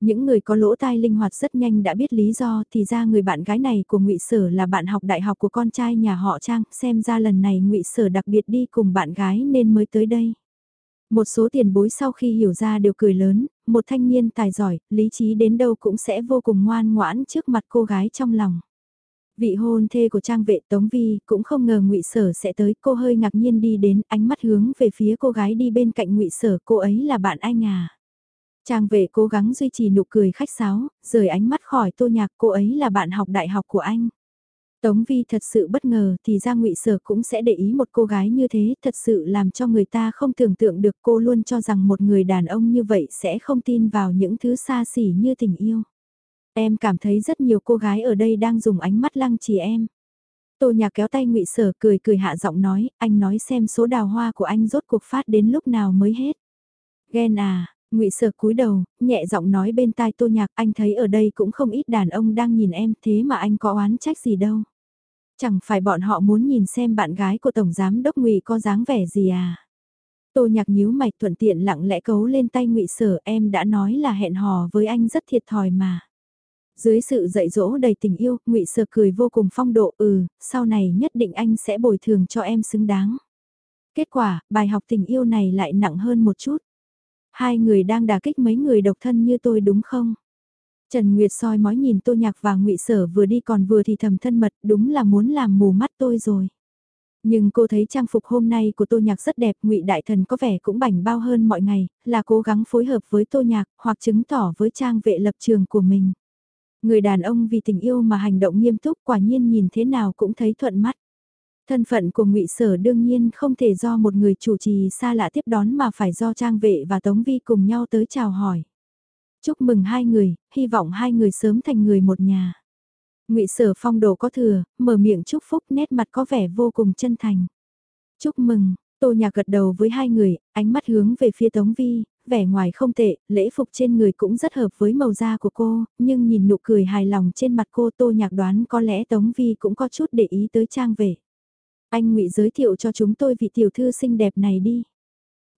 Những người có lỗ tai linh hoạt rất nhanh đã biết lý do thì ra người bạn gái này của ngụy Sở là bạn học đại học của con trai nhà họ Trang, xem ra lần này ngụy Sở đặc biệt đi cùng bạn gái nên mới tới đây. Một số tiền bối sau khi hiểu ra đều cười lớn, một thanh niên tài giỏi, lý trí đến đâu cũng sẽ vô cùng ngoan ngoãn trước mặt cô gái trong lòng. Vị hôn thê của trang vệ Tống Vi cũng không ngờ ngụy Sở sẽ tới, cô hơi ngạc nhiên đi đến, ánh mắt hướng về phía cô gái đi bên cạnh ngụy Sở, cô ấy là bạn anh à. Trang vệ cố gắng duy trì nụ cười khách sáo, rời ánh mắt khỏi tô nhạc cô ấy là bạn học đại học của anh. Tống Vi thật sự bất ngờ thì ra ngụy Sở cũng sẽ để ý một cô gái như thế thật sự làm cho người ta không tưởng tượng được cô luôn cho rằng một người đàn ông như vậy sẽ không tin vào những thứ xa xỉ như tình yêu. Em cảm thấy rất nhiều cô gái ở đây đang dùng ánh mắt lăng trì em. Tô nhạc kéo tay ngụy Sở cười cười hạ giọng nói, anh nói xem số đào hoa của anh rốt cuộc phát đến lúc nào mới hết. Ghen à, ngụy Sở cúi đầu, nhẹ giọng nói bên tai Tô nhạc anh thấy ở đây cũng không ít đàn ông đang nhìn em thế mà anh có oán trách gì đâu. Chẳng phải bọn họ muốn nhìn xem bạn gái của Tổng Giám Đốc ngụy có dáng vẻ gì à. Tô nhạc nhíu mày thuận tiện lặng lẽ cấu lên tay ngụy Sở em đã nói là hẹn hò với anh rất thiệt thòi mà. Dưới sự dạy dỗ đầy tình yêu, ngụy Sở cười vô cùng phong độ ừ, sau này nhất định anh sẽ bồi thường cho em xứng đáng. Kết quả, bài học tình yêu này lại nặng hơn một chút. Hai người đang đả kích mấy người độc thân như tôi đúng không? Trần Nguyệt soi mói nhìn Tô Nhạc và Ngụy Sở vừa đi còn vừa thì thầm thân mật, đúng là muốn làm mù mắt tôi rồi. Nhưng cô thấy trang phục hôm nay của Tô Nhạc rất đẹp, Ngụy Đại Thần có vẻ cũng bảnh bao hơn mọi ngày, là cố gắng phối hợp với Tô Nhạc, hoặc chứng tỏ với trang vệ lập trường của mình. Người đàn ông vì tình yêu mà hành động nghiêm túc quả nhiên nhìn thế nào cũng thấy thuận mắt. Thân phận của ngụy Sở đương nhiên không thể do một người chủ trì xa lạ tiếp đón mà phải do Trang Vệ và Tống Vi cùng nhau tới chào hỏi. Chúc mừng hai người, hy vọng hai người sớm thành người một nhà. ngụy Sở phong đồ có thừa, mở miệng chúc phúc nét mặt có vẻ vô cùng chân thành. Chúc mừng, Tô Nhạc gật đầu với hai người, ánh mắt hướng về phía Tống Vi, vẻ ngoài không tệ, lễ phục trên người cũng rất hợp với màu da của cô, nhưng nhìn nụ cười hài lòng trên mặt cô Tô Nhạc đoán có lẽ Tống Vi cũng có chút để ý tới trang vệ. Anh ngụy giới thiệu cho chúng tôi vị tiểu thư xinh đẹp này đi.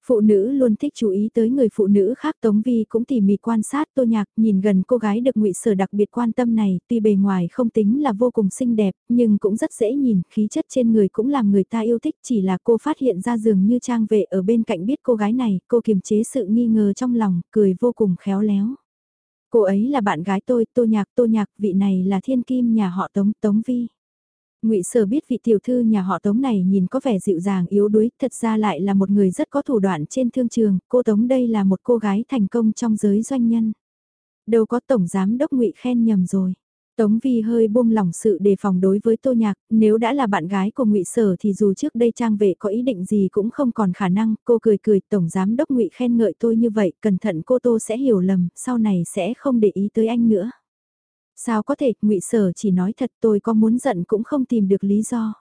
Phụ nữ luôn thích chú ý tới người phụ nữ khác Tống Vi cũng tỉ mỉ quan sát tô nhạc, nhìn gần cô gái được ngụy sở đặc biệt quan tâm này, tuy bề ngoài không tính là vô cùng xinh đẹp, nhưng cũng rất dễ nhìn, khí chất trên người cũng làm người ta yêu thích, chỉ là cô phát hiện ra dường như trang vệ ở bên cạnh biết cô gái này, cô kiềm chế sự nghi ngờ trong lòng, cười vô cùng khéo léo. Cô ấy là bạn gái tôi, tô nhạc tô nhạc, vị này là thiên kim nhà họ Tống Tống Vi. Ngụy Sở biết vị tiểu thư nhà họ Tống này nhìn có vẻ dịu dàng yếu đuối, thật ra lại là một người rất có thủ đoạn trên thương trường, cô Tống đây là một cô gái thành công trong giới doanh nhân. Đâu có tổng giám đốc Ngụy khen nhầm rồi. Tống Vi hơi buông lỏng sự đề phòng đối với Tô Nhạc, nếu đã là bạn gái của Ngụy Sở thì dù trước đây trang vệ có ý định gì cũng không còn khả năng, cô cười cười, tổng giám đốc Ngụy khen ngợi tôi như vậy, cẩn thận cô Tô sẽ hiểu lầm, sau này sẽ không để ý tới anh nữa. Sao có thể, ngụy Sở chỉ nói thật tôi có muốn giận cũng không tìm được lý do.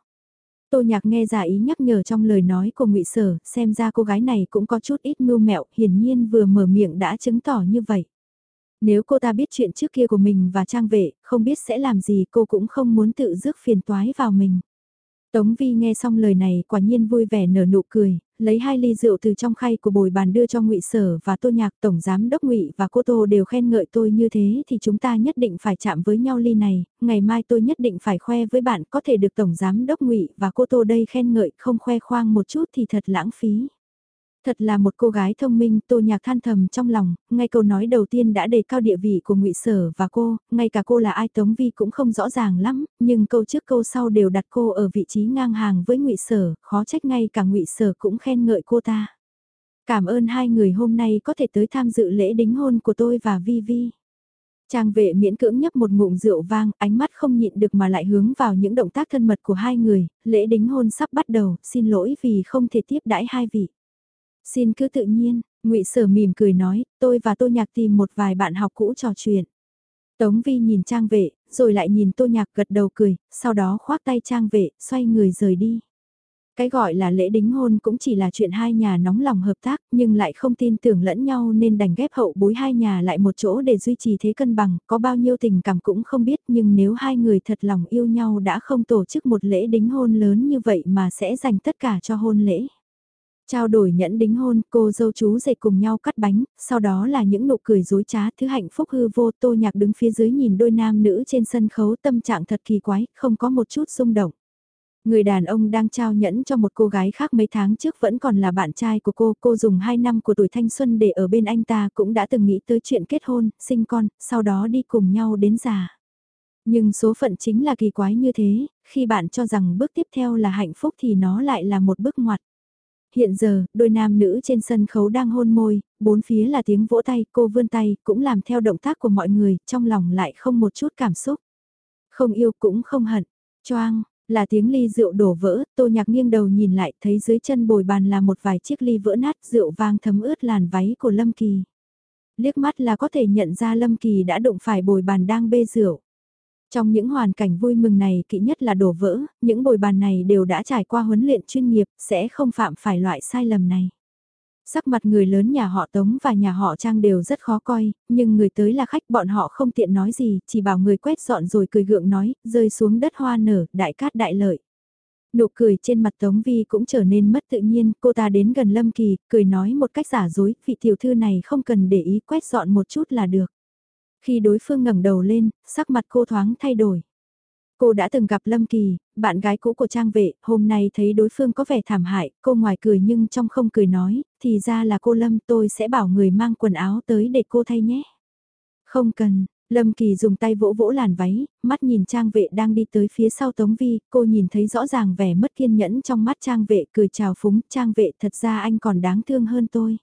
Tô Nhạc nghe giả ý nhắc nhở trong lời nói của ngụy Sở, xem ra cô gái này cũng có chút ít mưu mẹo, hiển nhiên vừa mở miệng đã chứng tỏ như vậy. Nếu cô ta biết chuyện trước kia của mình và trang vệ, không biết sẽ làm gì cô cũng không muốn tự rước phiền toái vào mình. Tống Vi nghe xong lời này quả nhiên vui vẻ nở nụ cười, lấy hai ly rượu từ trong khay của bồi bàn đưa cho ngụy Sở và Tô Nhạc Tổng Giám Đốc ngụy và cô Tô đều khen ngợi tôi như thế thì chúng ta nhất định phải chạm với nhau ly này, ngày mai tôi nhất định phải khoe với bạn có thể được Tổng Giám Đốc ngụy và cô Tô đây khen ngợi không khoe khoang một chút thì thật lãng phí. Thật là một cô gái thông minh, Tô Nhạc than thầm trong lòng, ngay câu nói đầu tiên đã đề cao địa vị của ngụy Sở và cô, ngay cả cô là ai Tống Vi cũng không rõ ràng lắm, nhưng câu trước câu sau đều đặt cô ở vị trí ngang hàng với ngụy Sở, khó trách ngay cả ngụy Sở cũng khen ngợi cô ta. Cảm ơn hai người hôm nay có thể tới tham dự lễ đính hôn của tôi và Vi Vi. Trang vệ miễn cưỡng nhấp một ngụm rượu vang, ánh mắt không nhịn được mà lại hướng vào những động tác thân mật của hai người, lễ đính hôn sắp bắt đầu, xin lỗi vì không thể tiếp đãi hai vị. Xin cứ tự nhiên, ngụy Sở mỉm cười nói, tôi và Tô Nhạc tìm một vài bạn học cũ trò chuyện. Tống Vi nhìn Trang Vệ, rồi lại nhìn Tô Nhạc gật đầu cười, sau đó khoác tay Trang Vệ, xoay người rời đi. Cái gọi là lễ đính hôn cũng chỉ là chuyện hai nhà nóng lòng hợp tác nhưng lại không tin tưởng lẫn nhau nên đành ghép hậu bối hai nhà lại một chỗ để duy trì thế cân bằng, có bao nhiêu tình cảm cũng không biết nhưng nếu hai người thật lòng yêu nhau đã không tổ chức một lễ đính hôn lớn như vậy mà sẽ dành tất cả cho hôn lễ. Trao đổi nhẫn đính hôn, cô dâu chú dậy cùng nhau cắt bánh, sau đó là những nụ cười dối trá, thứ hạnh phúc hư vô tô nhạc đứng phía dưới nhìn đôi nam nữ trên sân khấu tâm trạng thật kỳ quái, không có một chút rung động. Người đàn ông đang trao nhẫn cho một cô gái khác mấy tháng trước vẫn còn là bạn trai của cô, cô dùng 2 năm của tuổi thanh xuân để ở bên anh ta cũng đã từng nghĩ tới chuyện kết hôn, sinh con, sau đó đi cùng nhau đến già. Nhưng số phận chính là kỳ quái như thế, khi bạn cho rằng bước tiếp theo là hạnh phúc thì nó lại là một bước ngoặt. Hiện giờ, đôi nam nữ trên sân khấu đang hôn môi, bốn phía là tiếng vỗ tay, cô vươn tay, cũng làm theo động tác của mọi người, trong lòng lại không một chút cảm xúc. Không yêu cũng không hận, choang, là tiếng ly rượu đổ vỡ, tô nhạc nghiêng đầu nhìn lại thấy dưới chân bồi bàn là một vài chiếc ly vỡ nát rượu vang thấm ướt làn váy của Lâm Kỳ. Liếc mắt là có thể nhận ra Lâm Kỳ đã đụng phải bồi bàn đang bê rượu. Trong những hoàn cảnh vui mừng này kỹ nhất là đổ vỡ, những bồi bàn này đều đã trải qua huấn luyện chuyên nghiệp, sẽ không phạm phải loại sai lầm này. Sắc mặt người lớn nhà họ Tống và nhà họ Trang đều rất khó coi, nhưng người tới là khách bọn họ không tiện nói gì, chỉ bảo người quét dọn rồi cười gượng nói, rơi xuống đất hoa nở, đại cát đại lợi. Nụ cười trên mặt Tống Vi cũng trở nên mất tự nhiên, cô ta đến gần Lâm Kỳ, cười nói một cách giả dối, vị tiểu thư này không cần để ý quét dọn một chút là được. Khi đối phương ngẩng đầu lên, sắc mặt cô thoáng thay đổi. Cô đã từng gặp Lâm Kỳ, bạn gái cũ của Trang Vệ, hôm nay thấy đối phương có vẻ thảm hại, cô ngoài cười nhưng trong không cười nói, thì ra là cô Lâm tôi sẽ bảo người mang quần áo tới để cô thay nhé. Không cần, Lâm Kỳ dùng tay vỗ vỗ làn váy, mắt nhìn Trang Vệ đang đi tới phía sau Tống Vi, cô nhìn thấy rõ ràng vẻ mất kiên nhẫn trong mắt Trang Vệ cười chào phúng, Trang Vệ thật ra anh còn đáng thương hơn tôi.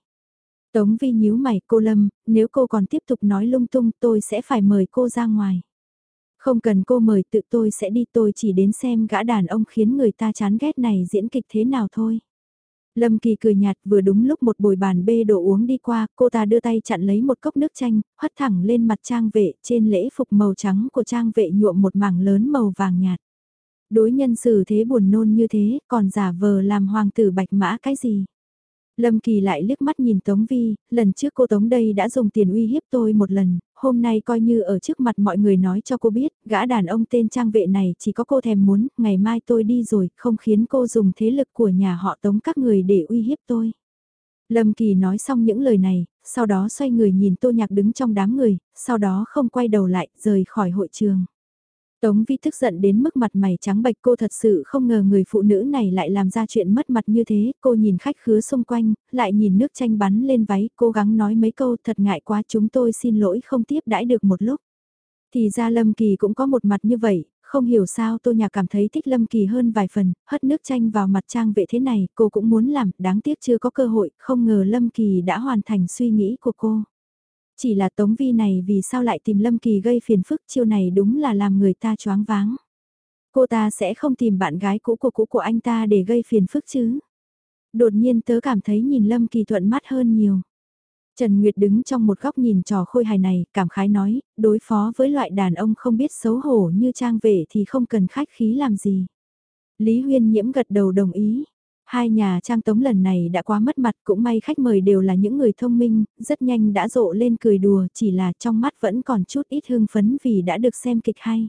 Tống Vi nhíu mày cô Lâm, nếu cô còn tiếp tục nói lung tung tôi sẽ phải mời cô ra ngoài. Không cần cô mời tự tôi sẽ đi tôi chỉ đến xem gã đàn ông khiến người ta chán ghét này diễn kịch thế nào thôi. Lâm Kỳ cười nhạt vừa đúng lúc một bồi bàn bê đồ uống đi qua, cô ta đưa tay chặn lấy một cốc nước chanh, hất thẳng lên mặt trang vệ, trên lễ phục màu trắng của trang vệ nhuộm một mảng lớn màu vàng nhạt. Đối nhân xử thế buồn nôn như thế, còn giả vờ làm hoàng tử bạch mã cái gì? Lâm Kỳ lại liếc mắt nhìn Tống Vi, lần trước cô Tống đây đã dùng tiền uy hiếp tôi một lần, hôm nay coi như ở trước mặt mọi người nói cho cô biết, gã đàn ông tên trang vệ này chỉ có cô thèm muốn, ngày mai tôi đi rồi, không khiến cô dùng thế lực của nhà họ Tống các người để uy hiếp tôi. Lâm Kỳ nói xong những lời này, sau đó xoay người nhìn Tô Nhạc đứng trong đám người, sau đó không quay đầu lại, rời khỏi hội trường. Tống Vi tức giận đến mức mặt mày trắng bệch cô thật sự không ngờ người phụ nữ này lại làm ra chuyện mất mặt như thế, cô nhìn khách khứa xung quanh, lại nhìn nước chanh bắn lên váy, cố gắng nói mấy câu thật ngại quá chúng tôi xin lỗi không tiếp đãi được một lúc. Thì ra Lâm Kỳ cũng có một mặt như vậy, không hiểu sao Tô nhà cảm thấy thích Lâm Kỳ hơn vài phần, hất nước chanh vào mặt trang vệ thế này, cô cũng muốn làm, đáng tiếc chưa có cơ hội, không ngờ Lâm Kỳ đã hoàn thành suy nghĩ của cô. Chỉ là Tống Vi này vì sao lại tìm Lâm Kỳ gây phiền phức chiêu này đúng là làm người ta choáng váng. Cô ta sẽ không tìm bạn gái cũ của cũ của anh ta để gây phiền phức chứ. Đột nhiên tớ cảm thấy nhìn Lâm Kỳ thuận mắt hơn nhiều. Trần Nguyệt đứng trong một góc nhìn trò khôi hài này, cảm khái nói, đối phó với loại đàn ông không biết xấu hổ như trang vệ thì không cần khách khí làm gì. Lý Huyên nhiễm gật đầu đồng ý, Hai nhà trang tống lần này đã quá mất mặt cũng may khách mời đều là những người thông minh, rất nhanh đã rộ lên cười đùa chỉ là trong mắt vẫn còn chút ít hương phấn vì đã được xem kịch hay.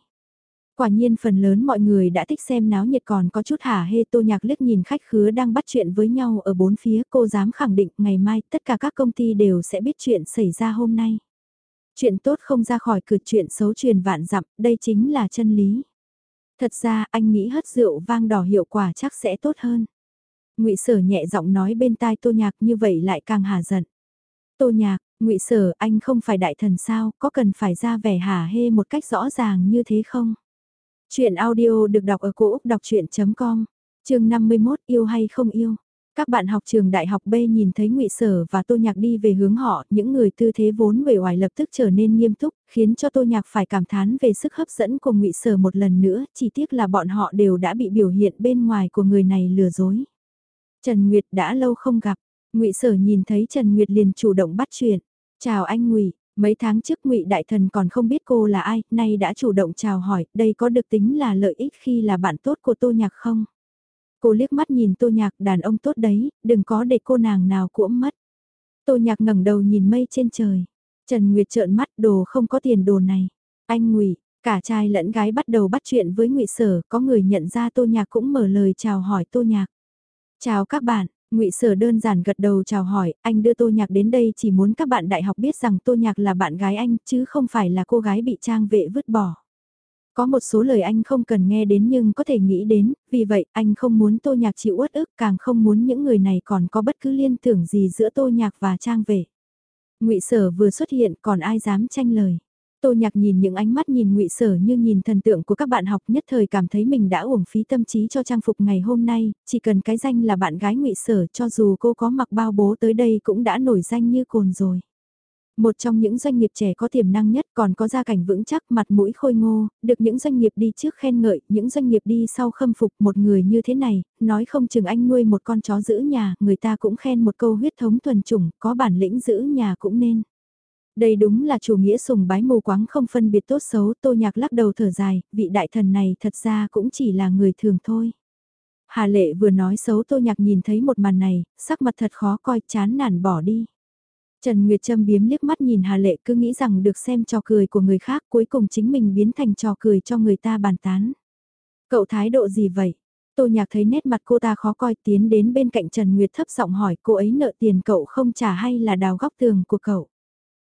Quả nhiên phần lớn mọi người đã thích xem náo nhiệt còn có chút hả hê tô nhạc liếc nhìn khách khứa đang bắt chuyện với nhau ở bốn phía cô dám khẳng định ngày mai tất cả các công ty đều sẽ biết chuyện xảy ra hôm nay. Chuyện tốt không ra khỏi cửa chuyện xấu truyền vạn dặm, đây chính là chân lý. Thật ra anh nghĩ hất rượu vang đỏ hiệu quả chắc sẽ tốt hơn ngụy Sở nhẹ giọng nói bên tai Tô Nhạc như vậy lại càng hà giận. Tô Nhạc, ngụy Sở anh không phải đại thần sao, có cần phải ra vẻ hà hê một cách rõ ràng như thế không? Chuyện audio được đọc ở cổ Úc đọc chuyện.com, chương 51 yêu hay không yêu? Các bạn học trường đại học B nhìn thấy ngụy Sở và Tô Nhạc đi về hướng họ, những người tư thế vốn bề ngoài lập tức trở nên nghiêm túc, khiến cho Tô Nhạc phải cảm thán về sức hấp dẫn của ngụy Sở một lần nữa, chỉ tiếc là bọn họ đều đã bị biểu hiện bên ngoài của người này lừa dối. Trần Nguyệt đã lâu không gặp, Ngụy Sở nhìn thấy Trần Nguyệt liền chủ động bắt chuyện. "Chào anh Ngụy." Mấy tháng trước Ngụy Đại Thần còn không biết cô là ai, nay đã chủ động chào hỏi, đây có được tính là lợi ích khi là bạn tốt của Tô Nhạc không? Cô liếc mắt nhìn Tô Nhạc, đàn ông tốt đấy, đừng có để cô nàng nào cuỗm mất. Tô Nhạc ngẩng đầu nhìn mây trên trời. Trần Nguyệt trợn mắt, đồ không có tiền đồ này. Anh Ngụy, cả trai lẫn gái bắt đầu bắt chuyện với Ngụy Sở, có người nhận ra Tô Nhạc cũng mở lời chào hỏi Tô Nhạc. Chào các bạn, ngụy Sở đơn giản gật đầu chào hỏi, anh đưa Tô Nhạc đến đây chỉ muốn các bạn đại học biết rằng Tô Nhạc là bạn gái anh chứ không phải là cô gái bị trang vệ vứt bỏ. Có một số lời anh không cần nghe đến nhưng có thể nghĩ đến, vì vậy anh không muốn Tô Nhạc chịu uất ức càng không muốn những người này còn có bất cứ liên tưởng gì giữa Tô Nhạc và trang vệ. ngụy Sở vừa xuất hiện còn ai dám tranh lời. Tô Nhạc nhìn những ánh mắt nhìn ngụy sở như nhìn thần tượng của các bạn học nhất thời cảm thấy mình đã uổng phí tâm trí cho trang phục ngày hôm nay, chỉ cần cái danh là bạn gái ngụy sở cho dù cô có mặc bao bố tới đây cũng đã nổi danh như cồn rồi. Một trong những doanh nghiệp trẻ có tiềm năng nhất còn có gia cảnh vững chắc mặt mũi khôi ngô, được những doanh nghiệp đi trước khen ngợi, những doanh nghiệp đi sau khâm phục một người như thế này, nói không chừng anh nuôi một con chó giữ nhà, người ta cũng khen một câu huyết thống thuần chủng, có bản lĩnh giữ nhà cũng nên. Đây đúng là chủ nghĩa sùng bái mù quáng không phân biệt tốt xấu, tô nhạc lắc đầu thở dài, vị đại thần này thật ra cũng chỉ là người thường thôi. Hà lệ vừa nói xấu tô nhạc nhìn thấy một màn này, sắc mặt thật khó coi chán nản bỏ đi. Trần Nguyệt Trâm biếm liếc mắt nhìn Hà Lệ cứ nghĩ rằng được xem trò cười của người khác cuối cùng chính mình biến thành trò cười cho người ta bàn tán. Cậu thái độ gì vậy? Tô Nhạc thấy nét mặt cô ta khó coi tiến đến bên cạnh Trần Nguyệt thấp giọng hỏi cô ấy nợ tiền cậu không trả hay là đào góc tường của cậu.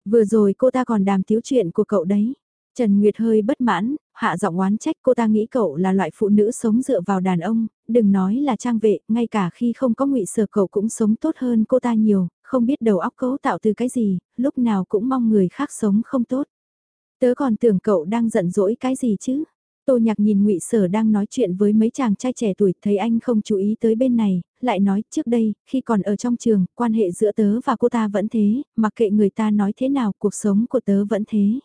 Vừa rồi cô ta còn đàm tiếu chuyện của cậu đấy. Trần Nguyệt hơi bất mãn, hạ giọng oán trách cô ta nghĩ cậu là loại phụ nữ sống dựa vào đàn ông, đừng nói là trang vệ, ngay cả khi không có ngụy sở cậu cũng sống tốt hơn cô ta nhiều, không biết đầu óc cấu tạo từ cái gì, lúc nào cũng mong người khác sống không tốt. Tớ còn tưởng cậu đang giận dỗi cái gì chứ? Tô nhạc nhìn ngụy Sở đang nói chuyện với mấy chàng trai trẻ tuổi, thấy anh không chú ý tới bên này, lại nói trước đây, khi còn ở trong trường, quan hệ giữa tớ và cô ta vẫn thế, mặc kệ người ta nói thế nào, cuộc sống của tớ vẫn thế.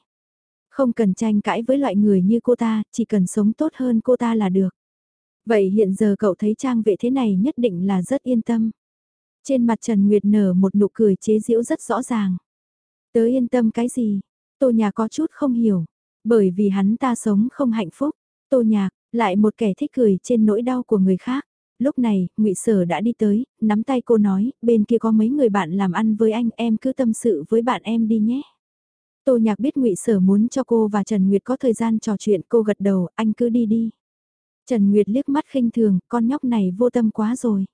Không cần tranh cãi với loại người như cô ta, chỉ cần sống tốt hơn cô ta là được. Vậy hiện giờ cậu thấy trang vệ thế này nhất định là rất yên tâm. Trên mặt Trần Nguyệt nở một nụ cười chế giễu rất rõ ràng. Tớ yên tâm cái gì? Tô nhà có chút không hiểu. Bởi vì hắn ta sống không hạnh phúc. Tô nhạc, lại một kẻ thích cười trên nỗi đau của người khác. Lúc này, ngụy Sở đã đi tới, nắm tay cô nói, bên kia có mấy người bạn làm ăn với anh, em cứ tâm sự với bạn em đi nhé. Tô Nhạc biết ngụy Sở muốn cho cô và Trần Nguyệt có thời gian trò chuyện, cô gật đầu, anh cứ đi đi. Trần Nguyệt liếc mắt khinh thường, con nhóc này vô tâm quá rồi.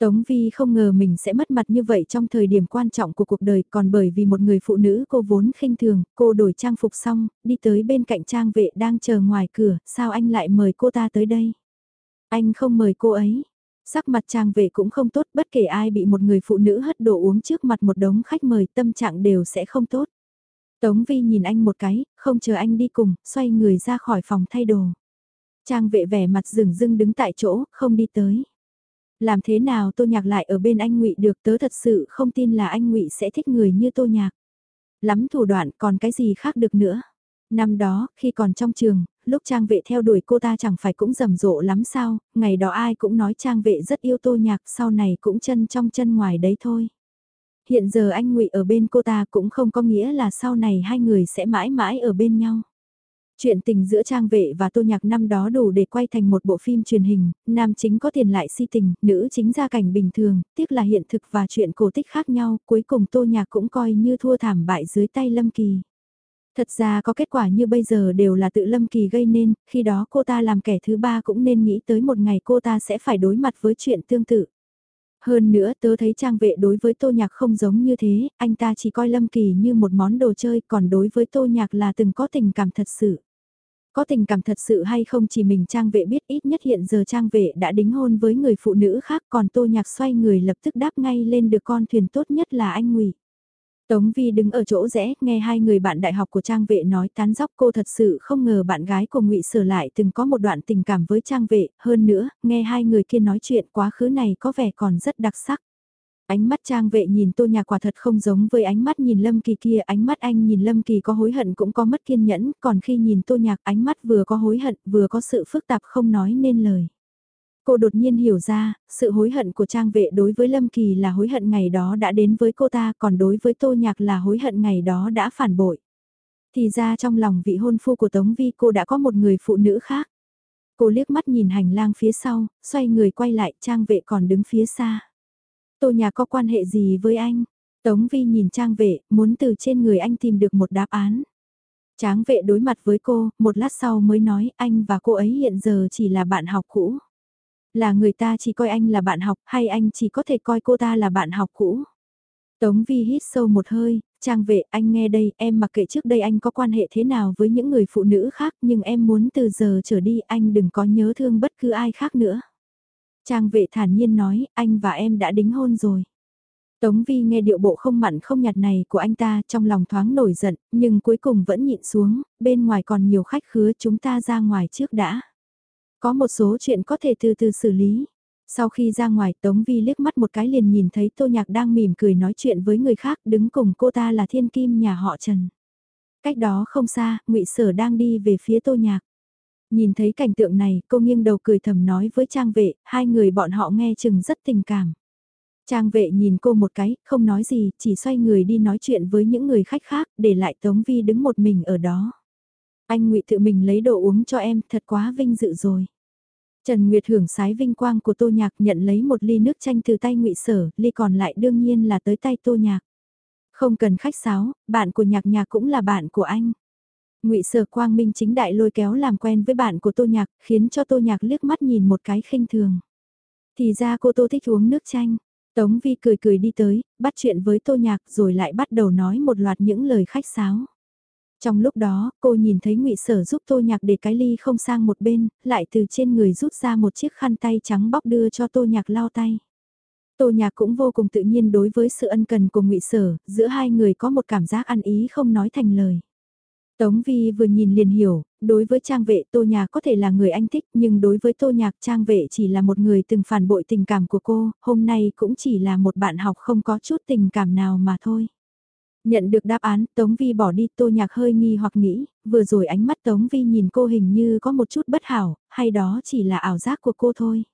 Tống Vi không ngờ mình sẽ mất mặt như vậy trong thời điểm quan trọng của cuộc đời còn bởi vì một người phụ nữ cô vốn khinh thường, cô đổi trang phục xong, đi tới bên cạnh trang vệ đang chờ ngoài cửa, sao anh lại mời cô ta tới đây? Anh không mời cô ấy. Sắc mặt trang vệ cũng không tốt bất kể ai bị một người phụ nữ hất đồ uống trước mặt một đống khách mời tâm trạng đều sẽ không tốt. Tống Vi nhìn anh một cái, không chờ anh đi cùng, xoay người ra khỏi phòng thay đồ. Trang vệ vẻ mặt rừng rưng đứng tại chỗ, không đi tới. Làm thế nào Tô Nhạc lại ở bên anh Ngụy được tớ thật sự không tin là anh Ngụy sẽ thích người như Tô Nhạc. Lắm thủ đoạn còn cái gì khác được nữa. Năm đó, khi còn trong trường, lúc trang vệ theo đuổi cô ta chẳng phải cũng rầm rộ lắm sao, ngày đó ai cũng nói trang vệ rất yêu tô nhạc sau này cũng chân trong chân ngoài đấy thôi. Hiện giờ anh ngụy ở bên cô ta cũng không có nghĩa là sau này hai người sẽ mãi mãi ở bên nhau. Chuyện tình giữa Trang Vệ và Tô Nhạc năm đó đủ để quay thành một bộ phim truyền hình, nam chính có tiền lại si tình, nữ chính gia cảnh bình thường, tiếc là hiện thực và chuyện cổ tích khác nhau, cuối cùng Tô Nhạc cũng coi như thua thảm bại dưới tay Lâm Kỳ. Thật ra có kết quả như bây giờ đều là tự Lâm Kỳ gây nên, khi đó cô ta làm kẻ thứ ba cũng nên nghĩ tới một ngày cô ta sẽ phải đối mặt với chuyện tương tự. Hơn nữa tớ thấy trang vệ đối với tô nhạc không giống như thế, anh ta chỉ coi Lâm Kỳ như một món đồ chơi còn đối với tô nhạc là từng có tình cảm thật sự. Có tình cảm thật sự hay không chỉ mình trang vệ biết ít nhất hiện giờ trang vệ đã đính hôn với người phụ nữ khác còn tô nhạc xoay người lập tức đáp ngay lên được con thuyền tốt nhất là anh ngụy Tống Vi đứng ở chỗ rẽ, nghe hai người bạn đại học của Trang Vệ nói tán dóc cô thật sự không ngờ bạn gái của Ngụy Sở lại từng có một đoạn tình cảm với Trang Vệ, hơn nữa, nghe hai người kia nói chuyện quá khứ này có vẻ còn rất đặc sắc. Ánh mắt Trang Vệ nhìn Tô Nhạc quả thật không giống với ánh mắt nhìn Lâm Kỳ kia, ánh mắt anh nhìn Lâm Kỳ có hối hận cũng có mất kiên nhẫn, còn khi nhìn Tô Nhạc ánh mắt vừa có hối hận vừa có sự phức tạp không nói nên lời. Cô đột nhiên hiểu ra, sự hối hận của trang vệ đối với Lâm Kỳ là hối hận ngày đó đã đến với cô ta, còn đối với Tô Nhạc là hối hận ngày đó đã phản bội. Thì ra trong lòng vị hôn phu của Tống Vi cô đã có một người phụ nữ khác. Cô liếc mắt nhìn hành lang phía sau, xoay người quay lại trang vệ còn đứng phía xa. Tô nhà có quan hệ gì với anh? Tống Vi nhìn trang vệ, muốn từ trên người anh tìm được một đáp án. Tráng vệ đối mặt với cô, một lát sau mới nói anh và cô ấy hiện giờ chỉ là bạn học cũ. Là người ta chỉ coi anh là bạn học hay anh chỉ có thể coi cô ta là bạn học cũ? Tống Vi hít sâu một hơi, trang vệ anh nghe đây em mặc kệ trước đây anh có quan hệ thế nào với những người phụ nữ khác nhưng em muốn từ giờ trở đi anh đừng có nhớ thương bất cứ ai khác nữa. Trang vệ thản nhiên nói anh và em đã đính hôn rồi. Tống Vi nghe điệu bộ không mặn không nhạt này của anh ta trong lòng thoáng nổi giận, nhưng cuối cùng vẫn nhịn xuống, bên ngoài còn nhiều khách khứa chúng ta ra ngoài trước đã. Có một số chuyện có thể từ từ xử lý. Sau khi ra ngoài Tống Vi liếc mắt một cái liền nhìn thấy Tô Nhạc đang mỉm cười nói chuyện với người khác đứng cùng cô ta là thiên kim nhà họ Trần. Cách đó không xa, ngụy Sở đang đi về phía Tô Nhạc. Nhìn thấy cảnh tượng này, cô nghiêng đầu cười thầm nói với Trang vệ, hai người bọn họ nghe chừng rất tình cảm. Trang vệ nhìn cô một cái, không nói gì, chỉ xoay người đi nói chuyện với những người khách khác, để lại Tống Vi đứng một mình ở đó. Anh ngụy tự mình lấy đồ uống cho em, thật quá vinh dự rồi. Trần Nguyệt hưởng sái vinh quang của Tô Nhạc nhận lấy một ly nước chanh từ tay ngụy Sở, ly còn lại đương nhiên là tới tay Tô Nhạc. Không cần khách sáo, bạn của Nhạc Nhạc cũng là bạn của anh. Ngụy Sở Quang Minh chính đại lôi kéo làm quen với bạn của Tô Nhạc, khiến cho Tô Nhạc liếc mắt nhìn một cái khinh thường. Thì ra cô Tô thích uống nước chanh. Tống Vi cười cười đi tới, bắt chuyện với Tô Nhạc rồi lại bắt đầu nói một loạt những lời khách sáo. Trong lúc đó, cô nhìn thấy ngụy Sở giúp Tô Nhạc để cái ly không sang một bên, lại từ trên người rút ra một chiếc khăn tay trắng bóc đưa cho Tô Nhạc lau tay. Tô Nhạc cũng vô cùng tự nhiên đối với sự ân cần của ngụy Sở, giữa hai người có một cảm giác ăn ý không nói thành lời. Tống Vi vừa nhìn liền hiểu, đối với trang vệ Tô Nhạc có thể là người anh thích nhưng đối với Tô Nhạc trang vệ chỉ là một người từng phản bội tình cảm của cô, hôm nay cũng chỉ là một bạn học không có chút tình cảm nào mà thôi. Nhận được đáp án, Tống Vi bỏ đi Tô Nhạc hơi nghi hoặc nghĩ, vừa rồi ánh mắt Tống Vi nhìn cô hình như có một chút bất hảo, hay đó chỉ là ảo giác của cô thôi.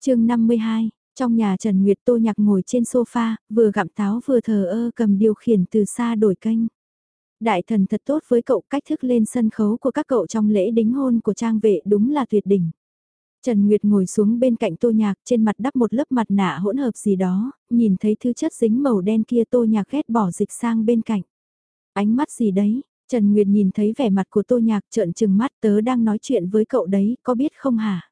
chương 52, trong nhà Trần Nguyệt Tô Nhạc ngồi trên sofa, vừa gặm táo vừa thờ ơ cầm điều khiển từ xa đổi kênh. Đại thần thật tốt với cậu cách thức lên sân khấu của các cậu trong lễ đính hôn của trang vệ đúng là tuyệt đỉnh. Trần Nguyệt ngồi xuống bên cạnh tô nhạc trên mặt đắp một lớp mặt nạ hỗn hợp gì đó, nhìn thấy thứ chất dính màu đen kia tô nhạc ghét bỏ dịch sang bên cạnh. Ánh mắt gì đấy, Trần Nguyệt nhìn thấy vẻ mặt của tô nhạc trợn trừng mắt tớ đang nói chuyện với cậu đấy, có biết không hả?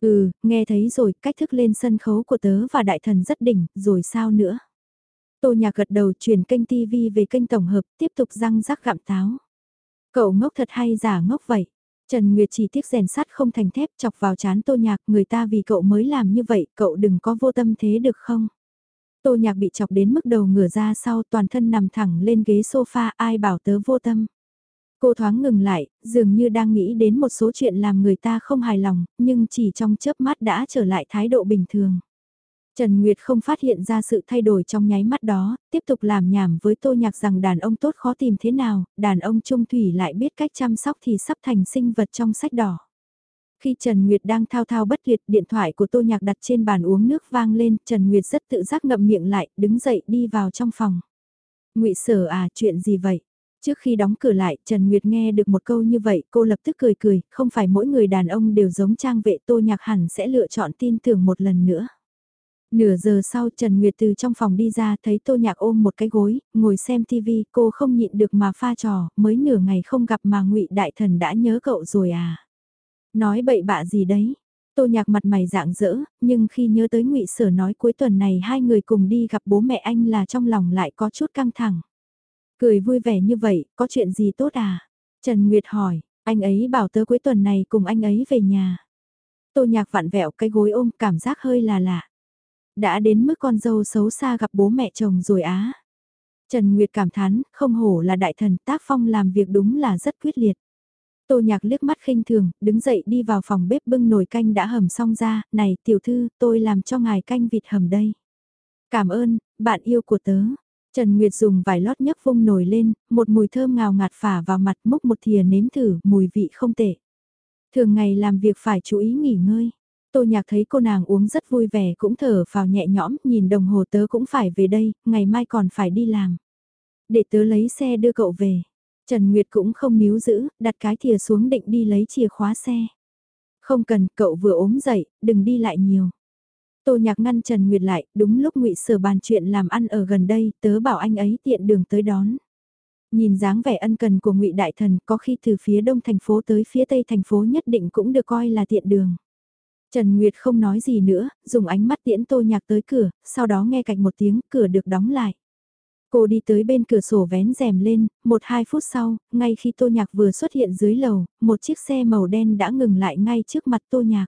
Ừ, nghe thấy rồi, cách thức lên sân khấu của tớ và đại thần rất đỉnh, rồi sao nữa? Tô Nhạc gật đầu chuyển kênh TV về kênh tổng hợp, tiếp tục răng rắc gặm táo. Cậu ngốc thật hay giả ngốc vậy? Trần Nguyệt chỉ tiếc rèn sắt không thành thép chọc vào chán Tô Nhạc, người ta vì cậu mới làm như vậy, cậu đừng có vô tâm thế được không? Tô Nhạc bị chọc đến mức đầu ngửa ra sau toàn thân nằm thẳng lên ghế sofa ai bảo tớ vô tâm. Cô thoáng ngừng lại, dường như đang nghĩ đến một số chuyện làm người ta không hài lòng, nhưng chỉ trong chớp mắt đã trở lại thái độ bình thường. Trần Nguyệt không phát hiện ra sự thay đổi trong nháy mắt đó, tiếp tục làm nhảm với tô nhạc rằng đàn ông tốt khó tìm thế nào, đàn ông trung thủy lại biết cách chăm sóc thì sắp thành sinh vật trong sách đỏ. Khi Trần Nguyệt đang thao thao bất tuyệt, điện thoại của tô nhạc đặt trên bàn uống nước vang lên, Trần Nguyệt rất tự giác ngậm miệng lại, đứng dậy đi vào trong phòng. ngụy Sở à, chuyện gì vậy? Trước khi đóng cửa lại, Trần Nguyệt nghe được một câu như vậy, cô lập tức cười cười, không phải mỗi người đàn ông đều giống trang vệ tô nhạc hẳn sẽ lựa chọn tin tưởng một lần nữa. Nửa giờ sau Trần Nguyệt từ trong phòng đi ra thấy Tô Nhạc ôm một cái gối, ngồi xem TV, cô không nhịn được mà pha trò, mới nửa ngày không gặp mà ngụy Đại Thần đã nhớ cậu rồi à. Nói bậy bạ gì đấy. Tô Nhạc mặt mày dạng dỡ, nhưng khi nhớ tới ngụy Sở nói cuối tuần này hai người cùng đi gặp bố mẹ anh là trong lòng lại có chút căng thẳng. Cười vui vẻ như vậy, có chuyện gì tốt à? Trần Nguyệt hỏi, anh ấy bảo tớ cuối tuần này cùng anh ấy về nhà. Tô Nhạc vặn vẹo cái gối ôm cảm giác hơi là lạ. Đã đến mức con dâu xấu xa gặp bố mẹ chồng rồi á. Trần Nguyệt cảm thán, không hổ là đại thần tác phong làm việc đúng là rất quyết liệt. Tô nhạc liếc mắt khinh thường, đứng dậy đi vào phòng bếp bưng nồi canh đã hầm xong ra, này tiểu thư, tôi làm cho ngài canh vịt hầm đây. Cảm ơn, bạn yêu của tớ. Trần Nguyệt dùng vài lót nhấc vung nồi lên, một mùi thơm ngào ngạt phả vào mặt múc một thìa nếm thử, mùi vị không tệ. Thường ngày làm việc phải chú ý nghỉ ngơi. Tô Nhạc thấy cô nàng uống rất vui vẻ cũng thở vào nhẹ nhõm, nhìn đồng hồ tớ cũng phải về đây, ngày mai còn phải đi làm. Để tớ lấy xe đưa cậu về. Trần Nguyệt cũng không níu giữ, đặt cái thìa xuống định đi lấy chìa khóa xe. Không cần, cậu vừa ốm dậy, đừng đi lại nhiều. Tô Nhạc ngăn Trần Nguyệt lại, đúng lúc Ngụy Sở bàn chuyện làm ăn ở gần đây, tớ bảo anh ấy tiện đường tới đón. Nhìn dáng vẻ ân cần của Ngụy Đại Thần, có khi từ phía đông thành phố tới phía tây thành phố nhất định cũng được coi là tiện đường. Trần Nguyệt không nói gì nữa, dùng ánh mắt tiễn tô nhạc tới cửa, sau đó nghe cạnh một tiếng cửa được đóng lại. Cô đi tới bên cửa sổ vén rèm lên, một hai phút sau, ngay khi tô nhạc vừa xuất hiện dưới lầu, một chiếc xe màu đen đã ngừng lại ngay trước mặt tô nhạc.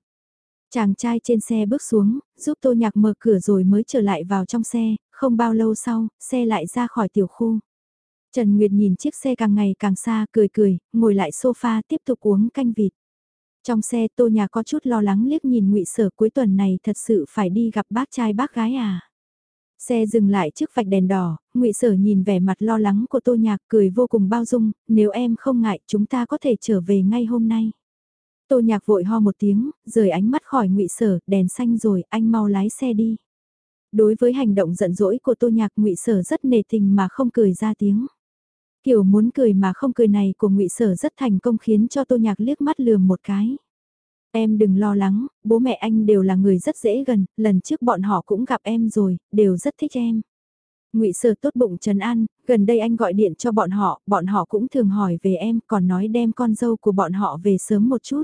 Chàng trai trên xe bước xuống, giúp tô nhạc mở cửa rồi mới trở lại vào trong xe, không bao lâu sau, xe lại ra khỏi tiểu khu. Trần Nguyệt nhìn chiếc xe càng ngày càng xa, cười cười, ngồi lại sofa tiếp tục uống canh vịt. Trong xe tô nhà có chút lo lắng liếc nhìn ngụy Sở cuối tuần này thật sự phải đi gặp bác trai bác gái à. Xe dừng lại trước vạch đèn đỏ, ngụy Sở nhìn vẻ mặt lo lắng của Tô Nhạc cười vô cùng bao dung, nếu em không ngại chúng ta có thể trở về ngay hôm nay. Tô Nhạc vội ho một tiếng, rời ánh mắt khỏi ngụy Sở, đèn xanh rồi, anh mau lái xe đi. Đối với hành động giận dỗi của Tô Nhạc ngụy Sở rất nề tình mà không cười ra tiếng. Kiểu muốn cười mà không cười này của ngụy Sở rất thành công khiến cho Tô Nhạc liếc mắt lườm một cái. Em đừng lo lắng, bố mẹ anh đều là người rất dễ gần, lần trước bọn họ cũng gặp em rồi, đều rất thích em. Ngụy Sở tốt bụng trấn an, gần đây anh gọi điện cho bọn họ, bọn họ cũng thường hỏi về em, còn nói đem con dâu của bọn họ về sớm một chút.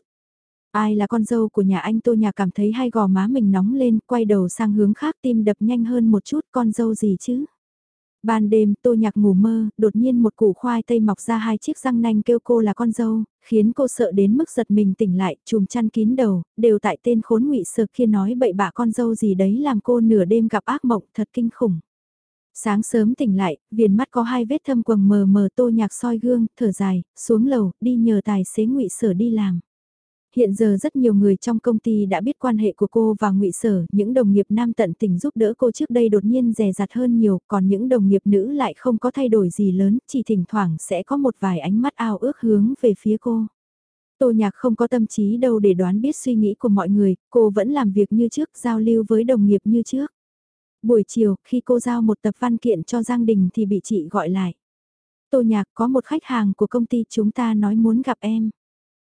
Ai là con dâu của nhà anh Tô nhà cảm thấy hai gò má mình nóng lên, quay đầu sang hướng khác tim đập nhanh hơn một chút, con dâu gì chứ? Ban đêm tô nhạc ngủ mơ, đột nhiên một củ khoai tây mọc ra hai chiếc răng nanh kêu cô là con dâu, khiến cô sợ đến mức giật mình tỉnh lại, chùm chăn kín đầu, đều tại tên khốn ngụy sợ kia nói bậy bạ con dâu gì đấy làm cô nửa đêm gặp ác mộng thật kinh khủng. Sáng sớm tỉnh lại, viền mắt có hai vết thâm quầng mờ mờ tô nhạc soi gương, thở dài, xuống lầu, đi nhờ tài xế ngụy sở đi làm hiện giờ rất nhiều người trong công ty đã biết quan hệ của cô và ngụy Sở, những đồng nghiệp nam tận tình giúp đỡ cô trước đây đột nhiên rè rặt hơn nhiều, còn những đồng nghiệp nữ lại không có thay đổi gì lớn, chỉ thỉnh thoảng sẽ có một vài ánh mắt ao ước hướng về phía cô. Tô Nhạc không có tâm trí đâu để đoán biết suy nghĩ của mọi người, cô vẫn làm việc như trước, giao lưu với đồng nghiệp như trước. Buổi chiều, khi cô giao một tập văn kiện cho Giang Đình thì bị chị gọi lại. Tô Nhạc có một khách hàng của công ty chúng ta nói muốn gặp em.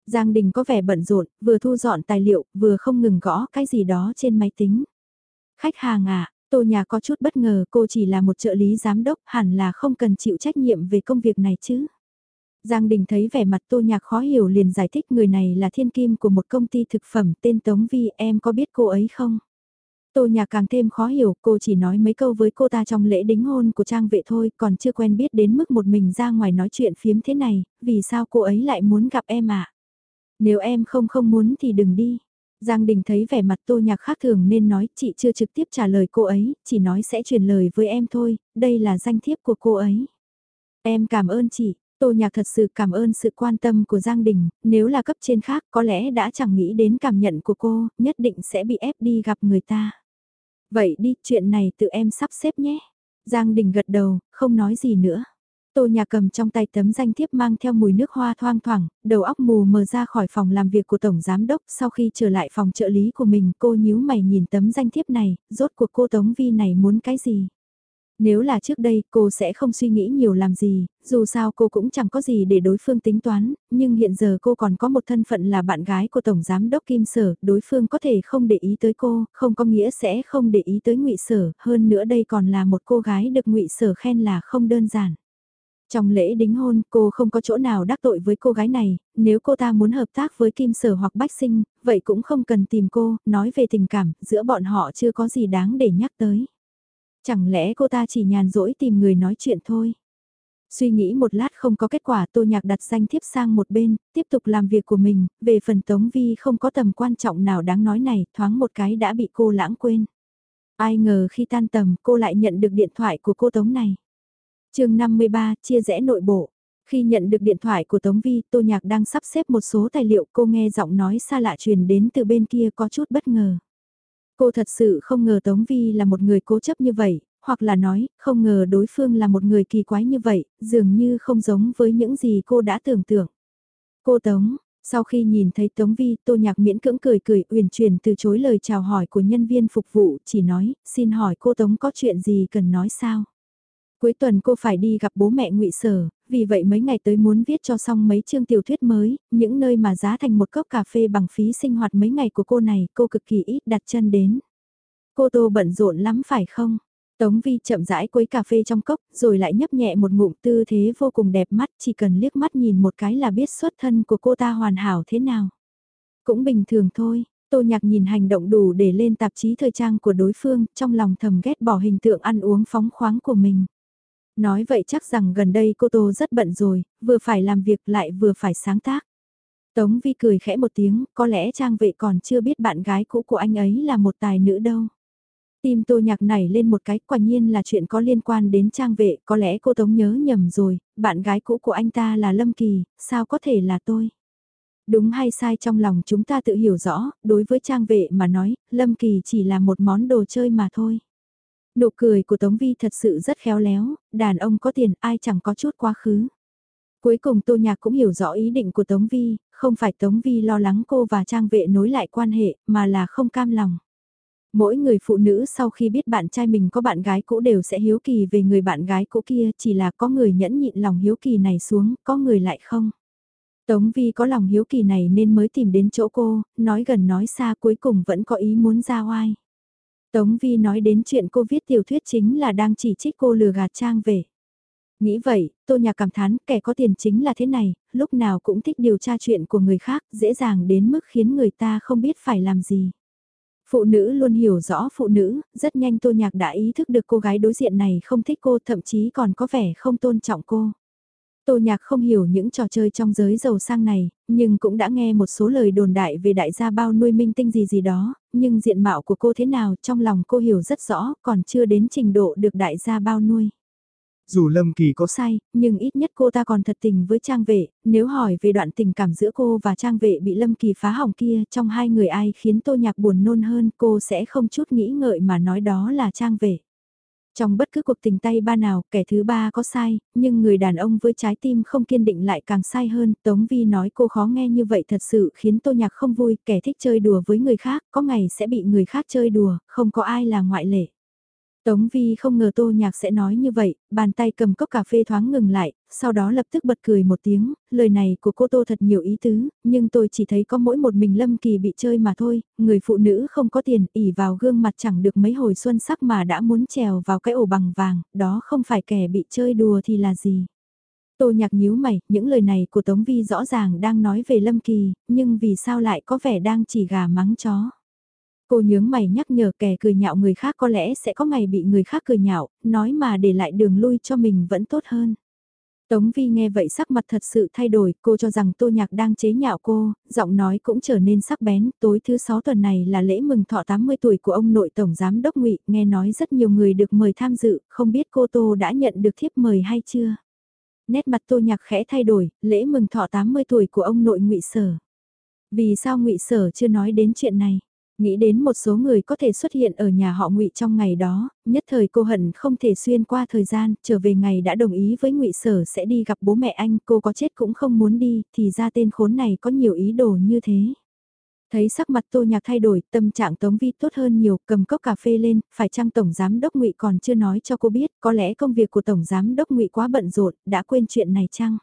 Giang Đình có vẻ bận rộn, vừa thu dọn tài liệu, vừa không ngừng gõ cái gì đó trên máy tính. Khách hàng à, Tô Nhà có chút bất ngờ cô chỉ là một trợ lý giám đốc hẳn là không cần chịu trách nhiệm về công việc này chứ. Giang Đình thấy vẻ mặt Tô Nhạc khó hiểu liền giải thích người này là thiên kim của một công ty thực phẩm tên Tống Vi em có biết cô ấy không? Tô Nhạc càng thêm khó hiểu cô chỉ nói mấy câu với cô ta trong lễ đính hôn của trang vệ thôi còn chưa quen biết đến mức một mình ra ngoài nói chuyện phiếm thế này, vì sao cô ấy lại muốn gặp em ạ? À? Nếu em không không muốn thì đừng đi. Giang Đình thấy vẻ mặt tô nhạc khác thường nên nói chị chưa trực tiếp trả lời cô ấy, chỉ nói sẽ truyền lời với em thôi, đây là danh thiếp của cô ấy. Em cảm ơn chị, Tô Nhạc thật sự cảm ơn sự quan tâm của Giang Đình, nếu là cấp trên khác có lẽ đã chẳng nghĩ đến cảm nhận của cô, nhất định sẽ bị ép đi gặp người ta. Vậy đi, chuyện này tự em sắp xếp nhé. Giang Đình gật đầu, không nói gì nữa. Tô nhà cầm trong tay tấm danh thiếp mang theo mùi nước hoa thoang thoảng, đầu óc mù mờ ra khỏi phòng làm việc của Tổng Giám Đốc. Sau khi trở lại phòng trợ lý của mình cô nhíu mày nhìn tấm danh thiếp này, rốt cuộc cô Tống Vi này muốn cái gì? Nếu là trước đây cô sẽ không suy nghĩ nhiều làm gì, dù sao cô cũng chẳng có gì để đối phương tính toán, nhưng hiện giờ cô còn có một thân phận là bạn gái của Tổng Giám Đốc Kim Sở, đối phương có thể không để ý tới cô, không có nghĩa sẽ không để ý tới ngụy Sở, hơn nữa đây còn là một cô gái được ngụy Sở khen là không đơn giản. Trong lễ đính hôn, cô không có chỗ nào đắc tội với cô gái này, nếu cô ta muốn hợp tác với Kim Sở hoặc Bách Sinh, vậy cũng không cần tìm cô, nói về tình cảm, giữa bọn họ chưa có gì đáng để nhắc tới. Chẳng lẽ cô ta chỉ nhàn rỗi tìm người nói chuyện thôi? Suy nghĩ một lát không có kết quả tô nhạc đặt danh thiếp sang một bên, tiếp tục làm việc của mình, về phần Tống Vi không có tầm quan trọng nào đáng nói này, thoáng một cái đã bị cô lãng quên. Ai ngờ khi tan tầm cô lại nhận được điện thoại của cô Tống này chương 53, chia rẽ nội bộ. Khi nhận được điện thoại của Tống Vi, Tô Nhạc đang sắp xếp một số tài liệu cô nghe giọng nói xa lạ truyền đến từ bên kia có chút bất ngờ. Cô thật sự không ngờ Tống Vi là một người cố chấp như vậy, hoặc là nói, không ngờ đối phương là một người kỳ quái như vậy, dường như không giống với những gì cô đã tưởng tượng. Cô Tống, sau khi nhìn thấy Tống Vi, Tô Nhạc miễn cưỡng cười cười uyển chuyển từ chối lời chào hỏi của nhân viên phục vụ, chỉ nói, xin hỏi cô Tống có chuyện gì cần nói sao? Cuối tuần cô phải đi gặp bố mẹ ngụy Sở, vì vậy mấy ngày tới muốn viết cho xong mấy chương tiểu thuyết mới, những nơi mà giá thành một cốc cà phê bằng phí sinh hoạt mấy ngày của cô này cô cực kỳ ít đặt chân đến. Cô Tô bận rộn lắm phải không? Tống Vi chậm rãi quấy cà phê trong cốc, rồi lại nhấp nhẹ một ngụm tư thế vô cùng đẹp mắt, chỉ cần liếc mắt nhìn một cái là biết xuất thân của cô ta hoàn hảo thế nào. Cũng bình thường thôi, Tô Nhạc nhìn hành động đủ để lên tạp chí thời trang của đối phương, trong lòng thầm ghét bỏ hình tượng ăn uống phóng khoáng của mình. Nói vậy chắc rằng gần đây cô Tô rất bận rồi, vừa phải làm việc lại vừa phải sáng tác. Tống Vi cười khẽ một tiếng, có lẽ Trang vệ còn chưa biết bạn gái cũ của anh ấy là một tài nữ đâu. Tim tô nhạc nảy lên một cái, quả nhiên là chuyện có liên quan đến trang vệ, có lẽ cô Tống nhớ nhầm rồi, bạn gái cũ của anh ta là Lâm Kỳ, sao có thể là tôi? Đúng hay sai trong lòng chúng ta tự hiểu rõ, đối với trang vệ mà nói, Lâm Kỳ chỉ là một món đồ chơi mà thôi. Nụ cười của Tống Vi thật sự rất khéo léo, đàn ông có tiền ai chẳng có chút quá khứ. Cuối cùng Tô Nhạc cũng hiểu rõ ý định của Tống Vi, không phải Tống Vi lo lắng cô và trang vệ nối lại quan hệ, mà là không cam lòng. Mỗi người phụ nữ sau khi biết bạn trai mình có bạn gái cũ đều sẽ hiếu kỳ về người bạn gái cũ kia, chỉ là có người nhẫn nhịn lòng hiếu kỳ này xuống, có người lại không. Tống Vi có lòng hiếu kỳ này nên mới tìm đến chỗ cô, nói gần nói xa cuối cùng vẫn có ý muốn ra oai. Tống Vi nói đến chuyện cô viết tiểu thuyết chính là đang chỉ trích cô lừa gạt trang về. Nghĩ vậy, Tô Nhạc cảm thán kẻ có tiền chính là thế này, lúc nào cũng thích điều tra chuyện của người khác, dễ dàng đến mức khiến người ta không biết phải làm gì. Phụ nữ luôn hiểu rõ phụ nữ, rất nhanh Tô Nhạc đã ý thức được cô gái đối diện này không thích cô thậm chí còn có vẻ không tôn trọng cô. Tô Nhạc không hiểu những trò chơi trong giới giàu sang này, nhưng cũng đã nghe một số lời đồn đại về đại gia bao nuôi minh tinh gì gì đó, nhưng diện mạo của cô thế nào trong lòng cô hiểu rất rõ, còn chưa đến trình độ được đại gia bao nuôi. Dù Lâm Kỳ có sai, nhưng ít nhất cô ta còn thật tình với Trang Vệ, nếu hỏi về đoạn tình cảm giữa cô và Trang Vệ bị Lâm Kỳ phá hỏng kia, trong hai người ai khiến Tô Nhạc buồn nôn hơn cô sẽ không chút nghĩ ngợi mà nói đó là Trang Vệ. Trong bất cứ cuộc tình tay ba nào, kẻ thứ ba có sai, nhưng người đàn ông với trái tim không kiên định lại càng sai hơn. Tống Vi nói cô khó nghe như vậy thật sự khiến Tô Nhạc không vui, kẻ thích chơi đùa với người khác, có ngày sẽ bị người khác chơi đùa, không có ai là ngoại lệ. Tống Vi không ngờ Tô Nhạc sẽ nói như vậy, bàn tay cầm cốc cà phê thoáng ngừng lại, sau đó lập tức bật cười một tiếng, lời này của cô Tô thật nhiều ý tứ, nhưng tôi chỉ thấy có mỗi một mình Lâm Kỳ bị chơi mà thôi, người phụ nữ không có tiền, ỉ vào gương mặt chẳng được mấy hồi xuân sắc mà đã muốn trèo vào cái ổ bằng vàng, đó không phải kẻ bị chơi đùa thì là gì. Tô nhạc nhíu mày, những lời này của Tống Vi rõ ràng đang nói về Lâm Kỳ, nhưng vì sao lại có vẻ đang chỉ gà mắng chó. Cô nhướng mày nhắc nhở kẻ cười nhạo người khác có lẽ sẽ có ngày bị người khác cười nhạo, nói mà để lại đường lui cho mình vẫn tốt hơn. Tống Vi nghe vậy sắc mặt thật sự thay đổi, cô cho rằng Tô Nhạc đang chế nhạo cô, giọng nói cũng trở nên sắc bén, tối thứ 6 tuần này là lễ mừng thọ 80 tuổi của ông nội tổng giám đốc Ngụy, nghe nói rất nhiều người được mời tham dự, không biết cô Tô đã nhận được thiếp mời hay chưa. Nét mặt Tô Nhạc khẽ thay đổi, lễ mừng thọ 80 tuổi của ông nội Ngụy Sở. Vì sao Ngụy Sở chưa nói đến chuyện này? Nghĩ đến một số người có thể xuất hiện ở nhà họ ngụy trong ngày đó, nhất thời cô hận không thể xuyên qua thời gian, trở về ngày đã đồng ý với ngụy sở sẽ đi gặp bố mẹ anh, cô có chết cũng không muốn đi, thì ra tên khốn này có nhiều ý đồ như thế. Thấy sắc mặt tô nhạc thay đổi, tâm trạng Tống Vi tốt hơn nhiều, cầm cốc cà phê lên, phải chăng Tổng Giám Đốc ngụy còn chưa nói cho cô biết, có lẽ công việc của Tổng Giám Đốc ngụy quá bận rộn, đã quên chuyện này chăng?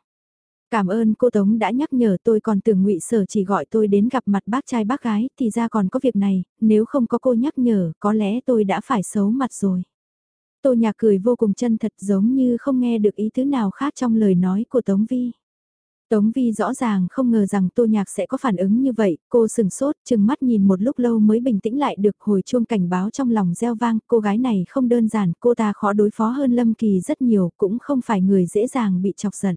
Cảm ơn cô Tống đã nhắc nhở tôi còn tưởng ngụy Sở chỉ gọi tôi đến gặp mặt bác trai bác gái thì ra còn có việc này, nếu không có cô nhắc nhở có lẽ tôi đã phải xấu mặt rồi. Tô Nhạc cười vô cùng chân thật giống như không nghe được ý thứ nào khác trong lời nói của Tống Vi. Tống Vi rõ ràng không ngờ rằng Tô Nhạc sẽ có phản ứng như vậy, cô sừng sốt, chừng mắt nhìn một lúc lâu mới bình tĩnh lại được hồi chuông cảnh báo trong lòng gieo vang, cô gái này không đơn giản, cô ta khó đối phó hơn Lâm Kỳ rất nhiều, cũng không phải người dễ dàng bị chọc giận.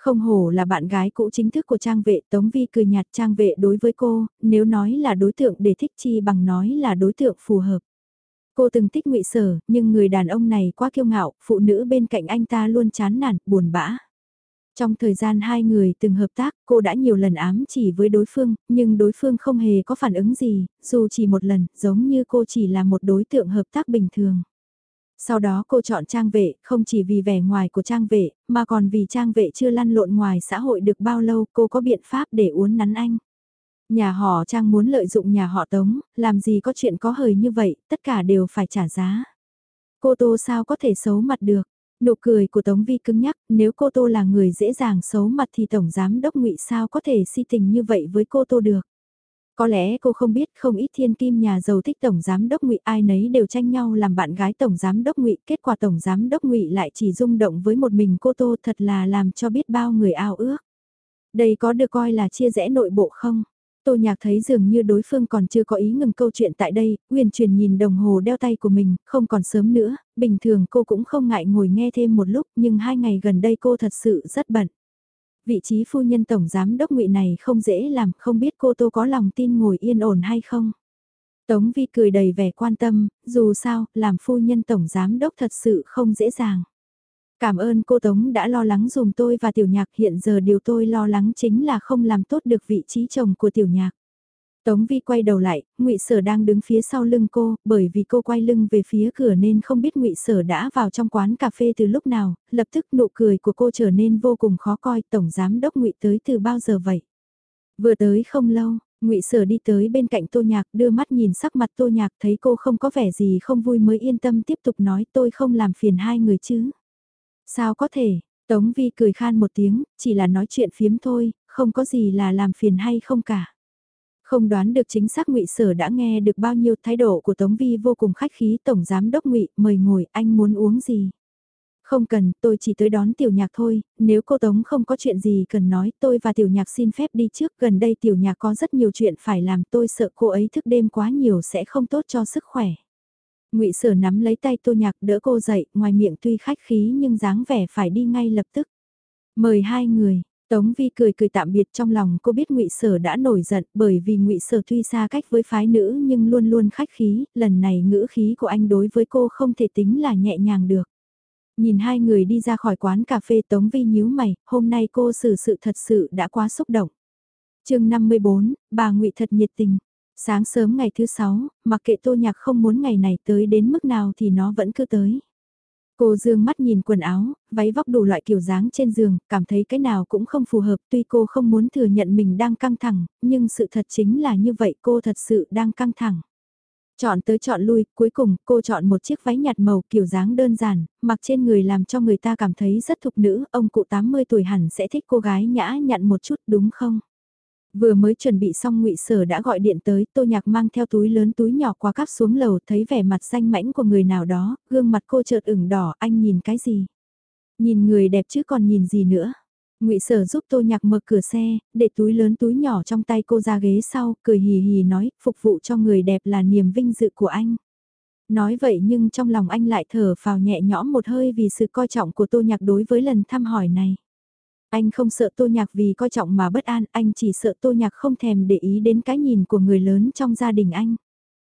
Không hổ là bạn gái cũ chính thức của Trang Vệ, Tống Vi cười nhạt Trang Vệ đối với cô, nếu nói là đối tượng để thích chi bằng nói là đối tượng phù hợp. Cô từng thích ngụy Sở, nhưng người đàn ông này quá kiêu ngạo, phụ nữ bên cạnh anh ta luôn chán nản, buồn bã. Trong thời gian hai người từng hợp tác, cô đã nhiều lần ám chỉ với đối phương, nhưng đối phương không hề có phản ứng gì, dù chỉ một lần, giống như cô chỉ là một đối tượng hợp tác bình thường. Sau đó cô chọn trang vệ, không chỉ vì vẻ ngoài của trang vệ, mà còn vì trang vệ chưa lăn lộn ngoài xã hội được bao lâu cô có biện pháp để uốn nắn anh. Nhà họ trang muốn lợi dụng nhà họ tống, làm gì có chuyện có hời như vậy, tất cả đều phải trả giá. Cô Tô sao có thể xấu mặt được? Nụ cười của Tống Vi cứng nhắc, nếu cô Tô là người dễ dàng xấu mặt thì Tổng Giám Đốc ngụy sao có thể si tình như vậy với cô Tô được. Có lẽ cô không biết không ít thiên kim nhà giàu thích tổng giám đốc ngụy ai nấy đều tranh nhau làm bạn gái tổng giám đốc ngụy, kết quả tổng giám đốc ngụy lại chỉ rung động với một mình cô Tô thật là làm cho biết bao người ao ước. Đây có được coi là chia rẽ nội bộ không? Tô Nhạc thấy dường như đối phương còn chưa có ý ngừng câu chuyện tại đây, uyển truyền nhìn đồng hồ đeo tay của mình, không còn sớm nữa, bình thường cô cũng không ngại ngồi nghe thêm một lúc, nhưng hai ngày gần đây cô thật sự rất bận vị trí phu nhân tổng giám đốc ngụy này không dễ làm, không biết cô Tô có lòng tin ngồi yên ổn hay không. Tống Vi cười đầy vẻ quan tâm, dù sao, làm phu nhân tổng giám đốc thật sự không dễ dàng. Cảm ơn cô Tống đã lo lắng dùm tôi và tiểu nhạc hiện giờ điều tôi lo lắng chính là không làm tốt được vị trí chồng của tiểu nhạc. Tống Vi quay đầu lại, Ngụy Sở đang đứng phía sau lưng cô, bởi vì cô quay lưng về phía cửa nên không biết Ngụy Sở đã vào trong quán cà phê từ lúc nào, lập tức nụ cười của cô trở nên vô cùng khó coi, tổng giám đốc Ngụy tới từ bao giờ vậy? Vừa tới không lâu, Ngụy Sở đi tới bên cạnh Tô Nhạc, đưa mắt nhìn sắc mặt Tô Nhạc, thấy cô không có vẻ gì không vui mới yên tâm tiếp tục nói, tôi không làm phiền hai người chứ. Sao có thể? Tống Vi cười khan một tiếng, chỉ là nói chuyện phiếm thôi, không có gì là làm phiền hay không cả. Không đoán được chính xác ngụy Sở đã nghe được bao nhiêu thái độ của Tống Vi vô cùng khách khí Tổng Giám Đốc ngụy mời ngồi anh muốn uống gì. Không cần, tôi chỉ tới đón tiểu nhạc thôi, nếu cô Tống không có chuyện gì cần nói tôi và tiểu nhạc xin phép đi trước gần đây tiểu nhạc có rất nhiều chuyện phải làm tôi sợ cô ấy thức đêm quá nhiều sẽ không tốt cho sức khỏe. ngụy Sở nắm lấy tay tô nhạc đỡ cô dậy, ngoài miệng tuy khách khí nhưng dáng vẻ phải đi ngay lập tức. Mời hai người, Tống Vi cười cười tạm biệt trong lòng cô biết ngụy Sở đã nổi giận bởi vì ngụy Sở tuy xa cách với phái nữ nhưng luôn luôn khách khí, lần này ngữ khí của anh đối với cô không thể tính là nhẹ nhàng được. Nhìn hai người đi ra khỏi quán cà phê Tống Vi nhíu mày, hôm nay cô xử sự thật sự đã quá xúc động. chương 54, bà ngụy thật nhiệt tình. Sáng sớm ngày thứ sáu, mặc kệ tô nhạc không muốn ngày này tới đến mức nào thì nó vẫn cứ tới. Cô dương mắt nhìn quần áo, váy vóc đủ loại kiểu dáng trên giường, cảm thấy cái nào cũng không phù hợp tuy cô không muốn thừa nhận mình đang căng thẳng, nhưng sự thật chính là như vậy cô thật sự đang căng thẳng. Chọn tới chọn lui, cuối cùng cô chọn một chiếc váy nhạt màu kiểu dáng đơn giản, mặc trên người làm cho người ta cảm thấy rất thục nữ, ông cụ 80 tuổi hẳn sẽ thích cô gái nhã nhặn một chút đúng không? Vừa mới chuẩn bị xong ngụy Sở đã gọi điện tới, Tô Nhạc mang theo túi lớn túi nhỏ qua cắp xuống lầu, thấy vẻ mặt xanh mãnh của người nào đó, gương mặt cô chợt ửng đỏ, anh nhìn cái gì? Nhìn người đẹp chứ còn nhìn gì nữa? ngụy Sở giúp Tô Nhạc mở cửa xe, để túi lớn túi nhỏ trong tay cô ra ghế sau, cười hì hì nói, phục vụ cho người đẹp là niềm vinh dự của anh. Nói vậy nhưng trong lòng anh lại thở phào nhẹ nhõm một hơi vì sự coi trọng của Tô Nhạc đối với lần thăm hỏi này. Anh không sợ tô nhạc vì coi trọng mà bất an, anh chỉ sợ tô nhạc không thèm để ý đến cái nhìn của người lớn trong gia đình anh.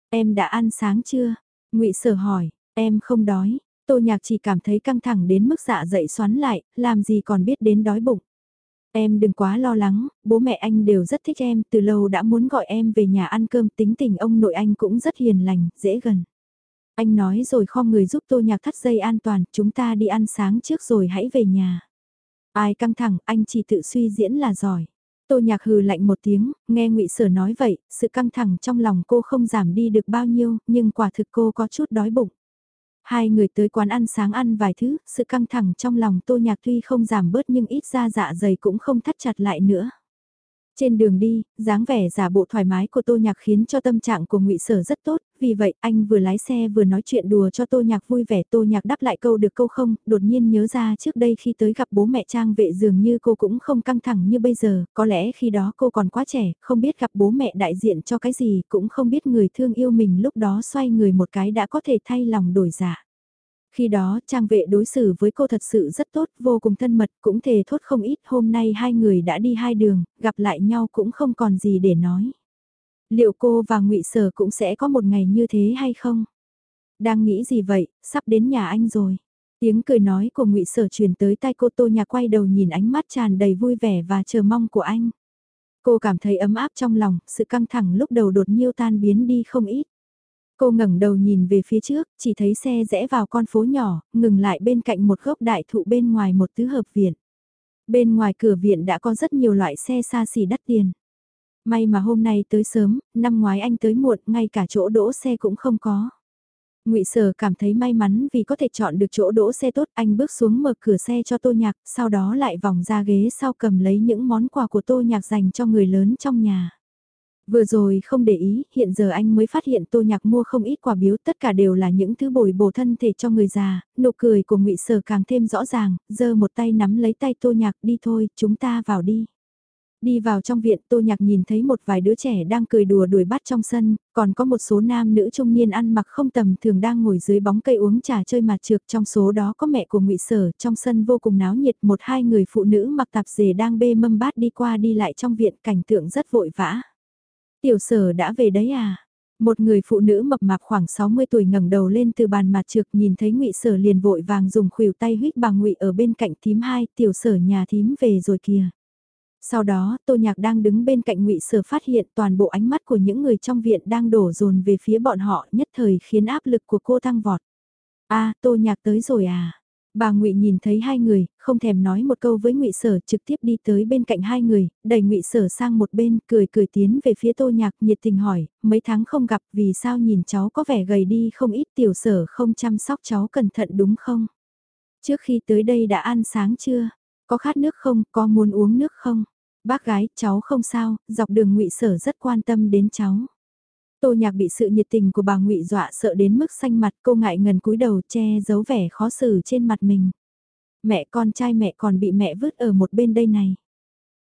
Em đã ăn sáng chưa? ngụy Sở hỏi, em không đói. Tô nhạc chỉ cảm thấy căng thẳng đến mức dạ dậy xoắn lại, làm gì còn biết đến đói bụng. Em đừng quá lo lắng, bố mẹ anh đều rất thích em, từ lâu đã muốn gọi em về nhà ăn cơm, tính tình ông nội anh cũng rất hiền lành, dễ gần. Anh nói rồi kho người giúp tô nhạc thắt dây an toàn, chúng ta đi ăn sáng trước rồi hãy về nhà. Ai căng thẳng, anh chỉ tự suy diễn là giỏi. Tô nhạc hừ lạnh một tiếng, nghe ngụy Sở nói vậy, sự căng thẳng trong lòng cô không giảm đi được bao nhiêu, nhưng quả thực cô có chút đói bụng. Hai người tới quán ăn sáng ăn vài thứ, sự căng thẳng trong lòng tô nhạc tuy không giảm bớt nhưng ít ra dạ dày cũng không thắt chặt lại nữa. Trên đường đi, dáng vẻ giả bộ thoải mái của Tô Nhạc khiến cho tâm trạng của ngụy Sở rất tốt, vì vậy anh vừa lái xe vừa nói chuyện đùa cho Tô Nhạc vui vẻ. Tô Nhạc đáp lại câu được câu không, đột nhiên nhớ ra trước đây khi tới gặp bố mẹ Trang vệ dường như cô cũng không căng thẳng như bây giờ, có lẽ khi đó cô còn quá trẻ, không biết gặp bố mẹ đại diện cho cái gì, cũng không biết người thương yêu mình lúc đó xoay người một cái đã có thể thay lòng đổi giả. Khi đó, trang vệ đối xử với cô thật sự rất tốt, vô cùng thân mật, cũng thề thốt không ít. Hôm nay hai người đã đi hai đường, gặp lại nhau cũng không còn gì để nói. Liệu cô và ngụy Sở cũng sẽ có một ngày như thế hay không? Đang nghĩ gì vậy, sắp đến nhà anh rồi. Tiếng cười nói của ngụy Sở truyền tới tai cô Tô Nhà quay đầu nhìn ánh mắt tràn đầy vui vẻ và chờ mong của anh. Cô cảm thấy ấm áp trong lòng, sự căng thẳng lúc đầu đột nhiêu tan biến đi không ít. Cô ngẩng đầu nhìn về phía trước, chỉ thấy xe rẽ vào con phố nhỏ, ngừng lại bên cạnh một gốc đại thụ bên ngoài một tứ hợp viện. Bên ngoài cửa viện đã có rất nhiều loại xe xa xỉ đắt tiền. May mà hôm nay tới sớm, năm ngoái anh tới muộn, ngay cả chỗ đỗ xe cũng không có. Ngụy Sở cảm thấy may mắn vì có thể chọn được chỗ đỗ xe tốt, anh bước xuống mở cửa xe cho Tô Nhạc, sau đó lại vòng ra ghế sau cầm lấy những món quà của Tô Nhạc dành cho người lớn trong nhà. Vừa rồi không để ý, hiện giờ anh mới phát hiện tô nhạc mua không ít quà biếu, tất cả đều là những thứ bồi bổ thân thể cho người già, nụ cười của ngụy Sở càng thêm rõ ràng, giơ một tay nắm lấy tay tô nhạc đi thôi, chúng ta vào đi. Đi vào trong viện tô nhạc nhìn thấy một vài đứa trẻ đang cười đùa đuổi bắt trong sân, còn có một số nam nữ trung niên ăn mặc không tầm thường đang ngồi dưới bóng cây uống trà chơi mặt trược trong số đó có mẹ của ngụy Sở trong sân vô cùng náo nhiệt một hai người phụ nữ mặc tạp dề đang bê mâm bát đi qua đi lại trong viện cảnh tượng rất vội vã. Tiểu sở đã về đấy à? Một người phụ nữ mập mạp khoảng 60 tuổi ngẩng đầu lên từ bàn mặt trược nhìn thấy ngụy Sở liền vội vàng dùng khuỷu tay huyết bà ngụy ở bên cạnh thím hai, tiểu sở nhà thím về rồi kìa. Sau đó, Tô Nhạc đang đứng bên cạnh ngụy Sở phát hiện toàn bộ ánh mắt của những người trong viện đang đổ dồn về phía bọn họ, nhất thời khiến áp lực của cô tăng vọt. A, Tô Nhạc tới rồi à? Bà Ngụy nhìn thấy hai người, không thèm nói một câu với Ngụy Sở, trực tiếp đi tới bên cạnh hai người, đẩy Ngụy Sở sang một bên, cười cười tiến về phía Tô Nhạc, nhiệt tình hỏi, mấy tháng không gặp, vì sao nhìn cháu có vẻ gầy đi không ít, tiểu Sở không chăm sóc cháu cẩn thận đúng không? Trước khi tới đây đã ăn sáng chưa? Có khát nước không? Có muốn uống nước không? Bác gái, cháu không sao, dọc đường Ngụy Sở rất quan tâm đến cháu. Tô Nhạc bị sự nhiệt tình của bà Ngụy dọa sợ đến mức xanh mặt, cô ngại ngần cúi đầu che giấu vẻ khó xử trên mặt mình. Mẹ con trai mẹ còn bị mẹ vứt ở một bên đây này.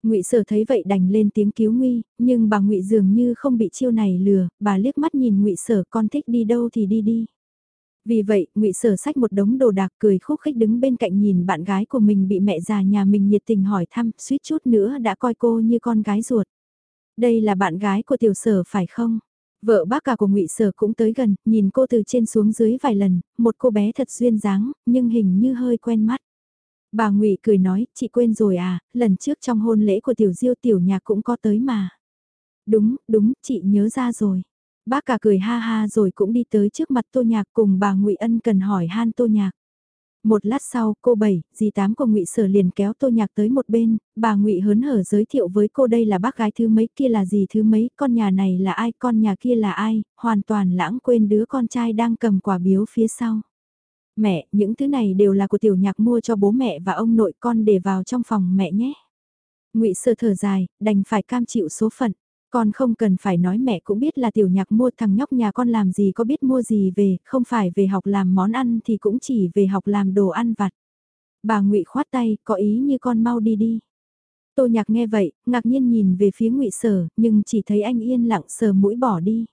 Ngụy Sở thấy vậy đành lên tiếng cứu nguy, nhưng bà Ngụy dường như không bị chiêu này lừa, bà liếc mắt nhìn Ngụy Sở con thích đi đâu thì đi đi. Vì vậy, Ngụy Sở xách một đống đồ đạc cười khúc khích đứng bên cạnh nhìn bạn gái của mình bị mẹ già nhà mình nhiệt tình hỏi thăm, suýt chút nữa đã coi cô như con gái ruột. Đây là bạn gái của tiểu sở phải không? Vợ bác cả của ngụy Sở cũng tới gần, nhìn cô từ trên xuống dưới vài lần, một cô bé thật duyên dáng, nhưng hình như hơi quen mắt. Bà ngụy cười nói, chị quên rồi à, lần trước trong hôn lễ của tiểu diêu tiểu nhạc cũng có tới mà. Đúng, đúng, chị nhớ ra rồi. Bác cả cười ha ha rồi cũng đi tới trước mặt tô nhạc cùng bà ngụy Ân cần hỏi han tô nhạc. Một lát sau, cô bảy, dì tám của Ngụy Sở liền kéo Tô Nhạc tới một bên, bà Ngụy hớn hở giới thiệu với cô đây là bác gái thứ mấy, kia là dì thứ mấy, con nhà này là ai, con nhà kia là ai, hoàn toàn lãng quên đứa con trai đang cầm quả biếu phía sau. Mẹ, những thứ này đều là của tiểu nhạc mua cho bố mẹ và ông nội con để vào trong phòng mẹ nhé. Ngụy Sở thở dài, đành phải cam chịu số phận. Con không cần phải nói mẹ cũng biết là tiểu nhạc mua thằng nhóc nhà con làm gì có biết mua gì về, không phải về học làm món ăn thì cũng chỉ về học làm đồ ăn vặt. Bà ngụy khoát tay, có ý như con mau đi đi. Tô nhạc nghe vậy, ngạc nhiên nhìn về phía ngụy sở, nhưng chỉ thấy anh yên lặng sờ mũi bỏ đi.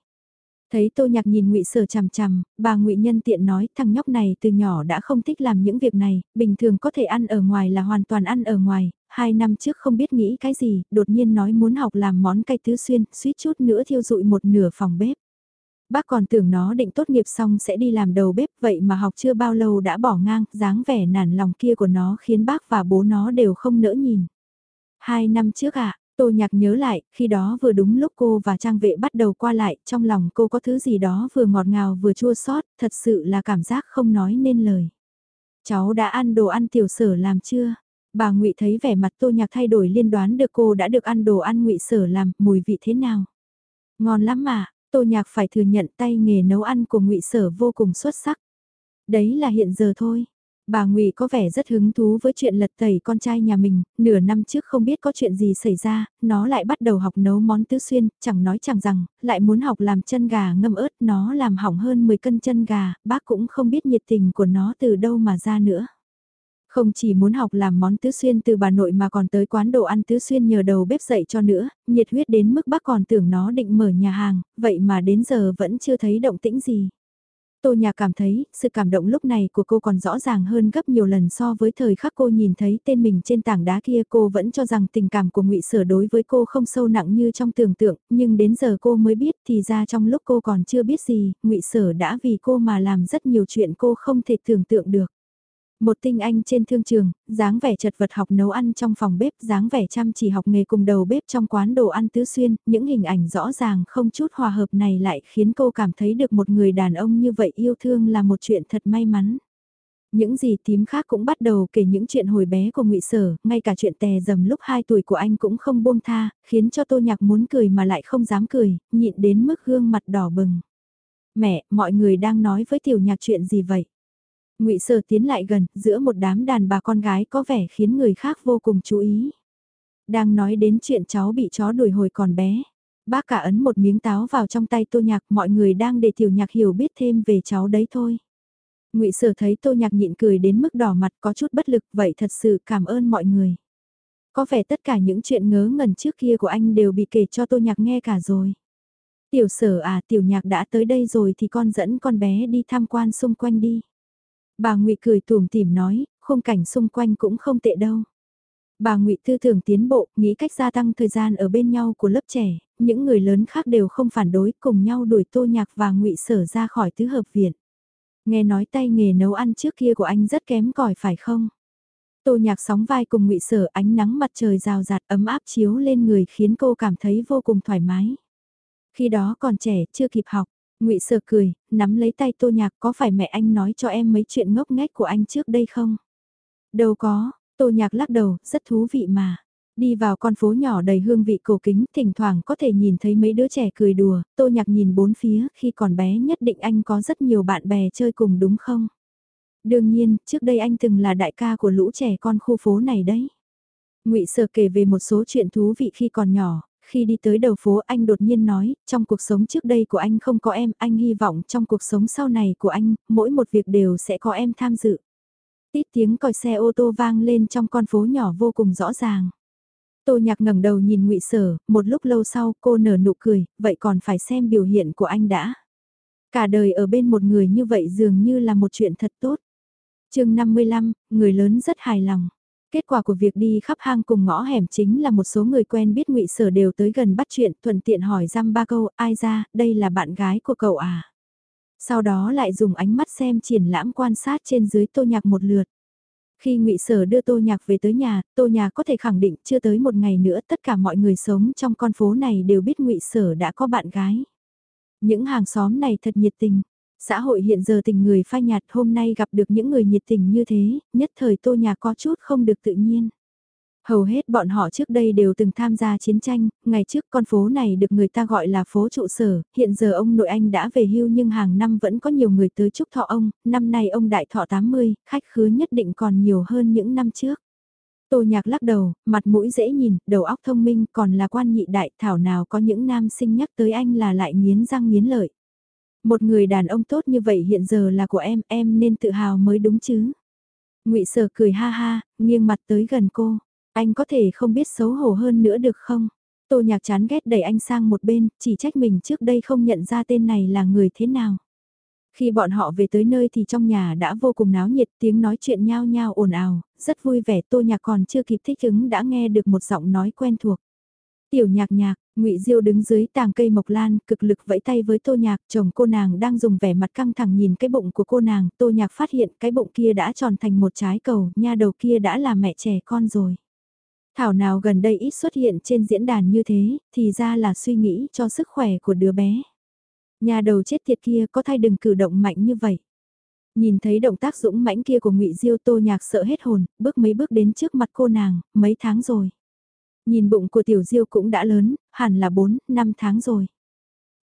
Thấy Tô Nhạc nhìn Ngụy Sở chằm chằm, bà Ngụy nhân tiện nói, thằng nhóc này từ nhỏ đã không thích làm những việc này, bình thường có thể ăn ở ngoài là hoàn toàn ăn ở ngoài, hai năm trước không biết nghĩ cái gì, đột nhiên nói muốn học làm món cay tứ xuyên, suýt chút nữa thiêu dụi một nửa phòng bếp. Bác còn tưởng nó định tốt nghiệp xong sẽ đi làm đầu bếp vậy mà học chưa bao lâu đã bỏ ngang, dáng vẻ nản lòng kia của nó khiến bác và bố nó đều không nỡ nhìn. Hai năm trước ạ, Tô nhạc nhớ lại, khi đó vừa đúng lúc cô và trang vệ bắt đầu qua lại, trong lòng cô có thứ gì đó vừa ngọt ngào vừa chua xót thật sự là cảm giác không nói nên lời. Cháu đã ăn đồ ăn tiểu sở làm chưa? Bà ngụy thấy vẻ mặt tô nhạc thay đổi liên đoán được cô đã được ăn đồ ăn ngụy sở làm, mùi vị thế nào? Ngon lắm mà, tô nhạc phải thừa nhận tay nghề nấu ăn của ngụy sở vô cùng xuất sắc. Đấy là hiện giờ thôi. Bà Ngụy có vẻ rất hứng thú với chuyện lật tẩy con trai nhà mình, nửa năm trước không biết có chuyện gì xảy ra, nó lại bắt đầu học nấu món tứ xuyên, chẳng nói chẳng rằng, lại muốn học làm chân gà ngâm ớt, nó làm hỏng hơn 10 cân chân gà, bác cũng không biết nhiệt tình của nó từ đâu mà ra nữa. Không chỉ muốn học làm món tứ xuyên từ bà nội mà còn tới quán đồ ăn tứ xuyên nhờ đầu bếp dạy cho nữa, nhiệt huyết đến mức bác còn tưởng nó định mở nhà hàng, vậy mà đến giờ vẫn chưa thấy động tĩnh gì. Tô Nhà cảm thấy, sự cảm động lúc này của cô còn rõ ràng hơn gấp nhiều lần so với thời khắc cô nhìn thấy tên mình trên tảng đá kia cô vẫn cho rằng tình cảm của ngụy Sở đối với cô không sâu nặng như trong tưởng tượng, nhưng đến giờ cô mới biết thì ra trong lúc cô còn chưa biết gì, ngụy Sở đã vì cô mà làm rất nhiều chuyện cô không thể tưởng tượng được. Một tinh anh trên thương trường, dáng vẻ chật vật học nấu ăn trong phòng bếp, dáng vẻ chăm chỉ học nghề cùng đầu bếp trong quán đồ ăn tứ xuyên, những hình ảnh rõ ràng không chút hòa hợp này lại khiến cô cảm thấy được một người đàn ông như vậy yêu thương là một chuyện thật may mắn. Những gì tím khác cũng bắt đầu kể những chuyện hồi bé của ngụy Sở, ngay cả chuyện tè dầm lúc 2 tuổi của anh cũng không buông tha, khiến cho Tô Nhạc muốn cười mà lại không dám cười, nhịn đến mức gương mặt đỏ bừng. Mẹ, mọi người đang nói với tiểu nhạc chuyện gì vậy? Ngụy Sở tiến lại gần, giữa một đám đàn bà con gái có vẻ khiến người khác vô cùng chú ý. Đang nói đến chuyện cháu bị chó đuổi hồi còn bé. Bác cả ấn một miếng táo vào trong tay tô nhạc, mọi người đang để tiểu nhạc hiểu biết thêm về cháu đấy thôi. ngụy Sở thấy tô nhạc nhịn cười đến mức đỏ mặt có chút bất lực, vậy thật sự cảm ơn mọi người. Có vẻ tất cả những chuyện ngớ ngẩn trước kia của anh đều bị kể cho tô nhạc nghe cả rồi. Tiểu sở à, tiểu nhạc đã tới đây rồi thì con dẫn con bé đi tham quan xung quanh đi. Bà ngụy cười tùm tìm nói, khung cảnh xung quanh cũng không tệ đâu. Bà ngụy tư tưởng tiến bộ, nghĩ cách gia tăng thời gian ở bên nhau của lớp trẻ, những người lớn khác đều không phản đối cùng nhau đuổi tô nhạc và ngụy sở ra khỏi tứ hợp viện. Nghe nói tay nghề nấu ăn trước kia của anh rất kém cỏi phải không? Tô nhạc sóng vai cùng ngụy sở ánh nắng mặt trời rào rạt ấm áp chiếu lên người khiến cô cảm thấy vô cùng thoải mái. Khi đó còn trẻ chưa kịp học, ngụy sở cười, nắm lấy tay tô nhạc có phải mẹ anh nói cho em mấy chuyện ngốc nghếch của anh trước đây không? Đâu có, tô nhạc lắc đầu, rất thú vị mà. Đi vào con phố nhỏ đầy hương vị cổ kính, thỉnh thoảng có thể nhìn thấy mấy đứa trẻ cười đùa, tô nhạc nhìn bốn phía, khi còn bé nhất định anh có rất nhiều bạn bè chơi cùng đúng không? Đương nhiên, trước đây anh từng là đại ca của lũ trẻ con khu phố này đấy. ngụy Sở kể về một số chuyện thú vị khi còn nhỏ, khi đi tới đầu phố anh đột nhiên nói, trong cuộc sống trước đây của anh không có em, anh hy vọng trong cuộc sống sau này của anh, mỗi một việc đều sẽ có em tham dự. Tít tiếng còi xe ô tô vang lên trong con phố nhỏ vô cùng rõ ràng. Tô nhạc ngẩng đầu nhìn ngụy Sở, một lúc lâu sau cô nở nụ cười, vậy còn phải xem biểu hiện của anh đã. Cả đời ở bên một người như vậy dường như là một chuyện thật tốt chương 55, người lớn rất hài lòng. Kết quả của việc đi khắp hang cùng ngõ hẻm chính là một số người quen biết ngụy Sở đều tới gần bắt chuyện thuận tiện hỏi răm ba câu, ai ra, đây là bạn gái của cậu à? Sau đó lại dùng ánh mắt xem triển lãm quan sát trên dưới tô nhạc một lượt. Khi ngụy Sở đưa tô nhạc về tới nhà, tô nhạc có thể khẳng định chưa tới một ngày nữa tất cả mọi người sống trong con phố này đều biết ngụy Sở đã có bạn gái. Những hàng xóm này thật nhiệt tình, Xã hội hiện giờ tình người phai nhạt hôm nay gặp được những người nhiệt tình như thế, nhất thời tô nhà có chút không được tự nhiên. Hầu hết bọn họ trước đây đều từng tham gia chiến tranh, ngày trước con phố này được người ta gọi là phố trụ sở, hiện giờ ông nội anh đã về hưu nhưng hàng năm vẫn có nhiều người tới chúc thọ ông, năm nay ông đại thọ 80, khách khứa nhất định còn nhiều hơn những năm trước. Tô nhạc lắc đầu, mặt mũi dễ nhìn, đầu óc thông minh còn là quan nhị đại thảo nào có những nam sinh nhắc tới anh là lại nghiến răng nghiến lợi. Một người đàn ông tốt như vậy hiện giờ là của em, em nên tự hào mới đúng chứ. ngụy Sở cười ha ha, nghiêng mặt tới gần cô. Anh có thể không biết xấu hổ hơn nữa được không? Tô nhạc chán ghét đẩy anh sang một bên, chỉ trách mình trước đây không nhận ra tên này là người thế nào. Khi bọn họ về tới nơi thì trong nhà đã vô cùng náo nhiệt tiếng nói chuyện nhao nhao ồn ào, rất vui vẻ tô nhạc còn chưa kịp thích ứng đã nghe được một giọng nói quen thuộc. Tiểu nhạc nhạc, ngụy Diêu đứng dưới tàng cây mộc lan, cực lực vẫy tay với tô nhạc, chồng cô nàng đang dùng vẻ mặt căng thẳng nhìn cái bụng của cô nàng, tô nhạc phát hiện cái bụng kia đã tròn thành một trái cầu, nha đầu kia đã là mẹ trẻ con rồi. Thảo nào gần đây ít xuất hiện trên diễn đàn như thế, thì ra là suy nghĩ cho sức khỏe của đứa bé. Nhà đầu chết tiệt kia có thay đừng cử động mạnh như vậy. Nhìn thấy động tác dũng mãnh kia của ngụy Diêu tô nhạc sợ hết hồn, bước mấy bước đến trước mặt cô nàng, mấy tháng rồi. Nhìn bụng của tiểu diêu cũng đã lớn, hẳn là 4, 5 tháng rồi.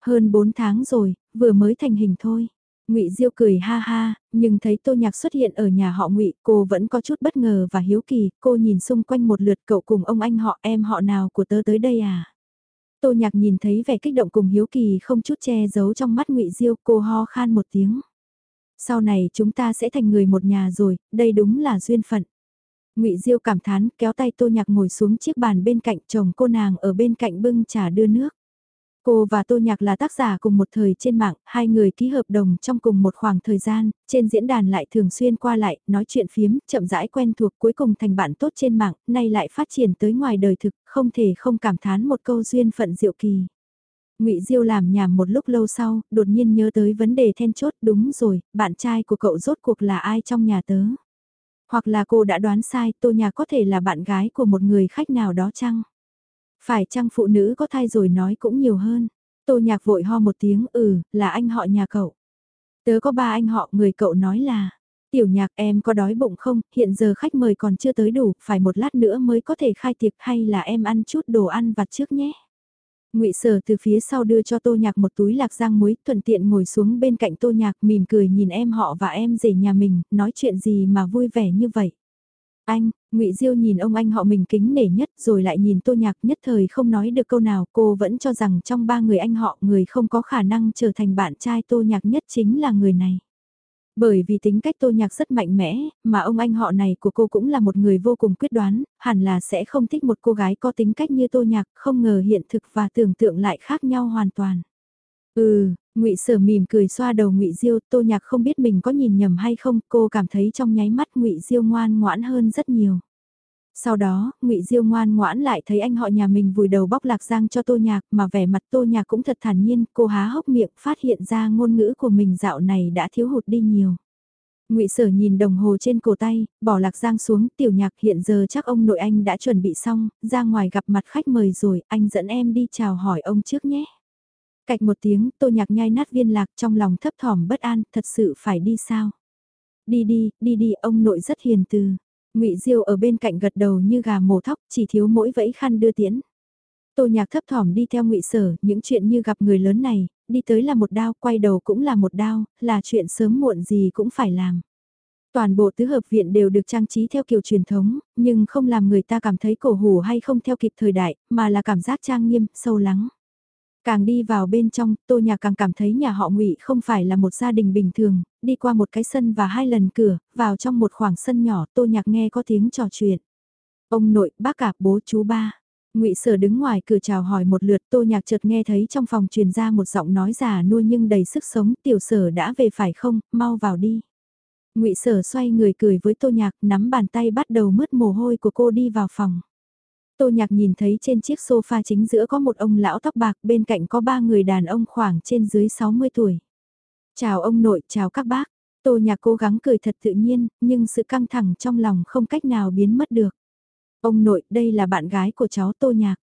Hơn 4 tháng rồi, vừa mới thành hình thôi. Ngụy Diêu cười ha ha, nhưng thấy Tô Nhạc xuất hiện ở nhà họ Ngụy, cô vẫn có chút bất ngờ và hiếu kỳ, cô nhìn xung quanh một lượt cậu cùng ông anh họ em họ nào của tớ tới đây à? Tô Nhạc nhìn thấy vẻ kích động cùng hiếu kỳ không chút che giấu trong mắt Ngụy Diêu, cô ho khan một tiếng. Sau này chúng ta sẽ thành người một nhà rồi, đây đúng là duyên phận. Ngụy Diêu cảm thán, kéo tay Tô Nhạc ngồi xuống chiếc bàn bên cạnh chồng cô nàng ở bên cạnh bưng trà đưa nước. Cô và Tô Nhạc là tác giả cùng một thời trên mạng, hai người ký hợp đồng trong cùng một khoảng thời gian, trên diễn đàn lại thường xuyên qua lại, nói chuyện phiếm, chậm rãi quen thuộc cuối cùng thành bạn tốt trên mạng, nay lại phát triển tới ngoài đời thực, không thể không cảm thán một câu duyên phận diệu kỳ. Ngụy Diêu làm nhảm một lúc lâu sau, đột nhiên nhớ tới vấn đề then chốt, đúng rồi, bạn trai của cậu rốt cuộc là ai trong nhà tớ? Hoặc là cô đã đoán sai, Tô Nhà có thể là bạn gái của một người khách nào đó chăng? Phải chăng phụ nữ có thai rồi nói cũng nhiều hơn? Tô Nhạc vội ho một tiếng, ừ, là anh họ nhà cậu. Tớ có ba anh họ, người cậu nói là... Tiểu nhạc em có đói bụng không, hiện giờ khách mời còn chưa tới đủ, phải một lát nữa mới có thể khai tiệc hay là em ăn chút đồ ăn vặt trước nhé ngụy Sở từ phía sau đưa cho Tô Nhạc một túi lạc giang muối, thuận tiện ngồi xuống bên cạnh Tô Nhạc mỉm cười nhìn em họ và em rể nhà mình, nói chuyện gì mà vui vẻ như vậy. Anh, ngụy Diêu nhìn ông anh họ mình kính nể nhất rồi lại nhìn Tô Nhạc nhất thời không nói được câu nào, cô vẫn cho rằng trong ba người anh họ người không có khả năng trở thành bạn trai Tô Nhạc nhất chính là người này. Bởi vì tính cách tô nhạc rất mạnh mẽ, mà ông anh họ này của cô cũng là một người vô cùng quyết đoán, hẳn là sẽ không thích một cô gái có tính cách như tô nhạc, không ngờ hiện thực và tưởng tượng lại khác nhau hoàn toàn. Ừ, ngụy Sở mỉm cười xoa đầu ngụy Diêu, Tô Nhạc không biết mình có nhìn nhầm hay không, cô cảm thấy trong nháy mắt ngụy Diêu ngoan ngoãn hơn rất nhiều. Sau đó, ngụy Diêu ngoan ngoãn lại thấy anh họ nhà mình vùi đầu bóc lạc giang cho tô nhạc mà vẻ mặt tô nhạc cũng thật thản nhiên, cô há hốc miệng phát hiện ra ngôn ngữ của mình dạo này đã thiếu hụt đi nhiều. ngụy Sở nhìn đồng hồ trên cổ tay, bỏ lạc giang xuống, tiểu nhạc hiện giờ chắc ông nội anh đã chuẩn bị xong, ra ngoài gặp mặt khách mời rồi, anh dẫn em đi chào hỏi ông trước nhé. Cạch một tiếng, tô nhạc nhai nát viên lạc trong lòng thấp thỏm bất an, thật sự phải đi sao? Đi đi, đi đi, ông nội rất hiền từ ngụy Diêu ở bên cạnh gật đầu như gà mổ thóc, chỉ thiếu mỗi vẫy khăn đưa tiễn. Tô nhạc thấp thỏm đi theo ngụy Sở, những chuyện như gặp người lớn này, đi tới là một đao, quay đầu cũng là một đao, là chuyện sớm muộn gì cũng phải làm. Toàn bộ tứ hợp viện đều được trang trí theo kiểu truyền thống, nhưng không làm người ta cảm thấy cổ hủ hay không theo kịp thời đại, mà là cảm giác trang nghiêm, sâu lắng. Càng đi vào bên trong, Tô Nhạc càng cảm thấy nhà họ Ngụy không phải là một gia đình bình thường, đi qua một cái sân và hai lần cửa, vào trong một khoảng sân nhỏ, Tô Nhạc nghe có tiếng trò chuyện. Ông nội, bác cả, bố chú ba. Ngụy Sở đứng ngoài cửa chào hỏi một lượt, Tô Nhạc chợt nghe thấy trong phòng truyền ra một giọng nói già nua nhưng đầy sức sống, "Tiểu Sở đã về phải không, mau vào đi." Ngụy Sở xoay người cười với Tô Nhạc, nắm bàn tay bắt đầu mướt mồ hôi của cô đi vào phòng. Tô Nhạc nhìn thấy trên chiếc sofa chính giữa có một ông lão tóc bạc, bên cạnh có ba người đàn ông khoảng trên dưới 60 tuổi. Chào ông nội, chào các bác. Tô Nhạc cố gắng cười thật tự nhiên, nhưng sự căng thẳng trong lòng không cách nào biến mất được. Ông nội, đây là bạn gái của cháu Tô Nhạc.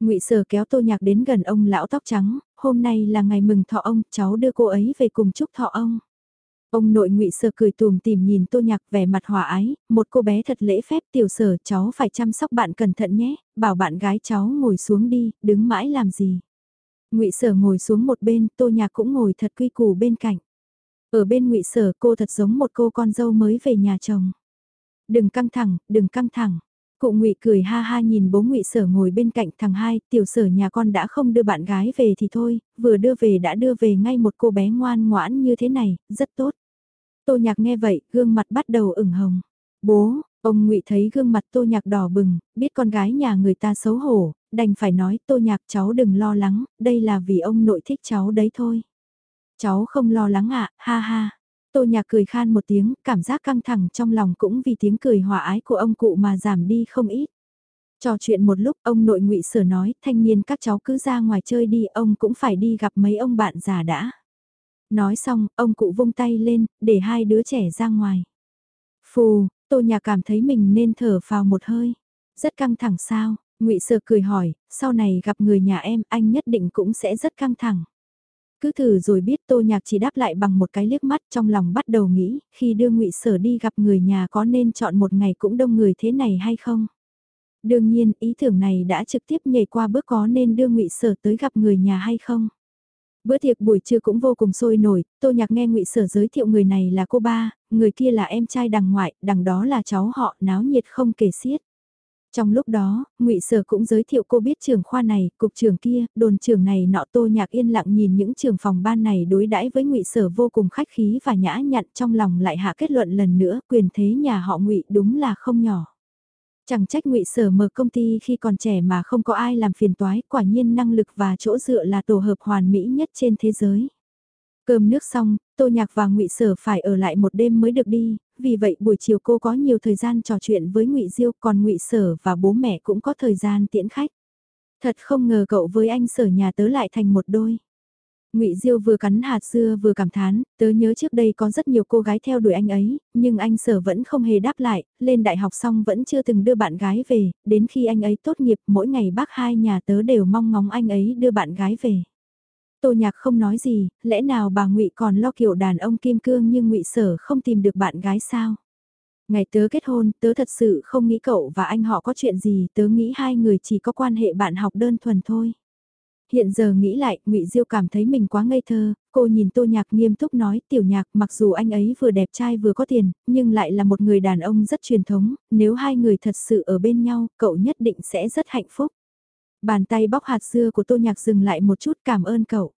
Ngụy Sở kéo Tô Nhạc đến gần ông lão tóc trắng, hôm nay là ngày mừng thọ ông, cháu đưa cô ấy về cùng chúc thọ ông. Ông nội ngụy Sở cười tùm tìm nhìn Tô Nhạc vẻ mặt hòa ái, một cô bé thật lễ phép tiểu sở cháu phải chăm sóc bạn cẩn thận nhé, bảo bạn gái cháu ngồi xuống đi, đứng mãi làm gì. ngụy Sở ngồi xuống một bên, Tô Nhạc cũng ngồi thật quy củ bên cạnh. Ở bên ngụy Sở cô thật giống một cô con dâu mới về nhà chồng. Đừng căng thẳng, đừng căng thẳng. Cụ ngụy cười ha ha nhìn bố ngụy Sở ngồi bên cạnh thằng hai, tiểu sở nhà con đã không đưa bạn gái về thì thôi, vừa đưa về đã đưa về ngay một cô bé ngoan ngoãn như thế này, rất tốt. Tô Nhạc nghe vậy, gương mặt bắt đầu ửng hồng. Bố, ông ngụy thấy gương mặt Tô Nhạc đỏ bừng, biết con gái nhà người ta xấu hổ, đành phải nói Tô Nhạc cháu đừng lo lắng, đây là vì ông nội thích cháu đấy thôi. Cháu không lo lắng ạ, ha ha. Tô Nhạc cười khan một tiếng, cảm giác căng thẳng trong lòng cũng vì tiếng cười hòa ái của ông cụ mà giảm đi không ít. Trò chuyện một lúc ông nội ngụy sở nói thanh niên các cháu cứ ra ngoài chơi đi ông cũng phải đi gặp mấy ông bạn già đã. Nói xong, ông cụ vung tay lên, để hai đứa trẻ ra ngoài. Phù, tô nhà cảm thấy mình nên thở vào một hơi. Rất căng thẳng sao? ngụy Sở cười hỏi, sau này gặp người nhà em, anh nhất định cũng sẽ rất căng thẳng. Cứ thử rồi biết Tô Nhạc chỉ đáp lại bằng một cái liếc mắt trong lòng bắt đầu nghĩ, khi đưa ngụy Sở đi gặp người nhà có nên chọn một ngày cũng đông người thế này hay không? Đương nhiên, ý tưởng này đã trực tiếp nhảy qua bước có nên đưa ngụy Sở tới gặp người nhà hay không? Bữa tiệc buổi trưa cũng vô cùng sôi nổi, Tô Nhạc nghe Ngụy Sở giới thiệu người này là cô ba, người kia là em trai đằng ngoại, đằng đó là cháu họ, náo nhiệt không kể xiết. Trong lúc đó, Ngụy Sở cũng giới thiệu cô biết trường khoa này, cục trưởng kia, đồn trưởng này nọ Tô Nhạc yên lặng nhìn những trường phòng ban này đối đãi với Ngụy Sở vô cùng khách khí và nhã nhặn, trong lòng lại hạ kết luận lần nữa, quyền thế nhà họ Ngụy đúng là không nhỏ. Chẳng trách ngụy Sở mở công ty khi còn trẻ mà không có ai làm phiền toái, quả nhiên năng lực và chỗ dựa là tổ hợp hoàn mỹ nhất trên thế giới. Cơm nước xong, Tô Nhạc và ngụy Sở phải ở lại một đêm mới được đi, vì vậy buổi chiều cô có nhiều thời gian trò chuyện với ngụy Diêu, còn ngụy Sở và bố mẹ cũng có thời gian tiễn khách. Thật không ngờ cậu với anh Sở nhà tớ lại thành một đôi. Ngụy Diêu vừa cắn hạt dưa vừa cảm thán, tớ nhớ trước đây có rất nhiều cô gái theo đuổi anh ấy, nhưng anh sở vẫn không hề đáp lại, lên đại học xong vẫn chưa từng đưa bạn gái về, đến khi anh ấy tốt nghiệp mỗi ngày bác hai nhà tớ đều mong ngóng anh ấy đưa bạn gái về. Tô Nhạc không nói gì, lẽ nào bà Ngụy còn lo kiểu đàn ông kim cương nhưng Ngụy Sở không tìm được bạn gái sao? Ngày tớ kết hôn, tớ thật sự không nghĩ cậu và anh họ có chuyện gì, tớ nghĩ hai người chỉ có quan hệ bạn học đơn thuần thôi. Hiện giờ nghĩ lại, ngụy Diêu cảm thấy mình quá ngây thơ, cô nhìn Tô Nhạc nghiêm túc nói, tiểu nhạc mặc dù anh ấy vừa đẹp trai vừa có tiền, nhưng lại là một người đàn ông rất truyền thống, nếu hai người thật sự ở bên nhau, cậu nhất định sẽ rất hạnh phúc. Bàn tay bóc hạt dưa của Tô Nhạc dừng lại một chút cảm ơn cậu.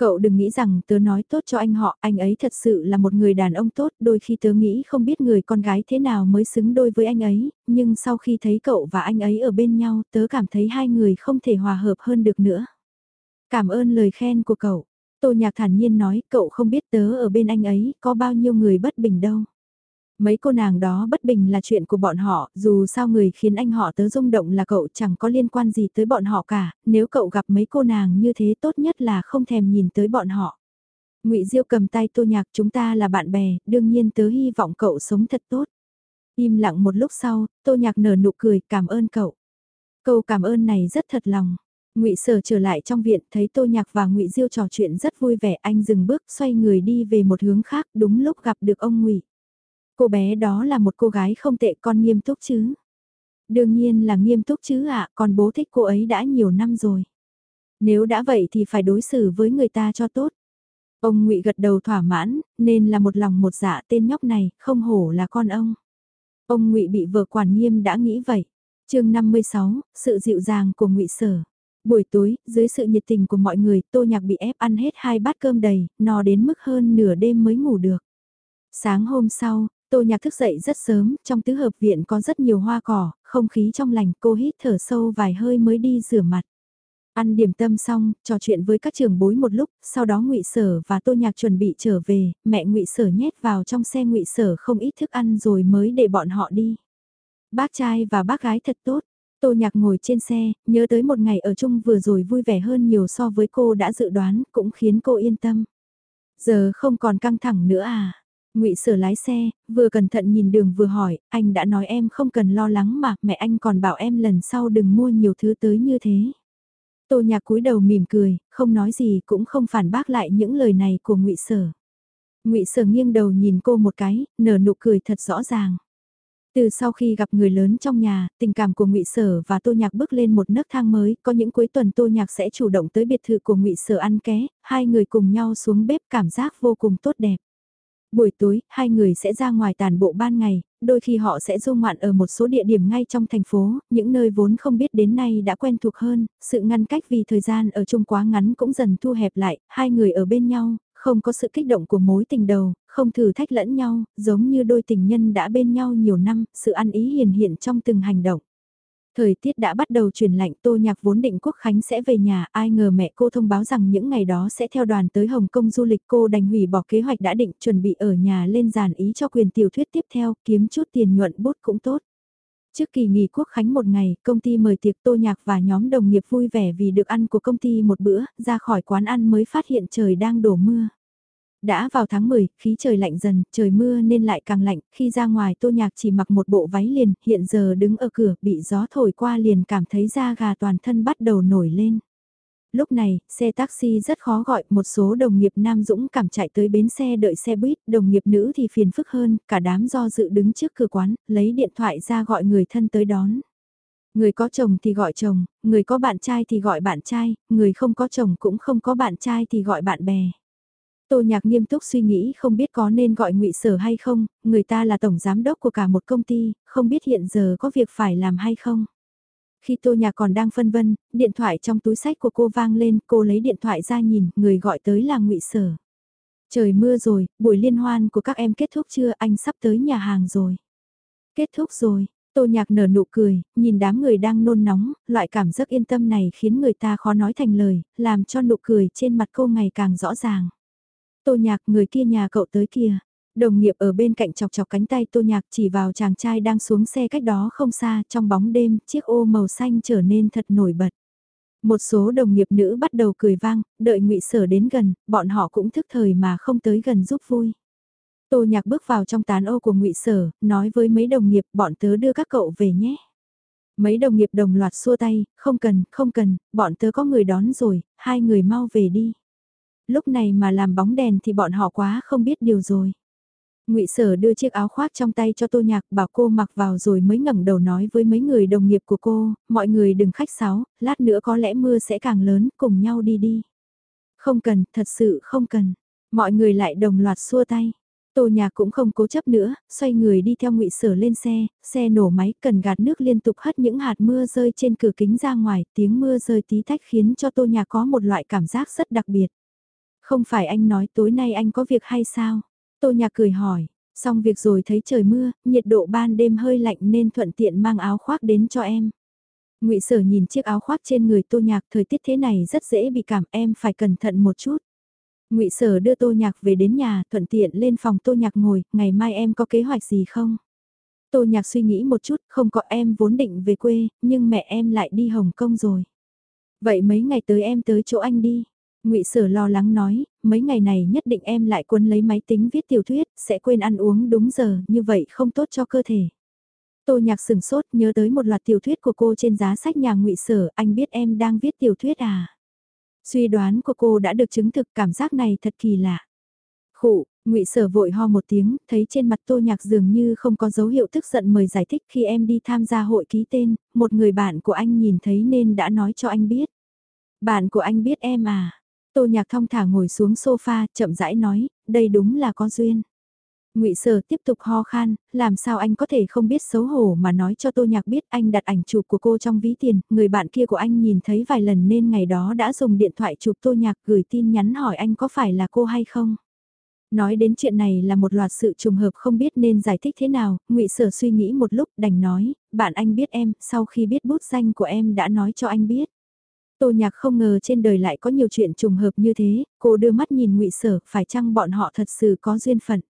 Cậu đừng nghĩ rằng tớ nói tốt cho anh họ, anh ấy thật sự là một người đàn ông tốt, đôi khi tớ nghĩ không biết người con gái thế nào mới xứng đôi với anh ấy, nhưng sau khi thấy cậu và anh ấy ở bên nhau, tớ cảm thấy hai người không thể hòa hợp hơn được nữa. Cảm ơn lời khen của cậu. Tô Nhạc thản nhiên nói, cậu không biết tớ ở bên anh ấy, có bao nhiêu người bất bình đâu. Mấy cô nàng đó bất bình là chuyện của bọn họ, dù sao người khiến anh họ tớ rung động là cậu chẳng có liên quan gì tới bọn họ cả, nếu cậu gặp mấy cô nàng như thế tốt nhất là không thèm nhìn tới bọn họ. ngụy Diêu cầm tay tô nhạc chúng ta là bạn bè, đương nhiên tớ hy vọng cậu sống thật tốt. Im lặng một lúc sau, tô nhạc nở nụ cười cảm ơn cậu. Câu cảm ơn này rất thật lòng. Ngụy Sở trở lại trong viện, thấy Tô Nhạc và Ngụy Diêu trò chuyện rất vui vẻ, anh dừng bước, xoay người đi về một hướng khác, đúng lúc gặp được ông Ngụy. Cô bé đó là một cô gái không tệ, con nghiêm túc chứ? Đương nhiên là nghiêm túc chứ ạ, con bố thích cô ấy đã nhiều năm rồi. Nếu đã vậy thì phải đối xử với người ta cho tốt. Ông Ngụy gật đầu thỏa mãn, nên là một lòng một dạ tên nhóc này, không hổ là con ông. Ông Ngụy bị vợ quản nghiêm đã nghĩ vậy. Chương 56, sự dịu dàng của Ngụy Sở. Buổi tối, dưới sự nhiệt tình của mọi người, Tô Nhạc bị ép ăn hết hai bát cơm đầy, no đến mức hơn nửa đêm mới ngủ được. Sáng hôm sau, Tô Nhạc thức dậy rất sớm, trong tứ hợp viện có rất nhiều hoa cỏ, không khí trong lành, cô hít thở sâu vài hơi mới đi rửa mặt. Ăn điểm tâm xong, trò chuyện với các trường bối một lúc, sau đó ngụy Sở và Tô Nhạc chuẩn bị trở về, mẹ ngụy Sở nhét vào trong xe ngụy Sở không ít thức ăn rồi mới để bọn họ đi. Bác trai và bác gái thật tốt, Tô Nhạc ngồi trên xe, nhớ tới một ngày ở chung vừa rồi vui vẻ hơn nhiều so với cô đã dự đoán, cũng khiến cô yên tâm. Giờ không còn căng thẳng nữa à? Ngụy Sở lái xe, vừa cẩn thận nhìn đường vừa hỏi, anh đã nói em không cần lo lắng mà, mẹ anh còn bảo em lần sau đừng mua nhiều thứ tới như thế. Tô Nhạc cúi đầu mỉm cười, không nói gì cũng không phản bác lại những lời này của Ngụy Sở. Ngụy Sở nghiêng đầu nhìn cô một cái, nở nụ cười thật rõ ràng. Từ sau khi gặp người lớn trong nhà, tình cảm của Ngụy Sở và Tô Nhạc bước lên một nấc thang mới, có những cuối tuần Tô Nhạc sẽ chủ động tới biệt thự của Ngụy Sở ăn ké, hai người cùng nhau xuống bếp cảm giác vô cùng tốt đẹp. Buổi tối, hai người sẽ ra ngoài tàn bộ ban ngày, đôi khi họ sẽ du ngoạn ở một số địa điểm ngay trong thành phố, những nơi vốn không biết đến nay đã quen thuộc hơn, sự ngăn cách vì thời gian ở chung quá ngắn cũng dần thu hẹp lại, hai người ở bên nhau, không có sự kích động của mối tình đầu, không thử thách lẫn nhau, giống như đôi tình nhân đã bên nhau nhiều năm, sự ăn ý hiền hiện trong từng hành động. Thời tiết đã bắt đầu chuyển lạnh Tô Nhạc vốn định Quốc Khánh sẽ về nhà, ai ngờ mẹ cô thông báo rằng những ngày đó sẽ theo đoàn tới Hồng Kông du lịch cô đành hủy bỏ kế hoạch đã định chuẩn bị ở nhà lên giàn ý cho quyền tiểu thuyết tiếp theo, kiếm chút tiền nhuận bút cũng tốt. Trước kỳ nghỉ quốc khánh một ngày, công ty mời tiệc tô nhạc và nhóm đồng nghiệp vui vẻ vì được ăn của công ty một bữa, ra khỏi quán ăn mới phát hiện trời đang đổ mưa. Đã vào tháng 10, khí trời lạnh dần, trời mưa nên lại càng lạnh, khi ra ngoài tô nhạc chỉ mặc một bộ váy liền, hiện giờ đứng ở cửa, bị gió thổi qua liền cảm thấy da gà toàn thân bắt đầu nổi lên. Lúc này, xe taxi rất khó gọi, một số đồng nghiệp nam dũng cảm chạy tới bến xe đợi xe buýt, đồng nghiệp nữ thì phiền phức hơn, cả đám do dự đứng trước cửa quán, lấy điện thoại ra gọi người thân tới đón. Người có chồng thì gọi chồng, người có bạn trai thì gọi bạn trai, người không có chồng cũng không có bạn trai thì gọi bạn bè. Tô Nhạc nghiêm túc suy nghĩ không biết có nên gọi ngụy Sở hay không, người ta là tổng giám đốc của cả một công ty, không biết hiện giờ có việc phải làm hay không. Khi Tô Nhạc còn đang phân vân, điện thoại trong túi sách của cô vang lên, cô lấy điện thoại ra nhìn, người gọi tới là ngụy Sở. Trời mưa rồi, buổi liên hoan của các em kết thúc chưa, anh sắp tới nhà hàng rồi. Kết thúc rồi, Tô Nhạc nở nụ cười, nhìn đám người đang nôn nóng, loại cảm giác yên tâm này khiến người ta khó nói thành lời, làm cho nụ cười trên mặt cô ngày càng rõ ràng. Tô nhạc người kia nhà cậu tới kia. Đồng nghiệp ở bên cạnh chọc chọc cánh tay tô nhạc chỉ vào chàng trai đang xuống xe cách đó không xa trong bóng đêm chiếc ô màu xanh trở nên thật nổi bật. Một số đồng nghiệp nữ bắt đầu cười vang, đợi ngụy Sở đến gần, bọn họ cũng thức thời mà không tới gần giúp vui. Tô Nhạc bước vào trong tán ô của ngụy Sở, nói với mấy đồng nghiệp bọn tớ đưa các cậu về nhé. Mấy đồng nghiệp đồng loạt xua tay, không cần, không cần, bọn tớ có người đón rồi, hai người mau về đi lúc này mà làm bóng đèn thì bọn họ quá không biết điều rồi. Ngụy Sở đưa chiếc áo khoác trong tay cho Tô Nhạc, bảo cô mặc vào rồi mới ngẩng đầu nói với mấy người đồng nghiệp của cô, mọi người đừng khách sáo, lát nữa có lẽ mưa sẽ càng lớn, cùng nhau đi đi. Không cần, thật sự không cần. Mọi người lại đồng loạt xua tay. Tô Nhạc cũng không cố chấp nữa, xoay người đi theo Ngụy Sở lên xe, xe nổ máy cần gạt nước liên tục hất những hạt mưa rơi trên cửa kính ra ngoài, tiếng mưa rơi tí tách khiến cho Tô Nhạc có một loại cảm giác rất đặc biệt. Không phải anh nói tối nay anh có việc hay sao? Tô Nhạc cười hỏi, xong việc rồi thấy trời mưa, nhiệt độ ban đêm hơi lạnh nên thuận tiện mang áo khoác đến cho em. Ngụy Sở nhìn chiếc áo khoác trên người Tô Nhạc thời tiết thế này rất dễ bị cảm em phải cẩn thận một chút. ngụy Sở đưa Tô Nhạc về đến nhà, thuận tiện lên phòng Tô Nhạc ngồi, ngày mai em có kế hoạch gì không? Tô Nhạc suy nghĩ một chút, không có em vốn định về quê, nhưng mẹ em lại đi Hồng Kông rồi. Vậy mấy ngày tới em tới chỗ anh đi ngụy Sở lo lắng nói, mấy ngày này nhất định em lại quân lấy máy tính viết tiểu thuyết, sẽ quên ăn uống đúng giờ, như vậy không tốt cho cơ thể. Tô Nhạc sửng sốt nhớ tới một loạt tiểu thuyết của cô trên giá sách nhà ngụy Sở, anh biết em đang viết tiểu thuyết à? Suy đoán của cô đã được chứng thực cảm giác này thật kỳ lạ. Khụ, ngụy Sở vội ho một tiếng, thấy trên mặt Tô Nhạc dường như không có dấu hiệu tức giận mời giải thích khi em đi tham gia hội ký tên, một người bạn của anh nhìn thấy nên đã nói cho anh biết. Bạn của anh biết em à? Tô Nhạc thong thả ngồi xuống sofa, chậm rãi nói, đây đúng là có duyên. Ngụy Sở tiếp tục ho khan, làm sao anh có thể không biết xấu hổ mà nói cho Tô Nhạc biết anh đặt ảnh chụp của cô trong ví tiền, người bạn kia của anh nhìn thấy vài lần nên ngày đó đã dùng điện thoại chụp Tô Nhạc gửi tin nhắn hỏi anh có phải là cô hay không. Nói đến chuyện này là một loạt sự trùng hợp không biết nên giải thích thế nào, Ngụy Sở suy nghĩ một lúc đành nói, bạn anh biết em, sau khi biết bút danh của em đã nói cho anh biết. Tô Nhạc không ngờ trên đời lại có nhiều chuyện trùng hợp như thế, cô đưa mắt nhìn Ngụy Sở, phải chăng bọn họ thật sự có duyên phận.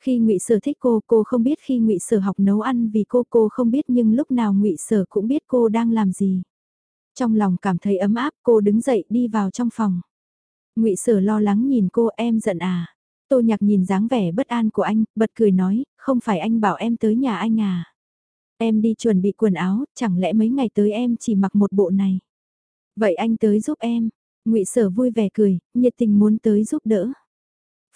Khi ngụy Sở thích cô, cô không biết khi ngụy Sở học nấu ăn vì cô cô không biết nhưng lúc nào ngụy Sở cũng biết cô đang làm gì. Trong lòng cảm thấy ấm áp, cô đứng dậy đi vào trong phòng. ngụy Sở lo lắng nhìn cô em giận à. Tô Nhạc nhìn dáng vẻ bất an của anh, bật cười nói, không phải anh bảo em tới nhà anh à. Em đi chuẩn bị quần áo, chẳng lẽ mấy ngày tới em chỉ mặc một bộ này. Vậy anh tới giúp em. ngụy Sở vui vẻ cười, nhiệt tình muốn tới giúp đỡ.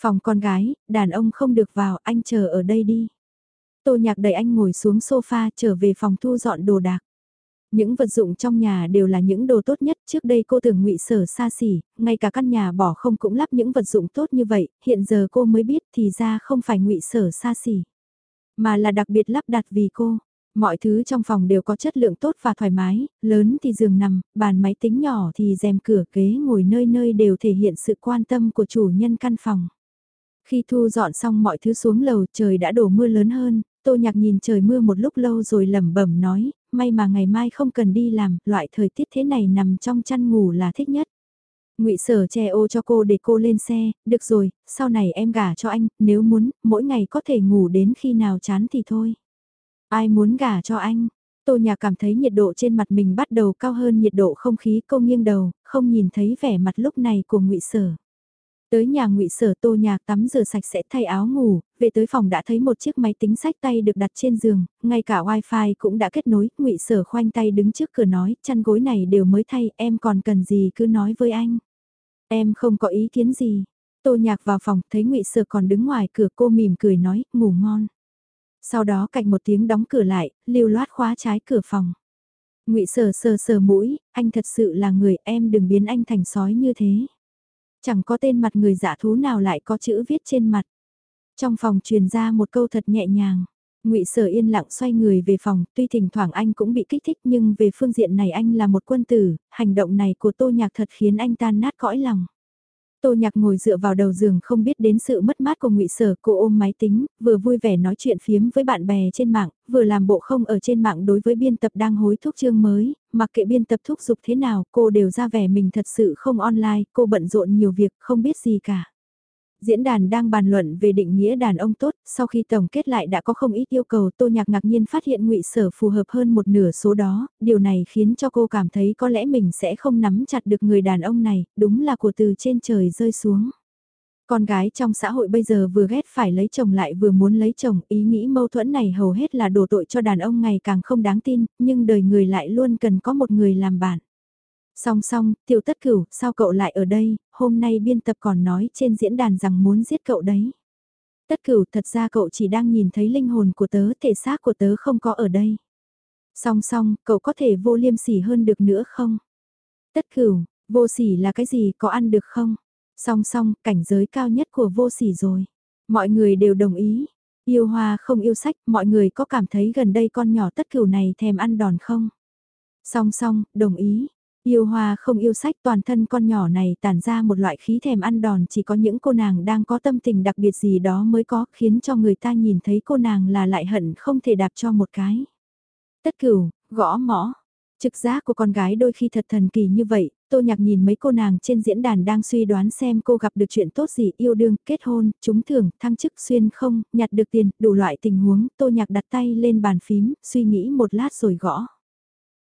Phòng con gái, đàn ông không được vào, anh chờ ở đây đi. Tô nhạc đẩy anh ngồi xuống sofa trở về phòng thu dọn đồ đạc. Những vật dụng trong nhà đều là những đồ tốt nhất, trước đây cô tưởng ngụy sở xa xỉ, ngay cả căn nhà bỏ không cũng lắp những vật dụng tốt như vậy, hiện giờ cô mới biết thì ra không phải ngụy sở xa xỉ, mà là đặc biệt lắp đặt vì cô. Mọi thứ trong phòng đều có chất lượng tốt và thoải mái, lớn thì giường nằm, bàn máy tính nhỏ thì rèm cửa ghế ngồi nơi nơi đều thể hiện sự quan tâm của chủ nhân căn phòng. Khi thu dọn xong mọi thứ xuống lầu trời đã đổ mưa lớn hơn, tô nhạc nhìn trời mưa một lúc lâu rồi lẩm bẩm nói, may mà ngày mai không cần đi làm, loại thời tiết thế này nằm trong chăn ngủ là thích nhất. ngụy sở che ô cho cô để cô lên xe, được rồi, sau này em gả cho anh, nếu muốn, mỗi ngày có thể ngủ đến khi nào chán thì thôi. Ai muốn gả cho anh? Tô nhà cảm thấy nhiệt độ trên mặt mình bắt đầu cao hơn nhiệt độ không khí cô nghiêng đầu, không nhìn thấy vẻ mặt lúc này của ngụy Sở. Tới nhà ngụy Sở Tô Nhạc tắm rửa sạch sẽ thay áo ngủ, về tới phòng đã thấy một chiếc máy tính sách tay được đặt trên giường, ngay cả wifi cũng đã kết nối, ngụy Sở khoanh tay đứng trước cửa nói, chăn gối này đều mới thay, em còn cần gì cứ nói với anh. Em không có ý kiến gì. Tô Nhạc vào phòng, thấy ngụy Sở còn đứng ngoài cửa cô mỉm cười nói, ngủ ngon. Sau đó cạnh một tiếng đóng cửa lại, lưu loát khóa trái cửa phòng. Ngụy Sở sờ sờ mũi, anh thật sự là người em đừng biến anh thành sói như thế. Chẳng có tên mặt người giả thú nào lại có chữ viết trên mặt. Trong phòng truyền ra một câu thật nhẹ nhàng. Ngụy Sở yên lặng xoay người về phòng, tuy thỉnh thoảng anh cũng bị kích thích nhưng về phương diện này anh là một quân tử, hành động này của Tô Nhạc thật khiến anh tan nát cõi lòng. Tô Nhạc ngồi dựa vào đầu giường không biết đến sự mất mát của ngụy Sở, cô ôm máy tính, vừa vui vẻ nói chuyện phiếm với bạn bè trên mạng, vừa làm bộ không ở trên mạng đối với biên tập đang hối thúc chương mới, mặc kệ biên tập thúc giục thế nào, cô đều ra vẻ mình thật sự không online, cô bận rộn nhiều việc, không biết gì cả. Diễn đàn đang bàn luận về định nghĩa đàn ông tốt, sau khi tổng kết lại đã có không ít yêu cầu Tô Nhạc ngạc nhiên phát hiện ngụy Sở phù hợp hơn một nửa số đó, điều này khiến cho cô cảm thấy có lẽ mình sẽ không nắm chặt được người đàn ông này, đúng là của từ trên trời rơi xuống. Con gái trong xã hội bây giờ vừa ghét phải lấy chồng lại vừa muốn lấy chồng, ý nghĩ mâu thuẫn này hầu hết là đổ tội cho đàn ông ngày càng không đáng tin, nhưng đời người lại luôn cần có một người làm bạn. Song song, tiểu tất cửu, sao cậu lại ở đây, hôm nay biên tập còn nói trên diễn đàn rằng muốn giết cậu đấy. Tất cửu thật ra cậu chỉ đang nhìn thấy linh hồn của tớ, thể xác của tớ không có ở đây. Song song, cậu có thể vô liêm sỉ hơn được nữa không? Tất cửu, vô sỉ là cái gì, có ăn được không? Song song, cảnh giới cao nhất của vô sỉ rồi. Mọi người đều đồng ý. Yêu hoa không yêu sách, mọi người có cảm thấy gần đây con nhỏ tất cửu này thèm ăn đòn không? Song song, đồng ý. Yêu hoa không yêu sách toàn thân con nhỏ này tản ra một loại khí thèm ăn đòn chỉ có những cô nàng đang có tâm tình đặc biệt gì đó mới có khiến cho người ta nhìn thấy cô nàng là lại hận không thể đạp cho một cái. Tất cửu, gõ mõ. Trực giác của con gái đôi khi thật thần kỳ như vậy, Tô Nhạc nhìn mấy cô nàng trên diễn đàn đang suy đoán xem cô gặp được chuyện tốt gì yêu đương, kết hôn, trúng thưởng, thăng chức xuyên không, nhặt được tiền, đủ loại tình huống, Tô Nhạc đặt tay lên bàn phím, suy nghĩ một lát rồi gõ.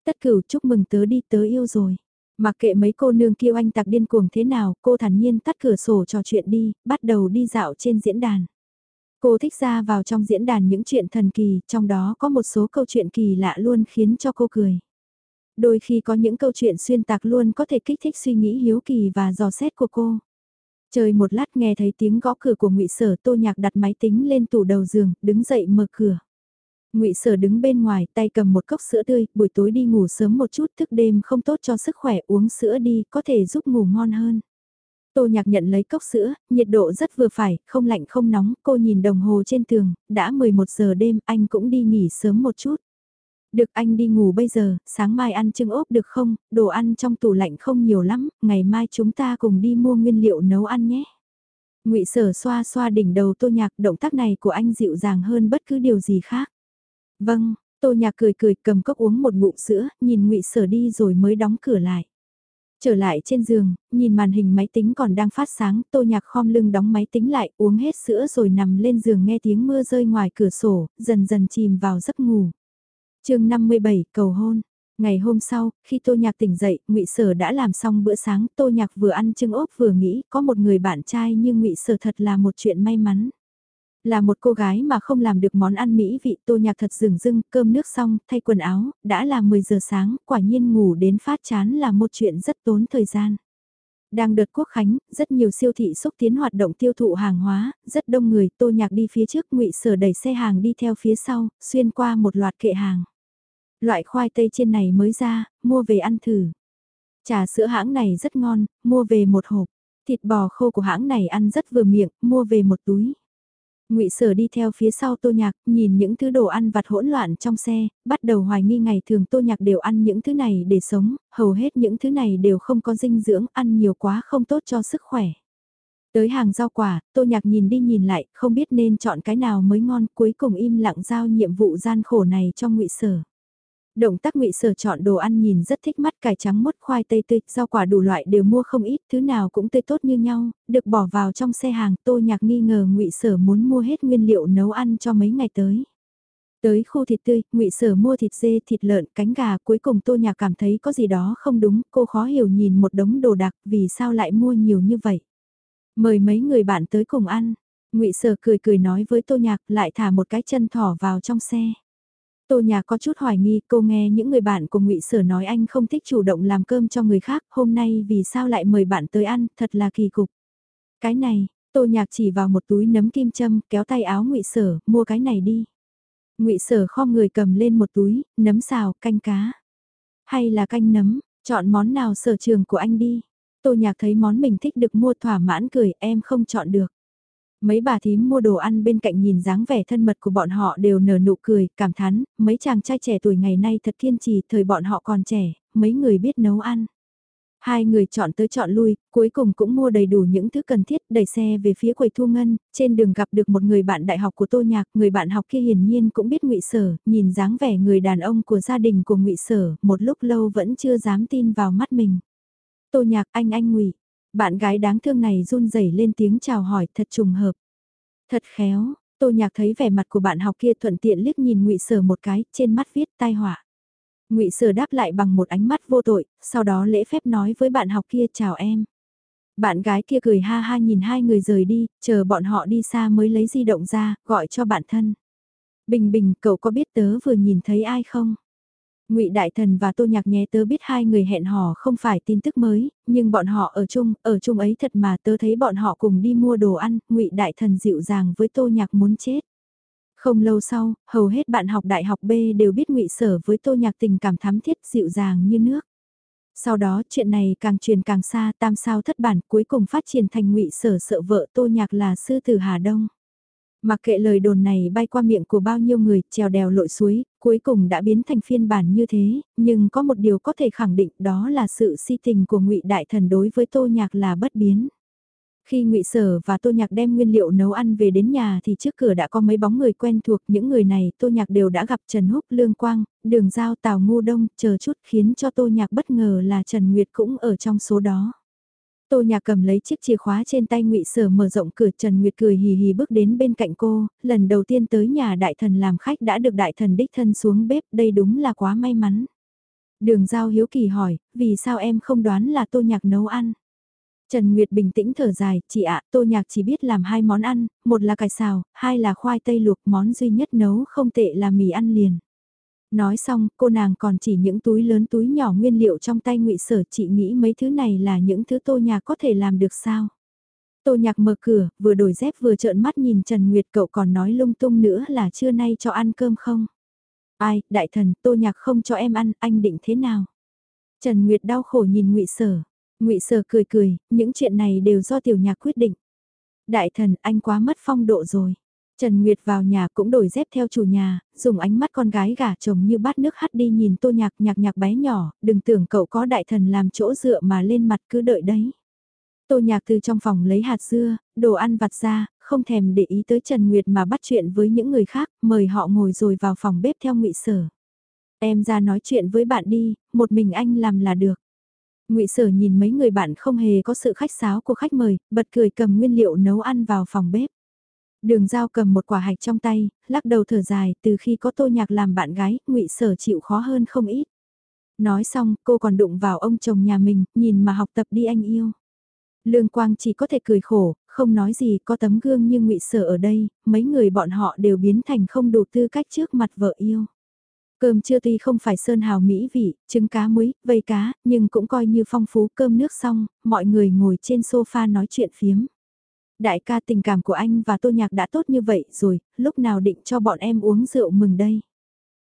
Tất cửu chúc mừng tớ đi tớ yêu rồi. Mặc kệ mấy cô nương kêu anh tặc điên cuồng thế nào, cô thản nhiên tắt cửa sổ trò chuyện đi, bắt đầu đi dạo trên diễn đàn. Cô thích ra vào trong diễn đàn những chuyện thần kỳ, trong đó có một số câu chuyện kỳ lạ luôn khiến cho cô cười. Đôi khi có những câu chuyện xuyên tạc luôn có thể kích thích suy nghĩ hiếu kỳ và dò xét của cô. trời một lát nghe thấy tiếng gõ cửa của ngụy Sở Tô Nhạc đặt máy tính lên tủ đầu giường, đứng dậy mở cửa. Ngụy Sở đứng bên ngoài, tay cầm một cốc sữa tươi, buổi tối đi ngủ sớm một chút, thức đêm không tốt cho sức khỏe, uống sữa đi, có thể giúp ngủ ngon hơn. Tô Nhạc nhận lấy cốc sữa, nhiệt độ rất vừa phải, không lạnh không nóng, cô nhìn đồng hồ trên tường, đã 11 giờ đêm, anh cũng đi nghỉ sớm một chút. Được anh đi ngủ bây giờ, sáng mai ăn trưng ốp được không, đồ ăn trong tủ lạnh không nhiều lắm, ngày mai chúng ta cùng đi mua nguyên liệu nấu ăn nhé. ngụy Sở xoa xoa đỉnh đầu Tô Nhạc, động tác này của anh dịu dàng hơn bất cứ điều gì khác. Vâng, Tô Nhạc cười cười cầm cốc uống một ngụm sữa, nhìn ngụy Sở đi rồi mới đóng cửa lại. Trở lại trên giường, nhìn màn hình máy tính còn đang phát sáng, tô nhạc khom lưng đóng máy tính lại, uống hết sữa rồi nằm lên giường nghe tiếng mưa rơi ngoài cửa sổ, dần dần chìm vào giấc ngủ. chương 57, cầu hôn. Ngày hôm sau, khi Tô Nhạc tỉnh dậy, ngụy Sở đã làm xong bữa sáng, Tô Nhạc vừa ăn trứng ốp vừa nghĩ, có một người bạn trai như ngụy Sở thật là một chuyện may mắn. Là một cô gái mà không làm được món ăn mỹ vị tô nhạc thật rừng rưng, cơm nước xong, thay quần áo, đã là 10 giờ sáng, quả nhiên ngủ đến phát chán là một chuyện rất tốn thời gian. Đang đợt quốc khánh, rất nhiều siêu thị xúc tiến hoạt động tiêu thụ hàng hóa, rất đông người, tô nhạc đi phía trước, ngụy sở đẩy xe hàng đi theo phía sau, xuyên qua một loạt kệ hàng. Loại khoai tây trên này mới ra, mua về ăn thử. Trà sữa hãng này rất ngon, mua về một hộp. Thịt bò khô của hãng này ăn rất vừa miệng, mua về một túi ngụy Sở đi theo phía sau Tô Nhạc, nhìn những thứ đồ ăn vặt hỗn loạn trong xe, bắt đầu hoài nghi ngày thường Tô Nhạc đều ăn những thứ này để sống, hầu hết những thứ này đều không có dinh dưỡng, ăn nhiều quá không tốt cho sức khỏe. Tới hàng rau quả, Tô Nhạc nhìn đi nhìn lại, không biết nên chọn cái nào mới ngon, cuối cùng im lặng giao nhiệm vụ gian khổ này cho ngụy Sở. Động tác ngụy sở chọn đồ ăn nhìn rất thích mắt cải trắng mốt khoai tây tươi, rau quả đủ loại đều mua không ít, thứ nào cũng tươi tốt như nhau, được bỏ vào trong xe hàng, tô nhạc nghi ngờ ngụy sở muốn mua hết nguyên liệu nấu ăn cho mấy ngày tới. Tới khu thịt tươi, ngụy Sở mua thịt dê, thịt lợn, cánh gà, cuối cùng Tô Nhạc cảm thấy có gì đó không đúng, cô khó hiểu nhìn một đống đồ đặc, vì sao lại mua nhiều như vậy. Mời mấy người bạn tới cùng ăn. ngụy Sở cười cười nói với Tô Nhạc, lại thả một cái chân thỏ vào trong xe. Tô nhà có chút hoài nghi, cô nghe những người bạn của ngụy Sở nói anh không thích chủ động làm cơm cho người khác, hôm nay vì sao lại mời bạn tới ăn, thật là kỳ cục. Cái này, Tô Nhạc chỉ vào một túi nấm kim châm, kéo tay áo ngụy Sở, mua cái này đi. ngụy Sở khom người cầm lên một túi, nấm xào, canh cá. Hay là canh nấm, chọn món nào sở trường của anh đi. Tô Nhạc thấy món mình thích được mua thỏa mãn cười, em không chọn được. Mấy bà thím mua đồ ăn bên cạnh nhìn dáng vẻ thân mật của bọn họ đều nở nụ cười, cảm thán, mấy chàng trai trẻ tuổi ngày nay thật kiên trì, thời bọn họ còn trẻ, mấy người biết nấu ăn. Hai người chọn tới chọn lui, cuối cùng cũng mua đầy đủ những thứ cần thiết, đẩy xe về phía quầy thu ngân, trên đường gặp được một người bạn đại học của Tô Nhạc, người bạn học kia hiển nhiên cũng biết ngụy Sở, nhìn dáng vẻ người đàn ông của gia đình của ngụy Sở, một lúc lâu vẫn chưa dám tin vào mắt mình. Tô Nhạc anh anh ngụy bạn gái đáng thương này run rẩy lên tiếng chào hỏi thật trùng hợp. Thật khéo, tô nhạc thấy vẻ mặt của bạn học kia thuận tiện liếc nhìn ngụy Sở một cái, trên mắt viết tai họa. ngụy Sở đáp lại bằng một ánh mắt vô tội, sau đó lễ phép nói với bạn học kia chào em. Bạn gái kia cười ha ha nhìn hai người rời đi, chờ bọn họ đi xa mới lấy di động ra, gọi cho bạn thân. Bình bình, cậu có biết tớ vừa nhìn thấy ai không? Ngụy Đại Thần và Tô Nhạc nhé tớ biết hai người hẹn hò không phải tin tức mới, nhưng bọn họ ở chung, ở chung ấy thật mà tớ thấy bọn họ cùng đi mua đồ ăn, Ngụy Đại Thần dịu dàng với Tô Nhạc muốn chết. Không lâu sau, hầu hết bạn học đại học B đều biết Ngụy Sở với Tô Nhạc tình cảm thắm thiết dịu dàng như nước. Sau đó chuyện này càng truyền càng xa tam sao thất bản cuối cùng phát triển thành Ngụy Sở sợ vợ Tô Nhạc là sư tử Hà Đông. Mặc kệ lời đồn này bay qua miệng của bao nhiêu người, trèo đèo lội suối, cuối cùng đã biến thành phiên bản như thế, nhưng có một điều có thể khẳng định đó là sự si tình của ngụy Đại Thần đối với Tô Nhạc là bất biến. Khi ngụy Sở và Tô Nhạc đem nguyên liệu nấu ăn về đến nhà thì trước cửa đã có mấy bóng người quen thuộc những người này Tô Nhạc đều đã gặp Trần Húc, Lương Quang, Đường Giao, Tào Ngu Đông, chờ chút khiến cho Tô Nhạc bất ngờ là Trần Nguyệt cũng ở trong số đó. Tô Nhạc cầm lấy chiếc chìa khóa trên tay ngụy Sở mở rộng cửa Trần Nguyệt cười hì hì bước đến bên cạnh cô, lần đầu tiên tới nhà đại thần làm khách đã được đại thần đích thân xuống bếp, đây đúng là quá may mắn. Đường Giao hiếu kỳ hỏi, vì sao em không đoán là Tô Nhạc nấu ăn? Trần Nguyệt bình tĩnh thở dài, chị ạ, Tô Nhạc chỉ biết làm hai món ăn, một là cải xào, hai là khoai tây luộc, món duy nhất nấu không tệ là mì ăn liền. Nói xong, cô nàng còn chỉ những túi lớn túi nhỏ nguyên liệu trong tay ngụy sở chị nghĩ mấy thứ này là những thứ Tô Nhạc có thể làm được sao? Tô Nhạc mở cửa, vừa đổi dép vừa trợn mắt nhìn Trần Nguyệt cậu còn nói lung tung nữa là trưa nay cho ăn cơm không? Ai, đại thần, Tô Nhạc không cho em ăn, anh định thế nào? Trần Nguyệt đau khổ nhìn ngụy sở ngụy Sở cười cười, những chuyện này đều do tiểu nhạc quyết định. Đại thần, anh quá mất phong độ rồi. Trần Nguyệt vào nhà cũng đổi dép theo chủ nhà, dùng ánh mắt con gái gả chồng như bát nước hắt đi nhìn tô nhạc nhạc nhạc bé nhỏ, đừng tưởng cậu có đại thần làm chỗ dựa mà lên mặt cứ đợi đấy. Tô nhạc từ trong phòng lấy hạt dưa, đồ ăn vặt ra, không thèm để ý tới Trần Nguyệt mà bắt chuyện với những người khác, mời họ ngồi rồi vào phòng bếp theo ngụy sở. Em ra nói chuyện với bạn đi, một mình anh làm là được ngụy Sở nhìn mấy người bạn không hề có sự khách sáo của khách mời, bật cười cầm nguyên liệu nấu ăn vào phòng bếp. Đường Giao cầm một quả hạch trong tay, lắc đầu thở dài, từ khi có Tô Nhạc làm bạn gái, ngụy Sở chịu khó hơn không ít. Nói xong, cô còn đụng vào ông chồng nhà mình, nhìn mà học tập đi anh yêu. Lương Quang chỉ có thể cười khổ, không nói gì, có tấm gương như ngụy Sở ở đây, mấy người bọn họ đều biến thành không đủ tư cách trước mặt vợ yêu. Cơm chưa tuy không phải sơn hào mỹ vị, trứng cá muối, vây cá, nhưng cũng coi như phong phú cơm nước xong, mọi người ngồi trên sofa nói chuyện phiếm. Đại ca tình cảm của anh và tô nhạc đã tốt như vậy rồi, lúc nào định cho bọn em uống rượu mừng đây.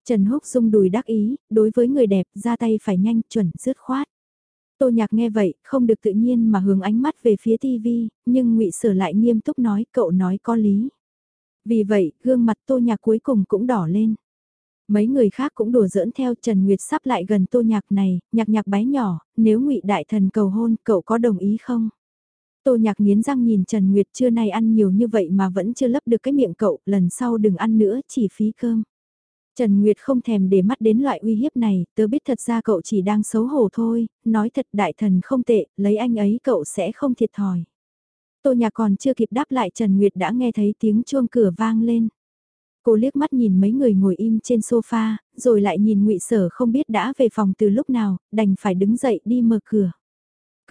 Trần Húc rung đùi đắc ý, đối với người đẹp ra tay phải nhanh chuẩn dứt khoát. Tô nhạc nghe vậy, không được tự nhiên mà hướng ánh mắt về phía tivi, nhưng ngụy Sở lại nghiêm túc nói cậu nói có lý. Vì vậy, gương mặt tô nhạc cuối cùng cũng đỏ lên. Mấy người khác cũng đùa giỡn theo Trần Nguyệt sắp lại gần tô nhạc này, nhạc nhạc bé nhỏ, nếu ngụy Đại Thần cầu hôn, cậu có đồng ý không? Tô nhạc nghiến răng nhìn Trần Nguyệt trưa nay ăn nhiều như vậy mà vẫn chưa lấp được cái miệng cậu, lần sau đừng ăn nữa, chỉ phí cơm. Trần Nguyệt không thèm để mắt đến loại uy hiếp này, tớ biết thật ra cậu chỉ đang xấu hổ thôi, nói thật đại thần không tệ, lấy anh ấy cậu sẽ không thiệt thòi. Tô nhạc còn chưa kịp đáp lại Trần Nguyệt đã nghe thấy tiếng chuông cửa vang lên. Cô liếc mắt nhìn mấy người ngồi im trên sofa, rồi lại nhìn ngụy Sở không biết đã về phòng từ lúc nào, đành phải đứng dậy đi mở cửa.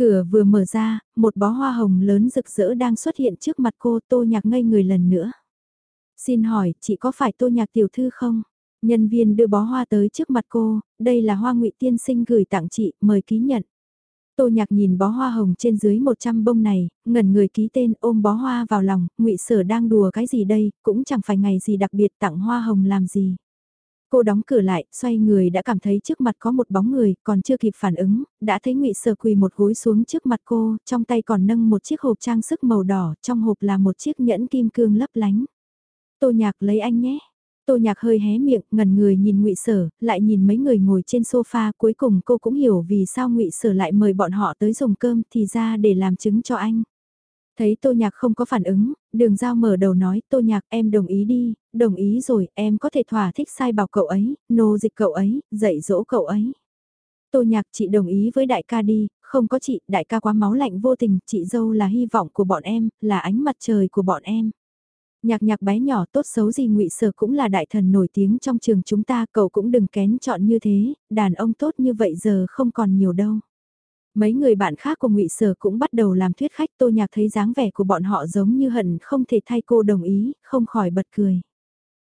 Cửa vừa mở ra, một bó hoa hồng lớn rực rỡ đang xuất hiện trước mặt cô tô nhạc ngây người lần nữa. Xin hỏi, chị có phải tô nhạc tiểu thư không? Nhân viên đưa bó hoa tới trước mặt cô, đây là hoa ngụy tiên sinh gửi tặng chị, mời ký nhận. Tô Nhạc nhìn bó hoa hồng trên dưới 100 bông này, ngẩn người ký tên ôm bó hoa vào lòng, ngụy Sở đang đùa cái gì đây, cũng chẳng phải ngày gì đặc biệt tặng hoa hồng làm gì. Cô đóng cửa lại, xoay người đã cảm thấy trước mặt có một bóng người, còn chưa kịp phản ứng, đã thấy ngụy Sở quỳ một gối xuống trước mặt cô, trong tay còn nâng một chiếc hộp trang sức màu đỏ, trong hộp là một chiếc nhẫn kim cương lấp lánh. Tô Nhạc lấy anh nhé. Tô Nhạc hơi hé miệng, ngẩn người nhìn Ngụy Sở, lại nhìn mấy người ngồi trên sofa, cuối cùng cô cũng hiểu vì sao Ngụy Sở lại mời bọn họ tới dùng cơm, thì ra để làm chứng cho anh. Thấy Tô Nhạc không có phản ứng, Đường Giao mở đầu nói, Tô Nhạc em đồng ý đi, đồng ý rồi, em có thể thỏa thích sai bảo cậu ấy, nô dịch cậu ấy, dạy dỗ cậu ấy. Tô Nhạc chị đồng ý với đại ca đi, không có chị, đại ca quá máu lạnh vô tình, chị dâu là hy vọng của bọn em, là ánh mặt trời của bọn em. Nhạc nhạc bé nhỏ tốt xấu gì ngụy Sở cũng là đại thần nổi tiếng trong trường chúng ta, cậu cũng đừng kén chọn như thế, đàn ông tốt như vậy giờ không còn nhiều đâu. Mấy người bạn khác của ngụy Sở cũng bắt đầu làm thuyết khách tô nhạc thấy dáng vẻ của bọn họ giống như hận không thể thay cô đồng ý, không khỏi bật cười.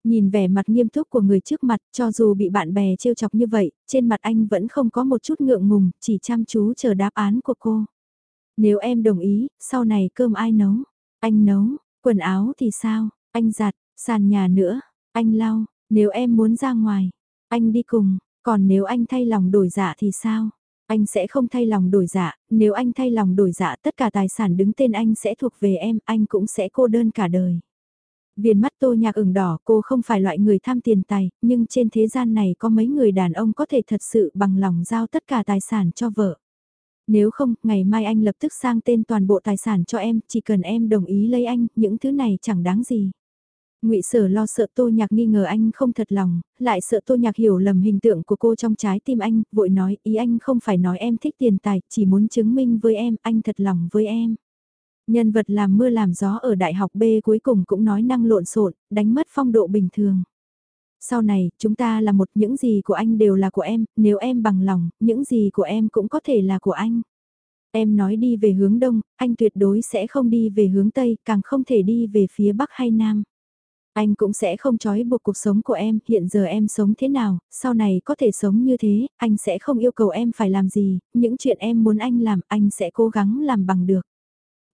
Nhìn vẻ mặt nghiêm túc của người trước mặt, cho dù bị bạn bè trêu chọc như vậy, trên mặt anh vẫn không có một chút ngượng ngùng, chỉ chăm chú chờ đáp án của cô. Nếu em đồng ý, sau này cơm ai nấu? Anh nấu, Quần áo thì sao, anh giặt, sàn nhà nữa, anh lau, nếu em muốn ra ngoài, anh đi cùng, còn nếu anh thay lòng đổi dạ thì sao? Anh sẽ không thay lòng đổi dạ, nếu anh thay lòng đổi dạ tất cả tài sản đứng tên anh sẽ thuộc về em, anh cũng sẽ cô đơn cả đời. Viền mắt tô nhạc ửng đỏ cô không phải loại người tham tiền tài, nhưng trên thế gian này có mấy người đàn ông có thể thật sự bằng lòng giao tất cả tài sản cho vợ. Nếu không, ngày mai anh lập tức sang tên toàn bộ tài sản cho em, chỉ cần em đồng ý lấy anh, những thứ này chẳng đáng gì. Ngụy Sở lo sợ Tô Nhạc nghi ngờ anh không thật lòng, lại sợ Tô Nhạc hiểu lầm hình tượng của cô trong trái tim anh, vội nói ý anh không phải nói em thích tiền tài, chỉ muốn chứng minh với em, anh thật lòng với em. Nhân vật làm mưa làm gió ở đại học B cuối cùng cũng nói năng lộn xộn, đánh mất phong độ bình thường. Sau này, chúng ta là một những gì của anh đều là của em, nếu em bằng lòng, những gì của em cũng có thể là của anh. Em nói đi về hướng đông, anh tuyệt đối sẽ không đi về hướng tây, càng không thể đi về phía bắc hay nam. Anh cũng sẽ không trói buộc cuộc sống của em, hiện giờ em sống thế nào, sau này có thể sống như thế, anh sẽ không yêu cầu em phải làm gì, những chuyện em muốn anh làm, anh sẽ cố gắng làm bằng được.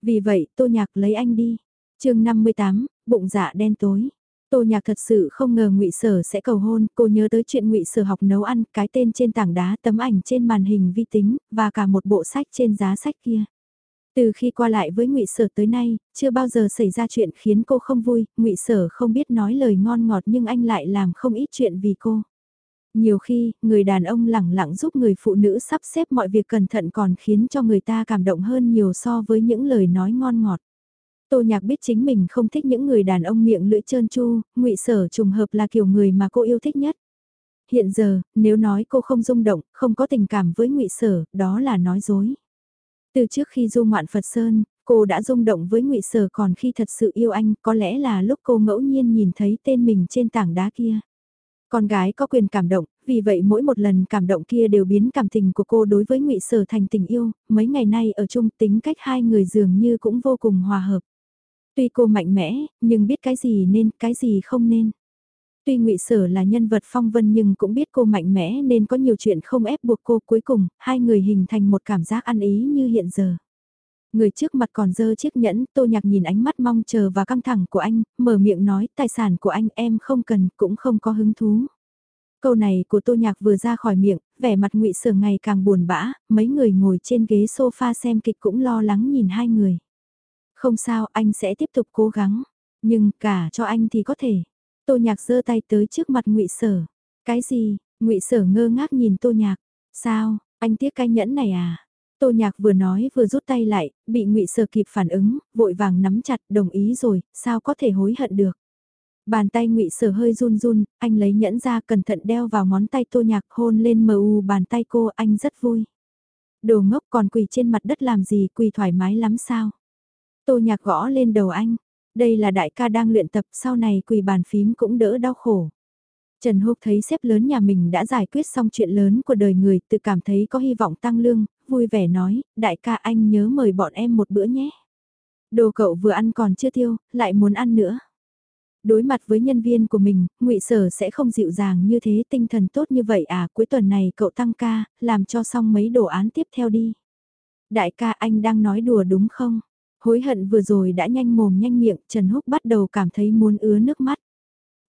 Vì vậy, Tô Nhạc lấy anh đi. chương 58, bụng dạ đen tối. Tô Nhạc thật sự không ngờ Ngụy Sở sẽ cầu hôn, cô nhớ tới chuyện Ngụy Sở học nấu ăn, cái tên trên tảng đá, tấm ảnh trên màn hình vi tính, và cả một bộ sách trên giá sách kia. Từ khi qua lại với Ngụy Sở tới nay, chưa bao giờ xảy ra chuyện khiến cô không vui, Ngụy Sở không biết nói lời ngon ngọt nhưng anh lại làm không ít chuyện vì cô. Nhiều khi, người đàn ông lẳng lặng giúp người phụ nữ sắp xếp mọi việc cẩn thận còn khiến cho người ta cảm động hơn nhiều so với những lời nói ngon ngọt. Tô Nhạc biết chính mình không thích những người đàn ông miệng lưỡi trơn tru. ngụy sở trùng hợp là kiểu người mà cô yêu thích nhất. Hiện giờ, nếu nói cô không rung động, không có tình cảm với ngụy sở, đó là nói dối. Từ trước khi du ngoạn Phật Sơn, cô đã rung động với ngụy sở còn khi thật sự yêu anh, có lẽ là lúc cô ngẫu nhiên nhìn thấy tên mình trên tảng đá kia. Con gái có quyền cảm động, vì vậy mỗi một lần cảm động kia đều biến cảm tình của cô đối với ngụy Sở thành tình yêu, mấy ngày nay ở chung tính cách hai người dường như cũng vô cùng hòa hợp. Tuy cô mạnh mẽ, nhưng biết cái gì nên, cái gì không nên. Tuy ngụy Sở là nhân vật phong vân nhưng cũng biết cô mạnh mẽ nên có nhiều chuyện không ép buộc cô cuối cùng, hai người hình thành một cảm giác ăn ý như hiện giờ. Người trước mặt còn dơ chiếc nhẫn, tô nhạc nhìn ánh mắt mong chờ và căng thẳng của anh, mở miệng nói tài sản của anh em không cần, cũng không có hứng thú. Câu này của tô nhạc vừa ra khỏi miệng, vẻ mặt ngụy Sở ngày càng buồn bã, mấy người ngồi trên ghế sofa xem kịch cũng lo lắng nhìn hai người. Không sao, anh sẽ tiếp tục cố gắng. Nhưng cả cho anh thì có thể. Tô Nhạc giơ tay tới trước mặt Ngụy Sở. Cái gì? Ngụy Sở ngơ ngác nhìn Tô Nhạc. Sao? Anh tiếc cái nhẫn này à? Tô Nhạc vừa nói vừa rút tay lại, bị Ngụy Sở kịp phản ứng, vội vàng nắm chặt, đồng ý rồi, sao có thể hối hận được? Bàn tay Ngụy Sở hơi run run, anh lấy nhẫn ra cẩn thận đeo vào ngón tay Tô Nhạc hôn lên mờ u bàn tay cô, anh rất vui. Đồ ngốc còn quỳ trên mặt đất làm gì, quỳ thoải mái lắm sao? Tô nhạc gõ lên đầu anh. Đây là đại ca đang luyện tập sau này quỳ bàn phím cũng đỡ đau khổ. Trần Húc thấy xếp lớn nhà mình đã giải quyết xong chuyện lớn của đời người tự cảm thấy có hy vọng tăng lương, vui vẻ nói, đại ca anh nhớ mời bọn em một bữa nhé. Đồ cậu vừa ăn còn chưa tiêu, lại muốn ăn nữa. Đối mặt với nhân viên của mình, ngụy Sở sẽ không dịu dàng như thế tinh thần tốt như vậy à cuối tuần này cậu tăng ca, làm cho xong mấy đồ án tiếp theo đi. Đại ca anh đang nói đùa đúng không? Hối hận vừa rồi đã nhanh mồm nhanh miệng, Trần Húc bắt đầu cảm thấy muốn ứa nước mắt.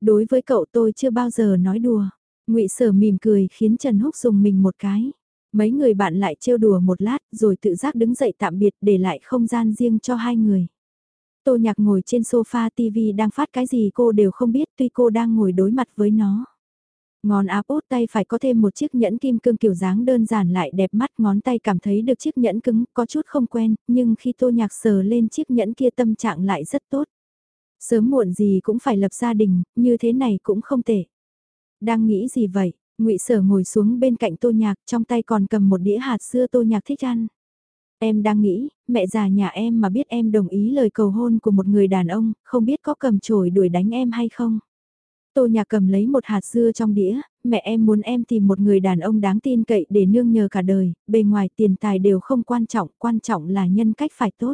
Đối với cậu tôi chưa bao giờ nói đùa. ngụy Sở mỉm cười khiến Trần Húc dùng mình một cái. Mấy người bạn lại trêu đùa một lát rồi tự giác đứng dậy tạm biệt để lại không gian riêng cho hai người. Tô Nhạc ngồi trên sofa TV đang phát cái gì cô đều không biết tuy cô đang ngồi đối mặt với nó. Ngón áp út tay phải có thêm một chiếc nhẫn kim cương kiểu dáng đơn giản lại đẹp mắt ngón tay cảm thấy được chiếc nhẫn cứng, có chút không quen, nhưng khi tô nhạc sờ lên chiếc nhẫn kia tâm trạng lại rất tốt. Sớm muộn gì cũng phải lập gia đình, như thế này cũng không tệ. Đang nghĩ gì vậy? ngụy Sở ngồi xuống bên cạnh Tô Nhạc, trong tay còn cầm một đĩa hạt xưa Tô Nhạc thích ăn. Em đang nghĩ, mẹ già nhà em mà biết em đồng ý lời cầu hôn của một người đàn ông, không biết có cầm chổi đuổi đánh em hay không? Tô nhà cầm lấy một hạt dưa trong đĩa, mẹ em muốn em tìm một người đàn ông đáng tin cậy để nương nhờ cả đời, bề ngoài tiền tài đều không quan trọng, quan trọng là nhân cách phải tốt.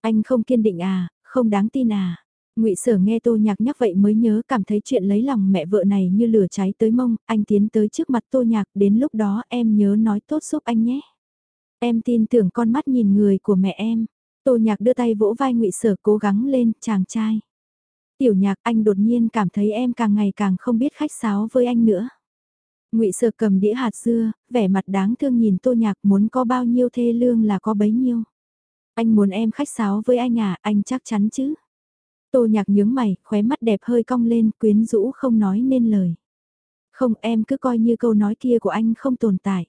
Anh không kiên định à, không đáng tin à. ngụy Sở nghe Tô Nhạc nhắc vậy mới nhớ cảm thấy chuyện lấy lòng mẹ vợ này như lửa cháy tới mông, anh tiến tới trước mặt Tô Nhạc, đến lúc đó em nhớ nói tốt giúp anh nhé. Em tin tưởng con mắt nhìn người của mẹ em. Tô Nhạc đưa tay vỗ vai ngụy Sở cố gắng lên, chàng trai. Tiểu nhạc anh đột nhiên cảm thấy em càng ngày càng không biết khách sáo với anh nữa. ngụy Sở cầm đĩa hạt dưa, vẻ mặt đáng thương nhìn tô nhạc muốn có bao nhiêu thê lương là có bấy nhiêu. Anh muốn em khách sáo với anh à, anh chắc chắn chứ. Tô nhạc nhướng mày, khóe mắt đẹp hơi cong lên, quyến rũ không nói nên lời. Không em cứ coi như câu nói kia của anh không tồn tại.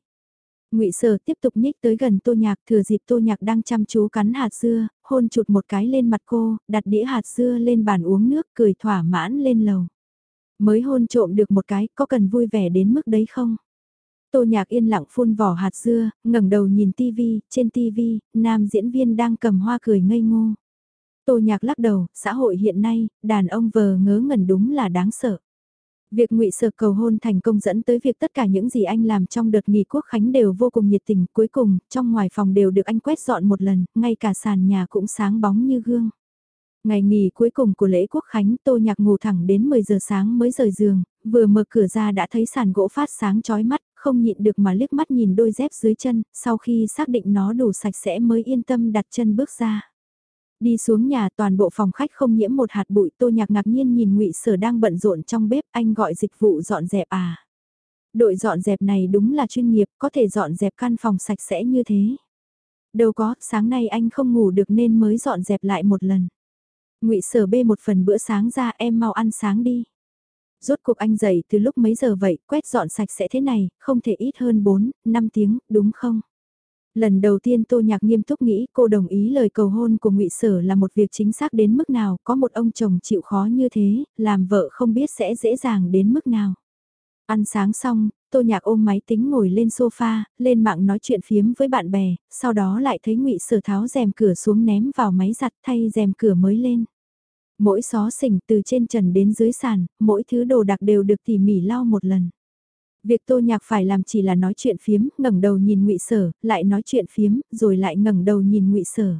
Ngụy Sở tiếp tục nhích tới gần Tô Nhạc, thừa dịp Tô Nhạc đang chăm chú cắn hạt dưa, hôn chụt một cái lên mặt cô, đặt đĩa hạt dưa lên bàn uống nước, cười thỏa mãn lên lầu. Mới hôn trộm được một cái, có cần vui vẻ đến mức đấy không? Tô Nhạc yên lặng phun vỏ hạt dưa, ngẩng đầu nhìn tivi, trên tivi, nam diễn viên đang cầm hoa cười ngây ngô. Tô Nhạc lắc đầu, xã hội hiện nay, đàn ông vờ ngớ ngẩn đúng là đáng sợ. Việc ngụy Sở cầu hôn thành công dẫn tới việc tất cả những gì anh làm trong đợt nghỉ quốc khánh đều vô cùng nhiệt tình, cuối cùng, trong ngoài phòng đều được anh quét dọn một lần, ngay cả sàn nhà cũng sáng bóng như gương. Ngày nghỉ cuối cùng của lễ quốc khánh Tô Nhạc ngủ thẳng đến 10 giờ sáng mới rời giường, vừa mở cửa ra đã thấy sàn gỗ phát sáng chói mắt, không nhịn được mà liếc mắt nhìn đôi dép dưới chân, sau khi xác định nó đủ sạch sẽ mới yên tâm đặt chân bước ra. Đi xuống nhà toàn bộ phòng khách không nhiễm một hạt bụi tô nhạc ngạc nhiên nhìn ngụy Sở đang bận rộn trong bếp anh gọi dịch vụ dọn dẹp à. Đội dọn dẹp này đúng là chuyên nghiệp có thể dọn dẹp căn phòng sạch sẽ như thế. Đâu có, sáng nay anh không ngủ được nên mới dọn dẹp lại một lần. ngụy Sở bê một phần bữa sáng ra em mau ăn sáng đi. Rốt cuộc anh dậy từ lúc mấy giờ vậy, quét dọn sạch sẽ thế này, không thể ít hơn 4, 5 tiếng, đúng không? Lần đầu tiên Tô Nhạc nghiêm túc nghĩ cô đồng ý lời cầu hôn của ngụy Sở là một việc chính xác đến mức nào, có một ông chồng chịu khó như thế, làm vợ không biết sẽ dễ dàng đến mức nào. Ăn sáng xong, Tô Nhạc ôm máy tính ngồi lên sofa, lên mạng nói chuyện phiếm với bạn bè, sau đó lại thấy ngụy Sở tháo rèm cửa xuống ném vào máy giặt thay rèm cửa mới lên. Mỗi xó xỉnh từ trên trần đến dưới sàn, mỗi thứ đồ đặc đều được tỉ mỉ lau một lần. Việc Tô Nhạc phải làm chỉ là nói chuyện phiếm, ngẩng đầu nhìn Ngụy Sở, lại nói chuyện phiếm, rồi lại ngẩng đầu nhìn Ngụy Sở.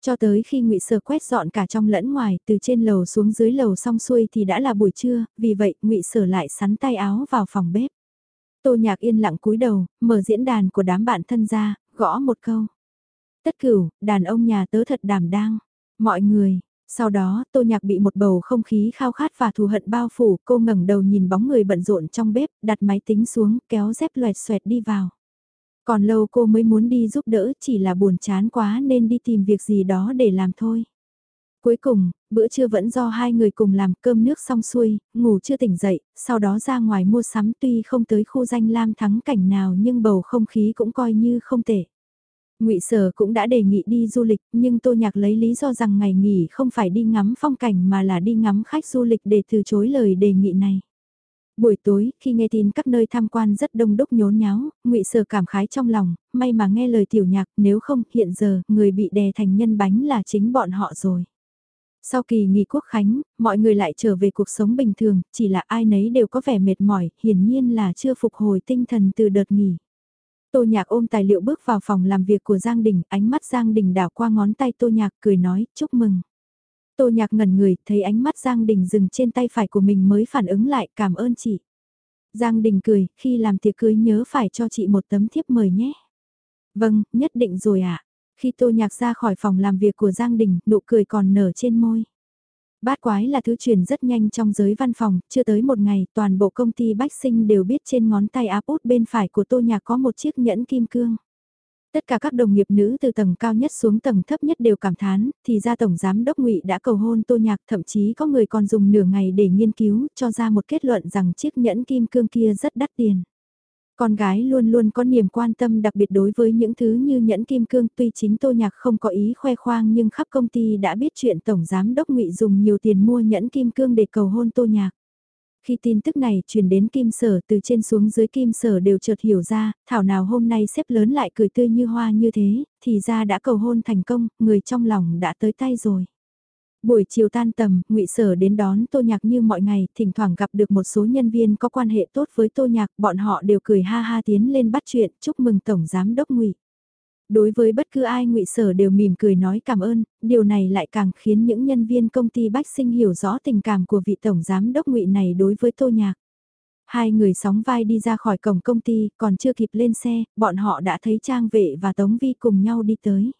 Cho tới khi Ngụy Sở quét dọn cả trong lẫn ngoài, từ trên lầu xuống dưới lầu xong xuôi thì đã là buổi trưa, vì vậy Ngụy Sở lại sắn tay áo vào phòng bếp. Tô Nhạc yên lặng cúi đầu, mở diễn đàn của đám bạn thân ra, gõ một câu. Tất cửu, đàn ông nhà tớ thật đảm đang. Mọi người, sau đó, Tô Nhạc bị một bầu không khí khao khát và thù hận bao phủ, cô ngẩng đầu nhìn bóng người bận rộn trong bếp, đặt máy tính xuống, kéo dép loẹt xoẹt đi vào. Còn lâu cô mới muốn đi giúp đỡ, chỉ là buồn chán quá nên đi tìm việc gì đó để làm thôi. Cuối cùng, bữa trưa vẫn do hai người cùng làm cơm nước xong xuôi, ngủ chưa tỉnh dậy, sau đó ra ngoài mua sắm tuy không tới khu danh lam thắng cảnh nào nhưng bầu không khí cũng coi như không tệ. Ngụy Sở cũng đã đề nghị đi du lịch, nhưng Tô Nhạc lấy lý do rằng ngày nghỉ không phải đi ngắm phong cảnh mà là đi ngắm khách du lịch để từ chối lời đề nghị này. Buổi tối, khi nghe tin các nơi tham quan rất đông đúc nhốn nháo, Ngụy Sở cảm khái trong lòng, may mà nghe lời tiểu nhạc, nếu không, hiện giờ, người bị đè thành nhân bánh là chính bọn họ rồi. Sau kỳ nghỉ quốc khánh, mọi người lại trở về cuộc sống bình thường, chỉ là ai nấy đều có vẻ mệt mỏi, hiển nhiên là chưa phục hồi tinh thần từ đợt nghỉ. Tô Nhạc ôm tài liệu bước vào phòng làm việc của Giang Đình, ánh mắt Giang Đình đảo qua ngón tay Tô Nhạc cười nói, chúc mừng. Tô Nhạc ngẩn người, thấy ánh mắt Giang Đình dừng trên tay phải của mình mới phản ứng lại, cảm ơn chị. Giang Đình cười, khi làm tiệc cưới nhớ phải cho chị một tấm thiếp mời nhé. Vâng, nhất định rồi ạ. À. Khi Tô Nhạc ra khỏi phòng làm việc của Giang Đình, nụ cười còn nở trên môi. Bát quái là thứ truyền rất nhanh trong giới văn phòng, chưa tới một ngày, toàn bộ công ty Bách Sinh đều biết trên ngón tay áp út bên phải của Tô Nhạc có một chiếc nhẫn kim cương. Tất cả các đồng nghiệp nữ từ tầng cao nhất xuống tầng thấp nhất đều cảm thán, thì ra Tổng Giám Đốc ngụy đã cầu hôn Tô Nhạc thậm chí có người còn dùng nửa ngày để nghiên cứu cho ra một kết luận rằng chiếc nhẫn kim cương kia rất đắt tiền. Con gái luôn luôn có niềm quan tâm đặc biệt đối với những thứ như nhẫn kim cương tuy chính tô nhạc không có ý khoe khoang nhưng khắp công ty đã biết chuyện Tổng Giám Đốc ngụy dùng nhiều tiền mua nhẫn kim cương để cầu hôn tô nhạc. Khi tin tức này truyền đến Kim Sở từ trên xuống dưới Kim Sở đều chợt hiểu ra, thảo nào hôm nay xếp lớn lại cười tươi như hoa như thế, thì ra đã cầu hôn thành công, người trong lòng đã tới tay rồi. Buổi chiều tan tầm, ngụy Sở đến đón Tô Nhạc như mọi ngày, thỉnh thoảng gặp được một số nhân viên có quan hệ tốt với Tô Nhạc, bọn họ đều cười ha ha tiến lên bắt chuyện, chúc mừng Tổng Giám Đốc ngụy Đối với bất cứ ai ngụy Sở đều mỉm cười nói cảm ơn, điều này lại càng khiến những nhân viên công ty Bách Sinh hiểu rõ tình cảm của vị Tổng Giám Đốc ngụy này đối với Tô Nhạc. Hai người sóng vai đi ra khỏi cổng công ty, còn chưa kịp lên xe, bọn họ đã thấy Trang Vệ và Tống Vi cùng nhau đi tới.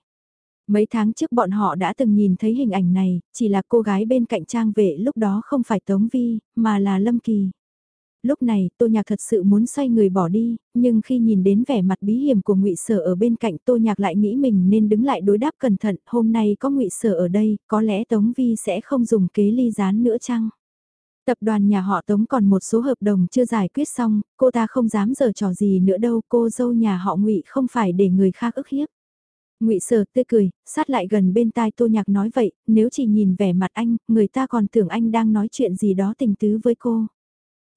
Mấy tháng trước bọn họ đã từng nhìn thấy hình ảnh này, chỉ là cô gái bên cạnh trang vệ lúc đó không phải Tống Vi, mà là Lâm Kỳ. Lúc này, Tô Nhạc thật sự muốn xoay người bỏ đi, nhưng khi nhìn đến vẻ mặt bí hiểm của ngụy Sở ở bên cạnh Tô Nhạc lại nghĩ mình nên đứng lại đối đáp cẩn thận, hôm nay có ngụy Sở ở đây, có lẽ Tống Vi sẽ không dùng kế ly gián nữa chăng? Tập đoàn nhà họ Tống còn một số hợp đồng chưa giải quyết xong, cô ta không dám giở trò gì nữa đâu, cô dâu nhà họ Ngụy không phải để người khác ức hiếp. Ngụy Sở tươi cười, sát lại gần bên tai Tô Nhạc nói vậy, nếu chỉ nhìn vẻ mặt anh, người ta còn tưởng anh đang nói chuyện gì đó tình tứ với cô.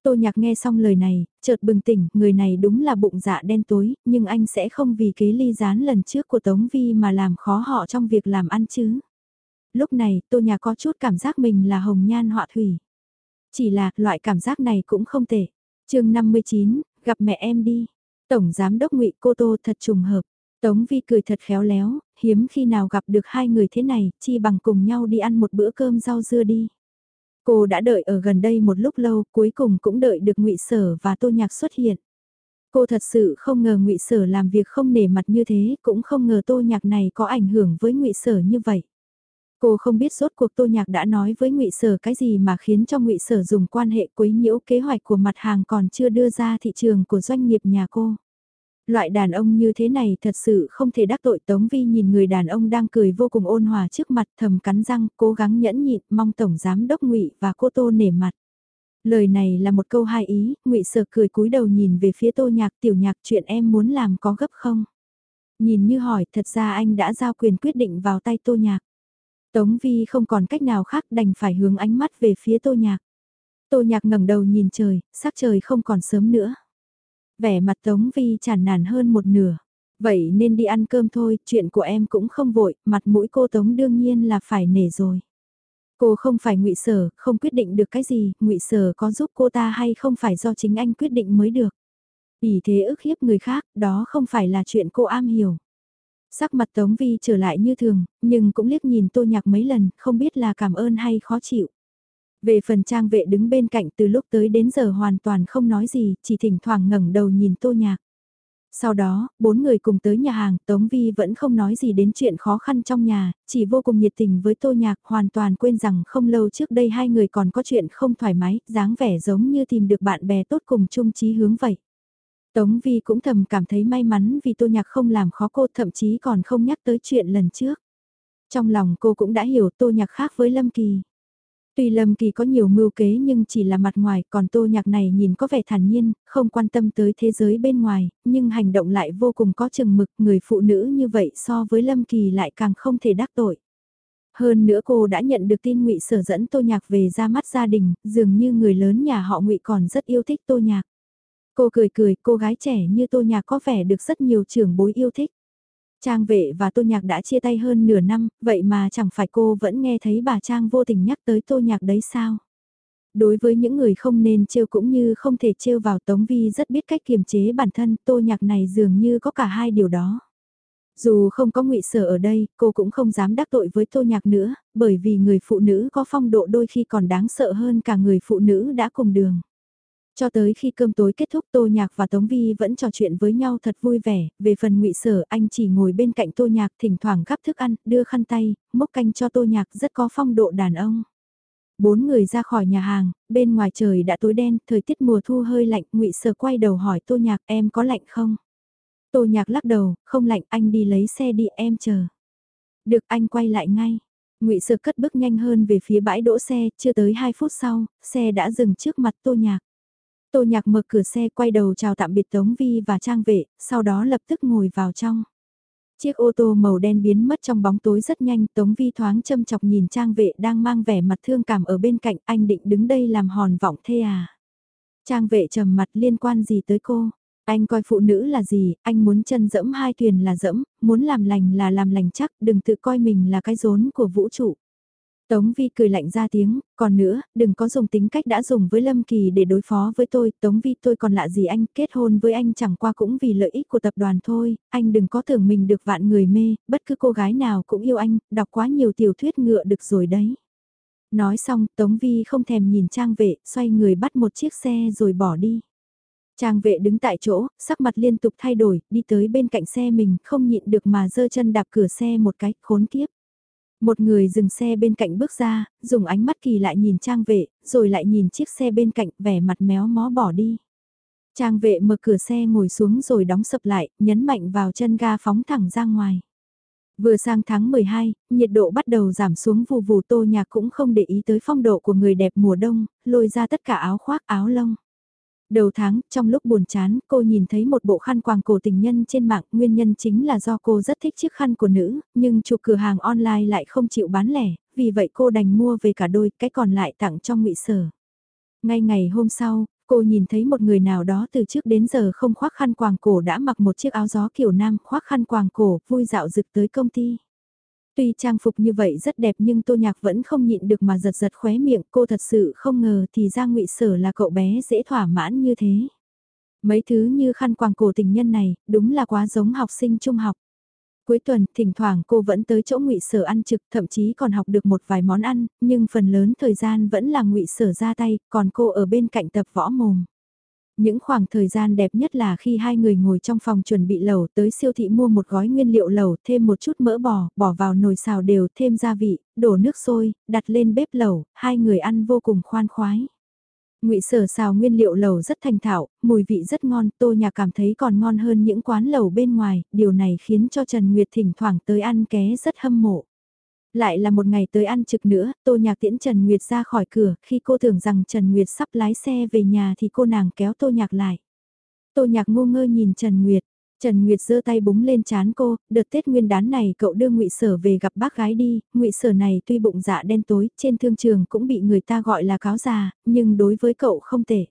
Tô Nhạc nghe xong lời này, chợt bừng tỉnh, người này đúng là bụng dạ đen tối, nhưng anh sẽ không vì kế ly gián lần trước của Tống Vi mà làm khó họ trong việc làm ăn chứ. Lúc này, Tô Nhạc có chút cảm giác mình là hồng nhan họa thủy. Chỉ là, loại cảm giác này cũng không tệ. chương 59, gặp mẹ em đi. Tổng Giám Đốc ngụy Cô Tô thật trùng hợp. Tống Vi cười thật khéo léo, hiếm khi nào gặp được hai người thế này, chi bằng cùng nhau đi ăn một bữa cơm rau dưa đi. Cô đã đợi ở gần đây một lúc lâu, cuối cùng cũng đợi được ngụy Sở và Tô Nhạc xuất hiện. Cô thật sự không ngờ ngụy Sở làm việc không nể mặt như thế, cũng không ngờ Tô Nhạc này có ảnh hưởng với ngụy Sở như vậy. Cô không biết rốt cuộc Tô Nhạc đã nói với ngụy Sở cái gì mà khiến cho ngụy Sở dùng quan hệ quấy nhiễu kế hoạch của mặt hàng còn chưa đưa ra thị trường của doanh nghiệp nhà cô. Loại đàn ông như thế này thật sự không thể đắc tội Tống Vi nhìn người đàn ông đang cười vô cùng ôn hòa trước mặt thầm cắn răng, cố gắng nhẫn nhịn, mong Tổng Giám Đốc ngụy và cô Tô nể mặt. Lời này là một câu hai ý, ngụy Sở cười cúi đầu nhìn về phía Tô Nhạc tiểu nhạc chuyện em muốn làm có gấp không? Nhìn như hỏi thật ra anh đã giao quyền quyết định vào tay Tô Nhạc. Tống Vi không còn cách nào khác đành phải hướng ánh mắt về phía Tô Nhạc. Tô Nhạc ngẩng đầu nhìn trời, sắc trời không còn sớm nữa. Vẻ mặt Tống Vi chản nản hơn một nửa. Vậy nên đi ăn cơm thôi, chuyện của em cũng không vội, mặt mũi cô Tống đương nhiên là phải nể rồi. Cô không phải ngụy Sở, không quyết định được cái gì, ngụy Sở có giúp cô ta hay không phải do chính anh quyết định mới được. Vì thế ức hiếp người khác, đó không phải là chuyện cô am hiểu. Sắc mặt Tống Vi trở lại như thường, nhưng cũng liếc nhìn tô nhạc mấy lần, không biết là cảm ơn hay khó chịu. Về phần trang vệ đứng bên cạnh từ lúc tới đến giờ hoàn toàn không nói gì, chỉ thỉnh thoảng ngẩng đầu nhìn tô nhạc. Sau đó, bốn người cùng tới nhà hàng, Tống Vi vẫn không nói gì đến chuyện khó khăn trong nhà, chỉ vô cùng nhiệt tình với Tô Nhạc, hoàn toàn quên rằng không lâu trước đây hai người còn có chuyện không thoải mái, dáng vẻ giống như tìm được bạn bè tốt cùng chung chí hướng vậy. Tống Vi cũng thầm cảm thấy may mắn vì Tô Nhạc không làm khó cô thậm chí còn không nhắc tới chuyện lần trước. Trong lòng cô cũng đã hiểu Tô Nhạc khác với Lâm Kỳ. Tuy Lâm Kỳ có nhiều mưu kế nhưng chỉ là mặt ngoài, còn Tô Nhạc này nhìn có vẻ thản nhiên, không quan tâm tới thế giới bên ngoài, nhưng hành động lại vô cùng có chừng mực, người phụ nữ như vậy so với Lâm Kỳ lại càng không thể đắc tội. Hơn nữa cô đã nhận được tin ngụy Sở dẫn Tô Nhạc về ra mắt gia đình, dường như người lớn nhà họ ngụy còn rất yêu thích Tô Nhạc. Cô cười cười, cô gái trẻ như Tô Nhạc có vẻ được rất nhiều trưởng bối yêu thích. Trang vệ và Tô Nhạc đã chia tay hơn nửa năm, vậy mà chẳng phải cô vẫn nghe thấy bà Trang vô tình nhắc tới Tô Nhạc đấy sao? Đối với những người không nên trêu cũng như không thể trêu vào Tống Vi rất biết cách kiềm chế bản thân, Tô Nhạc này dường như có cả hai điều đó. Dù không có ngụy sở ở đây, cô cũng không dám đắc tội với Tô Nhạc nữa, bởi vì người phụ nữ có phong độ đôi khi còn đáng sợ hơn cả người phụ nữ đã cùng đường. Cho tới khi cơm tối kết thúc Tô Nhạc và Tống Vi vẫn trò chuyện với nhau thật vui vẻ, về phần ngụy Sở anh chỉ ngồi bên cạnh Tô Nhạc thỉnh thoảng gắp thức ăn, đưa khăn tay, mốc canh cho Tô Nhạc rất có phong độ đàn ông. Bốn người ra khỏi nhà hàng, bên ngoài trời đã tối đen, thời tiết mùa thu hơi lạnh, ngụy Sở quay đầu hỏi Tô Nhạc em có lạnh không? Tô Nhạc lắc đầu, không lạnh anh đi lấy xe đi em chờ. Được anh quay lại ngay. Ngụy Sở cất bước nhanh hơn về phía bãi đỗ xe, chưa tới 2 phút sau, xe đã dừng trước mặt Tô Nhạc. Tô Nhạc mở cửa xe quay đầu chào tạm biệt Tống Vi và Trang Vệ, sau đó lập tức ngồi vào trong. Chiếc ô tô màu đen biến mất trong bóng tối rất nhanh, Tống Vi thoáng châm chọc nhìn Trang Vệ đang mang vẻ mặt thương cảm ở bên cạnh, anh định đứng đây làm hòn vọng thê à. Trang Vệ trầm mặt liên quan gì tới cô? Anh coi phụ nữ là gì, anh muốn chân dẫm hai thuyền là dẫm, muốn làm lành là làm lành chắc, đừng tự coi mình là cái rốn của vũ trụ. Tống Vi cười lạnh ra tiếng, còn nữa, đừng có dùng tính cách đã dùng với Lâm Kỳ để đối phó với tôi, Tống Vi tôi còn lạ gì anh, kết hôn với anh chẳng qua cũng vì lợi ích của tập đoàn thôi, anh đừng có tưởng mình được vạn người mê, bất cứ cô gái nào cũng yêu anh, đọc quá nhiều tiểu thuyết ngựa được rồi đấy. Nói xong, Tống Vi không thèm nhìn Trang vệ, xoay người bắt một chiếc xe rồi bỏ đi. Trang vệ đứng tại chỗ, sắc mặt liên tục thay đổi, đi tới bên cạnh xe mình, không nhịn được mà giơ chân đạp cửa xe một cái, khốn kiếp. Một người dừng xe bên cạnh bước ra, dùng ánh mắt kỳ lại nhìn trang vệ, rồi lại nhìn chiếc xe bên cạnh vẻ mặt méo mó bỏ đi. Trang vệ mở cửa xe ngồi xuống rồi đóng sập lại, nhấn mạnh vào chân ga phóng thẳng ra ngoài. Vừa sang tháng 12, nhiệt độ bắt đầu giảm xuống vù vù tô nhạc cũng không để ý tới phong độ của người đẹp mùa đông, lôi ra tất cả áo khoác áo lông. Đầu tháng, trong lúc buồn chán, cô nhìn thấy một bộ khăn quàng cổ tình nhân trên mạng, nguyên nhân chính là do cô rất thích chiếc khăn của nữ, nhưng chủ cửa hàng online lại không chịu bán lẻ, vì vậy cô đành mua về cả đôi, cái còn lại tặng cho ngụy Sở. Ngay ngày hôm sau, cô nhìn thấy một người nào đó từ trước đến giờ không khoác khăn quàng cổ đã mặc một chiếc áo gió kiểu nam khoác khăn quàng cổ, vui dạo rực tới công ty. Tuy trang phục như vậy rất đẹp nhưng Tô Nhạc vẫn không nhịn được mà giật giật khóe miệng cô thật sự không ngờ thì ra ngụy Sở là cậu bé dễ thỏa mãn như thế. Mấy thứ như khăn quàng cổ tình nhân này, đúng là quá giống học sinh trung học. Cuối tuần, thỉnh thoảng cô vẫn tới chỗ ngụy Sở ăn trực, thậm chí còn học được một vài món ăn, nhưng phần lớn thời gian vẫn là ngụy Sở ra tay, còn cô ở bên cạnh tập võ mồm. Những khoảng thời gian đẹp nhất là khi hai người ngồi trong phòng chuẩn bị lẩu tới siêu thị mua một gói nguyên liệu lẩu thêm một chút mỡ bò, bỏ vào nồi xào đều thêm gia vị, đổ nước sôi, đặt lên bếp lẩu, hai người ăn vô cùng khoan khoái. Ngụy Sở xào nguyên liệu lẩu rất thành thạo, mùi vị rất ngon, Tô Nhà cảm thấy còn ngon hơn những quán lẩu bên ngoài, điều này khiến cho Trần Nguyệt thỉnh thoảng tới ăn ké rất hâm mộ. Lại là một ngày tới ăn trực nữa, Tô Nhạc tiễn Trần Nguyệt ra khỏi cửa, khi cô tưởng rằng Trần Nguyệt sắp lái xe về nhà thì cô nàng kéo Tô Nhạc lại. Tô Nhạc ngu ngơ nhìn Trần Nguyệt, Trần Nguyệt giơ tay búng lên chán cô, đợt Tết Nguyên đán này cậu đưa Ngụy Sở về gặp bác gái đi, Ngụy Sở này tuy bụng dạ đen tối, trên thương trường cũng bị người ta gọi là cáo già, nhưng đối với cậu không tệ.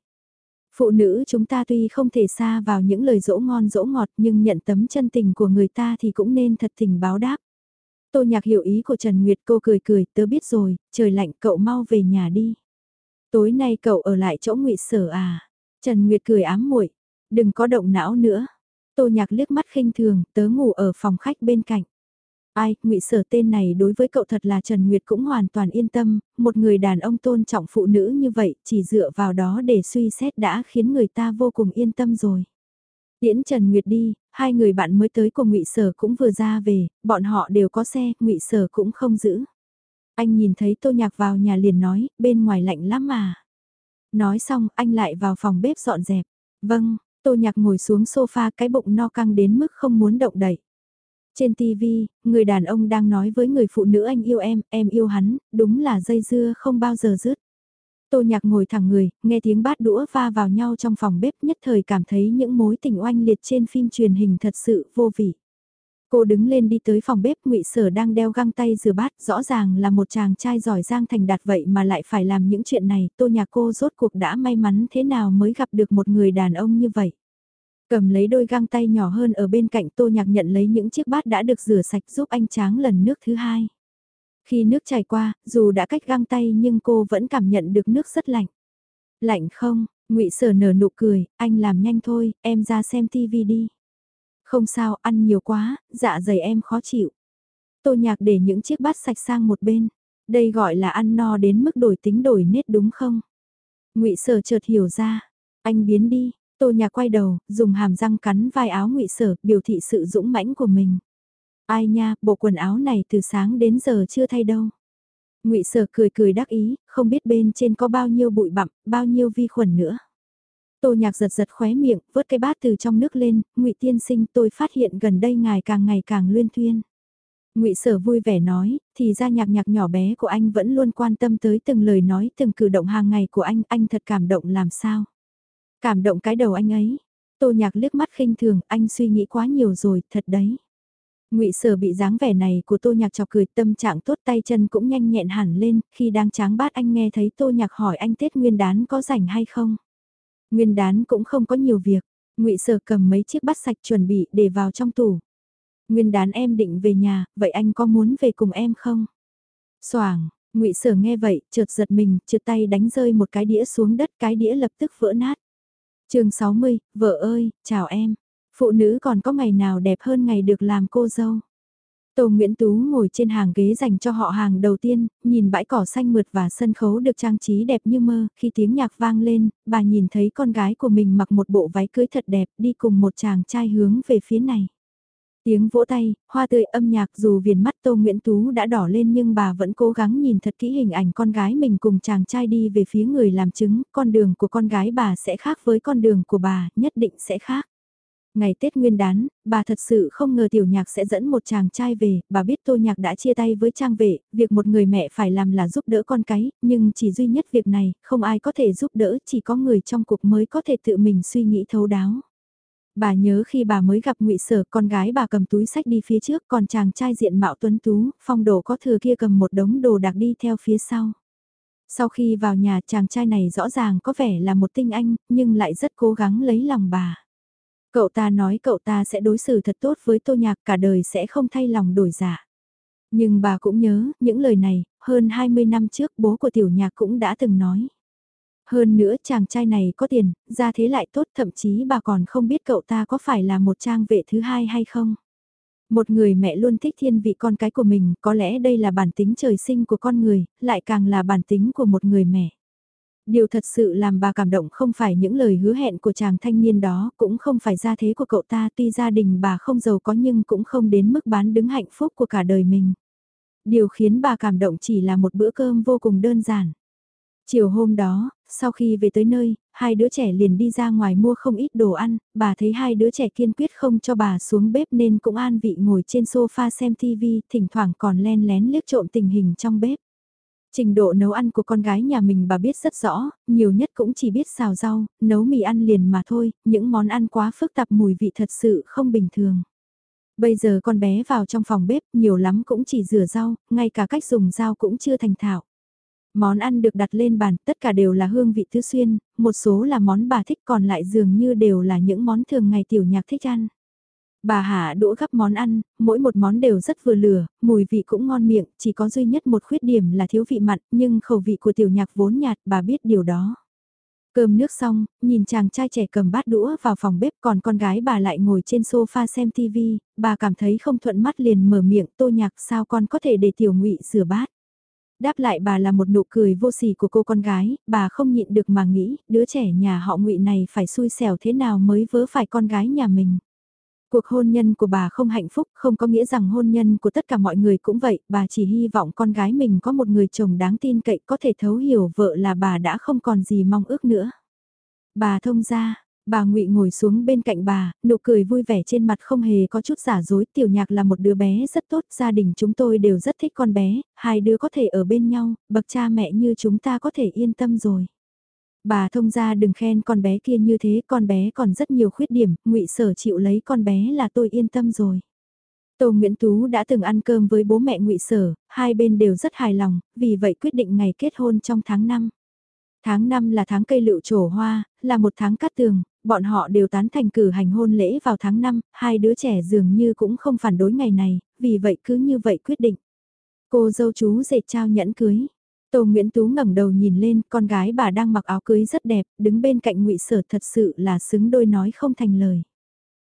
Phụ nữ chúng ta tuy không thể xa vào những lời dỗ ngon dỗ ngọt nhưng nhận tấm chân tình của người ta thì cũng nên thật tình báo đáp. Tô nhạc hiểu ý của Trần Nguyệt cô cười cười, tớ biết rồi, trời lạnh cậu mau về nhà đi. Tối nay cậu ở lại chỗ ngụy Sở à? Trần Nguyệt cười ám muội, đừng có động não nữa. Tô nhạc liếc mắt khinh thường, tớ ngủ ở phòng khách bên cạnh. Ai, ngụy Sở tên này đối với cậu thật là Trần Nguyệt cũng hoàn toàn yên tâm, một người đàn ông tôn trọng phụ nữ như vậy, chỉ dựa vào đó để suy xét đã khiến người ta vô cùng yên tâm rồi. Tiễn Trần Nguyệt đi, hai người bạn mới tới của ngụy Sở cũng vừa ra về, bọn họ đều có xe, ngụy Sở cũng không giữ. Anh nhìn thấy Tô Nhạc vào nhà liền nói, bên ngoài lạnh lắm mà. Nói xong, anh lại vào phòng bếp dọn dẹp. Vâng, Tô Nhạc ngồi xuống sofa cái bụng no căng đến mức không muốn động đậy. Trên TV, người đàn ông đang nói với người phụ nữ anh yêu em, em yêu hắn, đúng là dây dưa không bao giờ dứt. Tô nhạc ngồi thẳng người, nghe tiếng bát đũa va vào nhau trong phòng bếp nhất thời cảm thấy những mối tình oanh liệt trên phim truyền hình thật sự vô vị. Cô đứng lên đi tới phòng bếp ngụy Sở đang đeo găng tay rửa bát rõ ràng là một chàng trai giỏi giang thành đạt vậy mà lại phải làm những chuyện này. Tô nhà cô rốt cuộc đã may mắn thế nào mới gặp được một người đàn ông như vậy. Cầm lấy đôi găng tay nhỏ hơn ở bên cạnh tô nhạc nhận lấy những chiếc bát đã được rửa sạch giúp anh tráng lần nước thứ hai. Khi nước chảy qua, dù đã cách găng tay nhưng cô vẫn cảm nhận được nước rất lạnh. Lạnh không, ngụy Sở nở nụ cười, anh làm nhanh thôi, em ra xem tivi đi. Không sao, ăn nhiều quá, dạ dày em khó chịu. Tô nhạc để những chiếc bát sạch sang một bên. Đây gọi là ăn no đến mức đổi tính đổi nết đúng không? ngụy Sở chợt hiểu ra. Anh biến đi, Tô nhạc quay đầu, dùng hàm răng cắn vai áo ngụy Sở, biểu thị sự dũng mãnh của mình. Ai nha, bộ quần áo này từ sáng đến giờ chưa thay đâu. Ngụy Sở cười cười đắc ý, không biết bên trên có bao nhiêu bụi bặm, bao nhiêu vi khuẩn nữa. Tô Nhạc giật giật khóe miệng, vớt cái bát từ trong nước lên, "Ngụy tiên sinh, tôi phát hiện gần đây ngài càng ngày càng luyên thuyên." Ngụy Sở vui vẻ nói, thì ra nhạc nhạc nhỏ bé của anh vẫn luôn quan tâm tới từng lời nói, từng cử động hàng ngày của anh, anh thật cảm động làm sao? Cảm động cái đầu anh ấy. Tô Nhạc liếc mắt khinh thường, anh suy nghĩ quá nhiều rồi, thật đấy. Ngụy Sở bị dáng vẻ này của Tô Nhạc chọc cười, tâm trạng tốt tay chân cũng nhanh nhẹn hẳn lên, khi đang tráng bát anh nghe thấy Tô Nhạc hỏi anh Tết Nguyên đán có rảnh hay không. Nguyên đán cũng không có nhiều việc, Ngụy Sở cầm mấy chiếc bát sạch chuẩn bị để vào trong tủ. Nguyên đán em định về nhà, vậy anh có muốn về cùng em không? Soảng, Ngụy Sở nghe vậy, chợt giật mình, trượt tay đánh rơi một cái đĩa xuống đất, cái đĩa lập tức vỡ nát. Chương 60, vợ ơi, chào em. Phụ nữ còn có ngày nào đẹp hơn ngày được làm cô dâu. Tô Nguyễn Tú ngồi trên hàng ghế dành cho họ hàng đầu tiên, nhìn bãi cỏ xanh mượt và sân khấu được trang trí đẹp như mơ, khi tiếng nhạc vang lên, bà nhìn thấy con gái của mình mặc một bộ váy cưới thật đẹp đi cùng một chàng trai hướng về phía này. Tiếng vỗ tay, hoa tươi âm nhạc dù viền mắt Tô Nguyễn Tú đã đỏ lên nhưng bà vẫn cố gắng nhìn thật kỹ hình ảnh con gái mình cùng chàng trai đi về phía người làm chứng, con đường của con gái bà sẽ khác với con đường của bà, nhất định sẽ khác. Ngày Tết Nguyên đán, bà thật sự không ngờ tiểu nhạc sẽ dẫn một chàng trai về, bà biết tô nhạc đã chia tay với trang vệ, việc một người mẹ phải làm là giúp đỡ con cái, nhưng chỉ duy nhất việc này, không ai có thể giúp đỡ, chỉ có người trong cuộc mới có thể tự mình suy nghĩ thấu đáo. Bà nhớ khi bà mới gặp ngụy Sở, con gái bà cầm túi sách đi phía trước, còn chàng trai diện mạo tuấn tú, phong đồ có thừa kia cầm một đống đồ đạc đi theo phía sau. Sau khi vào nhà chàng trai này rõ ràng có vẻ là một tinh anh, nhưng lại rất cố gắng lấy lòng bà. Cậu ta nói cậu ta sẽ đối xử thật tốt với tô nhạc cả đời sẽ không thay lòng đổi giả. Dạ. Nhưng bà cũng nhớ, những lời này, hơn 20 năm trước bố của tiểu nhạc cũng đã từng nói. Hơn nữa chàng trai này có tiền, ra thế lại tốt thậm chí bà còn không biết cậu ta có phải là một trang vệ thứ hai hay không. Một người mẹ luôn thích thiên vị con cái của mình, có lẽ đây là bản tính trời sinh của con người, lại càng là bản tính của một người mẹ. Điều thật sự làm bà cảm động không phải những lời hứa hẹn của chàng thanh niên đó, cũng không phải gia thế của cậu ta tuy gia đình bà không giàu có nhưng cũng không đến mức bán đứng hạnh phúc của cả đời mình. Điều khiến bà cảm động chỉ là một bữa cơm vô cùng đơn giản. Chiều hôm đó, sau khi về tới nơi, hai đứa trẻ liền đi ra ngoài mua không ít đồ ăn, bà thấy hai đứa trẻ kiên quyết không cho bà xuống bếp nên cũng an vị ngồi trên sofa xem TV, thỉnh thoảng còn len lén liếc trộm tình hình trong bếp. Trình độ nấu ăn của con gái nhà mình bà biết rất rõ, nhiều nhất cũng chỉ biết xào rau, nấu mì ăn liền mà thôi, những món ăn quá phức tạp mùi vị thật sự không bình thường. Bây giờ con bé vào trong phòng bếp nhiều lắm cũng chỉ rửa rau, ngay cả cách dùng dao cũng chưa thành thạo. Món ăn được đặt lên bàn, tất cả đều là hương vị tứ xuyên, một số là món bà thích còn lại dường như đều là những món thường ngày tiểu nhạc thích ăn. Bà hạ đũa gắp món ăn, mỗi một món đều rất vừa lửa, mùi vị cũng ngon miệng, chỉ có duy nhất một khuyết điểm là thiếu vị mặn, nhưng khẩu vị của tiểu nhạc vốn nhạt, bà biết điều đó. Cơm nước xong, nhìn chàng trai trẻ cầm bát đũa vào phòng bếp còn con gái bà lại ngồi trên sofa xem TV, bà cảm thấy không thuận mắt liền mở miệng tô nhạc sao con có thể để tiểu ngụy rửa bát. Đáp lại bà là một nụ cười vô sỉ của cô con gái, bà không nhịn được mà nghĩ, đứa trẻ nhà họ ngụy này phải xui xẻo thế nào mới vớ phải con gái nhà mình. Cuộc hôn nhân của bà không hạnh phúc, không có nghĩa rằng hôn nhân của tất cả mọi người cũng vậy, bà chỉ hy vọng con gái mình có một người chồng đáng tin cậy có thể thấu hiểu vợ là bà đã không còn gì mong ước nữa. Bà thông ra, bà ngụy ngồi xuống bên cạnh bà, nụ cười vui vẻ trên mặt không hề có chút giả dối, tiểu nhạc là một đứa bé rất tốt, gia đình chúng tôi đều rất thích con bé, hai đứa có thể ở bên nhau, bậc cha mẹ như chúng ta có thể yên tâm rồi. Bà thông ra đừng khen con bé kia như thế, con bé còn rất nhiều khuyết điểm, ngụy sở chịu lấy con bé là tôi yên tâm rồi. Tô Nguyễn Tú đã từng ăn cơm với bố mẹ ngụy Sở, hai bên đều rất hài lòng, vì vậy quyết định ngày kết hôn trong tháng 5. Tháng 5 là tháng cây lựu trổ hoa, là một tháng cắt tường, bọn họ đều tán thành cử hành hôn lễ vào tháng 5, hai đứa trẻ dường như cũng không phản đối ngày này, vì vậy cứ như vậy quyết định. Cô dâu chú dệt trao nhẫn cưới, Tô Nguyễn Tú ngẩng đầu nhìn lên, con gái bà đang mặc áo cưới rất đẹp, đứng bên cạnh ngụy Sở thật sự là xứng đôi nói không thành lời.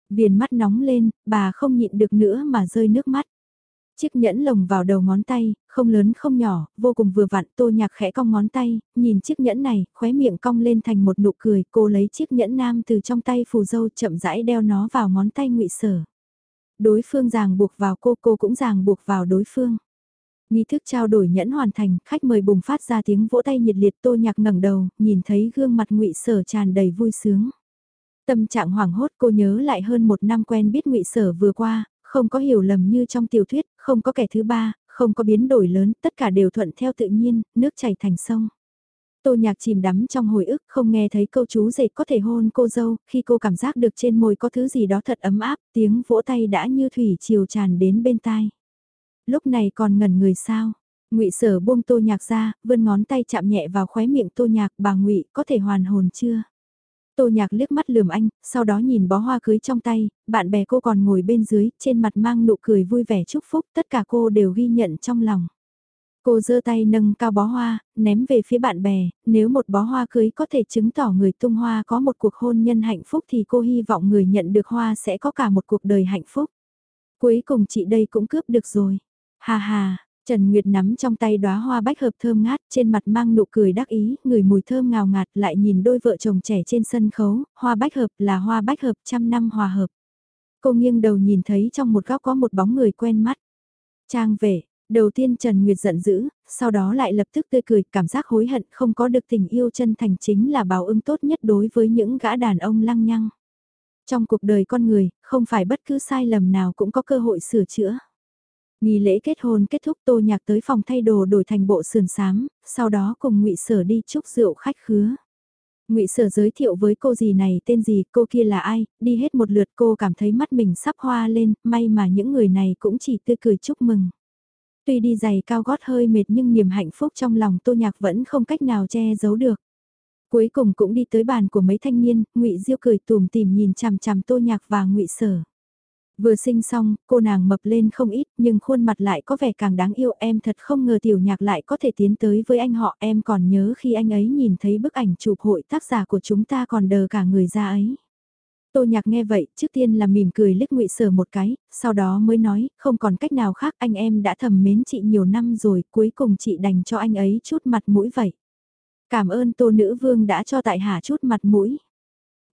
Viền mắt nóng lên, bà không nhịn được nữa mà rơi nước mắt. Chiếc nhẫn lồng vào đầu ngón tay, không lớn không nhỏ, vô cùng vừa vặn, tô nhạc khẽ cong ngón tay, nhìn chiếc nhẫn này, khóe miệng cong lên thành một nụ cười, cô lấy chiếc nhẫn nam từ trong tay phù dâu chậm rãi đeo nó vào ngón tay ngụy Sở. Đối phương ràng buộc vào cô, cô cũng ràng buộc vào đối phương. Nghi thức trao đổi nhẫn hoàn thành, khách mời bùng phát ra tiếng vỗ tay nhiệt liệt tô nhạc ngẩng đầu, nhìn thấy gương mặt ngụy Sở tràn đầy vui sướng. Tâm trạng hoảng hốt cô nhớ lại hơn một năm quen biết ngụy Sở vừa qua, không có hiểu lầm như trong tiểu thuyết, không có kẻ thứ ba, không có biến đổi lớn, tất cả đều thuận theo tự nhiên, nước chảy thành sông. Tô nhạc chìm đắm trong hồi ức không nghe thấy câu chú dệt có thể hôn cô dâu, khi cô cảm giác được trên môi có thứ gì đó thật ấm áp, tiếng vỗ tay đã như thủy chiều tràn đến bên tai lúc này còn ngẩn người sao? Ngụy Sở buông Tô Nhạc ra, vươn ngón tay chạm nhẹ vào khóe miệng Tô Nhạc, bà Ngụy có thể hoàn hồn chưa? Tô Nhạc liếc mắt lườm anh, sau đó nhìn bó hoa cưới trong tay, bạn bè cô còn ngồi bên dưới, trên mặt mang nụ cười vui vẻ chúc phúc, tất cả cô đều ghi nhận trong lòng. Cô giơ tay nâng cao bó hoa, ném về phía bạn bè, nếu một bó hoa cưới có thể chứng tỏ người tung hoa có một cuộc hôn nhân hạnh phúc thì cô hy vọng người nhận được hoa sẽ có cả một cuộc đời hạnh phúc. Cuối cùng chị đây cũng cướp được rồi. Hà hà, Trần Nguyệt nắm trong tay đóa hoa bách hợp thơm ngát trên mặt mang nụ cười đắc ý, người mùi thơm ngào ngạt lại nhìn đôi vợ chồng trẻ trên sân khấu, hoa bách hợp là hoa bách hợp trăm năm hòa hợp. Cô nghiêng đầu nhìn thấy trong một góc có một bóng người quen mắt. Trang vệ. đầu tiên Trần Nguyệt giận dữ, sau đó lại lập tức tươi cười, cảm giác hối hận không có được tình yêu chân thành chính là báo ứng tốt nhất đối với những gã đàn ông lăng nhăng. Trong cuộc đời con người, không phải bất cứ sai lầm nào cũng có cơ hội sửa chữa. Nghi lễ kết hôn kết thúc Tô Nhạc tới phòng thay đồ đổi thành bộ sườn xám, sau đó cùng ngụy Sở đi chúc rượu khách khứa. Ngụy Sở giới thiệu với cô gì này tên gì, cô kia là ai, đi hết một lượt cô cảm thấy mắt mình sắp hoa lên, may mà những người này cũng chỉ tươi cười chúc mừng. Tuy đi giày cao gót hơi mệt nhưng niềm hạnh phúc trong lòng Tô Nhạc vẫn không cách nào che giấu được. Cuối cùng cũng đi tới bàn của mấy thanh niên, Ngụy Diêu cười tùm tìm nhìn chằm chằm Tô Nhạc và Ngụy Sở. Vừa sinh xong, cô nàng mập lên không ít nhưng khuôn mặt lại có vẻ càng đáng yêu em thật không ngờ tiểu nhạc lại có thể tiến tới với anh họ em còn nhớ khi anh ấy nhìn thấy bức ảnh chụp hội tác giả của chúng ta còn đờ cả người ra ấy. Tô nhạc nghe vậy, trước tiên là mỉm cười liếc ngụy sở một cái, sau đó mới nói, không còn cách nào khác anh em đã thầm mến chị nhiều năm rồi, cuối cùng chị đành cho anh ấy chút mặt mũi vậy. Cảm ơn tô nữ vương đã cho tại hạ chút mặt mũi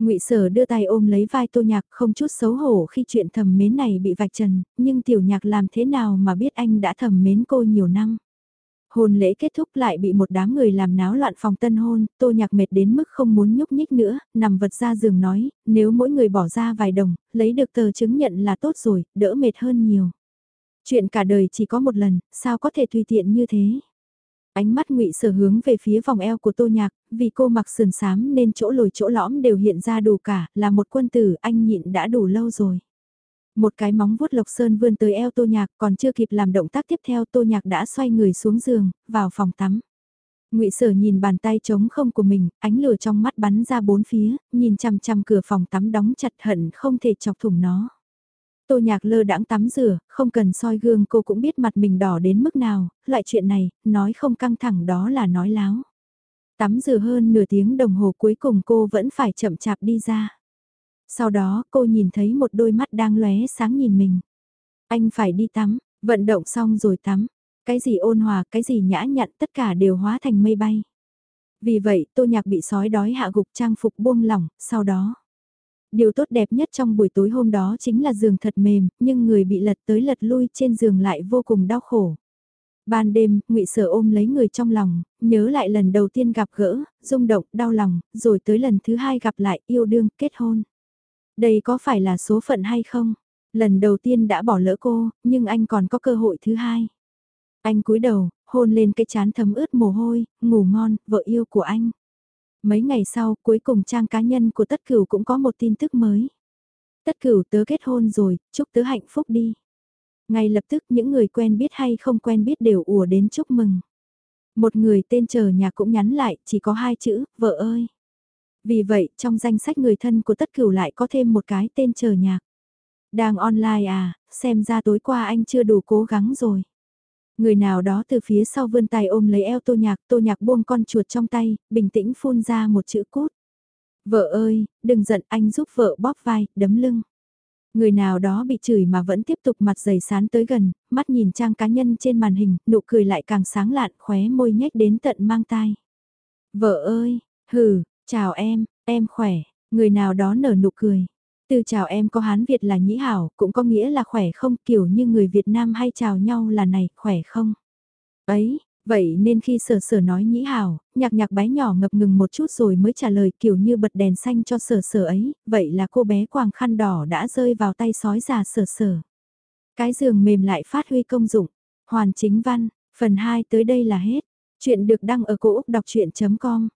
ngụy Sở đưa tay ôm lấy vai Tô Nhạc không chút xấu hổ khi chuyện thầm mến này bị vạch trần, nhưng Tiểu Nhạc làm thế nào mà biết anh đã thầm mến cô nhiều năm. Hôn lễ kết thúc lại bị một đám người làm náo loạn phòng tân hôn, Tô Nhạc mệt đến mức không muốn nhúc nhích nữa, nằm vật ra giường nói, nếu mỗi người bỏ ra vài đồng, lấy được tờ chứng nhận là tốt rồi, đỡ mệt hơn nhiều. Chuyện cả đời chỉ có một lần, sao có thể tùy tiện như thế? Ánh mắt ngụy sở hướng về phía vòng eo của tô nhạc, vì cô mặc sườn xám nên chỗ lồi chỗ lõm đều hiện ra đủ cả, là một quân tử anh nhịn đã đủ lâu rồi. Một cái móng vuốt lộc sơn vươn tới eo tô nhạc còn chưa kịp làm động tác tiếp theo tô nhạc đã xoay người xuống giường, vào phòng tắm. ngụy sở nhìn bàn tay trống không của mình, ánh lửa trong mắt bắn ra bốn phía, nhìn chằm chằm cửa phòng tắm đóng chặt hận không thể chọc thủng nó. Tô nhạc lơ đãng tắm rửa, không cần soi gương cô cũng biết mặt mình đỏ đến mức nào, loại chuyện này, nói không căng thẳng đó là nói láo. Tắm rửa hơn nửa tiếng đồng hồ cuối cùng cô vẫn phải chậm chạp đi ra. Sau đó cô nhìn thấy một đôi mắt đang lóe sáng nhìn mình. Anh phải đi tắm, vận động xong rồi tắm. Cái gì ôn hòa, cái gì nhã nhặn tất cả đều hóa thành mây bay. Vì vậy tô nhạc bị sói đói hạ gục trang phục buông lỏng, sau đó. Điều tốt đẹp nhất trong buổi tối hôm đó chính là giường thật mềm, nhưng người bị lật tới lật lui trên giường lại vô cùng đau khổ. Ban đêm, ngụy Sở ôm lấy người trong lòng, nhớ lại lần đầu tiên gặp gỡ, rung động, đau lòng, rồi tới lần thứ hai gặp lại, yêu đương, kết hôn. Đây có phải là số phận hay không? Lần đầu tiên đã bỏ lỡ cô, nhưng anh còn có cơ hội thứ hai. Anh cúi đầu, hôn lên cái chán thấm ướt mồ hôi, ngủ ngon, vợ yêu của anh. Mấy ngày sau, cuối cùng trang cá nhân của tất cửu cũng có một tin tức mới. Tất cửu tớ kết hôn rồi, chúc tớ hạnh phúc đi. Ngay lập tức những người quen biết hay không quen biết đều ùa đến chúc mừng. Một người tên chờ nhà cũng nhắn lại, chỉ có hai chữ, vợ ơi. Vì vậy, trong danh sách người thân của tất cửu lại có thêm một cái tên chờ nhạc. Đang online à, xem ra tối qua anh chưa đủ cố gắng rồi. Người nào đó từ phía sau vươn tay ôm lấy eo tô nhạc, tô nhạc buông con chuột trong tay, bình tĩnh phun ra một chữ cút. Vợ ơi, đừng giận anh giúp vợ bóp vai, đấm lưng. Người nào đó bị chửi mà vẫn tiếp tục mặt dày sán tới gần, mắt nhìn trang cá nhân trên màn hình, nụ cười lại càng sáng lạn, khóe môi nhếch đến tận mang tai. Vợ ơi, hừ, chào em, em khỏe, người nào đó nở nụ cười. Từ chào em có Hán Việt là nhĩ hảo, cũng có nghĩa là khỏe không, kiểu như người Việt Nam hay chào nhau là này, khỏe không. Ấy, vậy nên khi sở sở nói nhĩ hảo, nhạc nhạc bé nhỏ ngập ngừng một chút rồi mới trả lời kiểu như bật đèn xanh cho sở sở ấy, vậy là cô bé quàng khăn đỏ đã rơi vào tay sói già sở sở. Cái giường mềm lại phát huy công dụng. Hoàn chính văn, phần 2 tới đây là hết. Chuyện được đăng ở cổ Úc đọc chuyện.com